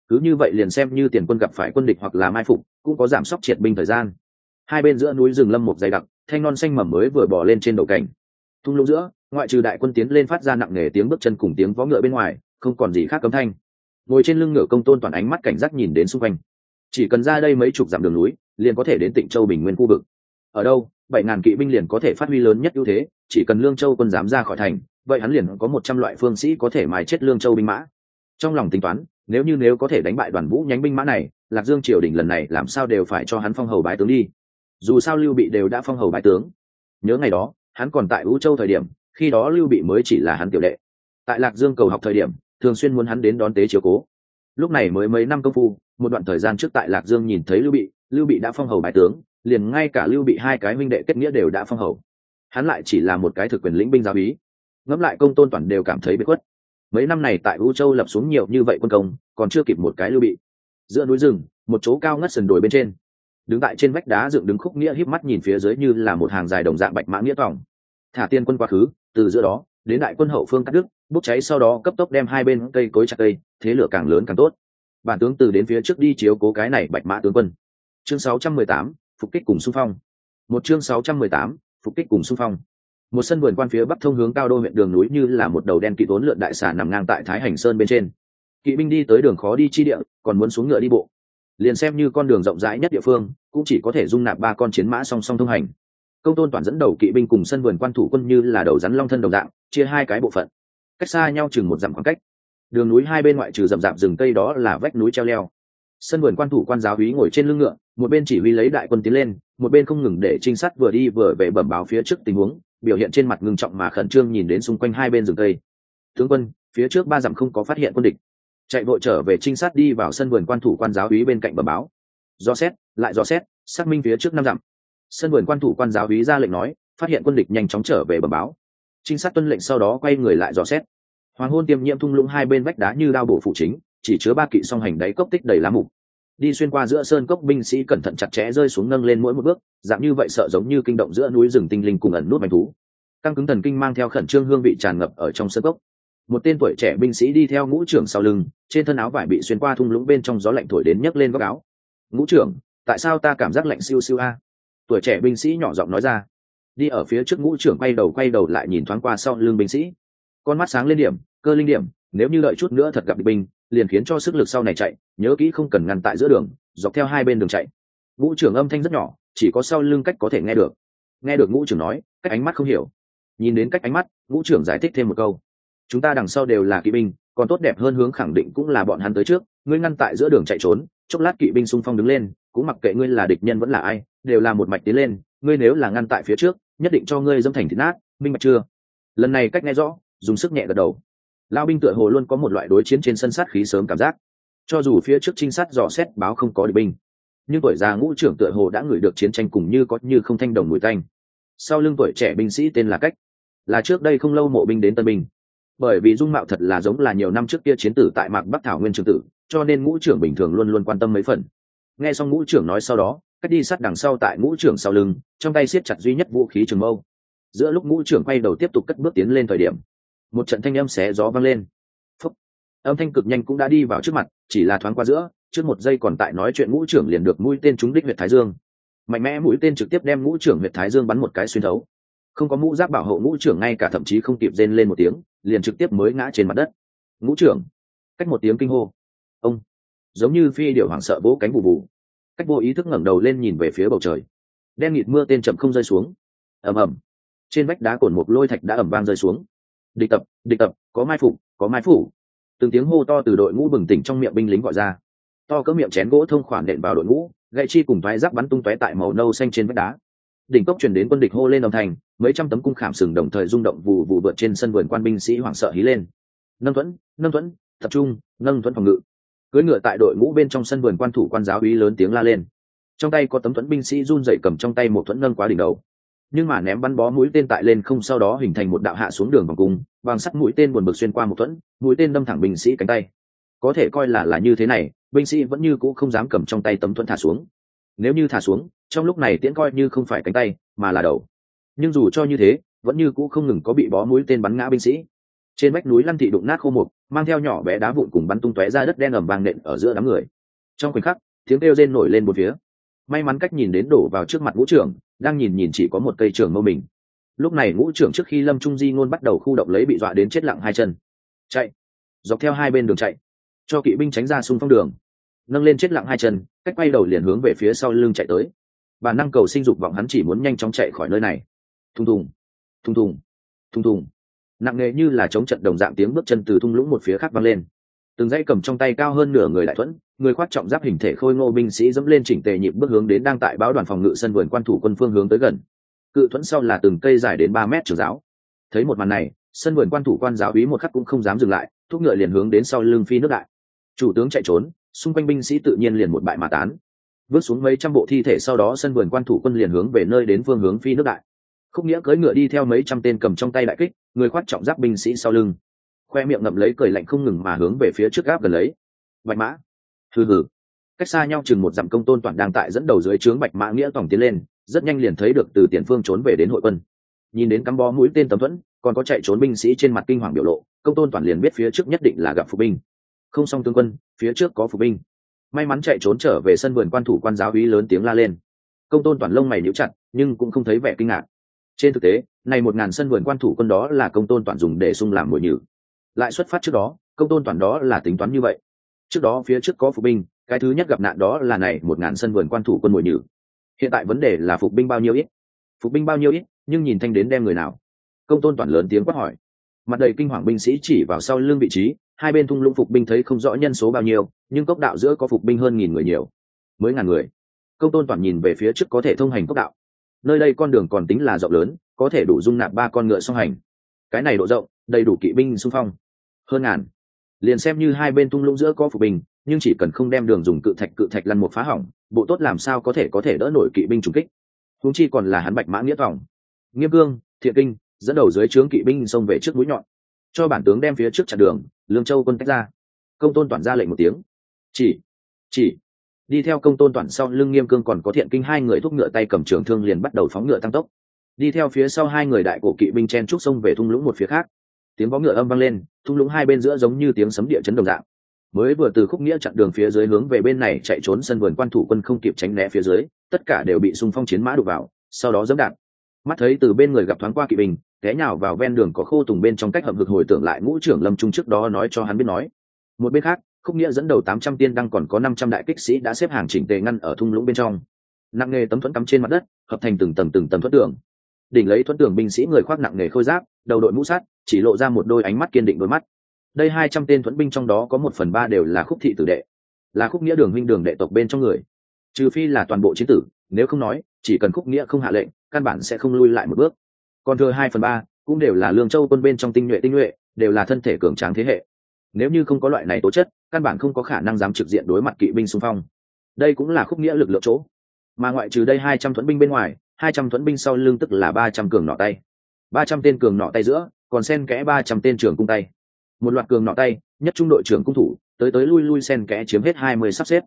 cứ như vậy liền xem như tiền quân gặp phải quân địch hoặc là mai phục, cũng có giảm sốc triệt binh thời gian. Hai bên giữa núi rừng lâm một dày đặc, thanh non xanh mầm mới vừa bỏ lên trên đầu cảnh. Thung lũng giữa, ngoại trừ đại quân tiến lên phát ra nặng nề tiếng bước chân cùng tiếng vó ngựa bên ngoài, không còn gì khác cấm thanh. Ngồi trên lưng ngựa công tôn toàn ánh mắt cảnh giác nhìn đến xung quanh. Chỉ cần ra đây mấy chục dặm đường núi, liền có thể đến tịnh châu bình nguyên khu vực. Ở đâu, bảy ngàn kỵ binh liền có thể phát huy lớn nhất ưu thế, chỉ cần lương châu quân dám ra khỏi thành, vậy hắn liền có một trăm loại phương sĩ có thể mài chết lương châu binh mã. Trong lòng tính toán nếu như nếu có thể đánh bại đoàn vũ nhánh binh mã này, lạc dương triều đình lần này làm sao đều phải cho hắn phong hầu bái tướng đi. Dù sao lưu bị đều đã phong hầu bái tướng. Nhớ ngày đó, hắn còn tại vũ châu thời điểm, khi đó lưu bị mới chỉ là hắn tiểu đệ. Tại lạc dương cầu học thời điểm, thường xuyên muốn hắn đến đón tế chiều cố. Lúc này mới mấy năm công phu, một đoạn thời gian trước tại lạc dương nhìn thấy lưu bị lưu bị đã phong hầu bái tướng, liền ngay cả lưu bị hai cái minh đệ kết nghĩa đều đã phong hầu. Hắn lại chỉ là một cái thực quyền lĩnh binh giáo ý ngẫm lại công tôn toàn đều cảm thấy bị khuất mấy năm này tại u châu lập xuống nhiều như vậy quân công còn chưa kịp một cái lưu bị. Giữa núi rừng một chỗ cao ngất sườn đồi bên trên. Đứng tại trên vách đá dựng đứng khúc nghĩa híp mắt nhìn phía dưới như là một hàng dài đồng dạng bạch mã nghĩa tỏng thả tiên quân quá khứ từ giữa đó đến đại quân hậu phương cắt đứt bốc cháy sau đó cấp tốc đem hai bên cây cối chặt cây thế lửa càng lớn càng tốt. Bản tướng từ đến phía trước đi chiếu cố cái này bạch mã tướng quân. Chương 618, phục kích cùng xung phong. Một chương 618, phục kích cùng xung phong một sân vườn quan phía bắc thông hướng cao đô huyện đường núi như là một đầu đen kỵ vốn lượn đại xà nằm ngang tại thái hành sơn bên trên. Kỵ binh đi tới đường khó đi chi địa, còn muốn xuống ngựa đi bộ. Liền xem như con đường rộng rãi nhất địa phương, cũng chỉ có thể dung nạp ba con chiến mã song song thông hành. Công tôn toàn dẫn đầu kỵ binh cùng sân vườn quan thủ quân như là đầu rắn long thân đồng dạng, chia hai cái bộ phận. Cách xa nhau chừng một dặm khoảng cách. Đường núi hai bên ngoại trừ rậm rạp rừng cây đó là vách núi treo leo. Sân vườn quan thủ quan giáo húy ngồi trên lưng ngựa, một bên chỉ huy lấy đại quân tiến lên, một bên không ngừng để trinh sát vừa đi vừa về bẩm báo phía trước tình huống biểu hiện trên mặt ngưng trọng mà khẩn trương nhìn đến xung quanh hai bên rừng cây. Tướng quân, phía trước ba dặm không có phát hiện quân địch. Chạy vội trở về trinh sát đi vào sân vườn quan thủ quan giáo úy bên cạnh bờ báo. Do xét, lại do xét, xác minh phía trước năm dặm. Sân vườn quan thủ quan giáo úy ra lệnh nói, phát hiện quân địch nhanh chóng trở về bờ báo. Trinh sát tuân lệnh sau đó quay người lại dò xét. Hoàng hôn tiêm nhiễm thung lũng hai bên vách đá như đao bổ phụ chính, chỉ chứa ba kỵ song hành đáy cốc tích đầy lá mục đi xuyên qua giữa sơn cốc binh sĩ cẩn thận chặt chẽ rơi xuống nâng lên mỗi một bước, dạng như vậy sợ giống như kinh động giữa núi rừng tinh linh cùng ẩn nút manh thú. Căng cứng thần kinh mang theo khẩn trương hương vị tràn ngập ở trong sơn cốc. Một tên tuổi trẻ binh sĩ đi theo ngũ trưởng sau lưng, trên thân áo vải bị xuyên qua thung lũng bên trong gió lạnh thổi đến nhấc lên góc áo. Ngũ trưởng, tại sao ta cảm giác lạnh siêu siêu a? Tuổi trẻ binh sĩ nhỏ giọng nói ra. Đi ở phía trước ngũ trưởng quay đầu quay đầu lại nhìn thoáng qua sau lưng binh sĩ. Con mắt sáng lên điểm, cơ linh điểm, nếu như đợi chút nữa thật gặp địch binh liền khiến cho sức lực sau này chạy, nhớ kỹ không cần ngăn tại giữa đường, dọc theo hai bên đường chạy. Ngũ trưởng âm thanh rất nhỏ, chỉ có sau lưng cách có thể nghe được. Nghe được ngũ trưởng nói, cách ánh mắt không hiểu. Nhìn đến cách ánh mắt, ngũ trưởng giải thích thêm một câu. Chúng ta đằng sau đều là kỵ binh, còn tốt đẹp hơn hướng khẳng định cũng là bọn hắn tới trước, ngươi ngăn tại giữa đường chạy trốn, chốc lát kỵ binh xung phong đứng lên, cũng mặc kệ ngươi là địch nhân vẫn là ai, đều là một mạch tiến lên, ngươi nếu là ngăn tại phía trước, nhất định cho ngươi dâm thành thịt nát, minh bạch chưa? Lần này cách nghe rõ, dùng sức nhẹ gật đầu lao binh tựa hồ luôn có một loại đối chiến trên sân sát khí sớm cảm giác. Cho dù phía trước trinh sát dò xét báo không có địch binh, nhưng tuổi già ngũ trưởng tựa hồ đã ngửi được chiến tranh cùng như có như không thanh đồng mùi tanh. Sau lưng tuổi trẻ binh sĩ tên là cách. Là trước đây không lâu mộ binh đến tân binh. Bởi vì dung mạo thật là giống là nhiều năm trước kia chiến tử tại mạc bắc thảo nguyên trường tử, cho nên ngũ trưởng bình thường luôn luôn quan tâm mấy phần. Nghe xong ngũ trưởng nói sau đó, cách đi sát đằng sau tại ngũ trưởng sau lưng, trong tay siết chặt duy nhất vũ khí trường mâu. Giữa lúc ngũ trưởng quay đầu tiếp tục cất bước tiến lên thời điểm một trận thanh âm xé gió vang lên. Phúc. âm thanh cực nhanh cũng đã đi vào trước mặt, chỉ là thoáng qua giữa, trước một giây còn tại nói chuyện ngũ trưởng liền được mũi tên trúng đích huyệt thái dương. Mạnh mẽ mũi tên trực tiếp đem ngũ trưởng huyệt thái dương bắn một cái xuyên thấu. Không có mũ giáp bảo hộ ngũ trưởng ngay cả thậm chí không kịp rên lên một tiếng, liền trực tiếp mới ngã trên mặt đất. Ngũ trưởng. Cách một tiếng kinh hô. Ông. Giống như phi điệu hoảng sợ vỗ cánh bù bù. Cách vô ý thức ngẩng đầu lên nhìn về phía bầu trời. Đen nghịt mưa tên chậm không rơi xuống. Ầm ầm. Trên vách đá cồn một lôi thạch đã ẩm vang rơi xuống địch tập địch tập, có mai phục, có mai phủ. Từng tiếng hô to từ đội ngũ bừng tỉnh trong miệng binh lính gọi ra. To cỡ miệng chén gỗ thông khoản đệm vào đội ngũ, gậy chi cùng thoái giáp bắn tung tóe tại màu nâu xanh trên vách đá. Đỉnh cốc chuyển đến quân địch hô lên đồng thành mấy trăm tấm cung khảm sừng đồng thời rung động vụ vụ vượt trên sân vườn quan binh sĩ hoảng sợ hí lên. Nâng thuẫn nâng thuẫn, tập trung, nâng thuẫn phòng ngự. Cưỡi ngựa tại đội ngũ bên trong sân vườn quan thủ quan giáo úy lớn tiếng la lên. Trong tay có tấm thuẫn binh sĩ run dậy cầm trong tay một thuẫn nâng quá đỉnh đầu nhưng mà ném bắn bó mũi tên tại lên không sau đó hình thành một đạo hạ xuống đường vòng cung bằng sắt mũi tên buồn bực xuyên qua một thuẫn, mũi tên đâm thẳng binh sĩ cánh tay. Có thể coi là là như thế này, binh sĩ vẫn như cũ không dám cầm trong tay tấm thuẫn thả xuống. Nếu như thả xuống, trong lúc này tiễn coi như không phải cánh tay, mà là đầu. Nhưng dù cho như thế, vẫn như cũ không ngừng có bị bó mũi tên bắn ngã binh sĩ. Trên vách núi lăn thị đụng nát khô mục, mang theo nhỏ bé đá vụn cùng bắn tung tóe ra đất đen ầm vang nện ở giữa đám người. Trong khoảnh khắc, tiếng kêu rên nổi lên một phía. May mắn cách nhìn đến đổ vào trước mặt ngũ trưởng đang nhìn nhìn chỉ có một cây trường mâu mình. Lúc này ngũ trưởng trước khi lâm trung di ngôn bắt đầu khu động lấy bị dọa đến chết lặng hai chân. Chạy. Dọc theo hai bên đường chạy. Cho kỵ binh tránh ra xung phong đường. Nâng lên chết lặng hai chân, cách quay đầu liền hướng về phía sau lưng chạy tới. Bản năng cầu sinh dục vọng hắn chỉ muốn nhanh chóng chạy khỏi nơi này. Thùng thùng. Thùng thùng. Thùng thùng. Nặng nề như là chống trận đồng dạng tiếng bước chân từ thung lũng một phía khác văng lên từng dãy cầm trong tay cao hơn nửa người đại thuẫn, người khoát trọng giáp hình thể khôi ngô binh sĩ dẫm lên chỉnh tề nhịp bước hướng đến đang tại báo đoàn phòng ngự sân vườn quan thủ quân phương hướng tới gần. Cự thuẫn sau là từng cây dài đến ba mét trường giáo. Thấy một màn này, sân vườn quan thủ quan giáo úy một khắc cũng không dám dừng lại, thúc ngựa liền hướng đến sau lưng phi nước đại. Chủ tướng chạy trốn, xung quanh binh sĩ tự nhiên liền một bại mà tán. Vứt xuống mấy trăm bộ thi thể sau đó sân vườn quan thủ quân liền hướng về nơi đến phương hướng phi nước đại. Khúc nghĩa cưỡi ngựa đi theo mấy trăm tên cầm trong tay đại kích, người khoát trọng giáp binh sĩ sau lưng khoe miệng ngậm lấy cười lạnh không ngừng mà hướng về phía trước gáp gần lấy. Bạch mã. Hừ hừ. Cách xa nhau chừng một dặm công tôn toàn đang tại dẫn đầu dưới trướng bạch mã nghĩa tổng tiến lên, rất nhanh liền thấy được từ tiền phương trốn về đến hội quân. Nhìn đến cắm bó mũi tên tấm thuẫn, còn có chạy trốn binh sĩ trên mặt kinh hoàng biểu lộ, công tôn toàn liền biết phía trước nhất định là gặp phục binh. Không xong tướng quân, phía trước có phục binh. May mắn chạy trốn trở về sân vườn quan thủ quan giáo úy lớn tiếng la lên. Công tôn toàn lông mày níu chặt, nhưng cũng không thấy vẻ kinh ngạc. Trên thực tế này một ngàn sân vườn quan thủ quân đó là công tôn toàn dùng để sung làm mồi nhử lại xuất phát trước đó, công tôn toàn đó là tính toán như vậy. Trước đó phía trước có phục binh, cái thứ nhất gặp nạn đó là này, một ngàn sân vườn quan thủ quân mồi nhử. Hiện tại vấn đề là phục binh bao nhiêu ít? Phục binh bao nhiêu ít, nhưng nhìn thanh đến đem người nào? Công tôn toàn lớn tiếng quát hỏi. Mặt đầy kinh hoàng binh sĩ chỉ vào sau lưng vị trí, hai bên thung lũng phục binh thấy không rõ nhân số bao nhiêu, nhưng cốc đạo giữa có phục binh hơn nghìn người nhiều. Mới ngàn người. Công tôn toàn nhìn về phía trước có thể thông hành cốc đạo. Nơi đây con đường còn tính là rộng lớn, có thể đủ dung nạp ba con ngựa song hành. Cái này độ rộng, đầy đủ kỵ binh xung phong hơn ngàn. Liền xem như hai bên tung lũng giữa có phục bình, nhưng chỉ cần không đem đường dùng cự thạch cự thạch lăn một phá hỏng, bộ tốt làm sao có thể có thể đỡ nổi kỵ binh trùng kích. Húng chi còn là hắn bạch mã nghĩa vòng nghiêm cương, thiện kinh, dẫn đầu dưới trướng kỵ binh xông về trước mũi nhọn. Cho bản tướng đem phía trước chặn đường, lương châu quân tách ra. Công tôn toàn ra lệnh một tiếng. Chỉ chỉ. Đi theo công tôn toàn sau lưng nghiêm cương còn có thiện kinh hai người thúc ngựa tay cầm trường thương liền bắt đầu phóng ngựa tăng tốc. Đi theo phía sau hai người đại cổ kỵ binh chen trúc xông về thung lũng một phía khác tiếng vó ngựa âm vang lên, thung lũng hai bên giữa giống như tiếng sấm địa chấn đồng dạng. Mới vừa từ khúc nghĩa chặn đường phía dưới hướng về bên này chạy trốn sân vườn quan thủ quân không kịp tránh né phía dưới, tất cả đều bị xung phong chiến mã đục vào, sau đó dẫm đạp. Mắt thấy từ bên người gặp thoáng qua kỵ binh, té nhào vào ven đường có khô tùng bên trong cách hợp lực hồi tưởng lại ngũ trưởng lâm trung trước đó nói cho hắn biết nói. Một bên khác, khúc nghĩa dẫn đầu tám trăm tiên đang còn có năm trăm đại kích sĩ đã xếp hàng chỉnh tề ngăn ở thung lũng bên trong. Nặng nghề tấm thuẫn cắm trên mặt đất, hợp thành từng tầng từng tầng thuẫn tường đỉnh lấy thuẫn tường binh sĩ người khoác nặng nghề khôi giáp, đầu đội mũ sắt, chỉ lộ ra một đôi ánh mắt kiên định đôi mắt. Đây hai trăm tên thuẫn binh trong đó có một phần ba đều là khúc thị tử đệ, là khúc nghĩa đường huynh đường đệ tộc bên trong người. Trừ phi là toàn bộ chiến tử, nếu không nói, chỉ cần khúc nghĩa không hạ lệnh, căn bản sẽ không lui lại một bước. Còn thừa hai phần ba, cũng đều là lương châu quân bên trong tinh nhuệ tinh nhuệ, đều là thân thể cường tráng thế hệ. Nếu như không có loại này tố chất, căn bản không có khả năng dám trực diện đối mặt kỵ binh xung phong. Đây cũng là khúc nghĩa lực lượng chỗ. Mà ngoại trừ đây hai trăm thuẫn binh bên ngoài hai trăm thuẫn binh sau lưng tức là ba trăm cường nọ tay. ba trăm tên cường nọ tay giữa, còn sen kẽ ba trăm tên trưởng cung tay. Một loạt cường nọ tay, nhất trung đội trưởng cung thủ, tới tới lui lui sen kẽ chiếm hết hai mươi sắp xếp.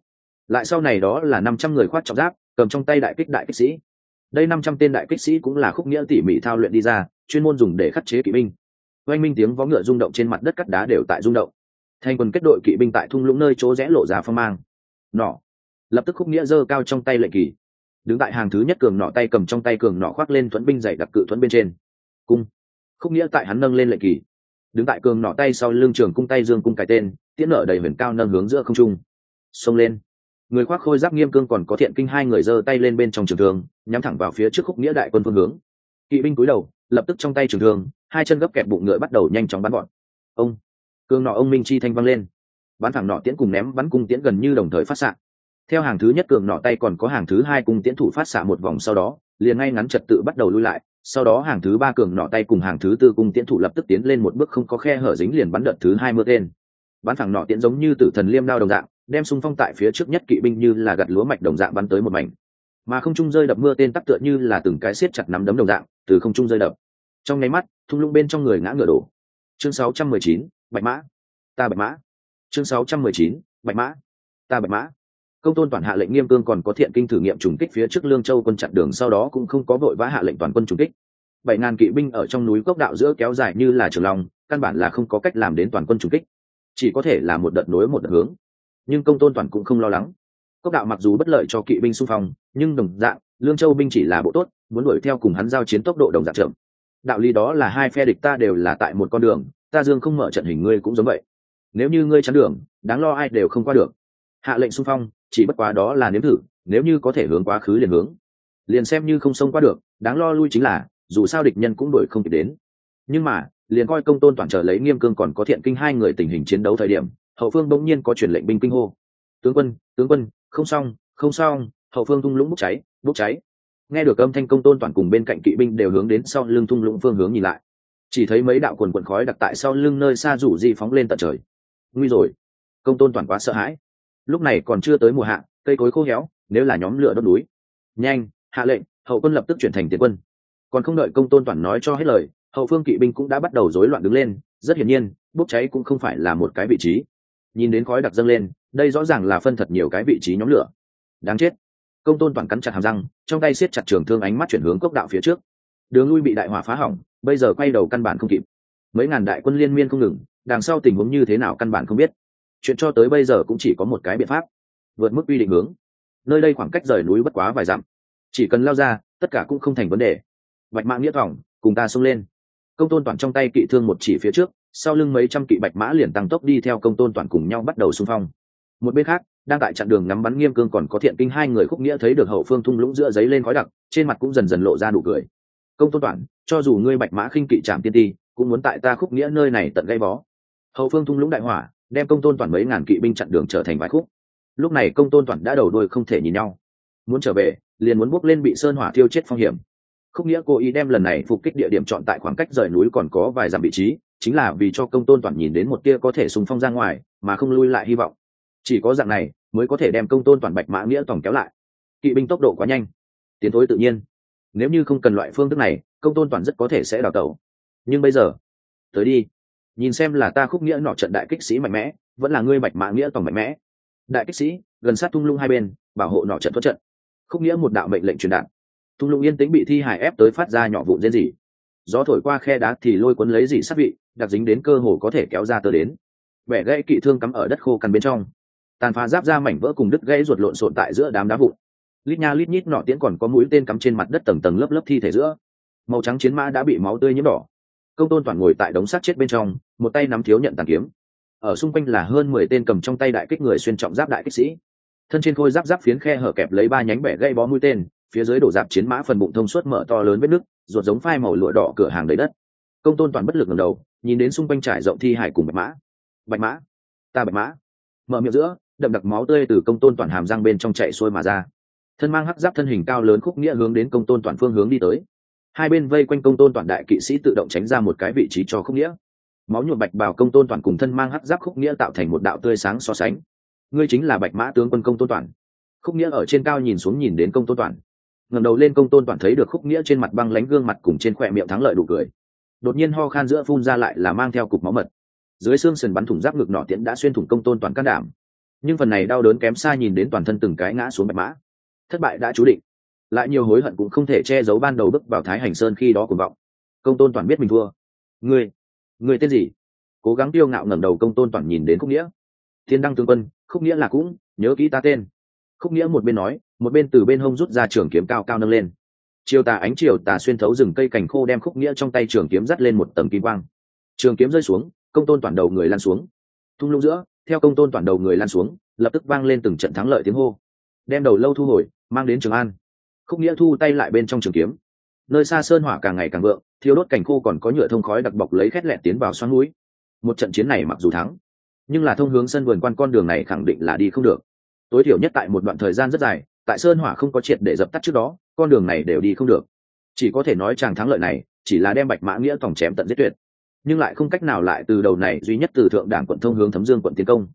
Lại sau này đó là năm trăm người khoác trọng giáp, cầm trong tay đại kích đại kích sĩ. Đây năm trăm tên đại kích sĩ cũng là khúc nghĩa tỉ mỉ thao luyện đi ra, chuyên môn dùng để khắc chế kỵ binh. Oanh minh tiếng vó ngựa rung động trên mặt đất cắt đá đều tại rung động. Thành quần kết đội kỵ binh tại thung lũng nơi chỗ rẽ lộ ra phong mang. Nỏ lập tức khúc nghĩa giơ cao trong tay lệnh kỳ đứng tại hàng thứ nhất cường nọ tay cầm trong tay cường nọ khoác lên thuẫn binh dày đặc cự thuẫn bên trên. Cung. Khúc nghĩa tại hắn nâng lên lệ kỳ. Đứng tại cường nọ tay sau lưng trường cung tay dương cung cái tên, tiễn nở đầy huyền cao nâng hướng giữa không trung. Xông lên. Người khoác khôi giáp nghiêm cương còn có thiện kinh hai người giơ tay lên bên trong trường thường nhắm thẳng vào phía trước khúc nghĩa đại quân phương hướng. Kỵ binh cúi đầu, lập tức trong tay trường thường hai chân gấp kẹp bụng ngựa bắt đầu nhanh chóng bắn gọn ông. Cương nọ ông minh chi thanh văng lên. Bắn thẳng nọ tiễn cùng ném bắn cung tiễn gần như đồng thời phát xạ theo hàng thứ nhất cường nọ tay còn có hàng thứ hai cung tiễn thủ phát xạ một vòng sau đó liền ngay ngắn trật tự bắt đầu lui lại. Sau đó hàng thứ ba cường nọ tay cùng hàng thứ tư cung tiễn thủ lập tức tiến lên một bước không có khe hở dính liền bắn đợt thứ hai mưa tên. Bắn thẳng nọ tiễn giống như tử thần liêm đao đồng dạng đem xung phong tại phía trước nhất kỵ binh như là gặt lúa mạch đồng dạng bắn tới một mảnh. Mà không trung rơi đập mưa tên tắc tựa như là từng cái siết chặt nắm đấm đồng dạng từ không trung rơi đập. Trong nháy mắt thung lũng bên trong người ngã ngựa đổ. Chương 619, bạch mã. Ta bạch mã. Chương 619, bạch mã. Ta bạch mã công tôn toàn hạ lệnh nghiêm cương còn có thiện kinh thử nghiệm trùng kích phía trước lương châu quân chặn đường sau đó cũng không có vội vã hạ lệnh toàn quân trùng kích. Bảy ngàn kỵ binh ở trong núi cốc đạo giữa kéo dài như là trường long, căn bản là không có cách làm đến toàn quân trùng kích. Chỉ có thể là một đợt nối một đợt hướng. Nhưng công tôn toàn cũng không lo lắng. Cốc đạo mặc dù bất lợi cho kỵ binh xung phong, nhưng đồng dạng, lương châu binh chỉ là bộ tốt, muốn đuổi theo cùng hắn giao chiến tốc độ đồng dạng chậm. Đạo lý đó là hai phe địch ta đều là tại một con đường, ta dương không mở trận hình ngươi cũng giống vậy. Nếu như ngươi chắn đường, đáng lo ai đều không qua được hạ lệnh xung phong, chỉ bất quá đó là nếm thử, nếu như có thể hướng quá khứ liền hướng. Liền xem như không xông qua được, đáng lo lui chính là, dù sao địch nhân cũng đuổi không kịp đến. Nhưng mà, liền coi công tôn toàn trở lấy nghiêm cương còn có thiện kinh hai người tình hình chiến đấu thời điểm, hậu phương bỗng nhiên có truyền lệnh binh kinh hô. Tướng quân tướng quân, không xong không xong, hậu phương thung lũng bốc cháy bốc cháy. Nghe được âm thanh công tôn toàn cùng bên cạnh kỵ binh đều hướng đến sau lưng thung lũng phương hướng nhìn lại. Chỉ thấy mấy đạo quần quần khói đặc tại sau lưng nơi xa rủ di phóng lên tận trời. Nguy rồi. Công tôn toàn quá sợ hãi lúc này còn chưa tới mùa hạ, cây cối khô héo, nếu là nhóm lửa đốt núi. Nhanh, hạ lệnh, hậu quân lập tức chuyển thành tiến quân. Còn không đợi công tôn toàn nói cho hết lời, hậu phương kỵ binh cũng đã bắt đầu rối loạn đứng lên, rất hiển nhiên, bốc cháy cũng không phải là một cái vị trí. Nhìn đến khói đặc dâng lên, đây rõ ràng là phân thật nhiều cái vị trí nhóm lửa. Đáng chết. Công tôn toàn cắn chặt hàm răng, trong tay siết chặt trường thương ánh mắt chuyển hướng cốc đạo phía trước. Đường lui bị đại hỏa phá hỏng, bây giờ quay đầu căn bản không kịp. Mấy ngàn đại quân liên miên không ngừng, đằng sau tình huống như thế nào căn bản không biết chuyện cho tới bây giờ cũng chỉ có một cái biện pháp, vượt mức quy định hướng. Nơi đây khoảng cách rời núi bất quá vài dặm. Chỉ cần lao ra, tất cả cũng không thành vấn đề. Bạch mã nghĩa thỏng, cùng ta xông lên. Công tôn toàn trong tay kỵ thương một chỉ phía trước, sau lưng mấy trăm kỵ bạch mã liền tăng tốc đi theo công tôn toàn cùng nhau bắt đầu xung phong. Một bên khác, đang tại chặn đường ngắm bắn nghiêm cương còn có thiện kinh hai người khúc nghĩa thấy được hậu phương thung lũng giữa giấy lên khói đặc, trên mặt cũng dần dần lộ ra nụ cười. Công tôn toàn, cho dù ngươi bạch mã khinh kỵ trạm tiên ti, cũng muốn tại ta khúc nghĩa nơi này tận gây bó. Hậu phương thung lũng đại hỏa đem công tôn toàn mấy ngàn kỵ binh chặn đường trở thành vài khúc. Lúc này công tôn toàn đã đầu đuôi không thể nhìn nhau. Muốn trở về, liền muốn bước lên bị sơn hỏa thiêu chết phong hiểm. Khúc nghĩa cố ý đem lần này phục kích địa điểm chọn tại khoảng cách rời núi còn có vài dặm vị trí, chính là vì cho công tôn toàn nhìn đến một tia có thể sùng phong ra ngoài, mà không lui lại hy vọng. Chỉ có dạng này, mới có thể đem công tôn toàn bạch mã nghĩa tổng kéo lại. Kỵ binh tốc độ quá nhanh. Tiến thối tự nhiên. Nếu như không cần loại phương thức này, công tôn toàn rất có thể sẽ đào tẩu. Nhưng bây giờ, tới đi nhìn xem là ta khúc nghĩa nọ trận đại kích sĩ mạnh mẽ, vẫn là ngươi bạch mã nghĩa tổng mạnh mẽ. Đại kích sĩ, gần sát thung lũng hai bên, bảo hộ nọ trận thoát trận. Khúc nghĩa một đạo mệnh lệnh truyền đạt. Thung lũng yên tĩnh bị thi hải ép tới phát ra nhỏ vụn rên rỉ. Gió thổi qua khe đá thì lôi cuốn lấy dỉ sát vị, đặc dính đến cơ hồ có thể kéo ra tờ đến. Bẻ gãy kỵ thương cắm ở đất khô cằn bên trong. Tàn phá giáp ra mảnh vỡ cùng đứt gãy ruột lộn xộn tại giữa đám đá vụn. Lít nha lít nhít nọ tiễn còn có mũi tên cắm trên mặt đất tầng tầng lớp lớp thi thể giữa. Màu trắng chiến mã đã bị máu tươi nhiễm đỏ công tôn toàn ngồi tại đống sát chết bên trong, một tay nắm thiếu nhận tàn kiếm. Ở xung quanh là hơn mười tên cầm trong tay đại kích người xuyên trọng giáp đại kích sĩ. Thân trên khôi giáp giáp phiến khe hở kẹp lấy ba nhánh bẻ gây bó mũi tên, phía dưới đổ dạp chiến mã phần bụng thông suốt mở to lớn vết nứt, ruột giống phai màu lụa đỏ cửa hàng đầy đất. Công tôn toàn bất lực ngầm đầu, nhìn đến xung quanh trải rộng thi hải cùng bạch mã. Bạch mã, ta bạch mã. Mở miệng giữa, đậm đặc máu tươi từ công tôn toàn hàm răng bên trong chạy xuôi mà ra. Thân mang hắc giáp thân hình cao lớn khúc nghĩa hướng đến công tôn toàn phương hướng đi tới hai bên vây quanh công tôn toàn đại kỵ sĩ tự động tránh ra một cái vị trí cho khúc nghĩa. Máu nhuộm bạch bào công tôn toàn cùng thân mang hắc giáp khúc nghĩa tạo thành một đạo tươi sáng so sánh. Ngươi chính là bạch mã tướng quân công tôn toàn. Khúc nghĩa ở trên cao nhìn xuống nhìn đến công tôn toàn. Ngẩng đầu lên công tôn toàn thấy được khúc nghĩa trên mặt băng lánh gương mặt cùng trên khỏe miệng thắng lợi đủ cười. Đột nhiên ho khan giữa phun ra lại là mang theo cục máu mật. Dưới xương sườn bắn thủng giáp ngực nọ tiễn đã xuyên thủng công tôn toàn can đảm. Nhưng phần này đau đớn kém xa nhìn đến toàn thân từng cái ngã xuống bạch mã. Thất bại đã chú định lại nhiều hối hận cũng không thể che giấu ban đầu bước vào thái hành sơn khi đó cuồng vọng. Công tôn toàn biết mình thua. Ngươi ngươi tên gì? Cố gắng tiêu ngạo ngẩng đầu công tôn toàn nhìn đến khúc nghĩa. Thiên đăng tướng quân, khúc nghĩa là cũng, nhớ kỹ ta tên. Khúc nghĩa một bên nói, một bên từ bên hông rút ra trường kiếm cao cao nâng lên. Chiều tà ánh chiều tà xuyên thấu rừng cây cành khô đem khúc nghĩa trong tay trường kiếm dắt lên một tầm kim quang. Trường kiếm rơi xuống, công tôn toàn đầu người lan xuống. Thung lũng giữa, theo công tôn toàn đầu người lan xuống, lập tức vang lên từng trận thắng lợi tiếng hô. Đem đầu lâu thu hồi, mang đến trường an khúc nghĩa thu tay lại bên trong trường kiếm. Nơi xa sơn hỏa càng ngày càng vượng thiếu đốt cảnh khô còn có nhựa thông khói đặc bọc lấy khét lẹt tiến vào xoắn núi. Một trận chiến này mặc dù thắng, nhưng là thông hướng sân vườn quan con đường này khẳng định là đi không được. Tối thiểu nhất tại một đoạn thời gian rất dài, tại sơn hỏa không có triệt để dập tắt trước đó, con đường này đều đi không được. Chỉ có thể nói chàng thắng lợi này, chỉ là đem bạch mã nghĩa tổng chém tận giết tuyệt. Nhưng lại không cách nào lại từ đầu này duy nhất từ thượng đảng quận thông hướng thấm dương quận tiến công.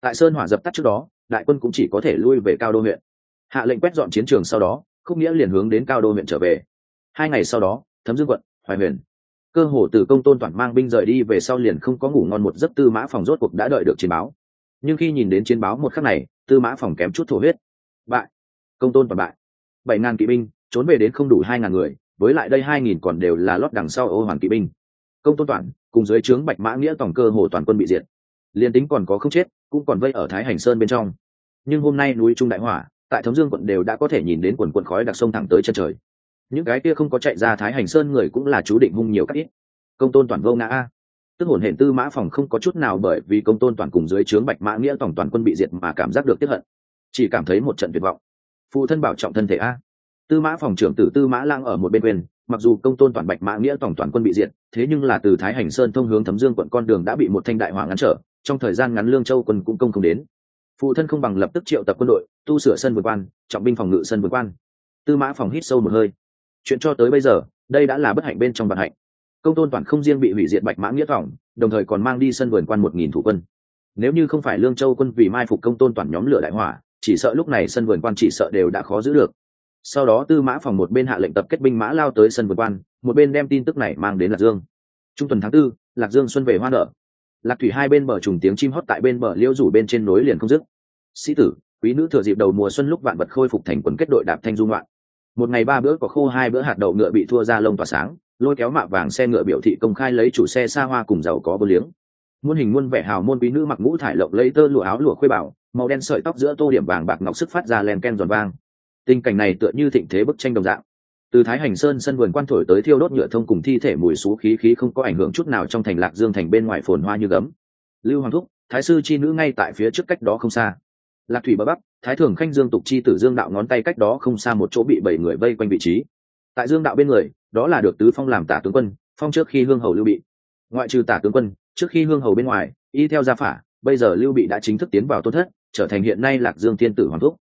Tại sơn hỏa dập tắt trước đó, đại quân cũng chỉ có thể lui về cao đô huyện. Hạ lệnh quét dọn chiến trường sau đó khúc nghĩa liền hướng đến cao đô huyện trở về. Hai ngày sau đó, thấm dương quận, hoài huyền, cơ hồ từ công tôn toàn mang binh rời đi về sau liền không có ngủ ngon một giấc tư mã phòng rốt cuộc đã đợi được chiến báo. Nhưng khi nhìn đến chiến báo một khắc này, tư mã phòng kém chút thổ huyết. Bại. Công tôn toàn bại. Bảy ngàn kỵ binh, trốn về đến không đủ hai ngàn người, với lại đây hai nghìn còn đều là lót đằng sau ô hoàng kỵ binh. Công tôn toàn, cùng dưới trướng bạch mã nghĩa tổng cơ hồ toàn quân bị diệt. Liên tính còn có không chết, cũng còn vây ở thái hành sơn bên trong. Nhưng hôm nay núi trung đại hỏa tại thống dương quận đều đã có thể nhìn đến quần quần khói đặc sông thẳng tới chân trời. Những cái kia không có chạy ra thái hành sơn người cũng là chú định hung nhiều các ít. Công tôn toàn vô ngã. A tức hồn hển tư mã phòng không có chút nào bởi vì công tôn toàn cùng dưới trướng bạch mã nghĩa tổng toàn quân bị diệt mà cảm giác được tiếp hận. Chỉ cảm thấy một trận tuyệt vọng. Phụ thân bảo trọng thân thể a. Tư mã phòng trưởng tử tư mã lang ở một bên quyền mặc dù công tôn toàn bạch mã nghĩa tổng toàn quân bị diệt, thế nhưng là từ thái hành sơn thông hướng thấm dương quận con đường đã bị một thanh đại hỏa ngăn trở, trong thời gian ngắn lương châu quân cũng công không đến phụ thân không bằng lập tức triệu tập quân đội, tu sửa sân vườn quan, trọng binh phòng ngự sân vườn quan. Tư mã phòng hít sâu một hơi. Chuyện cho tới bây giờ, đây đã là bất hạnh bên trong vận hạnh. Công tôn toàn không riêng bị hủy diệt bạch mã nghĩa phòng, đồng thời còn mang đi sân vườn quan một nghìn thủ quân. Nếu như không phải lương châu quân vì mai phục công tôn toàn nhóm lửa đại hỏa, chỉ sợ lúc này sân vườn quan chỉ sợ đều đã khó giữ được. Sau đó tư mã phòng một bên hạ lệnh tập kết binh mã lao tới sân vườn quan, một bên đem tin tức này mang đến lạc dương. Trung tuần tháng tư, lạc dương xuân về hoa nở. Lạc thủy hai bên bờ trùng tiếng chim hót tại bên bờ liễu rủ bên trên núi liền không dứt sĩ tử, quý nữ thừa dịp đầu mùa xuân lúc vạn vật khôi phục thành quần kết đội đạp thanh dung loạn một ngày ba bữa có khô, hai bữa hạt đậu ngựa bị thua ra lông tỏa sáng, lôi kéo mạ vàng xe ngựa biểu thị công khai lấy chủ xe xa hoa cùng giàu có vô liếng. Muôn hình muôn vẻ hào môn quý nữ mặc ngũ thải lộng lấy tơ lụa áo lụa khuê bảo, màu đen sợi tóc giữa tô điểm vàng bạc ngọc sức phát ra len ken giòn vang. Tình cảnh này tựa như thịnh thế bức tranh đồng dạng. Từ thái hành sơn sân vườn quan thổi tới thiêu đốt nhựa thông cùng thi thể mùi xú khí khí không có ảnh hưởng chút nào trong thành lạc dương thành bên ngoài phồn hoa như gấm. Lưu hoàng thúc, thái sư chi nữ ngay tại phía trước cách đó không xa lạc thủy bờ bắc, thái thường khanh dương tục chi tử dương đạo ngón tay cách đó không xa một chỗ bị bảy người vây quanh vị trí. Tại dương đạo bên người, đó là được tứ phong làm tả tướng quân, phong trước khi hương hầu lưu bị. Ngoại trừ tả tướng quân, trước khi hương hầu bên ngoài, y theo gia phả, bây giờ lưu bị đã chính thức tiến vào tôn thất, trở thành hiện nay lạc dương thiên tử hoàng thúc.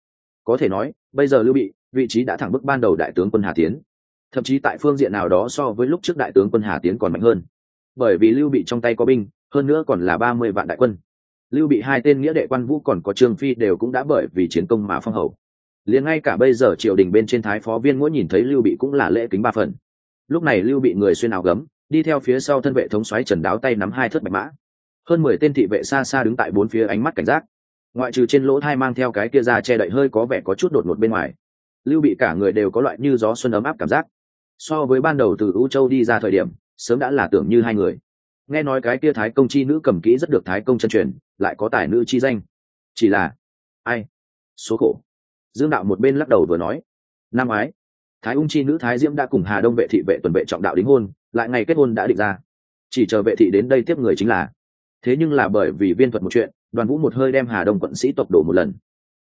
Có thể nói, bây giờ lưu bị, vị trí đã thẳng bức ban đầu đại tướng quân hà tiến. Thậm chí tại phương diện nào đó so với lúc trước đại tướng quân hà tiến còn mạnh hơn. Bởi vì lưu bị trong tay có binh, hơn nữa còn là ba mươi vạn đại quân lưu bị hai tên nghĩa đệ quan vũ còn có trương phi đều cũng đã bởi vì chiến công mà phong hầu. Liền ngay cả bây giờ triều đình bên trên thái phó viên mỗi nhìn thấy lưu bị cũng là lễ kính ba phần. Lúc này lưu bị người xuyên áo gấm, đi theo phía sau thân vệ thống xoáy trần đáo tay nắm hai thất bạch mã. Hơn mười tên thị vệ xa xa đứng tại bốn phía ánh mắt cảnh giác. Ngoại trừ trên lỗ thai mang theo cái kia ra che đậy hơi có vẻ có chút đột ngột bên ngoài, lưu bị cả người đều có loại như gió xuân ấm áp cảm giác. So với ban đầu từ u châu đi ra thời điểm, sớm đã là tưởng như hai người. Nghe nói cái kia thái công chi nữ cầm kỹ rất được thái công chân truyền lại có tài nữ chi danh. Chỉ là, ai? Số khổ. Dương đạo một bên lắc đầu vừa nói. Năm ái. Thái ung chi nữ thái diễm đã cùng hà đông vệ thị vệ tuần vệ trọng đạo đính hôn, lại ngày kết hôn đã định ra. Chỉ chờ vệ thị đến đây tiếp người chính là. Thế nhưng là bởi vì viên thuật một chuyện, đoàn vũ một hơi đem hà đông quận sĩ tộc đổ một lần.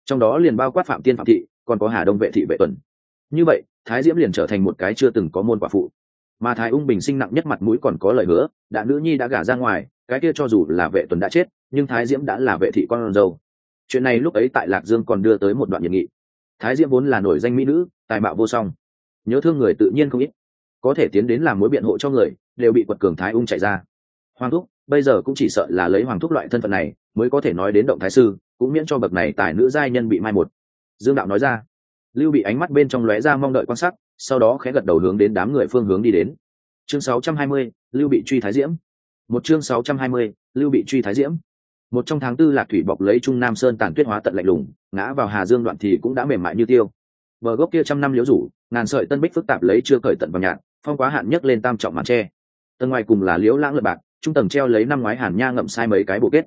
Trong đó liền bao quát phạm tiên phạm thị, còn có hà đông vệ thị vệ tuần. Như vậy, thái diễm liền trở thành một cái chưa từng có môn quả phụ mà thái ung bình sinh nặng nhất mặt mũi còn có lời hứa, đã nữ nhi đã gả ra ngoài, cái kia cho dù là vệ tuần đã chết, nhưng thái diễm đã là vệ thị con dâu. Chuyện này lúc ấy tại lạc dương còn đưa tới một đoạn nhiệt nghị. Thái diễm vốn là nổi danh mỹ nữ, tài mạo vô song. Nhớ thương người tự nhiên không ít. Có thể tiến đến làm mối biện hộ cho người, đều bị quật cường thái ung chạy ra. Hoàng thúc, bây giờ cũng chỉ sợ là lấy hoàng thúc loại thân phận này, mới có thể nói đến động thái sư, cũng miễn cho bậc này tài nữ giai nhân bị mai một. Dương đạo nói ra lưu bị ánh mắt bên trong lóe ra mong đợi quan sát sau đó khẽ gật đầu hướng đến đám người phương hướng đi đến. Chương 620, lưu bị truy thái diễm. Một chương 620, lưu bị truy thái diễm. Một trong tháng tư lạc thủy bọc lấy trung nam sơn tàn tuyết hóa tận lạnh lùng ngã vào hà dương đoạn thì cũng đã mềm mại như tiêu. Bờ gốc kia trăm năm liễu rủ ngàn sợi tân bích phức tạp lấy chưa cởi tận vào nhạn phong quá hạn nhất lên tam trọng màn tre. Tầng ngoài cùng là liễu lãng lật bạc trung tầng treo lấy năm ngoái hàn nha ngậm sai mấy cái bộ kết.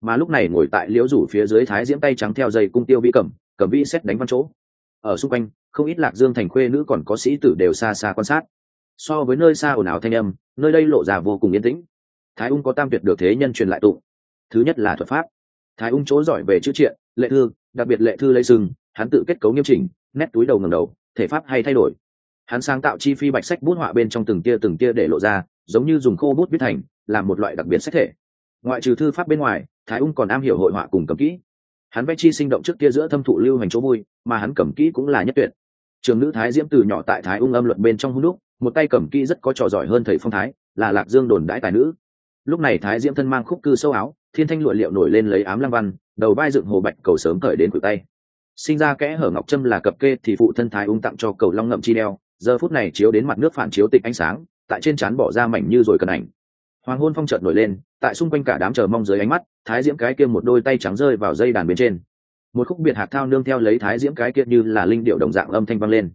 Mà lúc này ngồi tại liễu rủ phía dưới thái diễm tay trắng theo dây cung tiêu vi cầm cầm vi xét đánh văn chỗ ở xung quanh, không ít lạc dương thành khuê nữ còn có sĩ tử đều xa xa quan sát. So với nơi xa ồn ào thanh âm, nơi đây lộ ra vô cùng yên tĩnh. Thái ung có tam tuyệt được thế nhân truyền lại tụng. Thứ nhất là thuật pháp. Thái ung chỗ giỏi về chữ triện, lệ thư, đặc biệt lệ thư lấy sừng, hắn tự kết cấu nghiêm chỉnh, nét túi đầu ngầm đầu, thể pháp hay thay đổi. Hắn sáng tạo chi phi bạch sách bút họa bên trong từng tia từng tia để lộ ra, giống như dùng khô bút viết thành, làm một loại đặc biệt sách thể. Ngoại trừ thư pháp bên ngoài, thái ung còn am hiểu hội họa cùng cầm kỹ hắn vẽ chi sinh động trước kia giữa thâm thụ lưu hành chỗ vui, mà hắn cầm kỹ cũng là nhất tuyệt. Trường nữ thái diễm từ nhỏ tại thái ung âm luận bên trong hung đúc, một tay cầm kỹ rất có trò giỏi hơn thầy phong thái, là lạc dương đồn đãi tài nữ. Lúc này thái diễm thân mang khúc cư sâu áo, thiên thanh lụa liệu nổi lên lấy ám lăng văn, đầu vai dựng hồ bạch cầu sớm cởi đến cử tay. Sinh ra kẽ hở ngọc trâm là cập kê thì phụ thân thái ung tặng cho cầu long ngậm chi đeo, giờ phút này chiếu đến mặt nước phản chiếu tịch ánh sáng, tại trên trán bỏ ra mảnh như rồi cần ảnh hoàng hôn phong trợt nổi lên, tại xung quanh cả đám chờ mong dưới ánh mắt, thái diễm cái kia một đôi tay trắng rơi vào dây đàn bên trên. Một khúc biệt hạt thao nương theo lấy thái diễm cái kia như là linh điệu đồng dạng âm thanh vang lên.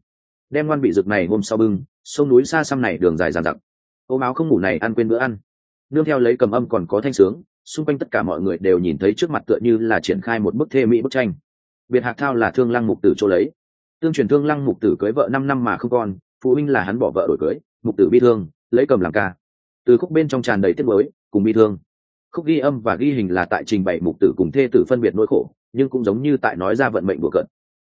Đem ngoan bị rực này hôm sau bưng, sông núi xa xăm này đường dài dàn dặc. Ôm áo không ngủ này ăn quên bữa ăn. Nương theo lấy cầm âm còn có thanh sướng, xung quanh tất cả mọi người đều nhìn thấy trước mặt tựa như là triển khai một bức thê mỹ bức tranh. Biệt hạc thao là thương lăng mục tử chỗ lấy. Tương truyền thương lăng mục tử cưới vợ năm năm mà không còn, phụ huynh là hắn bỏ vợ đổi cưới, mục tử bi thương, lấy cầm làm ca từ khúc bên trong tràn đầy tiết mới cùng bi thương. Khúc ghi âm và ghi hình là tại trình bày mục tử cùng thê tử phân biệt nỗi khổ, nhưng cũng giống như tại nói ra vận mệnh của cận.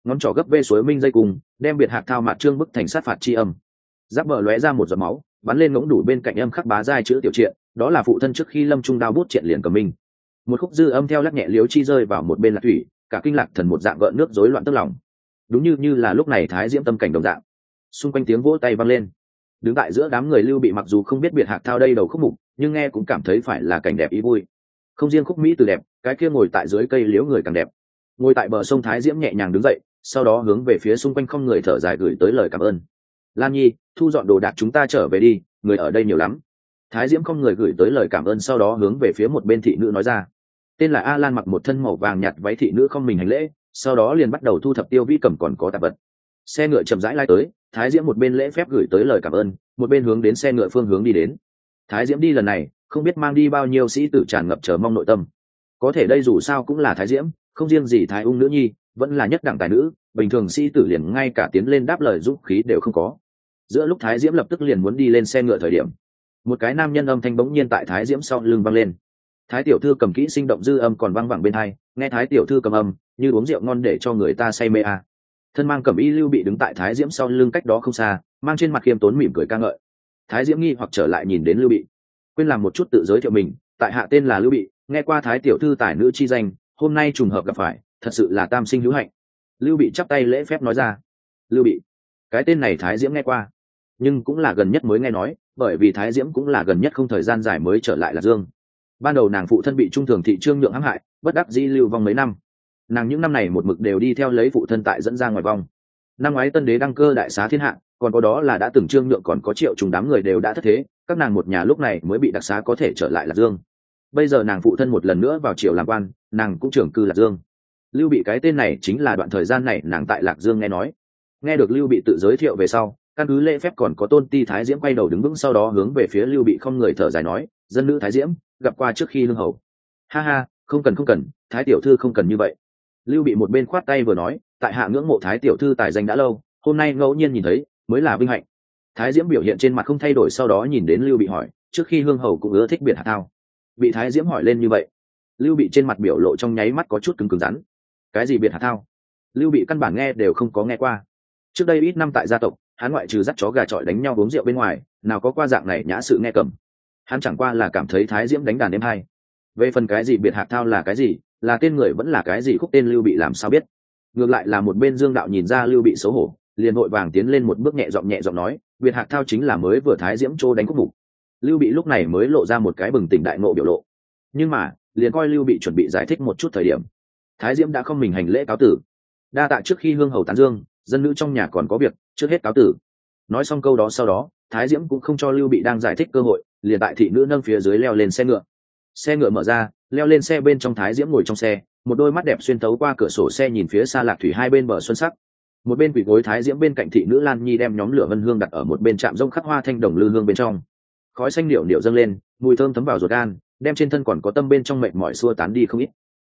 Ngón trỏ gấp vê suối minh dây cùng, đem biệt hạc thao mạt trương bức thành sát phạt chi âm. Giáp bờ lóe ra một giọt máu, bắn lên ngỗng đủ bên cạnh âm khắc bá giai chữ tiểu triện, đó là phụ thân trước khi lâm trung đao bút triện liền cầm minh. Một khúc dư âm theo lắc nhẹ liếu chi rơi vào một bên lạc thủy, cả kinh lạc thần một dạng gợn nước rối loạn tức lòng. Đúng như như là lúc này thái diễm tâm cảnh đồng dạng. Xung quanh tiếng vỗ tay vang lên đứng tại giữa đám người lưu bị mặc dù không biết biệt hạc thao đây đầu khúc mục, nhưng nghe cũng cảm thấy phải là cảnh đẹp ý vui. Không riêng khúc mỹ từ đẹp, cái kia ngồi tại dưới cây liếu người càng đẹp. Ngồi tại bờ sông thái diễm nhẹ nhàng đứng dậy, sau đó hướng về phía xung quanh không người thở dài gửi tới lời cảm ơn. Lan nhi, thu dọn đồ đạc chúng ta trở về đi, người ở đây nhiều lắm. Thái diễm không người gửi tới lời cảm ơn sau đó hướng về phía một bên thị nữ nói ra. Tên là a lan mặc một thân màu vàng nhạt váy thị nữ không mình hành lễ, sau đó liền bắt đầu thu thập tiêu vi cầm còn có tạp vật. Xe ngựa chậm rãi lai tới thái diễm một bên lễ phép gửi tới lời cảm ơn, một bên hướng đến xe ngựa phương hướng đi đến. Thái diễm đi lần này, không biết mang đi bao nhiêu sĩ tử tràn ngập chờ mong nội tâm. Có thể đây dù sao cũng là thái diễm, không riêng gì thái ung nữ nhi, vẫn là nhất đẳng tài nữ, bình thường sĩ tử liền ngay cả tiến lên đáp lời giúp khí đều không có. Giữa lúc thái diễm lập tức liền muốn đi lên xe ngựa thời điểm, một cái nam nhân âm thanh bỗng nhiên tại thái diễm sau lưng văng lên. Thái tiểu thư cầm kỹ sinh động dư âm còn văng vẳng bên hai, nghe thái tiểu thư cầm âm, như uống rượu ngon để cho người ta say mê à thân mang cẩm y lưu bị đứng tại thái diễm sau lưng cách đó không xa, mang trên mặt khiêm tốn mỉm cười ca ngợi. Thái diễm nghi hoặc trở lại nhìn đến lưu bị. Quên làm một chút tự giới thiệu mình, tại hạ tên là lưu bị, nghe qua thái tiểu thư tài nữ chi danh, hôm nay trùng hợp gặp phải, thật sự là tam sinh hữu hạnh. Lưu bị chắp tay lễ phép nói ra. Lưu bị, cái tên này thái diễm nghe qua, nhưng cũng là gần nhất mới nghe nói, bởi vì thái diễm cũng là gần nhất không thời gian dài mới trở lại lạc dương. Ban đầu nàng phụ thân bị trung thường thị trương nhượng hãm hại, bất đắc di lưu vong mấy năm nàng những năm này một mực đều đi theo lấy phụ thân tại dẫn ra ngoài vong. Năm ngoái tân đế đăng cơ đại xá thiên hạ, còn có đó là đã từng trương nhượng còn có triệu trùng đám người đều đã thất thế, các nàng một nhà lúc này mới bị đặc xá có thể trở lại lạc dương. Bây giờ nàng phụ thân một lần nữa vào triều làm quan, nàng cũng trưởng cư lạc dương. Lưu bị cái tên này chính là đoạn thời gian này nàng tại lạc dương nghe nói. Nghe được lưu bị tự giới thiệu về sau, căn cứ lễ phép còn có tôn ti thái diễm quay đầu đứng vững sau đó hướng về phía lưu bị không người thở dài nói, dân nữ thái diễm, gặp qua trước khi lương hầu. Ha ha, không cần không cần, thái tiểu thư không cần như vậy lưu bị một bên khoát tay vừa nói, tại hạ ngưỡng mộ thái tiểu thư tài danh đã lâu, hôm nay ngẫu nhiên nhìn thấy, mới là vinh hạnh. Thái diễm biểu hiện trên mặt không thay đổi sau đó nhìn đến lưu bị hỏi, trước khi hương hầu cũng ưa thích biệt hạ thao. Bị thái diễm hỏi lên như vậy, lưu bị trên mặt biểu lộ trong nháy mắt có chút cứng cứng rắn. Cái gì biệt hạ thao? Lưu bị căn bản nghe đều không có nghe qua. Trước đây ít năm tại gia tộc, hắn ngoại trừ dắt chó gà trọi đánh nhau uống rượu bên ngoài, nào có qua dạng này nhã sự nghe cầm. Hắn chẳng qua là cảm thấy thái diễm đánh đàn đêm hai về phần cái gì biệt hạ thao là cái gì là tên người vẫn là cái gì khúc tên lưu bị làm sao biết? Ngược lại là một bên dương đạo nhìn ra lưu bị xấu hổ, liền vội vàng tiến lên một bước nhẹ giọng nhẹ giọng nói việt hạc thao chính là mới vừa thái diễm trô đánh khúc mục. Lưu bị lúc này mới lộ ra một cái bừng tỉnh đại nộ biểu lộ. Nhưng mà, liền coi lưu bị chuẩn bị giải thích một chút thời điểm. Thái diễm đã không mình hành lễ cáo tử. Đa tạ trước khi hương hầu tán dương, dân nữ trong nhà còn có việc, trước hết cáo tử. Nói xong câu đó sau đó, thái diễm cũng không cho lưu bị đang giải thích cơ hội, liền tại thị nữ nâng phía dưới leo lên xe ngựa. Xe ngựa mở ra leo lên xe bên trong thái diễm ngồi trong xe, một đôi mắt đẹp xuyên tấu qua cửa sổ xe nhìn phía xa lạc thủy hai bên bờ xuân sắc. Một bên quỷ gối thái diễm bên cạnh thị nữ lan nhi đem nhóm lửa vân hương đặt ở một bên trạm rông khắc hoa thanh đồng lư hương bên trong. Khói xanh điệu điệu dâng lên, mùi thơm thấm vào ruột gan, đem trên thân còn có tâm bên trong mệnh mọi xua tán đi không ít.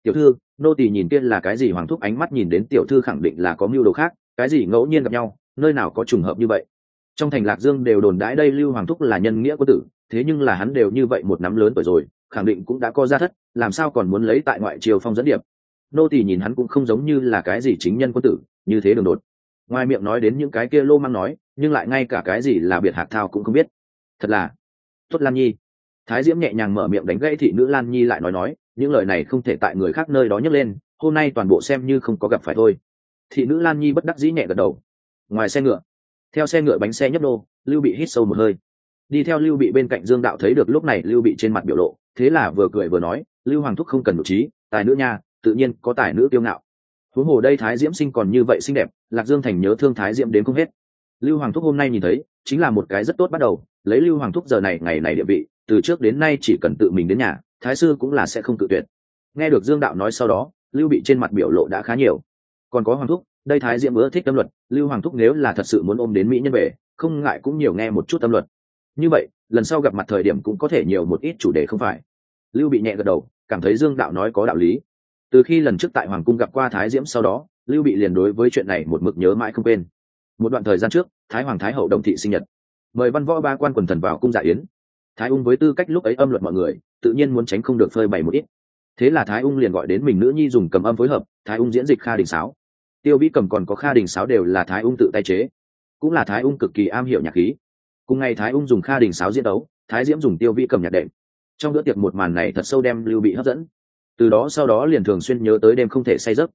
Tiểu thư, nô tỳ nhìn kia là cái gì? Hoàng thúc ánh mắt nhìn đến tiểu thư khẳng định là có mưu đồ khác, cái gì ngẫu nhiên gặp nhau, nơi nào có trùng hợp như vậy? Trong thành lạc dương đều đồn đãi đây lưu hoàng thúc là nhân nghĩa quân tử, thế nhưng là hắn đều như vậy một nắm lớn tuổi rồi khẳng định cũng đã có ra thất, làm sao còn muốn lấy tại ngoại triều phong dẫn điệp? Nô tỳ nhìn hắn cũng không giống như là cái gì chính nhân quân tử, như thế đường đột. Ngoài miệng nói đến những cái kia lô mang nói, nhưng lại ngay cả cái gì là biệt hạc thao cũng không biết. Thật là, tốt lan nhi. Thái diễm nhẹ nhàng mở miệng đánh gãy thị nữ lan nhi lại nói nói, những lời này không thể tại người khác nơi đó nhấc lên, hôm nay toàn bộ xem như không có gặp phải thôi. Thị nữ lan nhi bất đắc dĩ nhẹ gật đầu. Ngoài xe ngựa, theo xe ngựa bánh xe nhấp đô lưu bị hít sâu một hơi. Đi theo lưu bị bên cạnh dương đạo thấy được lúc này lưu bị trên mặt biểu lộ thế là vừa cười vừa nói, lưu hoàng thúc không cần nội trí, tài nữ nha, tự nhiên có tài nữ tiêu ngạo. Huống hồ đây thái diễm sinh còn như vậy xinh đẹp, lạc dương thành nhớ thương thái diễm đến không hết. Lưu hoàng thúc hôm nay nhìn thấy, chính là một cái rất tốt bắt đầu, lấy lưu hoàng thúc giờ này ngày này địa vị, từ trước đến nay chỉ cần tự mình đến nhà, thái sư cũng là sẽ không tự tuyệt. Nghe được dương đạo nói sau đó, lưu bị trên mặt biểu lộ đã khá nhiều. Còn có hoàng thúc, đây thái diễm ưa thích tâm luật, lưu hoàng thúc nếu là thật sự muốn ôm đến mỹ nhân về, không ngại cũng nhiều nghe một chút tâm luật. Như vậy, lần sau gặp mặt thời điểm cũng có thể nhiều một ít chủ đề không phải lưu bị nhẹ gật đầu, cảm thấy dương đạo nói có đạo lý. Từ khi lần trước tại hoàng cung gặp qua thái diễm sau đó, lưu bị liền đối với chuyện này một mực nhớ mãi không quên. Một đoạn thời gian trước, thái hoàng thái hậu đồng thị sinh nhật. Mời văn võ ba quan quần thần vào cung dạ yến. Thái ung với tư cách lúc ấy âm luật mọi người, tự nhiên muốn tránh không được phơi bày một ít. Thế là thái ung liền gọi đến mình nữ nhi dùng cầm âm phối hợp, thái ung diễn dịch kha đình sáo. Tiêu vĩ cầm còn có kha đình sáo đều là thái ung tự tay chế. Cũng là thái ung cực kỳ am hiểu nhạc khí. Cùng ngày thái ung dùng kha đình sáo diễn đấu, thái diễm dùng tiêu vĩ cầm nhạc đệm trong bữa tiệc một màn này thật sâu đem lưu bị hấp dẫn. Từ đó sau đó liền thường xuyên nhớ tới đêm không thể say giấc.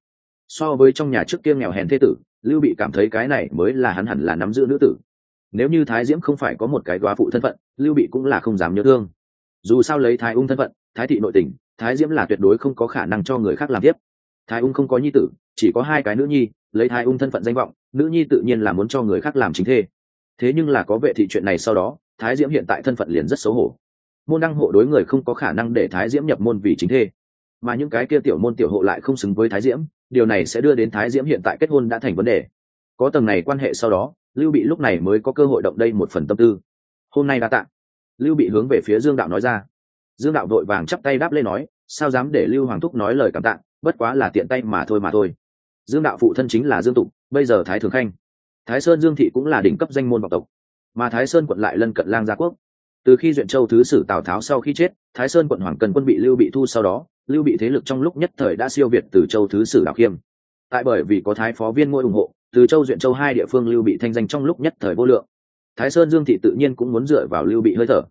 So với trong nhà trước kia nghèo hèn thế tử, lưu bị cảm thấy cái này mới là hắn hẳn là nắm giữ nữ tử. Nếu như thái diễm không phải có một cái đoá phụ thân phận, lưu bị cũng là không dám nhớ thương. Dù sao lấy thái ung thân phận, thái thị nội tình, thái diễm là tuyệt đối không có khả năng cho người khác làm tiếp. Thái ung không có nhi tử, chỉ có hai cái nữ nhi, lấy thái ung thân phận danh vọng, nữ nhi tự nhiên là muốn cho người khác làm chính thê. Thế nhưng là có vệ thị chuyện này sau đó, thái diễm hiện tại thân phận liền rất xấu hổ môn đăng hộ đối người không có khả năng để thái diễm nhập môn vì chính thê. Mà những cái kia tiểu môn tiểu hộ lại không xứng với thái diễm, điều này sẽ đưa đến thái diễm hiện tại kết hôn đã thành vấn đề. Có tầng này quan hệ sau đó, lưu bị lúc này mới có cơ hội động đây một phần tâm tư. Hôm nay đã tạ. Lưu bị hướng về phía dương đạo nói ra. Dương đạo vội vàng chắp tay đáp lên nói, sao dám để lưu hoàng thúc nói lời cảm tạ, bất quá là tiện tay mà thôi mà thôi. Dương đạo phụ thân chính là dương tục bây giờ thái thường khanh. Thái sơn dương thị cũng là đỉnh cấp danh môn vọng tộc. Mà thái sơn quận lại lân cận lang gia quốc từ khi duyện châu thứ sử tào tháo sau khi chết, thái sơn quận hoàng cần quân bị lưu bị thu sau đó, lưu bị thế lực trong lúc nhất thời đã siêu việt từ châu thứ sử đào khiêm. Tại bởi vì có thái phó viên ngôi ủng hộ, từ châu duyện châu hai địa phương lưu bị thanh danh trong lúc nhất thời vô lượng. Thái sơn dương thị tự nhiên cũng muốn dựa vào lưu bị hơi thở.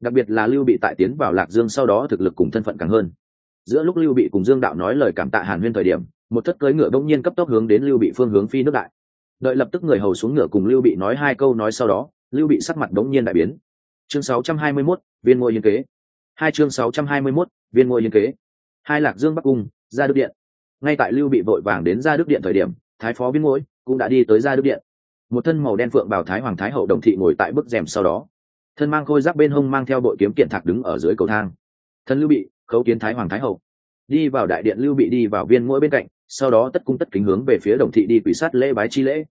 Đặc biệt là lưu bị tại tiến vào lạc dương sau đó thực lực cùng thân phận càng hơn. Giữa lúc lưu bị cùng dương đạo nói lời cảm tạ hàn huyên thời điểm, một thất cưỡi ngựa bỗng nhiên cấp tốc hướng đến lưu bị phương hướng phi nước đại. Đợi lập tức người hầu xuống ngựa cùng lưu bị nói hai câu nói sau đó, lưu bị sắc mặt đống nhiên đại biến chương 621, viên ngôi yên kế. Hai chương 621, viên ngôi yên kế. Hai lạc dương bắc cung ra đức điện. Ngay tại lưu bị vội vàng đến ra đức điện thời điểm thái phó viên ngôi cũng đã đi tới ra đức điện. Một thân màu đen phượng bảo thái hoàng thái hậu đồng thị ngồi tại bức rèm sau đó. Thân mang khôi giáp bên hông mang theo bội kiếm kiện thạc đứng ở dưới cầu thang. Thân lưu bị khấu kiến thái hoàng thái hậu. Đi vào đại điện lưu bị đi vào viên mỗi bên cạnh sau đó tất cung tất kính hướng về phía đồng thị đi quỷ sát lễ bái chi lễ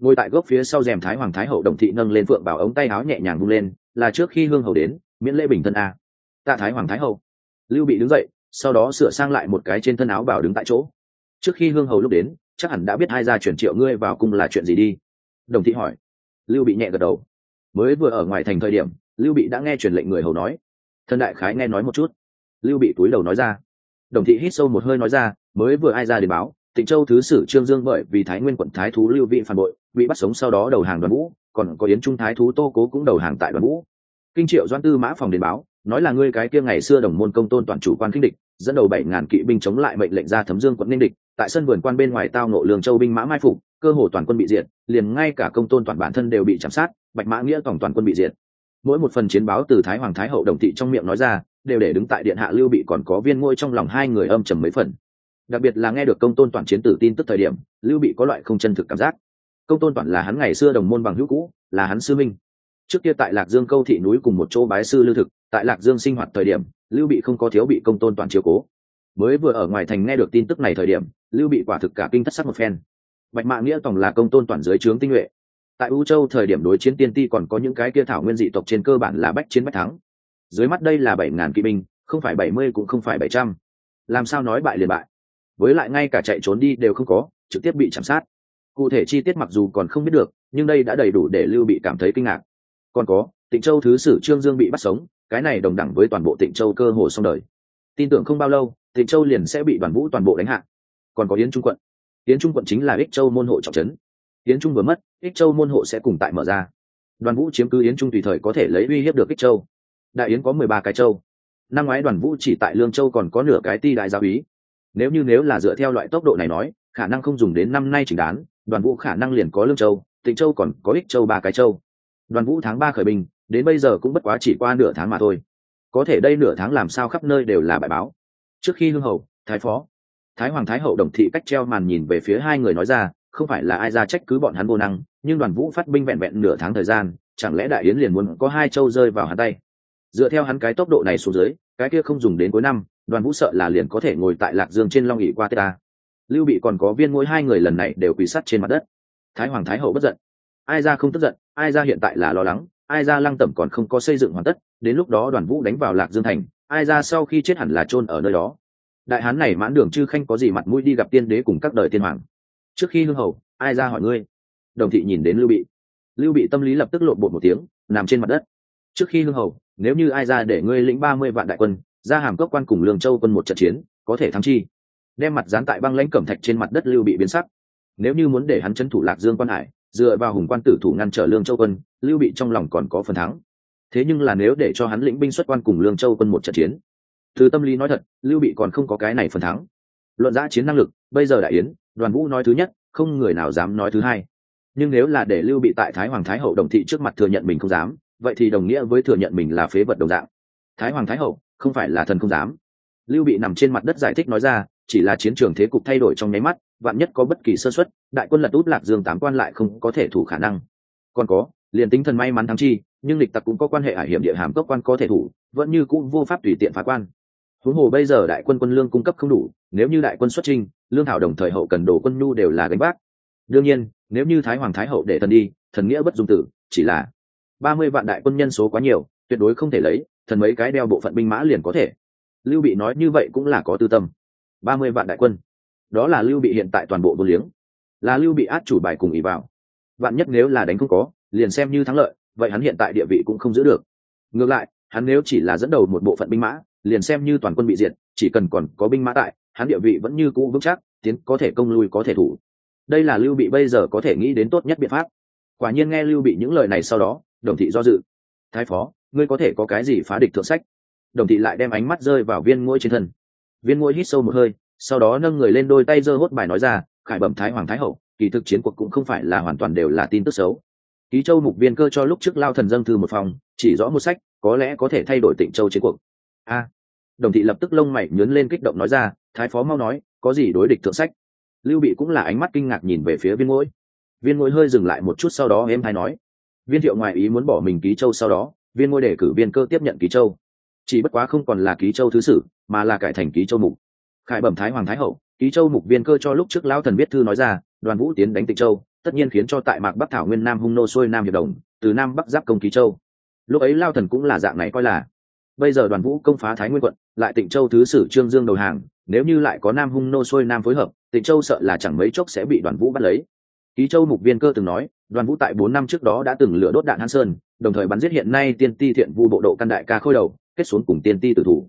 ngồi tại gốc phía sau rèm thái hoàng thái hậu đồng thị nâng lên phượng bảo ống tay áo nhẹ nhàng bung lên, là trước khi hương hầu đến, miễn lễ bình thân a. Tạ thái hoàng thái hậu. Lưu bị đứng dậy, sau đó sửa sang lại một cái trên thân áo bảo đứng tại chỗ. Trước khi hương hầu lúc đến, chắc hẳn đã biết hai gia chuyển triệu ngươi vào cung là chuyện gì đi. Đồng thị hỏi. Lưu bị nhẹ gật đầu. Mới vừa ở ngoài thành thời điểm, lưu bị đã nghe truyền lệnh người hầu nói. Thân đại khái nghe nói một chút. Lưu bị túi đầu nói ra. Đồng thị hít sâu một hơi nói ra, mới vừa ai ra đến báo tịnh châu thứ sử trương dương bởi vì thái nguyên quận thái thú lưu vị phản bội, bị bắt sống sau đó đầu hàng đoàn vũ, còn có yến trung thái thú tô cố cũng đầu hàng tại đoàn vũ. Kinh triệu Doãn tư mã phòng đến báo, nói là ngươi cái kia ngày xưa đồng môn công tôn toàn chủ quan kinh địch, dẫn đầu bảy ngàn kỵ binh chống lại mệnh lệnh ra thấm dương quận ninh địch, tại sân vườn quan bên ngoài tao ngộ lương châu binh mã mai phục, cơ hồ toàn quân bị diệt, liền ngay cả công tôn toàn bản thân đều bị chạm sát, bạch mã nghĩa tổng toàn quân bị diệt. Mỗi một phần chiến báo từ thái hoàng thái hậu đồng thị trong miệng nói ra, đều để đứng tại điện hạ lưu bị còn có viên ngôi trong lòng hai người âm trầm mấy phần đặc biệt là nghe được công tôn toàn chiến tử tin tức thời điểm, lưu bị có loại không chân thực cảm giác. Công tôn toàn là hắn ngày xưa đồng môn bằng hữu cũ, là hắn sư minh. Trước kia tại lạc dương câu thị núi cùng một chỗ bái sư lưu thực, tại lạc dương sinh hoạt thời điểm, lưu bị không có thiếu bị công tôn toàn chiếu cố. Mới vừa ở ngoài thành nghe được tin tức này thời điểm, lưu bị quả thực cả kinh thất sắc một phen. Bạch mạ nghĩa tổng là công tôn toàn dưới trướng tinh nhuệ. Tại u châu thời điểm đối chiến tiên ti còn có những cái kia thảo nguyên dị tộc trên cơ bản là bách chiến bách thắng. Dưới mắt đây là bảy ngàn kỵ binh, không phải bảy mươi cũng không phải bảy trăm. Làm sao nói bại liền bại? Với lại ngay cả chạy trốn đi đều không có, trực tiếp bị chạm sát. Cụ thể chi tiết mặc dù còn không biết được, nhưng đây đã đầy đủ để lưu bị cảm thấy kinh ngạc. Còn có, tịnh châu thứ sử trương dương bị bắt sống, cái này đồng đẳng với toàn bộ tịnh châu cơ hồ xong đời. Tin tưởng không bao lâu, tịnh châu liền sẽ bị đoàn vũ toàn bộ đánh hạ. Còn có yến trung quận. Yến trung quận chính là ích châu môn hộ trọng trấn. Yến trung vừa mất, ích châu môn hộ sẽ cùng tại mở ra. Đoàn vũ chiếm cứ yến trung tùy thời có thể lấy uy hiếp được ích châu. Đại yến có mười ba cái châu. Năm ngoái đoàn vũ chỉ tại lương châu còn có nửa cái ti đại gia úy nếu như nếu là dựa theo loại tốc độ này nói, khả năng không dùng đến năm nay chỉnh đán đoàn vũ khả năng liền có lương châu, tịnh châu còn có ích châu ba cái châu. Đoàn vũ tháng ba khởi binh, đến bây giờ cũng bất quá chỉ qua nửa tháng mà thôi. Có thể đây nửa tháng làm sao khắp nơi đều là bài báo. Trước khi hương hầu, thái phó, thái hoàng, thái hậu đồng thị cách treo màn nhìn về phía hai người nói ra, không phải là ai ra trách cứ bọn hắn vô năng, nhưng đoàn vũ phát binh vẹn vẹn nửa tháng thời gian, chẳng lẽ đại yến liền muốn có hai châu rơi vào hắn tay? Dựa theo hắn cái tốc độ này xuống dưới, cái kia không dùng đến cuối năm đoàn vũ sợ là liền có thể ngồi tại lạc dương trên long ỉ qua tết ta. Lưu bị còn có viên mỗi hai người lần này đều quỳ sắt trên mặt đất. Thái hoàng thái hậu bất giận. Ai ra không tức giận, ai ra hiện tại là lo lắng, ai ra lăng tẩm còn không có xây dựng hoàn tất, đến lúc đó đoàn vũ đánh vào lạc dương thành, ai ra sau khi chết hẳn là chôn ở nơi đó. Đại hán này mãn đường chư khanh có gì mặt mũi đi gặp tiên đế cùng các đời tiên hoàng? Trước khi hương hầu, ai ra hỏi ngươi? Đồng thị nhìn đến lưu bị. Lưu bị tâm lý lập tức lộn bột một tiếng, nằm trên mặt đất. Trước khi hương hầu, nếu như ai ra để ngươi lĩnh ba mươi vạn đại quân ra hàm cốc quan cùng lương châu quân một trận chiến, có thể thắng chi? Đem mặt dán tại băng lãnh cẩm thạch trên mặt đất lưu bị biến sắc. Nếu như muốn để hắn chấn thủ lạc dương quan hải, dựa vào hùng quan tử thủ ngăn trở lương châu quân, lưu bị trong lòng còn có phần thắng. Thế nhưng là nếu để cho hắn lĩnh binh xuất quan cùng lương châu quân một trận chiến, từ tâm lý nói thật, lưu bị còn không có cái này phần thắng. Luận giã chiến năng lực, bây giờ đại yến, đoàn vũ nói thứ nhất, không người nào dám nói thứ hai. Nhưng nếu là để lưu bị tại thái hoàng thái hậu đồng thị trước mặt thừa nhận mình không dám, vậy thì đồng nghĩa với thừa nhận mình là phế vật đồng dạng. Thái hoàng thái hậu không phải là thần không dám. Lưu bị nằm trên mặt đất giải thích nói ra, chỉ là chiến trường thế cục thay đổi trong nháy mắt, vạn nhất có bất kỳ sơ xuất đại quân lật út lạc dương tám quan lại không có thể thủ khả năng. Còn có, liền tính thần may mắn thắng chi, nhưng lịch tặc cũng có quan hệ ải hiểm địa hàm cấp quan có thể thủ, vẫn như cũng vô pháp tùy tiện phá quan. Huống hồ bây giờ đại quân quân lương cung cấp không đủ, nếu như đại quân xuất trinh lương thảo đồng thời hậu cần đồ quân nhu đều là gánh vác. Đương nhiên, nếu như thái hoàng thái hậu để thần đi, thần nghĩa bất dung tử, chỉ là ba mươi vạn đại quân nhân số quá nhiều, tuyệt đối không thể lấy thần mấy cái đeo bộ phận binh mã liền có thể. Lưu bị nói như vậy cũng là có tư tâm. Ba mươi vạn đại quân. Đó là lưu bị hiện tại toàn bộ vô liếng. Là lưu bị át chủ bài cùng ý vào. Vạn nhất nếu là đánh không có, liền xem như thắng lợi, vậy hắn hiện tại địa vị cũng không giữ được. Ngược lại, hắn nếu chỉ là dẫn đầu một bộ phận binh mã, liền xem như toàn quân bị diệt, chỉ cần còn có binh mã tại, hắn địa vị vẫn như cũ vững chắc, tiến có thể công lui có thể thủ. Đây là lưu bị bây giờ có thể nghĩ đến tốt nhất biện pháp. Quả nhiên nghe lưu bị những lời này sau đó, đồng thị do dự. Thái phó ngươi có thể có cái gì phá địch thượng sách? Đồng thị lại đem ánh mắt rơi vào viên ngôi trên thân. Viên ngôi hít sâu một hơi, sau đó nâng người lên đôi tay giơ hốt bài nói ra, khải bẩm thái hoàng thái hậu, kỳ thực chiến cuộc cũng không phải là hoàn toàn đều là tin tức xấu. Ký châu mục viên cơ cho lúc trước lao thần dâng thư một phòng, chỉ rõ một sách, có lẽ có thể thay đổi tịnh châu chiến cuộc. A! Đồng thị lập tức lông mày nhớn lên kích động nói ra, thái phó mau nói, có gì đối địch thượng sách? Lưu bị cũng là ánh mắt kinh ngạc nhìn về phía viên ngôi. Viên ngôi hơi dừng lại một chút sau đó em hay nói, viên thiệu ngoại ý muốn bỏ mình ký châu sau đó viên ngôi để cử viên cơ tiếp nhận ký châu. Chỉ bất quá không còn là ký châu thứ sử, mà là cải thành ký châu mục. Khải bẩm thái hoàng thái hậu, ký châu mục viên cơ cho lúc trước lão thần viết thư nói ra, đoàn vũ tiến đánh tịnh châu, tất nhiên khiến cho tại mạc bắc thảo nguyên nam hung nô xuôi nam hiệp đồng, từ nam bắc giáp công ký châu. Lúc ấy lao thần cũng là dạng này coi là. Bây giờ đoàn vũ công phá thái nguyên quận, lại tịnh châu thứ sử trương dương đầu hàng, nếu như lại có nam hung nô xuôi nam phối hợp, tịnh châu sợ là chẳng mấy chốc sẽ bị đoàn vũ bắt lấy. Ký châu mục viên cơ từng nói, đoàn vũ tại bốn năm trước đó đã từng lửa đốt đạn hán sơn đồng thời bắn giết hiện nay tiên ti thiện vu bộ độ căn đại ca khôi đầu, kết xuống cùng tiên ti tử thủ.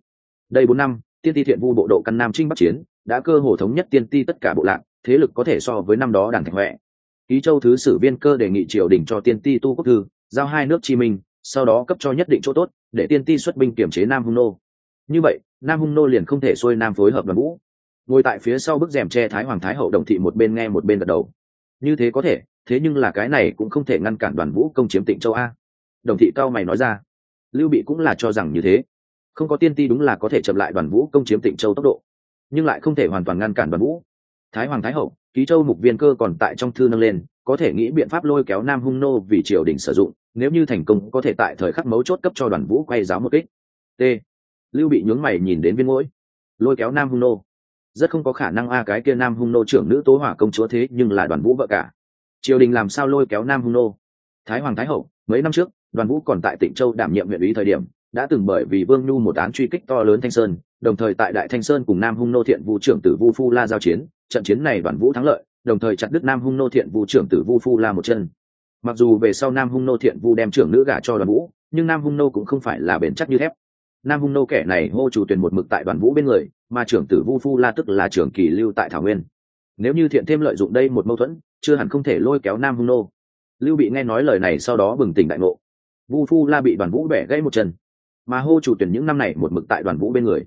Đây bốn năm, tiên ti thiện vu bộ độ căn nam trinh bắc chiến, đã cơ hồ thống nhất tiên ti tất cả bộ lạc, thế lực có thể so với năm đó đảng thành huệ. Ký châu thứ sử viên cơ đề nghị triều đình cho tiên ti tu quốc thư, giao hai nước chi minh, sau đó cấp cho nhất định chỗ tốt, để tiên ti xuất binh kiểm chế nam hung nô. Như vậy, nam hung nô liền không thể xuôi nam phối hợp đoàn vũ. Ngồi tại phía sau bức rèm tre thái hoàng thái hậu đồng thị một bên nghe một bên gật đầu. Như thế có thể, thế nhưng là cái này cũng không thể ngăn cản đoàn vũ công chiếm tịnh châu a đồng thị cao mày nói ra. Lưu bị cũng là cho rằng như thế. Không có tiên ti đúng là có thể chậm lại đoàn vũ công chiếm tịnh châu tốc độ, nhưng lại không thể hoàn toàn ngăn cản đoàn vũ. Thái hoàng thái hậu, ký châu mục viên cơ còn tại trong thư nâng lên, có thể nghĩ biện pháp lôi kéo nam hung nô vì triều đình sử dụng, nếu như thành công có thể tại thời khắc mấu chốt cấp cho đoàn vũ quay giáo một kích. T. Lưu bị nhướng mày nhìn đến viên mũi lôi kéo nam hung nô. Rất không có khả năng a, cái kia nam hung nô trưởng nữ tố hỏa công chúa thế nhưng là đoàn vũ vợ cả. Triều đình làm sao lôi kéo nam hung nô? Thái hoàng thái hậu, mấy năm trước đoàn vũ còn tại tỉnh châu đảm nhiệm huyện ủy thời điểm, đã từng bởi vì vương nhu một án truy kích to lớn thanh sơn, đồng thời tại đại thanh sơn cùng nam hung nô thiện vũ trưởng tử vu phu la giao chiến, trận chiến này đoàn vũ thắng lợi, đồng thời chặt đứt nam hung nô thiện vu trưởng tử vu phu la một chân. Mặc dù về sau nam hung nô thiện vu đem trưởng nữ gả cho đoàn vũ, nhưng nam hung nô cũng không phải là bền chắc như thép. Nam hung nô kẻ này hô chủ tuyển một mực tại đoàn vũ bên người, mà trưởng tử vu phu la tức là trưởng kỳ lưu tại thảo nguyên. Nếu như thiện thêm lợi dụng đây một mâu thuẫn, chưa hẳn không thể lôi kéo nam hung nô. Lưu bị nghe nói lời này sau đó bừng tỉnh đại ngộ vu phu la bị đoàn vũ bẻ gãy một chân. Mà hô chủ tuyển những năm này một mực tại đoàn vũ bên người.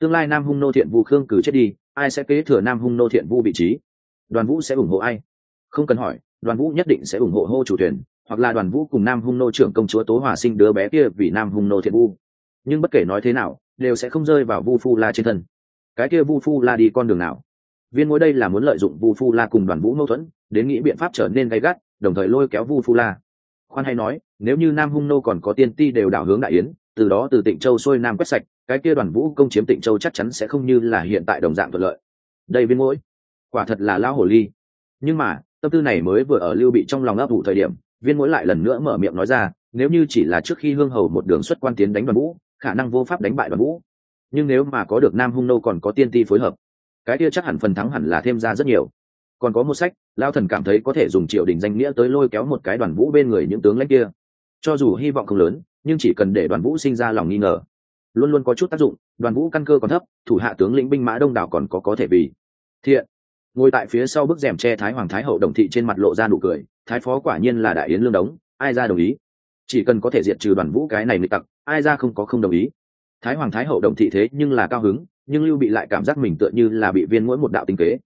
Tương lai nam hung nô thiện vu khương cử chết đi, ai sẽ kế thừa nam hung nô thiện vu vị trí? Đoàn vũ sẽ ủng hộ ai? Không cần hỏi, đoàn vũ nhất định sẽ ủng hộ hô chủ tuyển, hoặc là đoàn vũ cùng nam hung nô trưởng công chúa tố hòa sinh đứa bé kia vì nam hung nô thiện vu. Nhưng bất kể nói thế nào, đều sẽ không rơi vào vu phu la trên thân. Cái kia vu phu la đi con đường nào? Viên mỗi đây là muốn lợi dụng vu phu la cùng đoàn vũ mâu thuẫn, đến nghĩ biện pháp trở nên gay gắt, đồng thời lôi kéo vu phu la khoan hay nói, nếu như nam hung nô còn có tiên ti đều đảo hướng đại yến, từ đó từ tịnh châu xuôi nam quét sạch, cái kia đoàn vũ công chiếm tịnh châu chắc chắn sẽ không như là hiện tại đồng dạng thuận lợi. Đây viên mỗi. Quả thật là lao hồ ly. Nhưng mà, tâm tư này mới vừa ở lưu bị trong lòng ấp ủ thời điểm, viên mỗi lại lần nữa mở miệng nói ra, nếu như chỉ là trước khi hương hầu một đường xuất quan tiến đánh đoàn vũ, khả năng vô pháp đánh bại đoàn vũ. Nhưng nếu mà có được nam hung nô còn có tiên ti phối hợp, cái kia chắc hẳn phần thắng hẳn là thêm ra rất nhiều còn có một sách, lao thần cảm thấy có thể dùng triều đình danh nghĩa tới lôi kéo một cái đoàn vũ bên người những tướng lãnh kia. Cho dù hy vọng không lớn, nhưng chỉ cần để đoàn vũ sinh ra lòng nghi ngờ, luôn luôn có chút tác dụng, đoàn vũ căn cơ còn thấp, thủ hạ tướng lĩnh binh mã đông đảo còn có có thể vì. Thiện. Ngồi tại phía sau bức rèm che thái hoàng thái hậu đồng thị trên mặt lộ ra nụ cười, thái phó quả nhiên là đại yến lương đống, ai ra đồng ý? Chỉ cần có thể diệt trừ đoàn vũ cái này nghịch tặc, ai ra không có không đồng ý? Thái hoàng thái hậu đồng thị thế nhưng là cao hứng, nhưng lưu bị lại cảm giác mình tựa như là bị viên mỗi một đạo tinh kế.